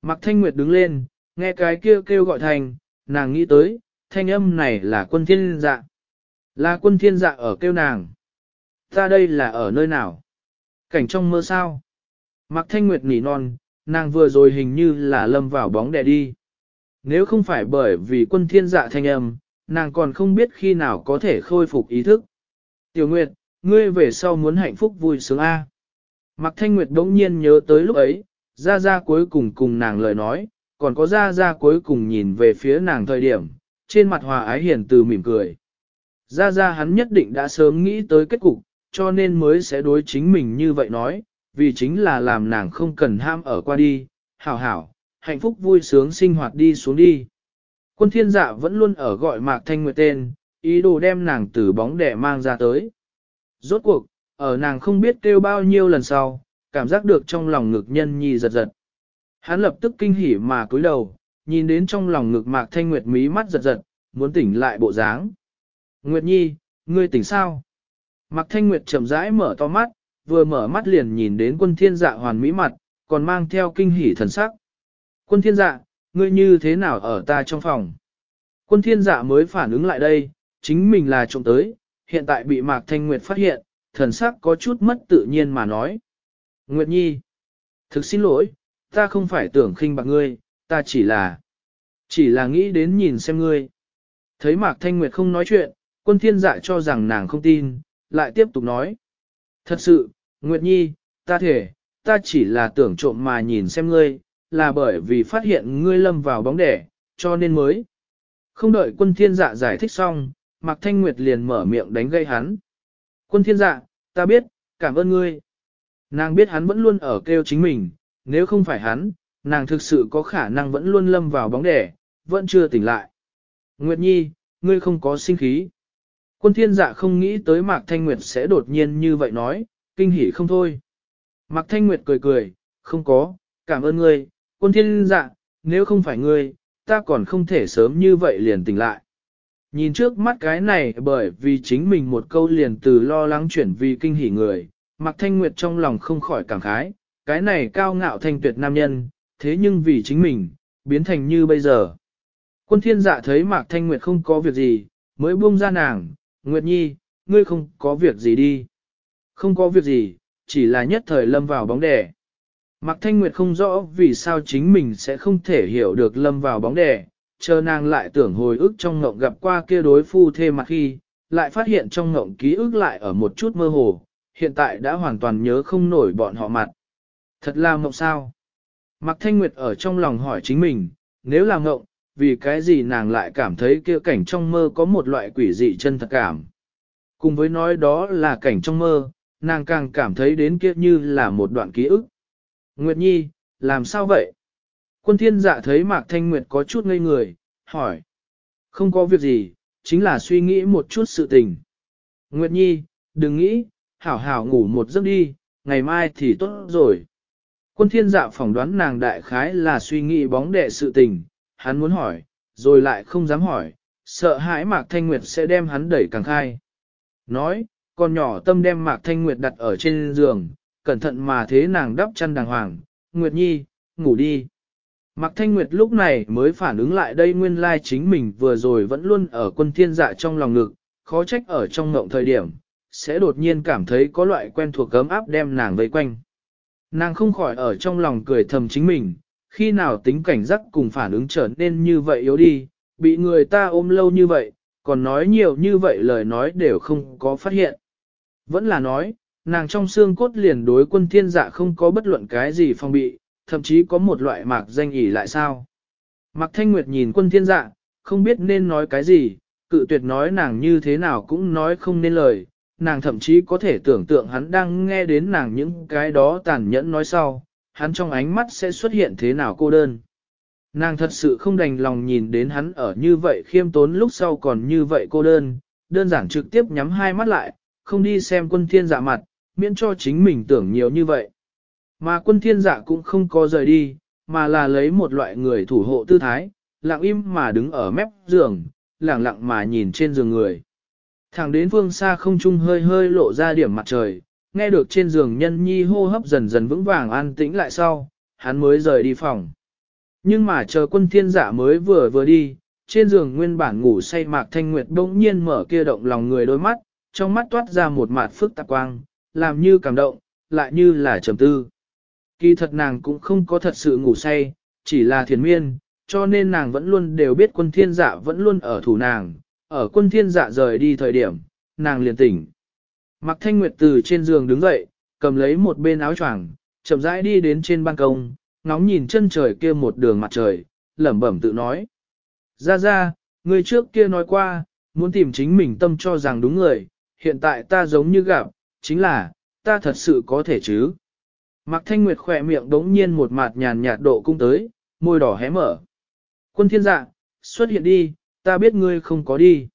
A: Mạc thanh nguyệt đứng lên, nghe cái kia kêu gọi thành, nàng nghĩ tới, thanh âm này là quân thiên dạ. Là quân thiên dạ ở kêu nàng. Ta đây là ở nơi nào? Cảnh trong mơ sao? Mạc thanh nguyệt nỉ non, nàng vừa rồi hình như là lâm vào bóng đè đi. Nếu không phải bởi vì quân thiên dạ thanh âm, nàng còn không biết khi nào có thể khôi phục ý thức. Tiểu Nguyệt, ngươi về sau muốn hạnh phúc vui sướng A. Mạc Thanh Nguyệt đống nhiên nhớ tới lúc ấy, ra ra cuối cùng cùng nàng lời nói, còn có ra ra cuối cùng nhìn về phía nàng thời điểm, trên mặt hòa ái hiền từ mỉm cười. Ra ra hắn nhất định đã sớm nghĩ tới kết cục, cho nên mới sẽ đối chính mình như vậy nói, vì chính là làm nàng không cần ham ở qua đi, hảo hảo, hạnh phúc vui sướng sinh hoạt đi xuống đi. Quân thiên dạ vẫn luôn ở gọi Mạc Thanh Nguyệt tên, ý đồ đem nàng từ bóng đẻ mang ra tới. Rốt cuộc, ở nàng không biết kêu bao nhiêu lần sau, cảm giác được trong lòng ngực nhân nhi giật giật. Hắn lập tức kinh hỉ mà cúi đầu, nhìn đến trong lòng ngực Mạc Thanh Nguyệt mí mắt giật giật, muốn tỉnh lại bộ dáng. Nguyệt Nhi, ngươi tỉnh sao? Mạc Thanh Nguyệt chậm rãi mở to mắt, vừa mở mắt liền nhìn đến quân thiên dạ hoàn mỹ mặt, còn mang theo kinh hỉ thần sắc. Quân thiên dạ, ngươi như thế nào ở ta trong phòng? Quân thiên dạ mới phản ứng lại đây, chính mình là trộm tới, hiện tại bị Mạc Thanh Nguyệt phát hiện, thần sắc có chút mất tự nhiên mà nói. Nguyệt Nhi, thực xin lỗi, ta không phải tưởng khinh bạc ngươi, ta chỉ là, chỉ là nghĩ đến nhìn xem ngươi. Thấy Mạc Thanh Nguyệt không nói chuyện, quân thiên dạ cho rằng nàng không tin, lại tiếp tục nói. Thật sự, Nguyệt Nhi, ta thể, ta chỉ là tưởng trộm mà nhìn xem ngươi, là bởi vì phát hiện ngươi lâm vào bóng đẻ, cho nên mới. Không đợi quân thiên dạ giải thích xong, Mạc Thanh Nguyệt liền mở miệng đánh gây hắn. Quân thiên dạ, ta biết, cảm ơn ngươi. Nàng biết hắn vẫn luôn ở kêu chính mình, nếu không phải hắn, nàng thực sự có khả năng vẫn luôn lâm vào bóng đẻ, vẫn chưa tỉnh lại. Nguyệt Nhi, ngươi không có sinh khí. Quân thiên dạ không nghĩ tới Mạc Thanh Nguyệt sẽ đột nhiên như vậy nói, kinh hỉ không thôi. Mạc Thanh Nguyệt cười cười, không có, cảm ơn ngươi, quân thiên dạ, nếu không phải ngươi, ta còn không thể sớm như vậy liền tỉnh lại. Nhìn trước mắt cái này bởi vì chính mình một câu liền từ lo lắng chuyển vì kinh hỉ người, Mạc Thanh Nguyệt trong lòng không khỏi cảm khái, cái này cao ngạo thanh tuyệt nam nhân, thế nhưng vì chính mình, biến thành như bây giờ. Quân thiên dạ thấy Mạc Thanh Nguyệt không có việc gì, mới buông ra nàng, Nguyệt Nhi, ngươi không có việc gì đi. Không có việc gì, chỉ là nhất thời lâm vào bóng đè. Mạc Thanh Nguyệt không rõ vì sao chính mình sẽ không thể hiểu được lâm vào bóng đè, chờ nàng lại tưởng hồi ức trong ngộng gặp qua kia đối phu thê mặt khi, lại phát hiện trong ngộng ký ức lại ở một chút mơ hồ, hiện tại đã hoàn toàn nhớ không nổi bọn họ mặt. Thật là mộng sao? Mạc Thanh Nguyệt ở trong lòng hỏi chính mình, nếu là ngộng, vì cái gì nàng lại cảm thấy kia cảnh trong mơ có một loại quỷ dị chân thật cảm. Cùng với nói đó là cảnh trong mơ, nàng càng cảm thấy đến kia như là một đoạn ký ức. Nguyệt Nhi, làm sao vậy? Quân thiên dạ thấy Mạc Thanh Nguyệt có chút ngây người, hỏi. Không có việc gì, chính là suy nghĩ một chút sự tình. Nguyệt Nhi, đừng nghĩ, hảo hảo ngủ một giấc đi, ngày mai thì tốt rồi. Quân thiên dạ phỏng đoán nàng đại khái là suy nghĩ bóng đệ sự tình, hắn muốn hỏi, rồi lại không dám hỏi, sợ hãi Mạc Thanh Nguyệt sẽ đem hắn đẩy càng khai. Nói, con nhỏ tâm đem Mạc Thanh Nguyệt đặt ở trên giường, cẩn thận mà thế nàng đắp chăn đàng hoàng, Nguyệt Nhi, ngủ đi. Mạc Thanh Nguyệt lúc này mới phản ứng lại đây nguyên lai chính mình vừa rồi vẫn luôn ở quân thiên dạ trong lòng ngực, khó trách ở trong ngộng thời điểm, sẽ đột nhiên cảm thấy có loại quen thuộc cấm áp đem nàng vây quanh. Nàng không khỏi ở trong lòng cười thầm chính mình, khi nào tính cảnh giác cùng phản ứng trở nên như vậy yếu đi, bị người ta ôm lâu như vậy, còn nói nhiều như vậy lời nói đều không có phát hiện. Vẫn là nói, nàng trong xương cốt liền đối quân thiên dạ không có bất luận cái gì phong bị, thậm chí có một loại mạc danh ỉ lại sao. Mạc Thanh Nguyệt nhìn quân thiên dạ, không biết nên nói cái gì, cự tuyệt nói nàng như thế nào cũng nói không nên lời, nàng thậm chí có thể tưởng tượng hắn đang nghe đến nàng những cái đó tàn nhẫn nói sau, hắn trong ánh mắt sẽ xuất hiện thế nào cô đơn. Nàng thật sự không đành lòng nhìn đến hắn ở như vậy khiêm tốn lúc sau còn như vậy cô đơn, đơn giản trực tiếp nhắm hai mắt lại, không đi xem quân thiên dạ mặt, miễn cho chính mình tưởng nhiều như vậy. Mà quân thiên dạ cũng không có rời đi, mà là lấy một loại người thủ hộ tư thái, lặng im mà đứng ở mép giường, lặng lặng mà nhìn trên giường người. Thẳng đến phương xa không trung hơi hơi lộ ra điểm mặt trời, nghe được trên giường nhân nhi hô hấp dần dần vững vàng an tĩnh lại sau, hắn mới rời đi phòng. Nhưng mà chờ quân thiên giả mới vừa vừa đi, trên giường nguyên bản ngủ say mạc thanh nguyệt bỗng nhiên mở kia động lòng người đôi mắt, trong mắt toát ra một mặt phức tạp quang, làm như cảm động, lại như là trầm tư. Kỳ thật nàng cũng không có thật sự ngủ say, chỉ là thiền miên, cho nên nàng vẫn luôn đều biết quân thiên dạ vẫn luôn ở thủ nàng, ở quân thiên dạ rời đi thời điểm, nàng liền tỉnh. Mạc Thanh Nguyệt từ trên giường đứng dậy, cầm lấy một bên áo choàng, chậm rãi đi đến trên ban công, ngóng nhìn chân trời kia một đường mặt trời, lẩm bẩm tự nói. Ra ra, người trước kia nói qua, muốn tìm chính mình tâm cho rằng đúng người, hiện tại ta giống như gặp, chính là, ta thật sự có thể chứ. Mạc Thanh Nguyệt khỏe miệng đống nhiên một mặt nhàn nhạt độ cung tới, môi đỏ hé mở. Quân thiên dạ, xuất hiện đi, ta biết ngươi không có đi.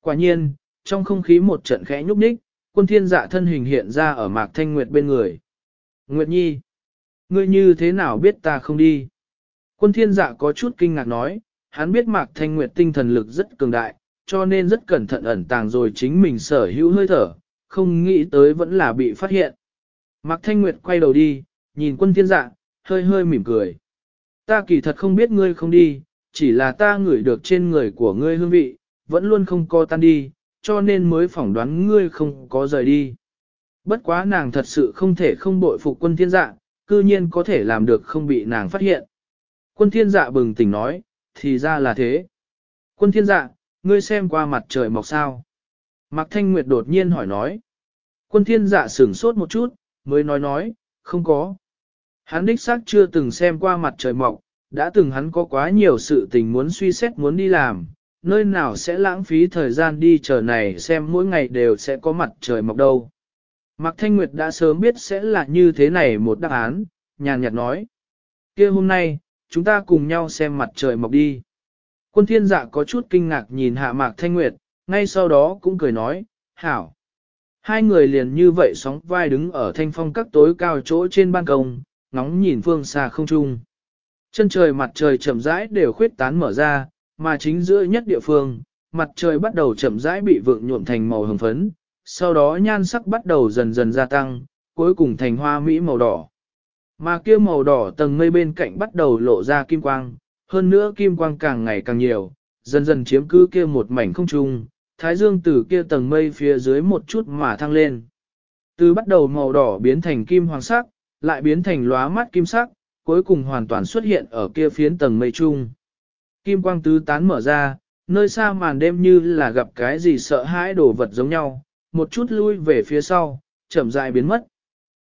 A: Quả nhiên, trong không khí một trận khẽ nhúc nhích, quân thiên dạ thân hình hiện ra ở Mạc Thanh Nguyệt bên người. Nguyệt Nhi, ngươi như thế nào biết ta không đi? Quân thiên dạ có chút kinh ngạc nói, hắn biết Mạc Thanh Nguyệt tinh thần lực rất cường đại, cho nên rất cẩn thận ẩn tàng rồi chính mình sở hữu hơi thở, không nghĩ tới vẫn là bị phát hiện. Mạc Thanh Nguyệt quay đầu đi, nhìn quân thiên dạ, hơi hơi mỉm cười. Ta kỳ thật không biết ngươi không đi, chỉ là ta ngửi được trên người của ngươi hương vị, vẫn luôn không co tan đi, cho nên mới phỏng đoán ngươi không có rời đi. Bất quá nàng thật sự không thể không bội phục quân thiên dạ, cư nhiên có thể làm được không bị nàng phát hiện. Quân thiên dạ bừng tỉnh nói, thì ra là thế. Quân thiên dạ, ngươi xem qua mặt trời mọc sao. Mạc Thanh Nguyệt đột nhiên hỏi nói. Quân thiên dạ sửng sốt một chút, mới nói nói, không có. Hắn đích xác chưa từng xem qua mặt trời mọc, đã từng hắn có quá nhiều sự tình muốn suy xét muốn đi làm, nơi nào sẽ lãng phí thời gian đi chờ này xem mỗi ngày đều sẽ có mặt trời mọc đâu. Mạc Thanh Nguyệt đã sớm biết sẽ là như thế này một đáp án, nhàn nhạt nói. kia hôm nay, chúng ta cùng nhau xem mặt trời mọc đi. Quân thiên dạ có chút kinh ngạc nhìn hạ Mạc Thanh Nguyệt, ngay sau đó cũng cười nói, hảo. Hai người liền như vậy sóng vai đứng ở thanh phong các tối cao chỗ trên ban công, ngóng nhìn phương xa không trung. Chân trời mặt trời chậm rãi đều khuyết tán mở ra, mà chính giữa nhất địa phương, mặt trời bắt đầu chậm rãi bị vượng nhuộm thành màu hồng phấn, sau đó nhan sắc bắt đầu dần dần gia tăng, cuối cùng thành hoa mỹ màu đỏ. Mà kia màu đỏ tầng mây bên cạnh bắt đầu lộ ra kim quang, hơn nữa kim quang càng ngày càng nhiều, dần dần chiếm cứ kia một mảnh không trung, thái dương từ kia tầng mây phía dưới một chút mà thăng lên. Từ bắt đầu màu đỏ biến thành kim hoàng sắc, lại biến thành lóa mắt kim sắc, cuối cùng hoàn toàn xuất hiện ở kia phiến tầng mây trung. Kim quang tứ tán mở ra, nơi xa màn đêm như là gặp cái gì sợ hãi đổ vật giống nhau, một chút lui về phía sau, chậm rãi biến mất.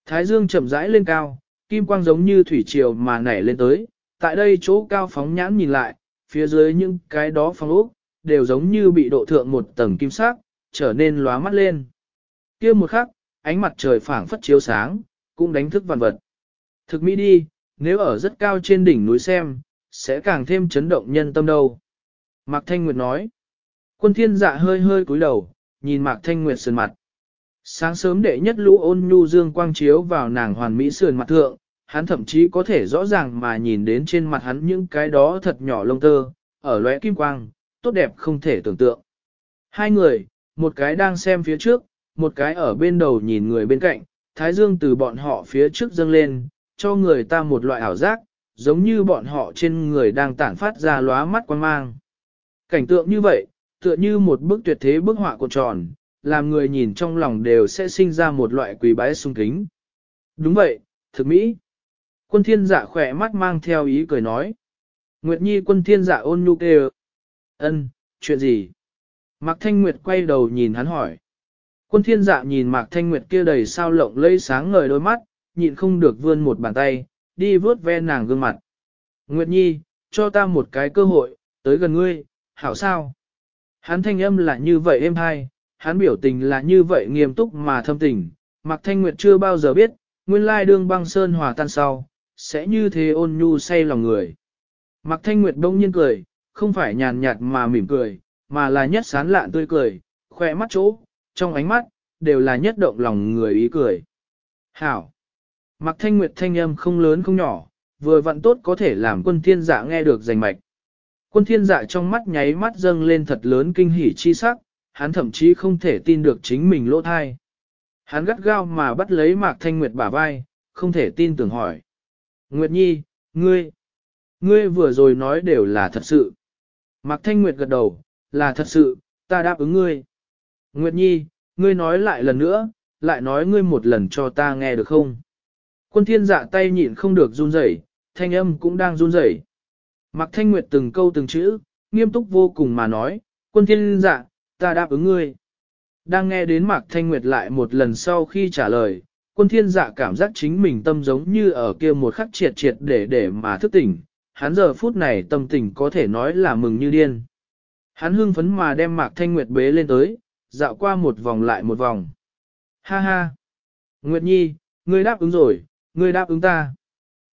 A: Thái dương chậm rãi lên cao, kim quang giống như thủy triều mà nảy lên tới, tại đây chỗ cao phóng nhãn nhìn lại, phía dưới những cái đó phong ốc, đều giống như bị độ thượng một tầng kim sắc, trở nên lóa mắt lên. kia một khắc, ánh mặt trời phảng phất chiếu sáng, cũng đánh thức vạn vật. Thực mỹ đi, nếu ở rất cao trên đỉnh núi xem, sẽ càng thêm chấn động nhân tâm đâu. Mạc Thanh Nguyệt nói. Quân thiên dạ hơi hơi cúi đầu, nhìn Mạc Thanh Nguyệt sườn mặt. Sáng sớm đệ nhất lũ ôn nhu dương quang chiếu vào nàng hoàn mỹ sườn mặt thượng, hắn thậm chí có thể rõ ràng mà nhìn đến trên mặt hắn những cái đó thật nhỏ lông tơ, ở lóe kim quang, tốt đẹp không thể tưởng tượng. Hai người, một cái đang xem phía trước, một cái ở bên đầu nhìn người bên cạnh, thái dương từ bọn họ phía trước dâng lên, cho người ta một loại ảo giác, giống như bọn họ trên người đang tản phát ra lóa mắt quan mang. Cảnh tượng như vậy, tựa như một bức tuyệt thế bức họa cuộn tròn, làm người nhìn trong lòng đều sẽ sinh ra một loại quỳ bái sung kính. Đúng vậy, thực mỹ. Quân thiên giả khỏe mắt mang theo ý cười nói. Nguyệt Nhi quân thiên giả ôn nhu kêu. Ân, chuyện gì? Mạc Thanh Nguyệt quay đầu nhìn hắn hỏi. Quân thiên dạ nhìn Mạc Thanh Nguyệt kia đầy sao lộng lây sáng ngời đôi mắt, nhịn không được vươn một bàn tay, đi vớt ve nàng gương mặt. Nguyệt Nhi, cho ta một cái cơ hội, tới gần ngươi, hảo sao? Hắn thanh âm là như vậy êm hay, hắn biểu tình là như vậy nghiêm túc mà thâm tình, Mạc Thanh Nguyệt chưa bao giờ biết, nguyên lai đương băng sơn hòa tan sau, sẽ như thế ôn nhu say lòng người. Mạc Thanh Nguyệt đông nhiên cười, không phải nhàn nhạt mà mỉm cười, mà là nhất sán lạn tươi cười, khỏe mắt chỗ, trong ánh mắt, đều là nhất động lòng người ý cười. Hảo! Mạc Thanh Nguyệt thanh âm không lớn không nhỏ, vừa vặn tốt có thể làm quân thiên dạ nghe được rành mạch. Quân thiên dạ trong mắt nháy mắt dâng lên thật lớn kinh hỉ chi sắc, hắn thậm chí không thể tin được chính mình lỗ thai. Hắn gắt gao mà bắt lấy Mạc Thanh Nguyệt bả vai, không thể tin tưởng hỏi. Nguyệt Nhi, ngươi, ngươi vừa rồi nói đều là thật sự. Mạc Thanh Nguyệt gật đầu, là thật sự, ta đáp ứng ngươi. Nguyệt Nhi, ngươi nói lại lần nữa, lại nói ngươi một lần cho ta nghe được không? Quân thiên dạ tay nhịn không được run rẩy, thanh âm cũng đang run rẩy. Mạc Thanh Nguyệt từng câu từng chữ, nghiêm túc vô cùng mà nói, quân thiên dạ, ta đáp ứng ngươi. Đang nghe đến Mạc Thanh Nguyệt lại một lần sau khi trả lời, quân thiên dạ cảm giác chính mình tâm giống như ở kia một khắc triệt triệt để để mà thức tỉnh, hắn giờ phút này tâm tình có thể nói là mừng như điên. Hắn hưng phấn mà đem Mạc Thanh Nguyệt bế lên tới, dạo qua một vòng lại một vòng. Ha ha! Nguyệt Nhi, ngươi đáp ứng rồi, ngươi đáp ứng ta.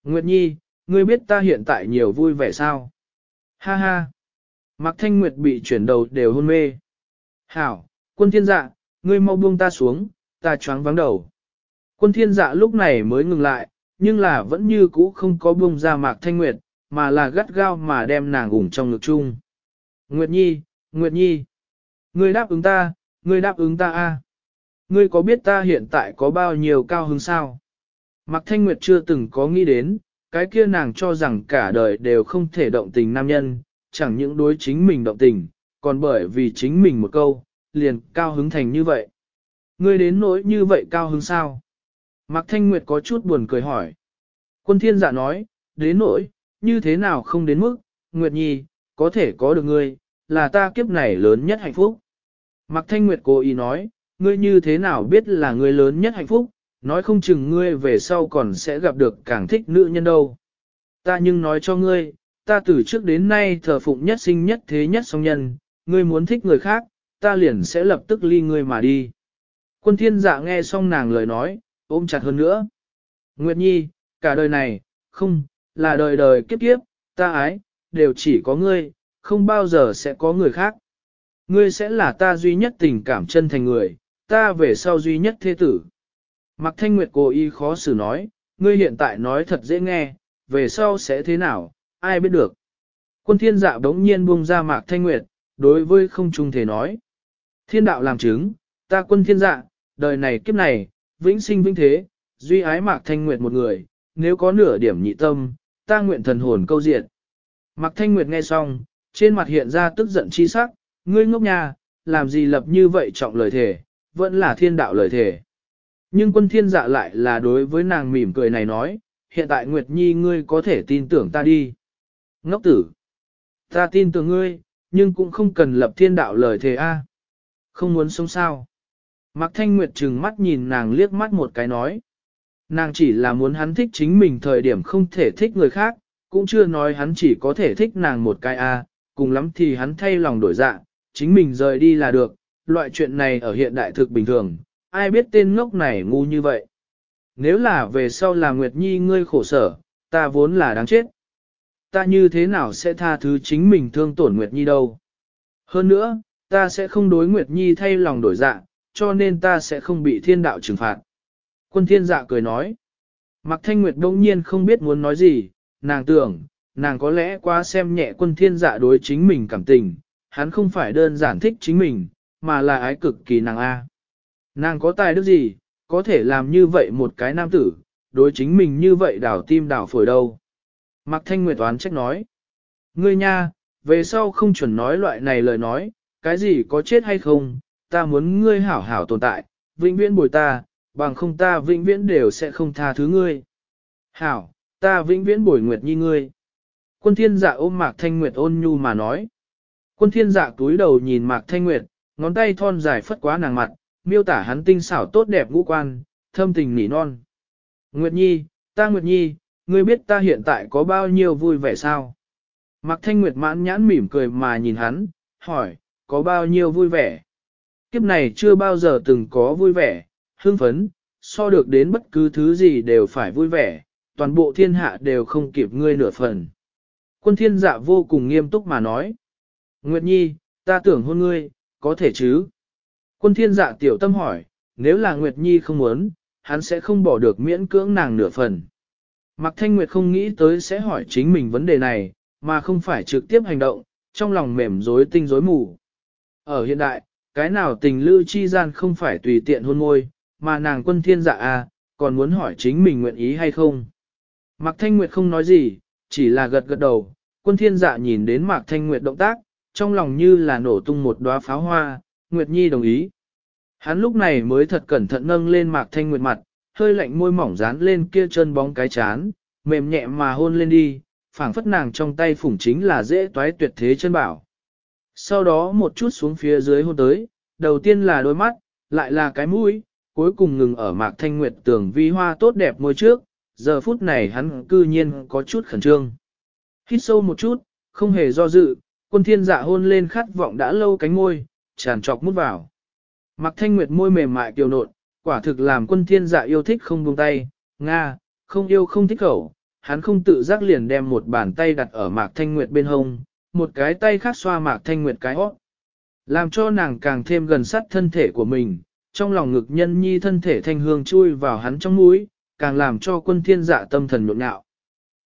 A: Nguyệt Nhi, ngươi biết ta hiện tại nhiều vui vẻ sao? Ha ha! Mạc Thanh Nguyệt bị chuyển đầu đều hôn mê. Hảo, quân thiên dạ, ngươi mau buông ta xuống, ta choáng vắng đầu. Quân thiên dạ lúc này mới ngừng lại, nhưng là vẫn như cũ không có buông ra Mạc Thanh Nguyệt, mà là gắt gao mà đem nàng ủng trong ngực chung. Nguyệt Nhi, Nguyệt Nhi, ngươi đáp ứng ta, ngươi đáp ứng ta a. Ngươi có biết ta hiện tại có bao nhiêu cao hứng sao? Mạc Thanh Nguyệt chưa từng có nghĩ đến, cái kia nàng cho rằng cả đời đều không thể động tình nam nhân, chẳng những đối chính mình động tình, còn bởi vì chính mình một câu, liền cao hứng thành như vậy. Ngươi đến nỗi như vậy cao hứng sao? Mạc Thanh Nguyệt có chút buồn cười hỏi. Quân thiên giả nói, đến nỗi, như thế nào không đến mức, Nguyệt Nhi, có thể có được ngươi, là ta kiếp này lớn nhất hạnh phúc. Mạc Thanh Nguyệt cố ý nói, ngươi như thế nào biết là ngươi lớn nhất hạnh phúc, nói không chừng ngươi về sau còn sẽ gặp được càng thích nữ nhân đâu. Ta nhưng nói cho ngươi, ta từ trước đến nay thờ phụng nhất sinh nhất thế nhất song nhân, ngươi muốn thích người khác, ta liền sẽ lập tức ly ngươi mà đi. Quân thiên dạ nghe xong nàng lời nói, ôm chặt hơn nữa. Nguyệt Nhi, cả đời này, không, là đời đời kiếp kiếp, ta ái, đều chỉ có ngươi, không bao giờ sẽ có người khác. Ngươi sẽ là ta duy nhất tình cảm chân thành người, ta về sau duy nhất thế tử. Mạc Thanh Nguyệt cố ý khó xử nói, ngươi hiện tại nói thật dễ nghe, về sau sẽ thế nào, ai biết được. Quân thiên dạ đống nhiên buông ra Mạc Thanh Nguyệt, đối với không trung thể nói. Thiên đạo làm chứng, ta quân thiên dạ, đời này kiếp này, vĩnh sinh vĩnh thế, duy ái Mạc Thanh Nguyệt một người, nếu có nửa điểm nhị tâm, ta nguyện thần hồn câu diện. Mạc Thanh Nguyệt nghe xong, trên mặt hiện ra tức giận chi sắc, ngươi ngốc nha, làm gì lập như vậy trọng lời thể, vẫn là thiên đạo lời thể. Nhưng quân thiên dạ lại là đối với nàng mỉm cười này nói, hiện tại Nguyệt Nhi ngươi có thể tin tưởng ta đi. Ngốc tử, ta tin tưởng ngươi, nhưng cũng không cần lập thiên đạo lời thề a. Không muốn sống sao. Mạc Thanh Nguyệt trừng mắt nhìn nàng liếc mắt một cái nói. Nàng chỉ là muốn hắn thích chính mình thời điểm không thể thích người khác, cũng chưa nói hắn chỉ có thể thích nàng một cái a, cùng lắm thì hắn thay lòng đổi dạ, chính mình rời đi là được, loại chuyện này ở hiện đại thực bình thường, ai biết tên ngốc này ngu như vậy. Nếu là về sau là Nguyệt Nhi ngươi khổ sở, ta vốn là đáng chết. Ta như thế nào sẽ tha thứ chính mình thương tổn Nguyệt Nhi đâu. Hơn nữa, ta sẽ không đối Nguyệt Nhi thay lòng đổi dạ, cho nên ta sẽ không bị thiên đạo trừng phạt. Quân thiên dạ cười nói. Mạc Thanh Nguyệt đông nhiên không biết muốn nói gì, nàng tưởng, nàng có lẽ quá xem nhẹ quân thiên dạ đối chính mình cảm tình, hắn không phải đơn giản thích chính mình, mà là ái cực kỳ nàng A. Nàng có tài đức gì, có thể làm như vậy một cái nam tử, đối chính mình như vậy đảo tim đảo phổi đâu. Mạc Thanh Nguyệt toán trách nói. Ngươi nha, về sau không chuẩn nói loại này lời nói, cái gì có chết hay không, ta muốn ngươi hảo hảo tồn tại, vĩnh viễn bồi ta, bằng không ta vĩnh viễn đều sẽ không tha thứ ngươi. Hảo, ta vĩnh viễn bồi nguyệt nhi ngươi. Quân thiên dạ ôm Mạc Thanh Nguyệt ôn nhu mà nói. Quân thiên dạ túi đầu nhìn Mạc Thanh Nguyệt, ngón tay thon dài phất quá nàng mặt, miêu tả hắn tinh xảo tốt đẹp ngũ quan, thâm tình nỉ non. Nguyệt Nhi, ta Nguyệt Nhi, ngươi biết ta hiện tại có bao nhiêu vui vẻ sao? Mạc Thanh Nguyệt mãn nhãn mỉm cười mà nhìn hắn, hỏi, có bao nhiêu vui vẻ? Kiếp này chưa bao giờ từng có vui vẻ, hưng phấn, so được đến bất cứ thứ gì đều phải vui vẻ, toàn bộ thiên hạ đều không kịp ngươi nửa phần. Quân thiên dạ vô cùng nghiêm túc mà nói. Nguyệt Nhi, ta tưởng hôn ngươi, có thể chứ? Quân thiên dạ tiểu tâm hỏi, nếu là Nguyệt Nhi không muốn, hắn sẽ không bỏ được miễn cưỡng nàng nửa phần. Mạc Thanh Nguyệt không nghĩ tới sẽ hỏi chính mình vấn đề này, mà không phải trực tiếp hành động, trong lòng mềm rối tinh rối mù. Ở hiện đại, cái nào tình lưu chi gian không phải tùy tiện hôn môi, mà nàng quân thiên dạ à, còn muốn hỏi chính mình nguyện ý hay không. Mạc Thanh Nguyệt không nói gì, chỉ là gật gật đầu, quân thiên dạ nhìn đến Mạc Thanh Nguyệt động tác, trong lòng như là nổ tung một đóa pháo hoa, Nguyệt Nhi đồng ý. Hắn lúc này mới thật cẩn thận nâng lên Mạc Thanh Nguyệt mặt, hơi lạnh môi mỏng dán lên kia chân bóng cái chán, mềm nhẹ mà hôn lên đi, phảng phất nàng trong tay phủng chính là dễ toái tuyệt thế chân bảo. Sau đó một chút xuống phía dưới hôn tới, đầu tiên là đôi mắt, lại là cái mũi, cuối cùng ngừng ở Mạc Thanh Nguyệt tường vi hoa tốt đẹp môi trước, giờ phút này hắn cư nhiên có chút khẩn trương. Hít sâu một chút, không hề do dự, quân thiên dạ hôn lên khát vọng đã lâu cánh môi, tràn trọc mút vào. Mạc Thanh Nguyệt môi mềm mại kiều nộn, quả thực làm quân thiên dạ yêu thích không buông tay, Nga, không yêu không thích khẩu, hắn không tự giác liền đem một bàn tay đặt ở Mạc Thanh Nguyệt bên hông, một cái tay khác xoa Mạc Thanh Nguyệt cái hót. Làm cho nàng càng thêm gần sát thân thể của mình, trong lòng ngực nhân nhi thân thể thanh hương chui vào hắn trong mũi, càng làm cho quân thiên dạ tâm thần nhộn nhạo.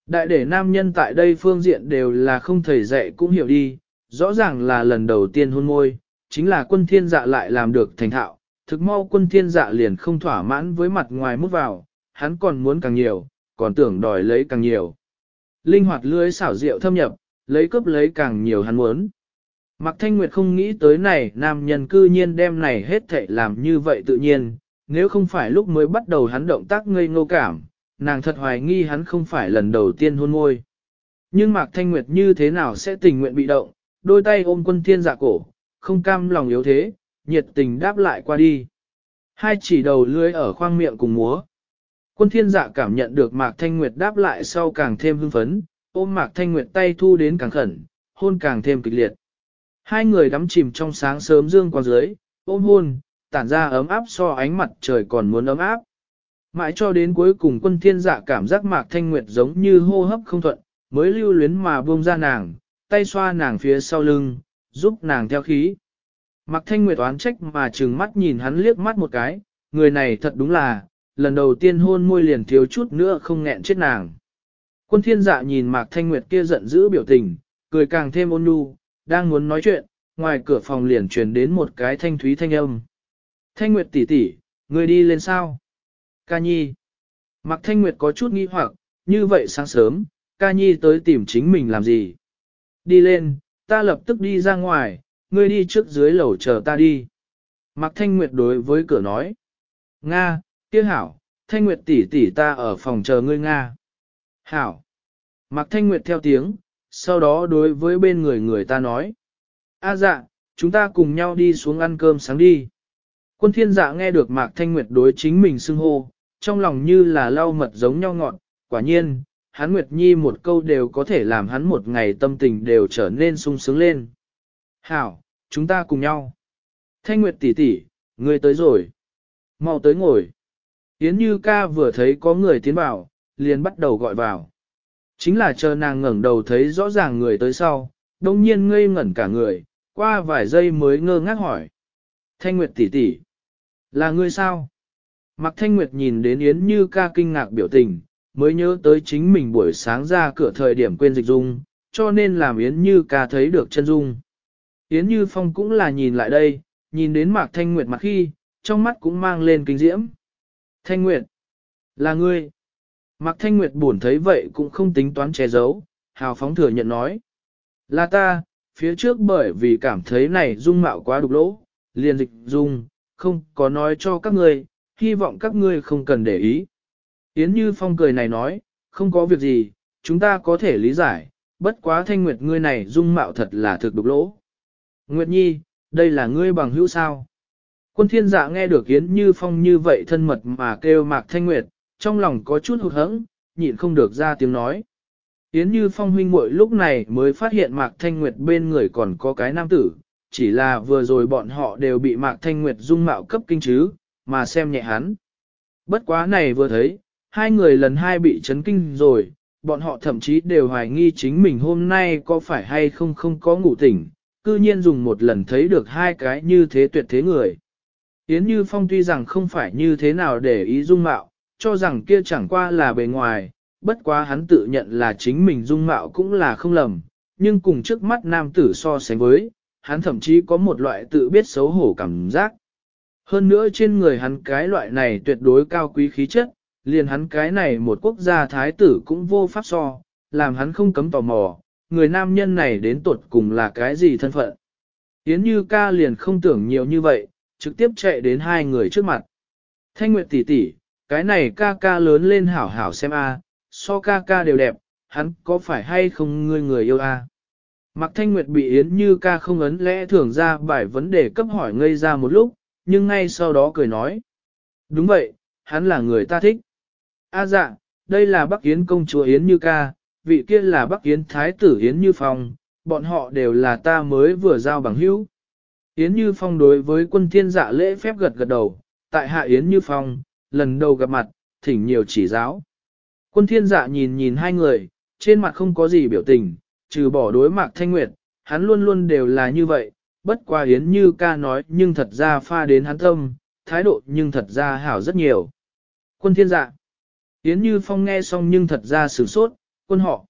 A: Đại để nam nhân tại đây phương diện đều là không thầy dạy cũng hiểu đi, rõ ràng là lần đầu tiên hôn môi, chính là quân thiên dạ lại làm được thành thạo, thực mau quân thiên dạ liền không thỏa mãn với mặt ngoài mút vào, hắn còn muốn càng nhiều, còn tưởng đòi lấy càng nhiều. Linh hoạt lưới xảo diệu thâm nhập, lấy cướp lấy càng nhiều hắn muốn. Mạc Thanh Nguyệt không nghĩ tới này nam nhân cư nhiên đem này hết thệ làm như vậy tự nhiên, nếu không phải lúc mới bắt đầu hắn động tác ngây ngô cảm, nàng thật hoài nghi hắn không phải lần đầu tiên hôn môi. Nhưng Mạc Thanh Nguyệt như thế nào sẽ tình nguyện bị động, đôi tay ôm quân thiên dạ cổ, không cam lòng yếu thế, nhiệt tình đáp lại qua đi. Hai chỉ đầu lưới ở khoang miệng cùng múa. Quân thiên dạ cảm nhận được Mạc Thanh Nguyệt đáp lại sau càng thêm hưng phấn, ôm Mạc Thanh Nguyệt tay thu đến càng khẩn, hôn càng thêm kịch liệt. Hai người đắm chìm trong sáng sớm dương qua dưới, ôm hôn, tản ra ấm áp so ánh mặt trời còn muốn ấm áp. Mãi cho đến cuối cùng quân thiên dạ cảm giác Mạc Thanh Nguyệt giống như hô hấp không thuận, mới lưu luyến mà buông ra nàng, tay xoa nàng phía sau lưng, giúp nàng theo khí. Mạc Thanh Nguyệt oán trách mà trừng mắt nhìn hắn liếc mắt một cái, người này thật đúng là, lần đầu tiên hôn môi liền thiếu chút nữa không nghẹn chết nàng. Quân thiên dạ nhìn Mạc Thanh Nguyệt kia giận dữ biểu tình, cười càng thêm ôn nhu, đang muốn nói chuyện, ngoài cửa phòng liền truyền đến một cái thanh thúy thanh âm. Thanh Nguyệt tỷ tỷ, người đi lên sao? Ca Nhi. Mạc Thanh Nguyệt có chút nghi hoặc, như vậy sáng sớm, Ca Nhi tới tìm chính mình làm gì? Đi lên, ta lập tức đi ra ngoài, ngươi đi trước dưới lầu chờ ta đi. Mạc Thanh Nguyệt đối với cửa nói. Nga, kia hảo, Thanh Nguyệt tỷ tỷ ta ở phòng chờ ngươi Nga. Hảo. Mạc Thanh Nguyệt theo tiếng, sau đó đối với bên người người ta nói. A dạ, chúng ta cùng nhau đi xuống ăn cơm sáng đi. Quân thiên dạ nghe được Mạc Thanh Nguyệt đối chính mình xưng hô, trong lòng như là lau mật giống nhau ngọn, quả nhiên, hắn Nguyệt Nhi một câu đều có thể làm hắn một ngày tâm tình đều trở nên sung sướng lên. Hảo, chúng ta cùng nhau. Thanh Nguyệt tỷ tỷ, ngươi tới rồi. Mau tới ngồi. Yến Như ca vừa thấy có người tiến vào, liền bắt đầu gọi vào. Chính là chờ nàng ngẩng đầu thấy rõ ràng người tới sau, đông nhiên ngây ngẩn cả người, qua vài giây mới ngơ ngác hỏi. Thanh Nguyệt tỷ tỷ, là ngươi sao? Mặc Thanh Nguyệt nhìn đến Yến Như ca kinh ngạc biểu tình, mới nhớ tới chính mình buổi sáng ra cửa thời điểm quên dịch dung, cho nên làm Yến Như ca thấy được chân dung. Yến Như Phong cũng là nhìn lại đây, nhìn đến Mạc Thanh Nguyệt mặt khi, trong mắt cũng mang lên kinh diễm. Thanh Nguyệt, là ngươi. Mạc Thanh Nguyệt buồn thấy vậy cũng không tính toán che giấu, hào phóng thừa nhận nói. Là ta, phía trước bởi vì cảm thấy này dung mạo quá đục lỗ, liền dịch dung, không có nói cho các ngươi, hy vọng các ngươi không cần để ý. Yến Như Phong cười này nói, không có việc gì, chúng ta có thể lý giải, bất quá thanh nguyệt ngươi này dung mạo thật là thực đục lỗ. Nguyệt Nhi, đây là ngươi bằng hữu sao? Quân thiên dạ nghe được Yến Như Phong như vậy thân mật mà kêu mạc thanh nguyệt, trong lòng có chút hụt hẫng, nhịn không được ra tiếng nói. Yến Như Phong huynh muội lúc này mới phát hiện Mạc Thanh Nguyệt bên người còn có cái nam tử, chỉ là vừa rồi bọn họ đều bị Mạc Thanh Nguyệt dung mạo cấp kinh chứ, mà xem nhẹ hắn. Bất quá này vừa thấy, Hai người lần hai bị chấn kinh rồi, bọn họ thậm chí đều hoài nghi chính mình hôm nay có phải hay không không có ngủ tỉnh, cư nhiên dùng một lần thấy được hai cái như thế tuyệt thế người. Yến Như Phong tuy rằng không phải như thế nào để ý dung mạo, cho rằng kia chẳng qua là bề ngoài, bất quá hắn tự nhận là chính mình dung mạo cũng là không lầm, nhưng cùng trước mắt nam tử so sánh với, hắn thậm chí có một loại tự biết xấu hổ cảm giác. Hơn nữa trên người hắn cái loại này tuyệt đối cao quý khí chất, liền hắn cái này một quốc gia thái tử cũng vô pháp so, làm hắn không cấm tò mò, người nam nhân này đến tuột cùng là cái gì thân phận. Yến Như ca liền không tưởng nhiều như vậy, trực tiếp chạy đến hai người trước mặt. Thanh Nguyệt tỷ tỷ, cái này ca ca lớn lên hảo hảo xem a, so ca ca đều đẹp, hắn có phải hay không ngươi người yêu a? À? Mạc Thanh Nguyệt bị Yến Như ca không ấn lẽ thường ra bài vấn đề cấp hỏi ngây ra một lúc, nhưng ngay sau đó cười nói. Đúng vậy, hắn là người ta thích. A dạ, đây là Bắc Yến công chúa Yến Như ca, vị kia là Bắc Yến thái tử Yến Như Phong, bọn họ đều là ta mới vừa giao bằng hữu. Yến Như Phong đối với quân thiên dạ lễ phép gật gật đầu, tại hạ Yến Như Phong, lần đầu gặp mặt, thỉnh nhiều chỉ giáo. Quân thiên dạ nhìn nhìn hai người, trên mặt không có gì biểu tình, trừ bỏ đối mạc thanh nguyệt, hắn luôn luôn đều là như vậy, bất qua Yến Như ca nói nhưng thật ra pha đến hắn tâm, thái độ nhưng thật ra hảo rất nhiều. Quân thiên dạ. Yến Như Phong nghe xong nhưng thật ra sửng sốt, quân họ.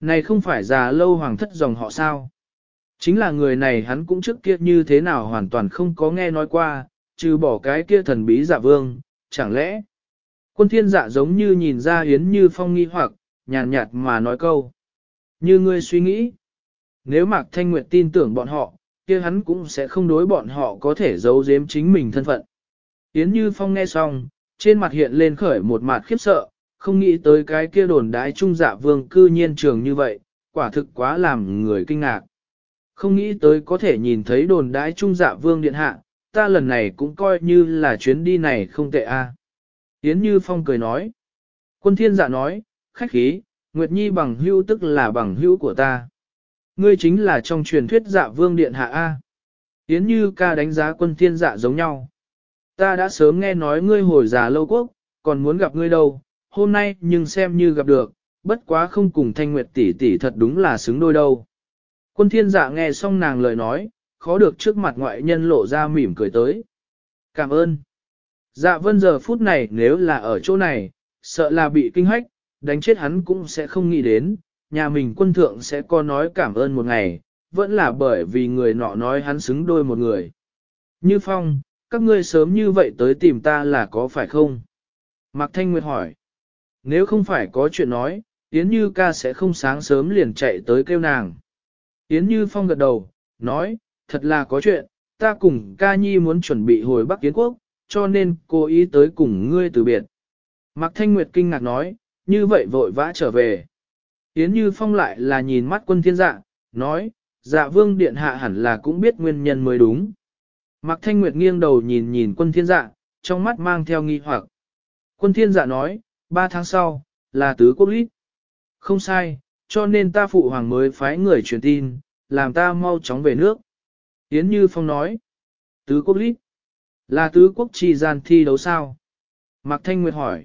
A: Này không phải già lâu hoàng thất dòng họ sao? Chính là người này hắn cũng trước kia như thế nào hoàn toàn không có nghe nói qua, trừ bỏ cái kia thần bí giả vương, chẳng lẽ? Quân thiên dạ giống như nhìn ra Yến Như Phong nghi hoặc, nhàn nhạt mà nói câu. Như ngươi suy nghĩ, nếu Mạc Thanh Nguyệt tin tưởng bọn họ, kia hắn cũng sẽ không đối bọn họ có thể giấu giếm chính mình thân phận. Yến Như Phong nghe xong, trên mặt hiện lên khởi một mặt khiếp sợ, không nghĩ tới cái kia đồn đái trung dạ vương cư nhiên trường như vậy, quả thực quá làm người kinh ngạc. Không nghĩ tới có thể nhìn thấy đồn đái trung dạ vương điện hạ, ta lần này cũng coi như là chuyến đi này không tệ a. Yến Như Phong cười nói. Quân thiên dạ nói, khách khí, Nguyệt Nhi bằng hữu tức là bằng hữu của ta. Ngươi chính là trong truyền thuyết dạ vương điện hạ A. Yến Như ca đánh giá quân thiên dạ giống nhau. Ta đã sớm nghe nói ngươi hồi già lâu quốc, còn muốn gặp ngươi đâu, hôm nay nhưng xem như gặp được, bất quá không cùng thanh nguyệt tỷ tỷ thật đúng là xứng đôi đâu. Quân thiên dạ nghe xong nàng lời nói, khó được trước mặt ngoại nhân lộ ra mỉm cười tới. Cảm ơn. Dạ vân giờ phút này nếu là ở chỗ này, sợ là bị kinh hách, đánh chết hắn cũng sẽ không nghĩ đến, nhà mình quân thượng sẽ có nói cảm ơn một ngày, vẫn là bởi vì người nọ nói hắn xứng đôi một người. Như Phong, các ngươi sớm như vậy tới tìm ta là có phải không? Mạc Thanh Nguyệt hỏi. Nếu không phải có chuyện nói, Yến Như ca sẽ không sáng sớm liền chạy tới kêu nàng. Yến Như Phong gật đầu, nói, thật là có chuyện, ta cùng ca nhi muốn chuẩn bị hồi Bắc Yến Quốc, cho nên cô ý tới cùng ngươi từ biệt. Mạc Thanh Nguyệt kinh ngạc nói, như vậy vội vã trở về. Yến Như Phong lại là nhìn mắt quân thiên dạ, nói, dạ vương điện hạ hẳn là cũng biết nguyên nhân mới đúng. Mạc Thanh Nguyệt nghiêng đầu nhìn nhìn quân thiên dạ, trong mắt mang theo nghi hoặc. Quân thiên dạ nói, ba tháng sau, là tứ quốc lít. Không sai, cho nên ta phụ hoàng mới phái người truyền tin, làm ta mau chóng về nước. Yến Như Phong nói, tứ quốc lít, là tứ quốc trì gian thi đấu sao? Mạc Thanh Nguyệt hỏi.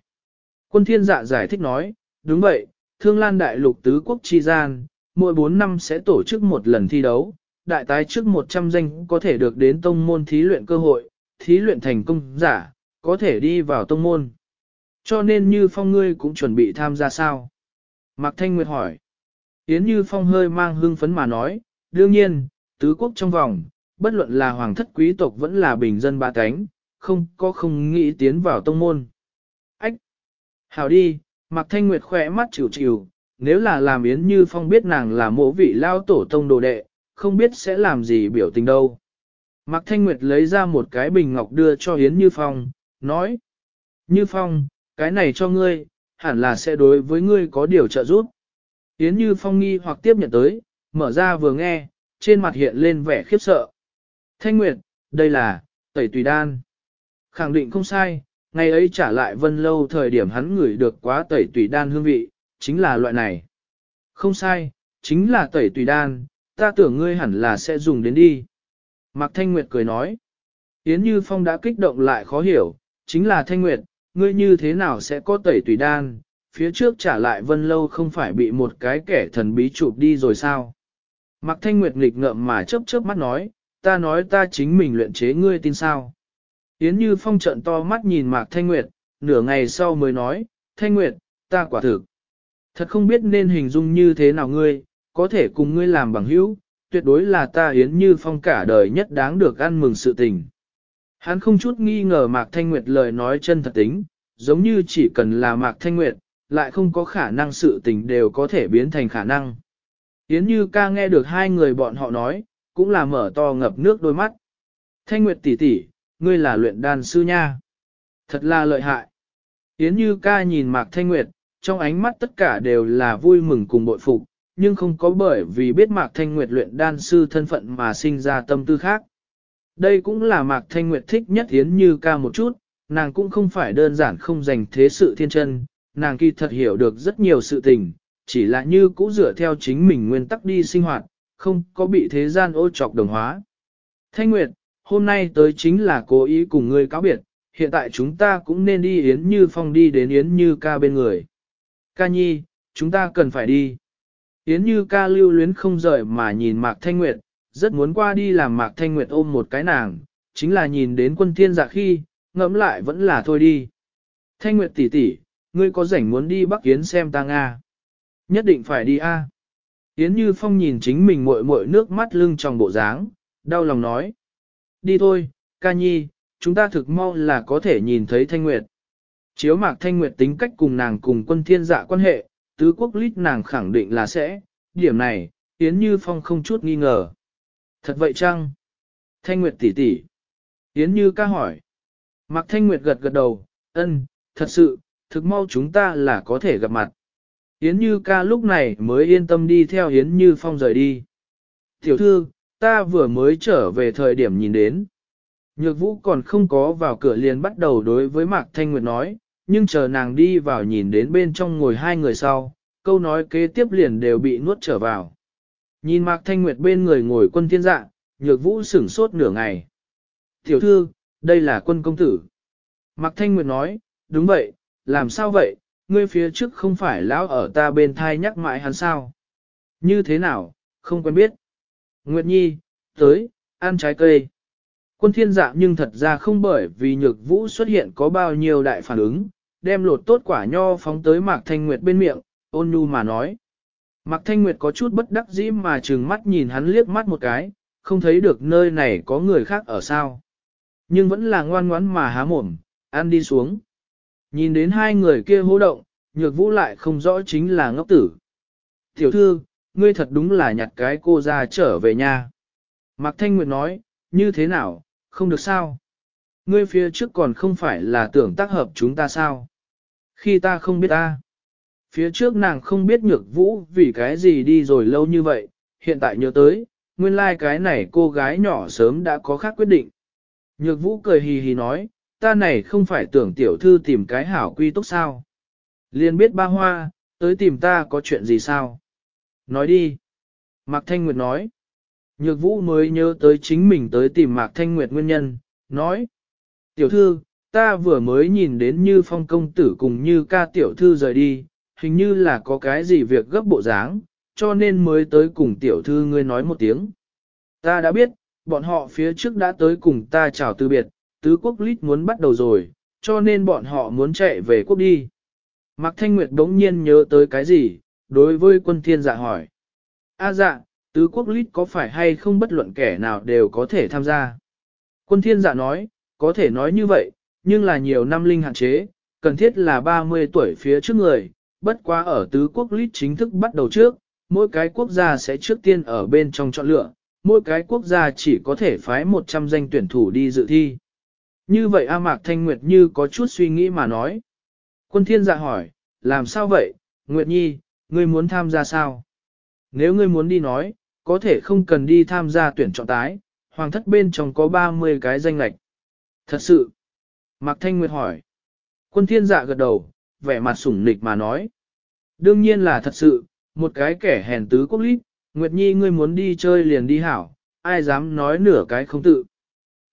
A: Quân thiên dạ giải thích nói, đúng vậy, Thương Lan Đại Lục tứ quốc trì gian, mỗi 4 năm sẽ tổ chức một lần thi đấu, đại tái trước 100 danh có thể được đến tông môn thí luyện cơ hội, thí luyện thành công giả, có thể đi vào tông môn. Cho nên như phong ngươi cũng chuẩn bị tham gia sao? Mạc Thanh Nguyệt hỏi. Yến Như Phong hơi mang hương phấn mà nói, đương nhiên, tứ quốc trong vòng, bất luận là hoàng thất quý tộc vẫn là bình dân ba cánh, không có không nghĩ tiến vào tông môn. Ách! Hào đi, Mạc Thanh Nguyệt khỏe mắt chịu chịu, nếu là làm Yến Như Phong biết nàng là mộ vị lao tổ tông đồ đệ, không biết sẽ làm gì biểu tình đâu. Mạc Thanh Nguyệt lấy ra một cái bình ngọc đưa cho Yến Như Phong, nói, Như Phong, cái này cho ngươi, hẳn là sẽ đối với ngươi có điều trợ giúp. Yến Như Phong nghi hoặc tiếp nhận tới, mở ra vừa nghe, trên mặt hiện lên vẻ khiếp sợ. Thanh Nguyệt, đây là, tẩy tùy đan. Khẳng định không sai, ngày ấy trả lại vân lâu thời điểm hắn ngửi được quá tẩy tùy đan hương vị, chính là loại này. Không sai, chính là tẩy tùy đan, ta tưởng ngươi hẳn là sẽ dùng đến đi. Mạc Thanh Nguyệt cười nói. Yến Như Phong đã kích động lại khó hiểu, chính là Thanh Nguyệt, ngươi như thế nào sẽ có tẩy tùy đan, phía trước trả lại vân lâu không phải bị một cái kẻ thần bí chụp đi rồi sao? Mạc Thanh Nguyệt nghịch ngợm mà chớp chớp mắt nói, ta nói ta chính mình luyện chế ngươi tin sao? Yến Như Phong trận to mắt nhìn Mạc Thanh Nguyệt, nửa ngày sau mới nói, Thanh Nguyệt, ta quả thực. Thật không biết nên hình dung như thế nào ngươi, có thể cùng ngươi làm bằng hữu, tuyệt đối là ta Yến Như Phong cả đời nhất đáng được ăn mừng sự tình. Hắn không chút nghi ngờ Mạc Thanh Nguyệt lời nói chân thật tính, giống như chỉ cần là Mạc Thanh Nguyệt, lại không có khả năng sự tình đều có thể biến thành khả năng. Yến Như ca nghe được hai người bọn họ nói, cũng là mở to ngập nước đôi mắt. Thanh Nguyệt tỷ tỷ, ngươi là luyện đan sư nha. Thật là lợi hại. Yến Như ca nhìn Mạc Thanh Nguyệt, trong ánh mắt tất cả đều là vui mừng cùng bội phục, nhưng không có bởi vì biết Mạc Thanh Nguyệt luyện đan sư thân phận mà sinh ra tâm tư khác. Đây cũng là Mạc Thanh Nguyệt thích nhất Yến Như ca một chút, nàng cũng không phải đơn giản không dành thế sự thiên chân, nàng kỳ thật hiểu được rất nhiều sự tình, chỉ là như cũ dựa theo chính mình nguyên tắc đi sinh hoạt, không có bị thế gian ô trọc đồng hóa. Thanh Nguyệt, hôm nay tới chính là cố ý cùng ngươi cáo biệt, hiện tại chúng ta cũng nên đi Yến Như Phong đi đến Yến Như ca bên người. Ca nhi, chúng ta cần phải đi. Yến Như ca lưu luyến không rời mà nhìn Mạc Thanh Nguyệt, rất muốn qua đi làm Mạc Thanh Nguyệt ôm một cái nàng, chính là nhìn đến quân thiên dạ khi, ngẫm lại vẫn là thôi đi. Thanh Nguyệt tỷ tỷ, ngươi có rảnh muốn đi Bắc Yến xem ta Nga. Nhất định phải đi a. Yến Như Phong nhìn chính mình muội muội nước mắt lưng trong bộ dáng, đau lòng nói. Đi thôi, ca nhi, chúng ta thực mau là có thể nhìn thấy Thanh Nguyệt. Chiếu mạc Thanh Nguyệt tính cách cùng nàng cùng quân thiên dạ quan hệ, tứ quốc lít nàng khẳng định là sẽ, điểm này, Yến Như Phong không chút nghi ngờ. Thật vậy chăng? Thanh Nguyệt tỷ tỷ. Yến Như ca hỏi. Mạc Thanh Nguyệt gật gật đầu, ân, thật sự, thực mau chúng ta là có thể gặp mặt. Yến Như ca lúc này mới yên tâm đi theo Yến Như Phong rời đi. Tiểu thư, ta vừa mới trở về thời điểm nhìn đến. Nhược vũ còn không có vào cửa liền bắt đầu đối với Mạc Thanh Nguyệt nói, nhưng chờ nàng đi vào nhìn đến bên trong ngồi hai người sau, câu nói kế tiếp liền đều bị nuốt trở vào. Nhìn Mạc Thanh Nguyệt bên người ngồi quân thiên dạ, nhược vũ sửng sốt nửa ngày. Tiểu thư, đây là quân công tử. Mạc Thanh Nguyệt nói, đúng vậy, làm sao vậy, ngươi phía trước không phải lão ở ta bên thai nhắc mãi hắn sao? Như thế nào, không quen biết. Nguyệt Nhi, tới, ăn trái cây. Quân thiên dạ nhưng thật ra không bởi vì nhược vũ xuất hiện có bao nhiêu đại phản ứng, đem lột tốt quả nho phóng tới Mạc Thanh Nguyệt bên miệng, ôn nhu mà nói. Mạc Thanh Nguyệt có chút bất đắc dĩ mà trừng mắt nhìn hắn liếc mắt một cái, không thấy được nơi này có người khác ở sao. Nhưng vẫn là ngoan ngoãn mà há mồm, ăn đi xuống. Nhìn đến hai người kia hô động, nhược vũ lại không rõ chính là ngốc tử. Tiểu thư, ngươi thật đúng là nhặt cái cô ra trở về nhà. Mạc Thanh Nguyệt nói, như thế nào, không được sao? Ngươi phía trước còn không phải là tưởng tác hợp chúng ta sao? Khi ta không biết ta. Phía trước nàng không biết nhược vũ vì cái gì đi rồi lâu như vậy, hiện tại nhớ tới, nguyên lai like cái này cô gái nhỏ sớm đã có khác quyết định. Nhược vũ cười hì hì nói, ta này không phải tưởng tiểu thư tìm cái hảo quy tốt sao. Liên biết ba hoa, tới tìm ta có chuyện gì sao? Nói đi. Mạc Thanh Nguyệt nói. Nhược vũ mới nhớ tới chính mình tới tìm Mạc Thanh Nguyệt nguyên nhân, nói. Tiểu thư, ta vừa mới nhìn đến như phong công tử cùng như ca tiểu thư rời đi, hình như là có cái gì việc gấp bộ dáng, cho nên mới tới cùng tiểu thư ngươi nói một tiếng. Ta đã biết, bọn họ phía trước đã tới cùng ta chào từ biệt, tứ quốc lít muốn bắt đầu rồi, cho nên bọn họ muốn chạy về quốc đi. Mạc Thanh Nguyệt đống nhiên nhớ tới cái gì, đối với quân thiên dạ hỏi. A dạ, tứ quốc lít có phải hay không bất luận kẻ nào đều có thể tham gia? Quân thiên dạ nói, có thể nói như vậy, nhưng là nhiều năm linh hạn chế, cần thiết là 30 tuổi phía trước người, bất quá ở tứ quốc lít chính thức bắt đầu trước, mỗi cái quốc gia sẽ trước tiên ở bên trong chọn lựa, mỗi cái quốc gia chỉ có thể phái 100 danh tuyển thủ đi dự thi. Như vậy A Mạc Thanh Nguyệt như có chút suy nghĩ mà nói. Quân thiên dạ hỏi, làm sao vậy, Nguyệt Nhi, ngươi muốn tham gia sao? Nếu ngươi muốn đi nói, có thể không cần đi tham gia tuyển chọn tái, hoàng thất bên trong có 30 cái danh lạch. Thật sự. Mạc Thanh Nguyệt hỏi. Quân thiên dạ gật đầu, vẻ mặt sủng nịch mà nói. Đương nhiên là thật sự, một cái kẻ hèn tứ quốc lít, Nguyệt Nhi ngươi muốn đi chơi liền đi hảo, ai dám nói nửa cái không tự.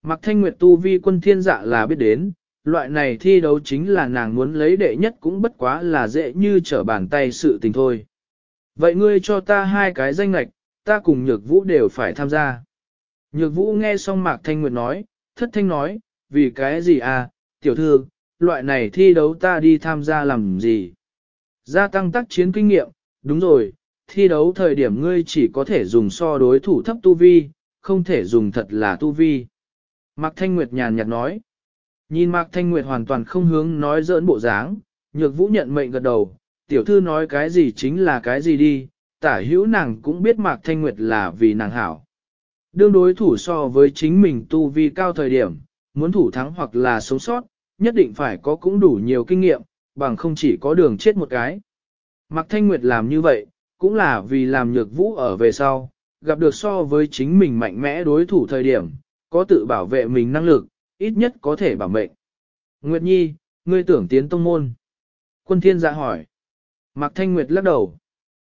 A: Mạc Thanh Nguyệt tu vi quân thiên dạ là biết đến, loại này thi đấu chính là nàng muốn lấy đệ nhất cũng bất quá là dễ như trở bàn tay sự tình thôi. Vậy ngươi cho ta hai cái danh lạch, ta cùng nhược vũ đều phải tham gia. Nhược vũ nghe xong Mạc Thanh Nguyệt nói, thất thanh nói, vì cái gì à, tiểu thư, loại này thi đấu ta đi tham gia làm gì? Gia tăng tác chiến kinh nghiệm, đúng rồi, thi đấu thời điểm ngươi chỉ có thể dùng so đối thủ thấp tu vi, không thể dùng thật là tu vi. Mạc Thanh Nguyệt nhàn nhạt nói. Nhìn Mạc Thanh Nguyệt hoàn toàn không hướng nói dỡn bộ dáng, nhược vũ nhận mệnh gật đầu, tiểu thư nói cái gì chính là cái gì đi, tả hữu nàng cũng biết Mạc Thanh Nguyệt là vì nàng hảo. Đương đối thủ so với chính mình tu vi cao thời điểm, muốn thủ thắng hoặc là sống sót, nhất định phải có cũng đủ nhiều kinh nghiệm, bằng không chỉ có đường chết một cái. Mạc Thanh Nguyệt làm như vậy, cũng là vì làm nhược vũ ở về sau, gặp được so với chính mình mạnh mẽ đối thủ thời điểm, có tự bảo vệ mình năng lực, ít nhất có thể bảo mệnh. Nguyệt Nhi, ngươi tưởng tiến tông môn. Quân thiên dạ hỏi. Mạc Thanh Nguyệt lắc đầu.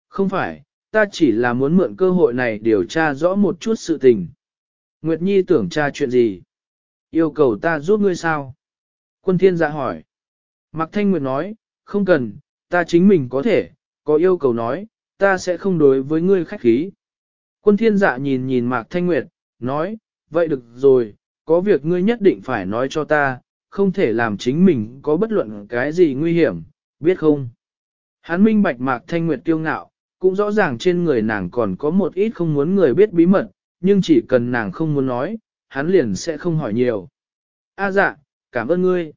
A: Không phải, ta chỉ là muốn mượn cơ hội này điều tra rõ một chút sự tình. Nguyệt Nhi tưởng tra chuyện gì? Yêu cầu ta giúp ngươi sao? Quân thiên dạ hỏi. Mạc Thanh Nguyệt nói, không cần, ta chính mình có thể, có yêu cầu nói, ta sẽ không đối với ngươi khách khí. Quân thiên dạ nhìn nhìn Mạc Thanh Nguyệt, nói, vậy được rồi, có việc ngươi nhất định phải nói cho ta, không thể làm chính mình có bất luận cái gì nguy hiểm, biết không? Hắn minh bạch Mạc Thanh Nguyệt tiêu ngạo, cũng rõ ràng trên người nàng còn có một ít không muốn người biết bí mật, nhưng chỉ cần nàng không muốn nói, hắn liền sẽ không hỏi nhiều. A dạ, cảm ơn ngươi.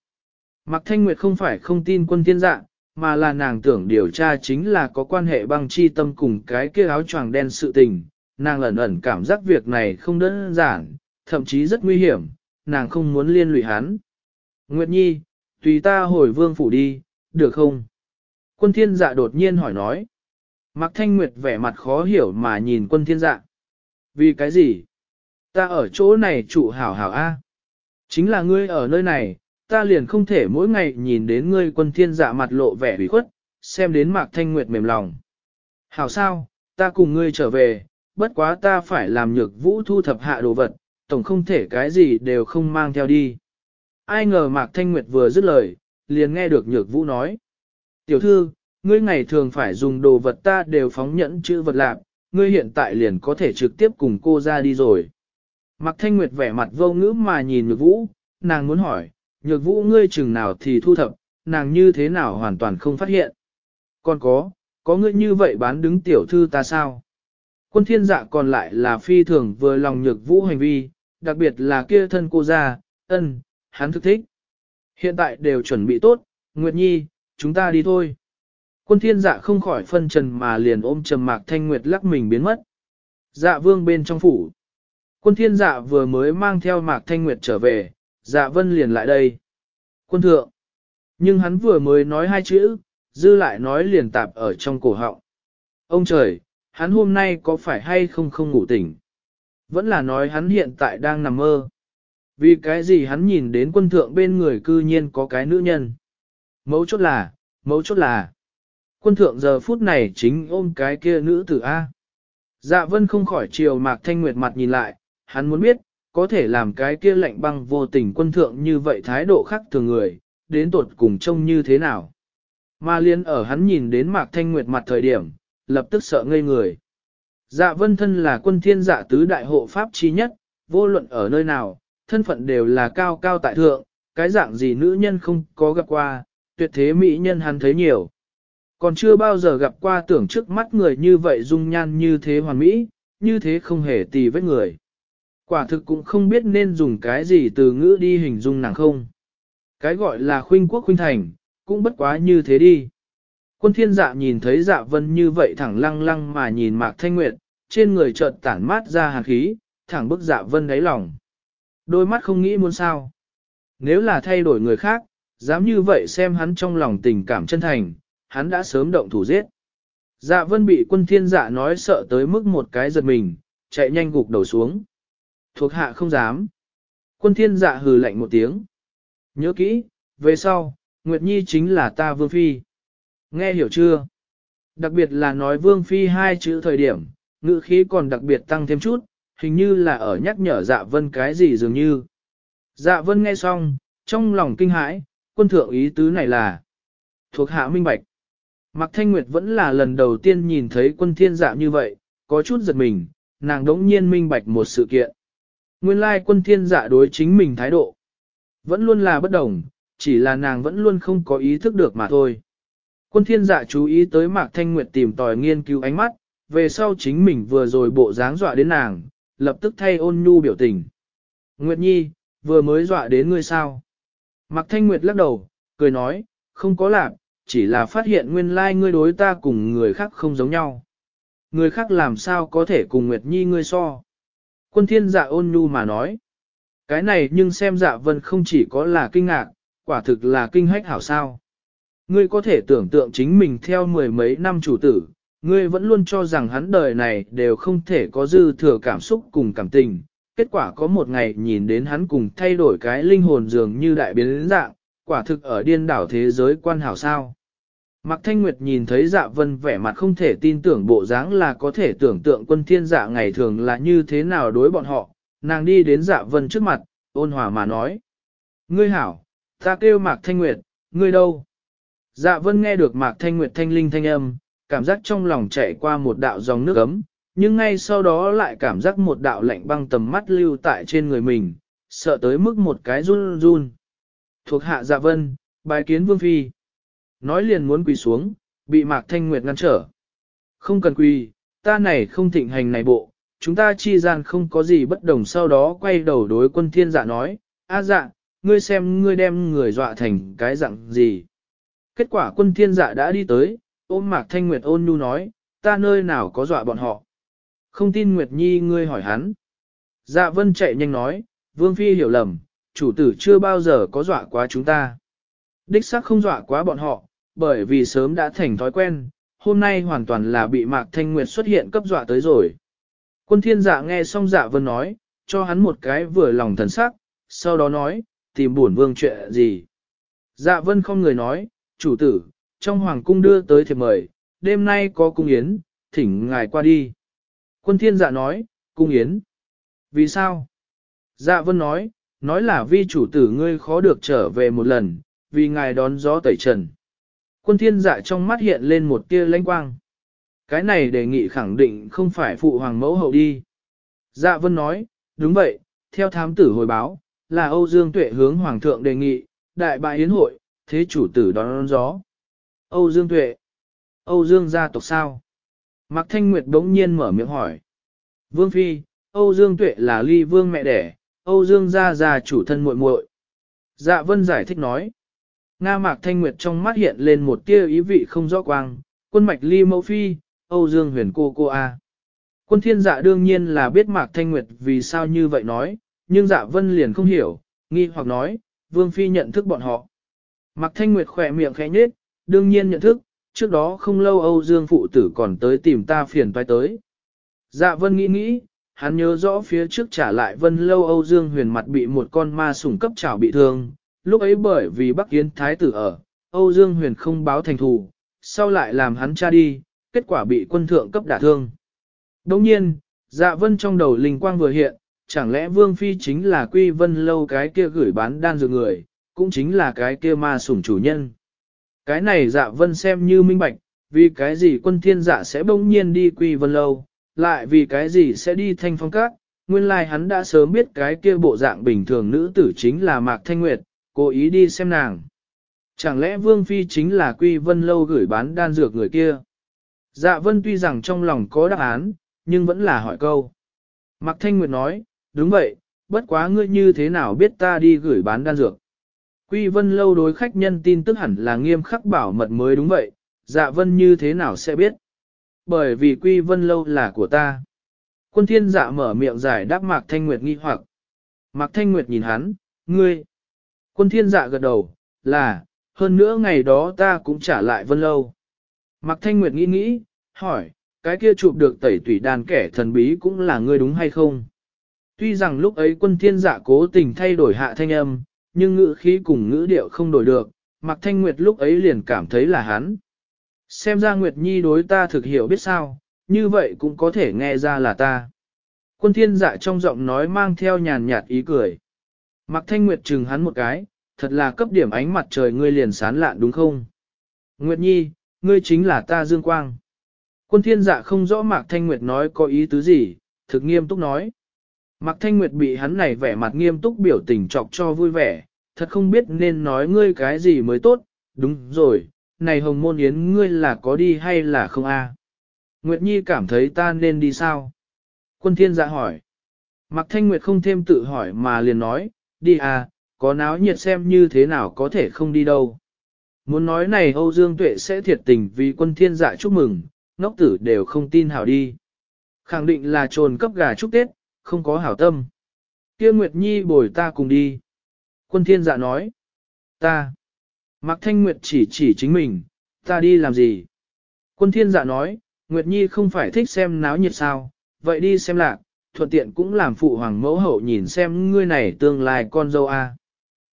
A: Mạc Thanh Nguyệt không phải không tin quân thiên dạ, mà là nàng tưởng điều tra chính là có quan hệ băng chi tâm cùng cái kia áo choàng đen sự tình, nàng ẩn ẩn cảm giác việc này không đơn giản, thậm chí rất nguy hiểm, nàng không muốn liên lụy hắn. Nguyệt Nhi, tùy ta hồi vương phủ đi, được không? Quân thiên dạ đột nhiên hỏi nói. Mạc Thanh Nguyệt vẻ mặt khó hiểu mà nhìn quân thiên dạ. Vì cái gì? Ta ở chỗ này trụ hảo hảo A. Chính là ngươi ở nơi này, ta liền không thể mỗi ngày nhìn đến ngươi quân thiên dạ mặt lộ vẻ ủy khuất, xem đến Mạc Thanh Nguyệt mềm lòng. Hảo sao, ta cùng ngươi trở về, bất quá ta phải làm nhược vũ thu thập hạ đồ vật, tổng không thể cái gì đều không mang theo đi. Ai ngờ Mạc Thanh Nguyệt vừa dứt lời, liền nghe được nhược vũ nói. Tiểu thư, ngươi ngày thường phải dùng đồ vật ta đều phóng nhẫn chữ vật lạc, ngươi hiện tại liền có thể trực tiếp cùng cô ra đi rồi. Mạc Thanh Nguyệt vẻ mặt vô ngữ mà nhìn nhược vũ, nàng muốn hỏi, nhược vũ ngươi chừng nào thì thu thập, nàng như thế nào hoàn toàn không phát hiện. Còn có, có ngươi như vậy bán đứng tiểu thư ta sao? Quân thiên dạ còn lại là phi thường vừa lòng nhược vũ hành vi, đặc biệt là kia thân cô ra, ân, hắn thức thích. Hiện tại đều chuẩn bị tốt, Nguyệt Nhi, chúng ta đi thôi. Quân thiên dạ không khỏi phân trần mà liền ôm trầm mạc thanh nguyệt lắc mình biến mất. Dạ vương bên trong phủ. Quân thiên dạ vừa mới mang theo mạc thanh nguyệt trở về, dạ vân liền lại đây. Quân thượng. Nhưng hắn vừa mới nói hai chữ, dư lại nói liền tạp ở trong cổ họng. Ông trời, hắn hôm nay có phải hay không không ngủ tỉnh? Vẫn là nói hắn hiện tại đang nằm mơ. Vì cái gì hắn nhìn đến quân thượng bên người cư nhiên có cái nữ nhân. Mấu chốt là, mấu chốt là. Quân thượng giờ phút này chính ôm cái kia nữ tử A. Dạ vân không khỏi chiều mạc thanh nguyệt mặt nhìn lại, hắn muốn biết, có thể làm cái kia lạnh băng vô tình quân thượng như vậy thái độ khác thường người, đến tột cùng trông như thế nào. Mà liên ở hắn nhìn đến mạc thanh nguyệt mặt thời điểm, lập tức sợ ngây người. Dạ vân thân là quân thiên dạ tứ đại hộ pháp chi nhất, vô luận ở nơi nào, thân phận đều là cao cao tại thượng, cái dạng gì nữ nhân không có gặp qua, tuyệt thế mỹ nhân hắn thấy nhiều. Còn chưa bao giờ gặp qua tưởng trước mắt người như vậy dung nhan như thế hoàn mỹ, như thế không hề tì vết người. Quả thực cũng không biết nên dùng cái gì từ ngữ đi hình dung nàng không. Cái gọi là khuynh quốc khuynh thành, cũng bất quá như thế đi. Quân thiên dạ nhìn thấy dạ vân như vậy thẳng lăng lăng mà nhìn mạc thanh nguyệt, trên người chợt tản mát ra hàn khí, thẳng bức dạ vân đáy lòng. Đôi mắt không nghĩ muốn sao. Nếu là thay đổi người khác, dám như vậy xem hắn trong lòng tình cảm chân thành, hắn đã sớm động thủ giết. Dạ vân bị quân thiên dạ nói sợ tới mức một cái giật mình, chạy nhanh gục đầu xuống. Thuộc hạ không dám. Quân thiên dạ hừ lạnh một tiếng. Nhớ kỹ, về sau, Nguyệt Nhi chính là ta vương phi. Nghe hiểu chưa? Đặc biệt là nói vương phi hai chữ thời điểm, ngữ khí còn đặc biệt tăng thêm chút, hình như là ở nhắc nhở dạ vân cái gì dường như. Dạ vân nghe xong, trong lòng kinh hãi, quân thượng ý tứ này là thuộc hạ minh bạch. Mạc Thanh Nguyệt vẫn là lần đầu tiên nhìn thấy quân thiên dạ như vậy, có chút giật mình, nàng đống nhiên minh bạch một sự kiện. Nguyên lai quân thiên dạ đối chính mình thái độ. Vẫn luôn là bất đồng, chỉ là nàng vẫn luôn không có ý thức được mà thôi. Quân thiên dạ chú ý tới Mạc Thanh Nguyệt tìm tòi nghiên cứu ánh mắt, về sau chính mình vừa rồi bộ dáng dọa đến nàng, lập tức thay ôn nhu biểu tình. Nguyệt Nhi, vừa mới dọa đến ngươi sao? Mạc Thanh Nguyệt lắc đầu, cười nói, không có lạc, chỉ là phát hiện nguyên lai like ngươi đối ta cùng người khác không giống nhau. Người khác làm sao có thể cùng Nguyệt Nhi ngươi so? Quân thiên dạ ôn nhu mà nói. Cái này nhưng xem dạ vân không chỉ có là kinh ngạc, quả thực là kinh hách hảo sao. Ngươi có thể tưởng tượng chính mình theo mười mấy năm chủ tử, ngươi vẫn luôn cho rằng hắn đời này đều không thể có dư thừa cảm xúc cùng cảm tình. Kết quả có một ngày nhìn đến hắn cùng thay đổi cái linh hồn dường như đại biến dạng, quả thực ở điên đảo thế giới quan hảo sao. Mạc Thanh Nguyệt nhìn thấy dạ vân vẻ mặt không thể tin tưởng bộ dáng là có thể tưởng tượng quân thiên dạ ngày thường là như thế nào đối bọn họ, nàng đi đến dạ vân trước mặt, ôn hòa mà nói. Ngươi hảo, ta kêu Mạc Thanh Nguyệt, ngươi đâu? Dạ vân nghe được Mạc Thanh Nguyệt thanh linh thanh âm, cảm giác trong lòng chạy qua một đạo dòng nước ấm, nhưng ngay sau đó lại cảm giác một đạo lạnh băng tầm mắt lưu tại trên người mình, sợ tới mức một cái run run. Thuộc hạ dạ vân, bài kiến vương phi. Nói liền muốn quỳ xuống, bị Mạc Thanh Nguyệt ngăn trở. Không cần quỳ, ta này không thịnh hành này bộ, chúng ta chi gian không có gì bất đồng sau đó quay đầu đối quân thiên dạ nói, a dạ, ngươi xem ngươi đem người dọa thành cái dạng gì. Kết quả quân thiên dạ đã đi tới, ôm Mạc Thanh Nguyệt ôn nhu nói, ta nơi nào có dọa bọn họ. Không tin Nguyệt Nhi ngươi hỏi hắn. Dạ vân chạy nhanh nói, Vương Phi hiểu lầm, chủ tử chưa bao giờ có dọa quá chúng ta. Đích xác không dọa quá bọn họ, bởi vì sớm đã thành thói quen, hôm nay hoàn toàn là bị Mạc Thanh Nguyệt xuất hiện cấp dọa tới rồi. Quân thiên dạ nghe xong dạ vân nói, cho hắn một cái vừa lòng thần sắc, sau đó nói, tìm buồn vương chuyện gì. Dạ vân không người nói, chủ tử, trong hoàng cung đưa tới thiệp mời, đêm nay có cung yến, thỉnh ngài qua đi. Quân thiên dạ nói, cung yến. Vì sao? Dạ vân nói, nói là vi chủ tử ngươi khó được trở về một lần, vì ngài đón gió tẩy trần. Quân thiên dạ trong mắt hiện lên một tia lãnh quang. Cái này đề nghị khẳng định không phải phụ hoàng mẫu hậu đi. Dạ vân nói, đúng vậy, theo thám tử hồi báo, là Âu Dương Tuệ hướng hoàng thượng đề nghị, đại bại yến hội, thế chủ tử đón, đón gió. Âu Dương Tuệ. Âu Dương gia tộc sao? Mạc Thanh Nguyệt bỗng nhiên mở miệng hỏi. Vương Phi, Âu Dương Tuệ là ly vương mẹ đẻ, Âu Dương gia gia chủ thân muội muội. Dạ Vân giải thích nói. Nga Mạc Thanh Nguyệt trong mắt hiện lên một tia ý vị không rõ quang, quân mạch ly mẫu phi, Âu Dương huyền cô cô A. Quân thiên dạ đương nhiên là biết Mạc Thanh Nguyệt vì sao như vậy nói, nhưng dạ vân liền không hiểu, nghi hoặc nói, Vương Phi nhận thức bọn họ. Mạc Thanh Nguyệt khỏe miệng khẽ nhết, đương nhiên nhận thức, trước đó không lâu Âu Dương phụ tử còn tới tìm ta phiền toái tới. Dạ vân nghĩ nghĩ, hắn nhớ rõ phía trước trả lại vân lâu Âu Dương huyền mặt bị một con ma sủng cấp chảo bị thương, lúc ấy bởi vì Bắc Yến Thái tử ở, Âu Dương Huyền không báo thành thù, sau lại làm hắn cha đi, kết quả bị quân thượng cấp đả thương. Đồng nhiên, dạ vân trong đầu linh quang vừa hiện, chẳng lẽ Vương Phi chính là Quy Vân lâu cái kia gửi bán đan dược người, cũng chính là cái kia ma sủng chủ nhân. Cái này dạ vân xem như minh bạch, vì cái gì quân thiên dạ sẽ bỗng nhiên đi Quy Vân lâu, lại vì cái gì sẽ đi thanh phong các, nguyên lai like hắn đã sớm biết cái kia bộ dạng bình thường nữ tử chính là Mạc Thanh Nguyệt, cố ý đi xem nàng. Chẳng lẽ Vương Phi chính là Quy Vân Lâu gửi bán đan dược người kia? Dạ Vân tuy rằng trong lòng có đáp án, nhưng vẫn là hỏi câu. Mạc Thanh Nguyệt nói, đúng vậy, bất quá ngươi như thế nào biết ta đi gửi bán đan dược? Quy Vân Lâu đối khách nhân tin tức hẳn là nghiêm khắc bảo mật mới đúng vậy, dạ Vân như thế nào sẽ biết? Bởi vì Quy Vân Lâu là của ta. Quân thiên dạ mở miệng giải đáp Mạc Thanh Nguyệt nghi hoặc. Mạc Thanh Nguyệt nhìn hắn, ngươi. Quân thiên dạ gật đầu, là, hơn nữa ngày đó ta cũng trả lại vân lâu. Mạc Thanh Nguyệt nghĩ nghĩ, hỏi, cái kia chụp được tẩy tủy đàn kẻ thần bí cũng là ngươi đúng hay không? Tuy rằng lúc ấy quân thiên dạ cố tình thay đổi hạ thanh âm, nhưng ngữ khí cùng ngữ điệu không đổi được, Mạc Thanh Nguyệt lúc ấy liền cảm thấy là hắn. Xem ra Nguyệt Nhi đối ta thực hiểu biết sao, như vậy cũng có thể nghe ra là ta. Quân thiên dạ trong giọng nói mang theo nhàn nhạt ý cười. Mạc Thanh Nguyệt chừng hắn một cái, thật là cấp điểm ánh mặt trời ngươi liền sán lạn đúng không? Nguyệt Nhi, ngươi chính là ta Dương Quang. Quân thiên dạ không rõ Mạc Thanh Nguyệt nói có ý tứ gì, thực nghiêm túc nói. Mạc Thanh Nguyệt bị hắn này vẻ mặt nghiêm túc biểu tình chọc cho vui vẻ, thật không biết nên nói ngươi cái gì mới tốt, đúng rồi, này hồng môn yến ngươi là có đi hay là không a? Nguyệt Nhi cảm thấy ta nên đi sao? Quân thiên dạ hỏi. Mạc Thanh Nguyệt không thêm tự hỏi mà liền nói, đi à, có náo nhiệt xem như thế nào có thể không đi đâu. Muốn nói này Âu Dương Tuệ sẽ thiệt tình vì quân thiên dạ chúc mừng, ngốc tử đều không tin hảo đi. Khẳng định là trồn cấp gà chúc Tết, không có hảo tâm. Kia Nguyệt Nhi bồi ta cùng đi. Quân thiên dạ nói. Ta. Mạc Thanh Nguyệt chỉ chỉ chính mình, ta đi làm gì? Quân thiên dạ nói, Nguyệt Nhi không phải thích xem náo nhiệt sao, vậy đi xem lạc, thuận tiện cũng làm phụ hoàng mẫu hậu nhìn xem ngươi này tương lai con dâu a.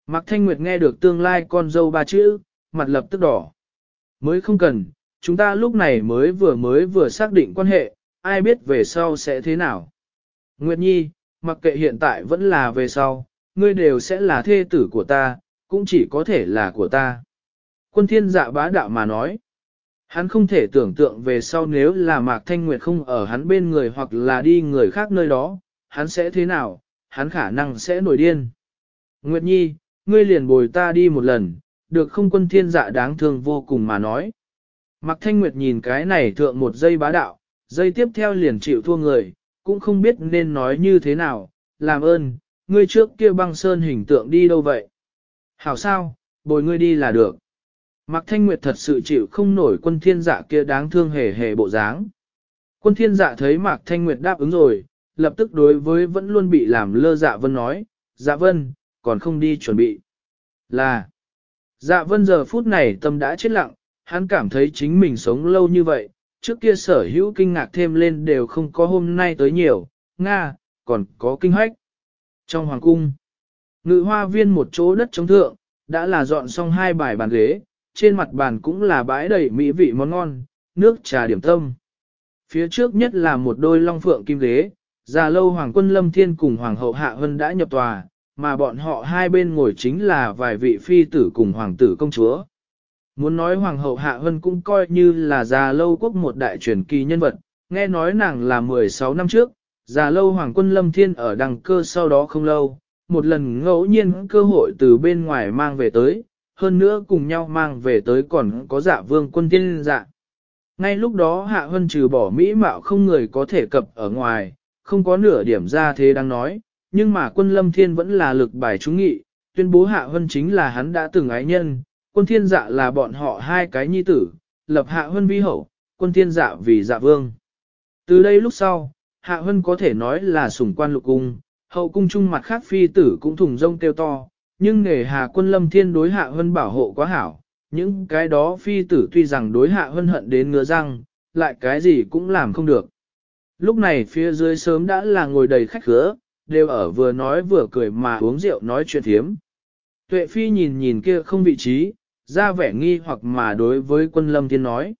A: Mạc Thanh Nguyệt nghe được tương lai con dâu ba chữ, mặt lập tức đỏ. Mới không cần, chúng ta lúc này mới vừa mới vừa xác định quan hệ, ai biết về sau sẽ thế nào. Nguyệt Nhi, mặc kệ hiện tại vẫn là về sau, ngươi đều sẽ là thê tử của ta, cũng chỉ có thể là của ta. Quân thiên dạ bá đạo mà nói. Hắn không thể tưởng tượng về sau nếu là Mạc Thanh Nguyệt không ở hắn bên người hoặc là đi người khác nơi đó, hắn sẽ thế nào, hắn khả năng sẽ nổi điên. Nguyệt Nhi, ngươi liền bồi ta đi một lần, được không quân thiên dạ đáng thương vô cùng mà nói. Mạc Thanh Nguyệt nhìn cái này thượng một giây bá đạo, giây tiếp theo liền chịu thua người, cũng không biết nên nói như thế nào, làm ơn, ngươi trước kia băng sơn hình tượng đi đâu vậy? Hảo sao, bồi ngươi đi là được. Mạc Thanh Nguyệt thật sự chịu không nổi quân thiên dạ kia đáng thương hề hề bộ dáng. Quân thiên dạ thấy Mạc Thanh Nguyệt đáp ứng rồi, lập tức đối với vẫn luôn bị làm lơ dạ vân nói, dạ vân, còn không đi chuẩn bị. Là, dạ vân giờ phút này tâm đã chết lặng, hắn cảm thấy chính mình sống lâu như vậy, trước kia sở hữu kinh ngạc thêm lên đều không có hôm nay tới nhiều, Nga, còn có kinh hoách. Trong hoàng cung, ngự hoa viên một chỗ đất trống thượng, đã là dọn xong hai bài bàn ghế, trên mặt bàn cũng là bãi đầy mỹ vị món ngon, nước trà điểm tâm. Phía trước nhất là một đôi long phượng kim ghế, già lâu hoàng quân lâm thiên cùng hoàng hậu hạ hân đã nhập tòa, mà bọn họ hai bên ngồi chính là vài vị phi tử cùng hoàng tử công chúa. Muốn nói hoàng hậu hạ hân cũng coi như là già lâu quốc một đại truyền kỳ nhân vật, nghe nói nàng là 16 năm trước, già lâu hoàng quân lâm thiên ở đằng cơ sau đó không lâu, một lần ngẫu nhiên cơ hội từ bên ngoài mang về tới, hơn nữa cùng nhau mang về tới còn có dạ vương quân thiên dạ. Ngay lúc đó hạ hân trừ bỏ mỹ mạo không người có thể cập ở ngoài, không có nửa điểm ra thế đang nói, nhưng mà quân lâm thiên vẫn là lực bài trúng nghị, tuyên bố hạ hân chính là hắn đã từng ái nhân, quân thiên dạ là bọn họ hai cái nhi tử, lập hạ hân vi hậu, quân thiên dạ vì dạ vương. Từ đây lúc sau, hạ hân có thể nói là sủng quan lục cung, hậu cung chung mặt khác phi tử cũng thùng rông kêu to, nhưng nghề hà quân lâm thiên đối hạ hân bảo hộ quá hảo, những cái đó phi tử tuy rằng đối hạ hân hận đến ngứa răng, lại cái gì cũng làm không được. Lúc này phía dưới sớm đã là ngồi đầy khách khứa, đều ở vừa nói vừa cười mà uống rượu nói chuyện thiếm. Tuệ phi nhìn nhìn kia không vị trí, ra vẻ nghi hoặc mà đối với quân lâm thiên nói.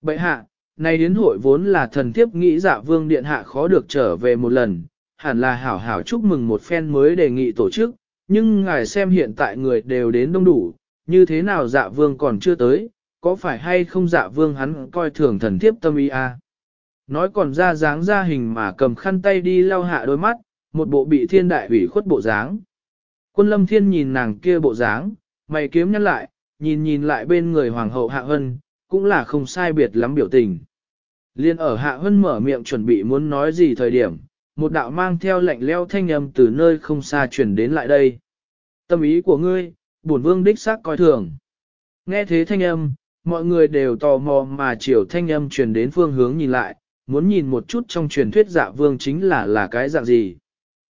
A: Bậy hạ, nay đến hội vốn là thần thiếp nghĩ dạ vương điện hạ khó được trở về một lần, hẳn là hảo hảo chúc mừng một phen mới đề nghị tổ chức, nhưng ngài xem hiện tại người đều đến đông đủ, như thế nào dạ vương còn chưa tới, có phải hay không dạ vương hắn coi thường thần thiếp tâm ý à? Nói còn ra dáng ra hình mà cầm khăn tay đi lau hạ đôi mắt, một bộ bị thiên đại ủy khuất bộ dáng. Quân lâm thiên nhìn nàng kia bộ dáng, mày kiếm nhăn lại, nhìn nhìn lại bên người hoàng hậu hạ hân, cũng là không sai biệt lắm biểu tình. Liên ở hạ hân mở miệng chuẩn bị muốn nói gì thời điểm, một đạo mang theo lệnh leo thanh âm từ nơi không xa chuyển đến lại đây. Tâm ý của ngươi, bổn vương đích xác coi thường. Nghe thế thanh âm, mọi người đều tò mò mà chiều thanh âm truyền đến phương hướng nhìn lại, muốn nhìn một chút trong truyền thuyết dạ vương chính là là cái dạng gì.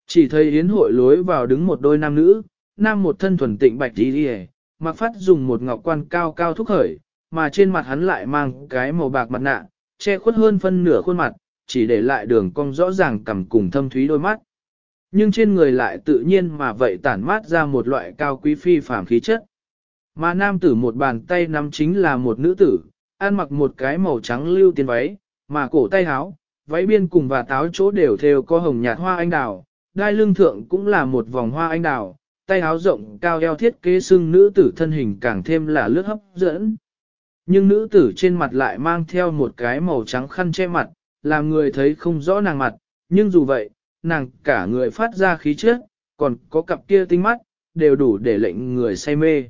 A: Chỉ thấy yến hội lối vào đứng một đôi nam nữ, nam một thân thuần tịnh bạch đi đi mặc phát dùng một ngọc quan cao cao thúc khởi, mà trên mặt hắn lại mang cái màu bạc mặt nạ, che khuất hơn phân nửa khuôn mặt, chỉ để lại đường cong rõ ràng cầm cùng thâm thúy đôi mắt. Nhưng trên người lại tự nhiên mà vậy tản mát ra một loại cao quý phi phàm khí chất. Mà nam tử một bàn tay nắm chính là một nữ tử, ăn mặc một cái màu trắng lưu tiên váy, mà cổ tay háo, váy biên cùng và táo chỗ đều theo có hồng nhạt hoa anh đào, đai lưng thượng cũng là một vòng hoa anh đào, tay háo rộng cao eo thiết kế xưng nữ tử thân hình càng thêm là lướt hấp dẫn. Nhưng nữ tử trên mặt lại mang theo một cái màu trắng khăn che mặt, làm người thấy không rõ nàng mặt, nhưng dù vậy, nàng cả người phát ra khí chất, còn có cặp kia tinh mắt, đều đủ để lệnh người say mê.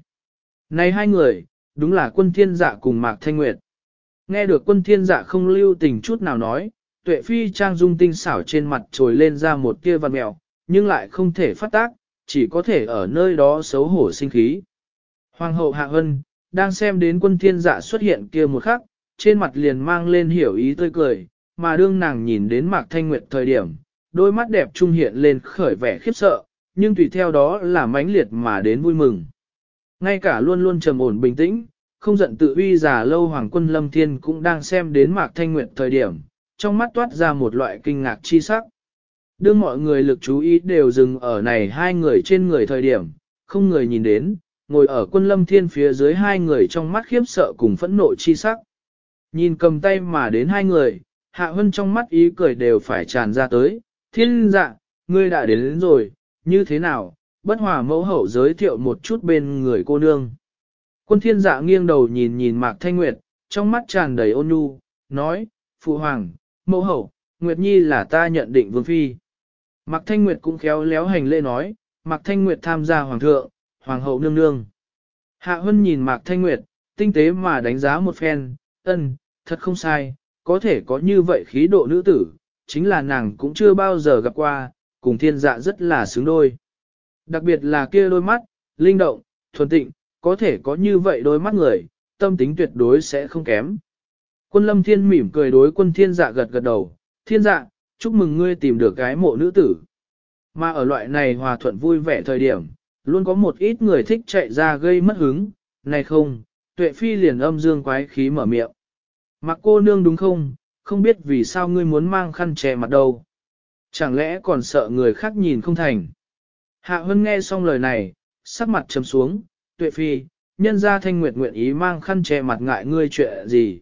A: Này hai người, đúng là quân thiên dạ cùng Mạc Thanh Nguyệt. Nghe được quân thiên dạ không lưu tình chút nào nói, tuệ phi trang dung tinh xảo trên mặt trồi lên ra một tia văn mèo, nhưng lại không thể phát tác, chỉ có thể ở nơi đó xấu hổ sinh khí. Hoàng hậu Hạ Hân, đang xem đến quân thiên dạ xuất hiện kia một khắc, trên mặt liền mang lên hiểu ý tươi cười, mà đương nàng nhìn đến Mạc Thanh Nguyệt thời điểm, đôi mắt đẹp trung hiện lên khởi vẻ khiếp sợ, nhưng tùy theo đó là mãnh liệt mà đến vui mừng. Ngay cả luôn luôn trầm ổn bình tĩnh, không giận tự uy già lâu Hoàng quân Lâm Thiên cũng đang xem đến Mạc Thanh Nguyệt thời điểm, trong mắt toát ra một loại kinh ngạc chi sắc. Đương mọi người lực chú ý đều dừng ở này hai người trên người thời điểm, không người nhìn đến, ngồi ở quân lâm thiên phía dưới hai người trong mắt khiếp sợ cùng phẫn nộ chi sắc. Nhìn cầm tay mà đến hai người, hạ hân trong mắt ý cười đều phải tràn ra tới, thiên dạ, ngươi đã đến, đến rồi, như thế nào, bất hòa mẫu hậu giới thiệu một chút bên người cô nương. Quân thiên dạ nghiêng đầu nhìn nhìn Mạc Thanh Nguyệt, trong mắt tràn đầy ôn nhu, nói, Phụ Hoàng, mẫu hậu, Nguyệt Nhi là ta nhận định vương phi. Mạc Thanh Nguyệt cũng khéo léo hành lễ nói, Mạc Thanh Nguyệt tham gia Hoàng thượng, Hoàng hậu nương nương. Hạ Hân nhìn Mạc Thanh Nguyệt, tinh tế mà đánh giá một phen, ân, thật không sai, có thể có như vậy khí độ nữ tử, chính là nàng cũng chưa bao giờ gặp qua, cùng thiên dạ rất là xứng đôi. Đặc biệt là kia đôi mắt, linh động, thuần tịnh, có thể có như vậy đôi mắt người, tâm tính tuyệt đối sẽ không kém. Quân lâm thiên mỉm cười đối quân thiên dạ gật gật đầu, thiên dạ, chúc mừng ngươi tìm được cái mộ nữ tử. Mà ở loại này hòa thuận vui vẻ thời điểm, luôn có một ít người thích chạy ra gây mất hứng, này không, tuệ phi liền âm dương quái khí mở miệng. Mặc cô nương đúng không, không biết vì sao ngươi muốn mang khăn che mặt đâu. Chẳng lẽ còn sợ người khác nhìn không thành. Hạ Hân nghe xong lời này, sắc mặt trầm xuống, tuệ phi, nhân ra thanh nguyệt nguyện ý mang khăn che mặt ngại ngươi chuyện gì.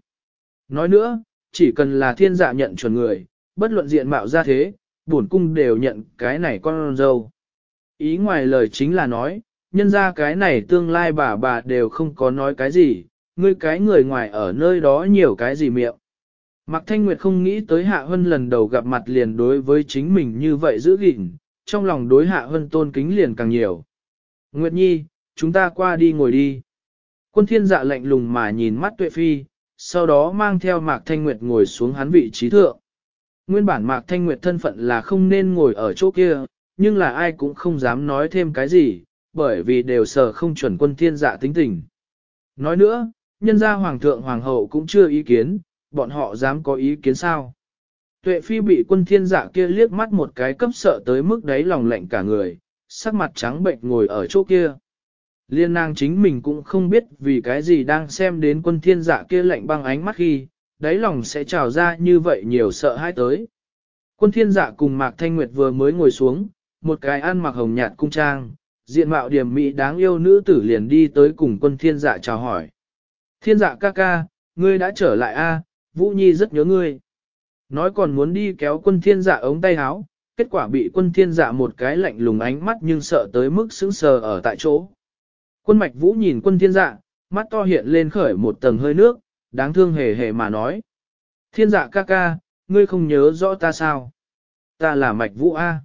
A: Nói nữa, chỉ cần là thiên dạ nhận chuẩn người, bất luận diện mạo ra thế, bổn cung đều nhận cái này con dâu. Ý ngoài lời chính là nói, nhân ra cái này tương lai bà bà đều không có nói cái gì, ngươi cái người ngoài ở nơi đó nhiều cái gì miệng. Mạc Thanh Nguyệt không nghĩ tới Hạ Hân lần đầu gặp mặt liền đối với chính mình như vậy giữ gìn, trong lòng đối Hạ Hân tôn kính liền càng nhiều. Nguyệt Nhi, chúng ta qua đi ngồi đi. Quân thiên dạ lạnh lùng mà nhìn mắt tuệ phi, sau đó mang theo Mạc Thanh Nguyệt ngồi xuống hắn vị trí thượng. Nguyên bản Mạc Thanh Nguyệt thân phận là không nên ngồi ở chỗ kia, nhưng là ai cũng không dám nói thêm cái gì, bởi vì đều sợ không chuẩn quân thiên dạ tính tình. Nói nữa, nhân gia hoàng thượng hoàng hậu cũng chưa ý kiến, bọn họ dám có ý kiến sao. Tuệ phi bị quân thiên dạ kia liếc mắt một cái cấp sợ tới mức đáy lòng lạnh cả người, sắc mặt trắng bệnh ngồi ở chỗ kia. Liên nàng chính mình cũng không biết vì cái gì đang xem đến quân thiên dạ kia lạnh băng ánh mắt khi, đáy lòng sẽ trào ra như vậy nhiều sợ hãi tới. Quân thiên dạ cùng Mạc Thanh Nguyệt vừa mới ngồi xuống, một cái ăn mặc hồng nhạt cung trang, diện mạo điểm mỹ đáng yêu nữ tử liền đi tới cùng quân thiên dạ chào hỏi. Thiên dạ ca ca, ngươi đã trở lại a, Vũ Nhi rất nhớ ngươi. Nói còn muốn đi kéo quân thiên dạ ống tay áo, kết quả bị quân thiên dạ một cái lạnh lùng ánh mắt nhưng sợ tới mức sững sờ ở tại chỗ. Quân mạch Vũ nhìn quân thiên dạ, mắt to hiện lên khởi một tầng hơi nước, đáng thương hề hề mà nói. Thiên dạ ca ca, ngươi không nhớ rõ ta sao? Ta là mạch Vũ A.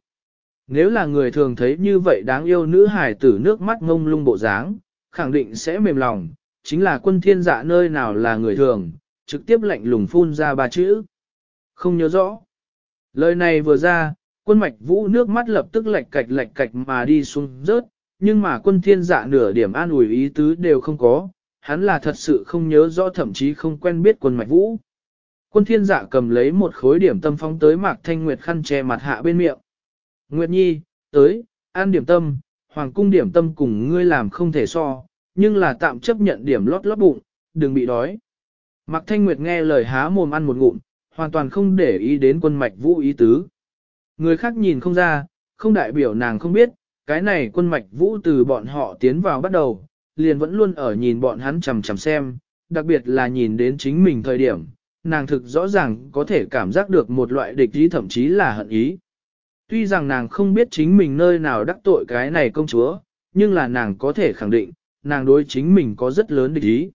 A: Nếu là người thường thấy như vậy đáng yêu nữ hài tử nước mắt ngông lung bộ dáng, khẳng định sẽ mềm lòng, chính là quân thiên dạ nơi nào là người thường, trực tiếp lạnh lùng phun ra ba chữ. Không nhớ rõ. Lời này vừa ra, quân mạch vũ nước mắt lập tức lệch cạch lệch cạch mà đi xuống rớt, nhưng mà quân thiên dạ nửa điểm an ủi ý tứ đều không có, hắn là thật sự không nhớ rõ thậm chí không quen biết quân mạch vũ. Quân thiên dạ cầm lấy một khối điểm tâm phóng tới mạc thanh nguyệt khăn che mặt hạ bên miệng. Nguyệt nhi, tới, an điểm tâm, hoàng cung điểm tâm cùng ngươi làm không thể so, nhưng là tạm chấp nhận điểm lót lót bụng, đừng bị đói. Mạc Thanh Nguyệt nghe lời há mồm ăn một ngụm, hoàn toàn không để ý đến quân mạch vũ ý tứ. Người khác nhìn không ra, không đại biểu nàng không biết, cái này quân mạch vũ từ bọn họ tiến vào bắt đầu, liền vẫn luôn ở nhìn bọn hắn chằm chằm xem, đặc biệt là nhìn đến chính mình thời điểm, nàng thực rõ ràng có thể cảm giác được một loại địch ý thậm chí là hận ý. Tuy rằng nàng không biết chính mình nơi nào đắc tội cái này công chúa, nhưng là nàng có thể khẳng định, nàng đối chính mình có rất lớn địch ý.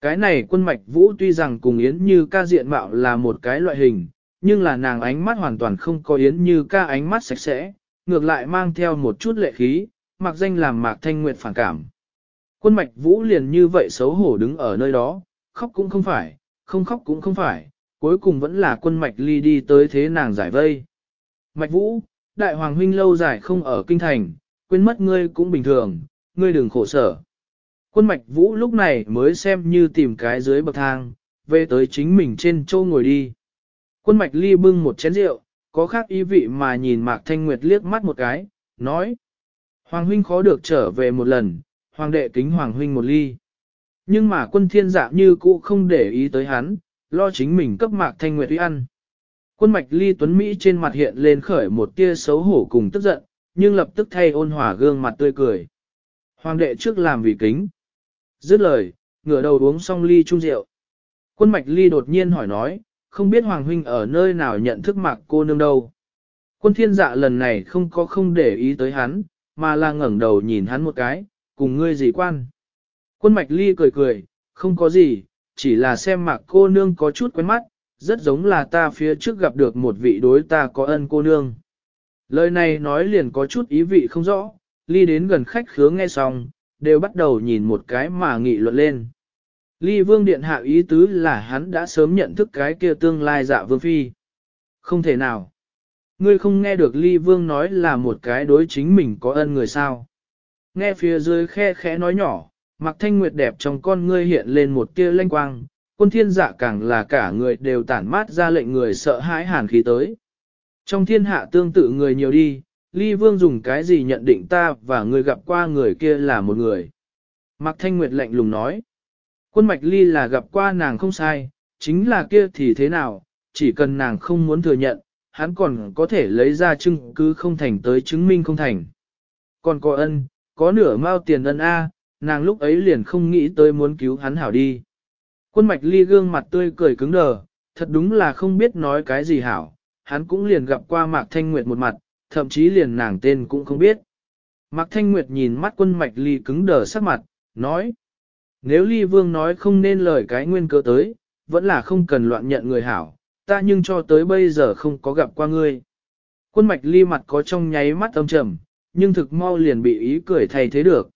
A: Cái này quân mạch vũ tuy rằng cùng Yến Như ca diện mạo là một cái loại hình, nhưng là nàng ánh mắt hoàn toàn không có Yến Như ca ánh mắt sạch sẽ, ngược lại mang theo một chút lệ khí, mặc danh làm Mạc Thanh Nguyệt phản cảm. Quân mạch vũ liền như vậy xấu hổ đứng ở nơi đó, khóc cũng không phải, không khóc cũng không phải, cuối cùng vẫn là quân mạch ly đi tới thế nàng giải vây. Mạch vũ, đại hoàng huynh lâu dài không ở kinh thành, quên mất ngươi cũng bình thường, ngươi đừng khổ sở. Quân mạch vũ lúc này mới xem như tìm cái dưới bậc thang, về tới chính mình trên châu ngồi đi. Quân mạch ly bưng một chén rượu, có khác ý vị mà nhìn Mạc Thanh Nguyệt liếc mắt một cái, nói. Hoàng huynh khó được trở về một lần, hoàng đệ kính hoàng huynh một ly. Nhưng mà quân thiên dạ như cũ không để ý tới hắn, lo chính mình cấp Mạc Thanh Nguyệt uy ăn. Quân mạch ly tuấn Mỹ trên mặt hiện lên khởi một tia xấu hổ cùng tức giận, nhưng lập tức thay ôn hòa gương mặt tươi cười. Hoàng đệ trước làm vì kính. Dứt lời, ngửa đầu uống xong ly chung rượu. Quân mạch ly đột nhiên hỏi nói, không biết Hoàng huynh ở nơi nào nhận thức mạc cô nương đâu. Quân thiên dạ lần này không có không để ý tới hắn, mà là ngẩng đầu nhìn hắn một cái, cùng ngươi gì quan. Quân mạch ly cười cười, không có gì, chỉ là xem mạc cô nương có chút quen mắt, rất giống là ta phía trước gặp được một vị đối ta có ân cô nương. Lời này nói liền có chút ý vị không rõ, ly đến gần khách khứa nghe xong, đều bắt đầu nhìn một cái mà nghị luận lên. Ly vương điện hạ ý tứ là hắn đã sớm nhận thức cái kia tương lai dạ vương phi. Không thể nào. Ngươi không nghe được ly vương nói là một cái đối chính mình có ân người sao. Nghe phía dưới khe khẽ nói nhỏ, mặc thanh nguyệt đẹp trong con ngươi hiện lên một tia lanh quang, quân thiên dạ càng là cả người đều tản mát ra lệnh người sợ hãi hàn khí tới. Trong thiên hạ tương tự người nhiều đi, ly vương dùng cái gì nhận định ta và người gặp qua người kia là một người. Mạc Thanh Nguyệt lạnh lùng nói. Quân mạch ly là gặp qua nàng không sai, chính là kia thì thế nào, chỉ cần nàng không muốn thừa nhận, hắn còn có thể lấy ra chứng cứ không thành tới chứng minh không thành. Còn có ân, có nửa mao tiền ân A, nàng lúc ấy liền không nghĩ tới muốn cứu hắn hảo đi. Quân mạch ly gương mặt tươi cười cứng đờ, thật đúng là không biết nói cái gì hảo, hắn cũng liền gặp qua Mạc Thanh Nguyệt một mặt, thậm chí liền nàng tên cũng không biết. Mạc Thanh Nguyệt nhìn mắt quân mạch ly cứng đờ sắc mặt, nói. Nếu ly vương nói không nên lời cái nguyên cơ tới, vẫn là không cần loạn nhận người hảo, ta nhưng cho tới bây giờ không có gặp qua ngươi. Quân mạch ly mặt có trong nháy mắt âm trầm, nhưng thực mau liền bị ý cười thay thế được.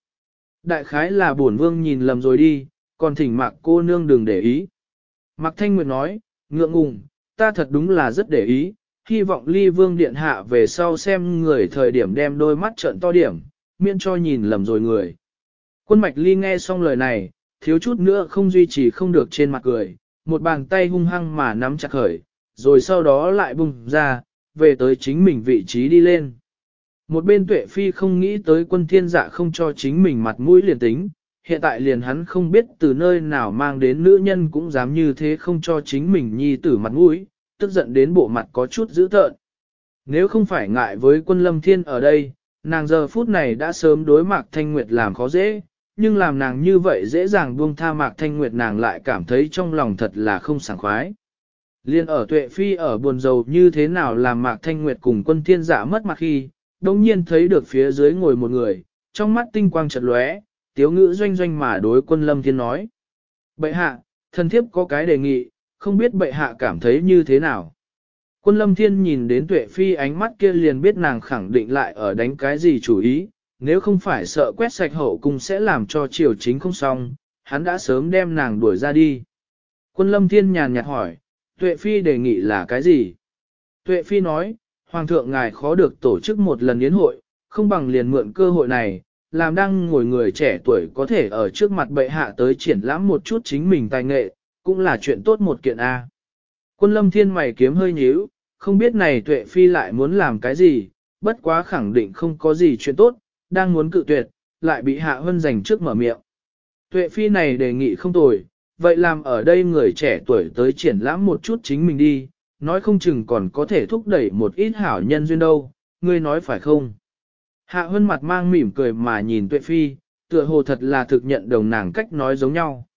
A: Đại khái là bổn vương nhìn lầm rồi đi, còn thỉnh mạc cô nương đừng để ý. Mạc Thanh Nguyệt nói, ngượng ngùng, ta thật đúng là rất để ý, hy vọng ly vương điện hạ về sau xem người thời điểm đem đôi mắt trợn to điểm, miễn cho nhìn lầm rồi người. Quân mạch ly nghe xong lời này, thiếu chút nữa không duy trì không được trên mặt cười, một bàn tay hung hăng mà nắm chặt khởi, rồi sau đó lại bung ra, về tới chính mình vị trí đi lên. Một bên tuệ phi không nghĩ tới quân thiên dạ không cho chính mình mặt mũi liền tính, hiện tại liền hắn không biết từ nơi nào mang đến nữ nhân cũng dám như thế không cho chính mình nhi tử mặt mũi, tức giận đến bộ mặt có chút dữ tợn. Nếu không phải ngại với quân lâm thiên ở đây, nàng giờ phút này đã sớm đối mạc thanh nguyệt làm khó dễ, nhưng làm nàng như vậy dễ dàng buông tha mạc thanh nguyệt nàng lại cảm thấy trong lòng thật là không sảng khoái. Liên ở tuệ phi ở buồn rầu như thế nào làm mạc thanh nguyệt cùng quân thiên giả mất mặt khi, đồng nhiên thấy được phía dưới ngồi một người, trong mắt tinh quang chợt lóe, tiếu ngữ doanh doanh mà đối quân lâm thiên nói. Bệ hạ, thần thiếp có cái đề nghị, không biết bệ hạ cảm thấy như thế nào. Quân lâm thiên nhìn đến tuệ phi ánh mắt kia liền biết nàng khẳng định lại ở đánh cái gì chủ ý, nếu không phải sợ quét sạch hậu cung sẽ làm cho triều chính không xong, hắn đã sớm đem nàng đuổi ra đi. Quân lâm thiên nhàn nhạt hỏi, tuệ phi đề nghị là cái gì? Tuệ phi nói, Hoàng thượng ngài khó được tổ chức một lần yến hội, không bằng liền mượn cơ hội này, làm đang ngồi người trẻ tuổi có thể ở trước mặt bệ hạ tới triển lãm một chút chính mình tài nghệ, cũng là chuyện tốt một kiện A. Quân lâm thiên mày kiếm hơi nhíu, không biết này tuệ phi lại muốn làm cái gì, bất quá khẳng định không có gì chuyện tốt, đang muốn cự tuyệt, lại bị hạ hân giành trước mở miệng. Tuệ phi này đề nghị không tồi, vậy làm ở đây người trẻ tuổi tới triển lãm một chút chính mình đi, nói không chừng còn có thể thúc đẩy một ít hảo nhân duyên đâu, ngươi nói phải không? Hạ hân mặt mang mỉm cười mà nhìn tuệ phi, tựa hồ thật là thực nhận đồng nàng cách nói giống nhau.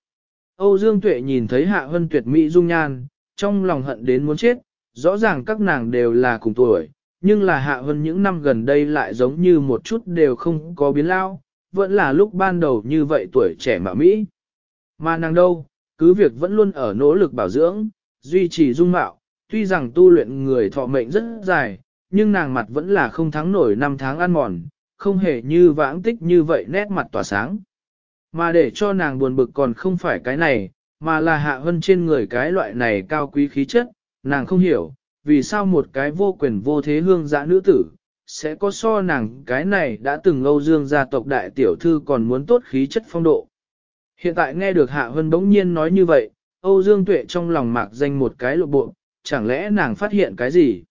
A: Âu Dương Tuệ nhìn thấy Hạ Hân tuyệt mỹ dung nhan, trong lòng hận đến muốn chết, rõ ràng các nàng đều là cùng tuổi, nhưng là Hạ Hân những năm gần đây lại giống như một chút đều không có biến lao, vẫn là lúc ban đầu như vậy tuổi trẻ mà Mỹ. Mà nàng đâu, cứ việc vẫn luôn ở nỗ lực bảo dưỡng, duy trì dung mạo, tuy rằng tu luyện người thọ mệnh rất dài, nhưng nàng mặt vẫn là không thắng nổi năm tháng ăn mòn, không hề như vãng tích như vậy nét mặt tỏa sáng. Mà để cho nàng buồn bực còn không phải cái này, mà là hạ hơn trên người cái loại này cao quý khí chất, nàng không hiểu, vì sao một cái vô quyền vô thế hương dã nữ tử, sẽ có so nàng cái này đã từng Âu Dương gia tộc đại tiểu thư còn muốn tốt khí chất phong độ. Hiện tại nghe được Hạ Hân bỗng nhiên nói như vậy, Âu Dương Tuệ trong lòng mạc danh một cái lộ bộ, chẳng lẽ nàng phát hiện cái gì?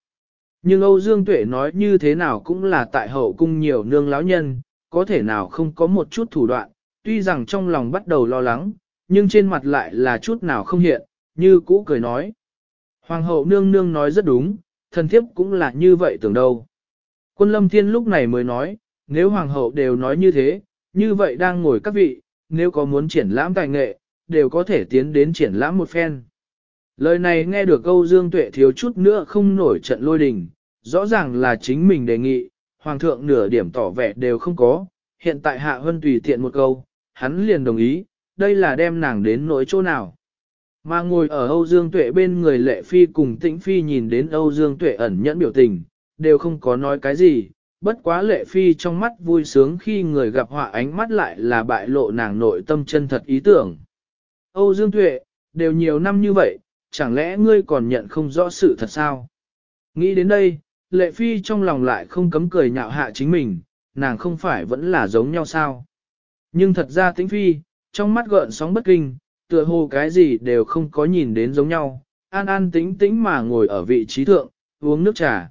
A: Nhưng Âu Dương Tuệ nói như thế nào cũng là tại hậu cung nhiều nương láo nhân, có thể nào không có một chút thủ đoạn, tuy rằng trong lòng bắt đầu lo lắng, nhưng trên mặt lại là chút nào không hiện, như cũ cười nói. Hoàng hậu nương nương nói rất đúng, thần thiếp cũng là như vậy tưởng đâu. Quân lâm thiên lúc này mới nói, nếu hoàng hậu đều nói như thế, như vậy đang ngồi các vị, nếu có muốn triển lãm tài nghệ, đều có thể tiến đến triển lãm một phen. Lời này nghe được câu Dương Tuệ thiếu chút nữa không nổi trận lôi đình, rõ ràng là chính mình đề nghị, Hoàng thượng nửa điểm tỏ vẻ đều không có, hiện tại Hạ Hân tùy tiện một câu, hắn liền đồng ý, đây là đem nàng đến nỗi chỗ nào. Mà ngồi ở Âu Dương Tuệ bên người Lệ Phi cùng Tĩnh Phi nhìn đến Âu Dương Tuệ ẩn nhẫn biểu tình, đều không có nói cái gì, bất quá Lệ Phi trong mắt vui sướng khi người gặp họa ánh mắt lại là bại lộ nàng nội tâm chân thật ý tưởng. Âu Dương Tuệ, đều nhiều năm như vậy, chẳng lẽ ngươi còn nhận không rõ sự thật sao? Nghĩ đến đây, Lệ Phi trong lòng lại không cấm cười nhạo hạ chính mình, nàng không phải vẫn là giống nhau sao? Nhưng thật ra Tĩnh Phi, trong mắt gợn sóng bất kinh, tựa hồ cái gì đều không có nhìn đến giống nhau, an an tĩnh tĩnh mà ngồi ở vị trí thượng, uống nước trà.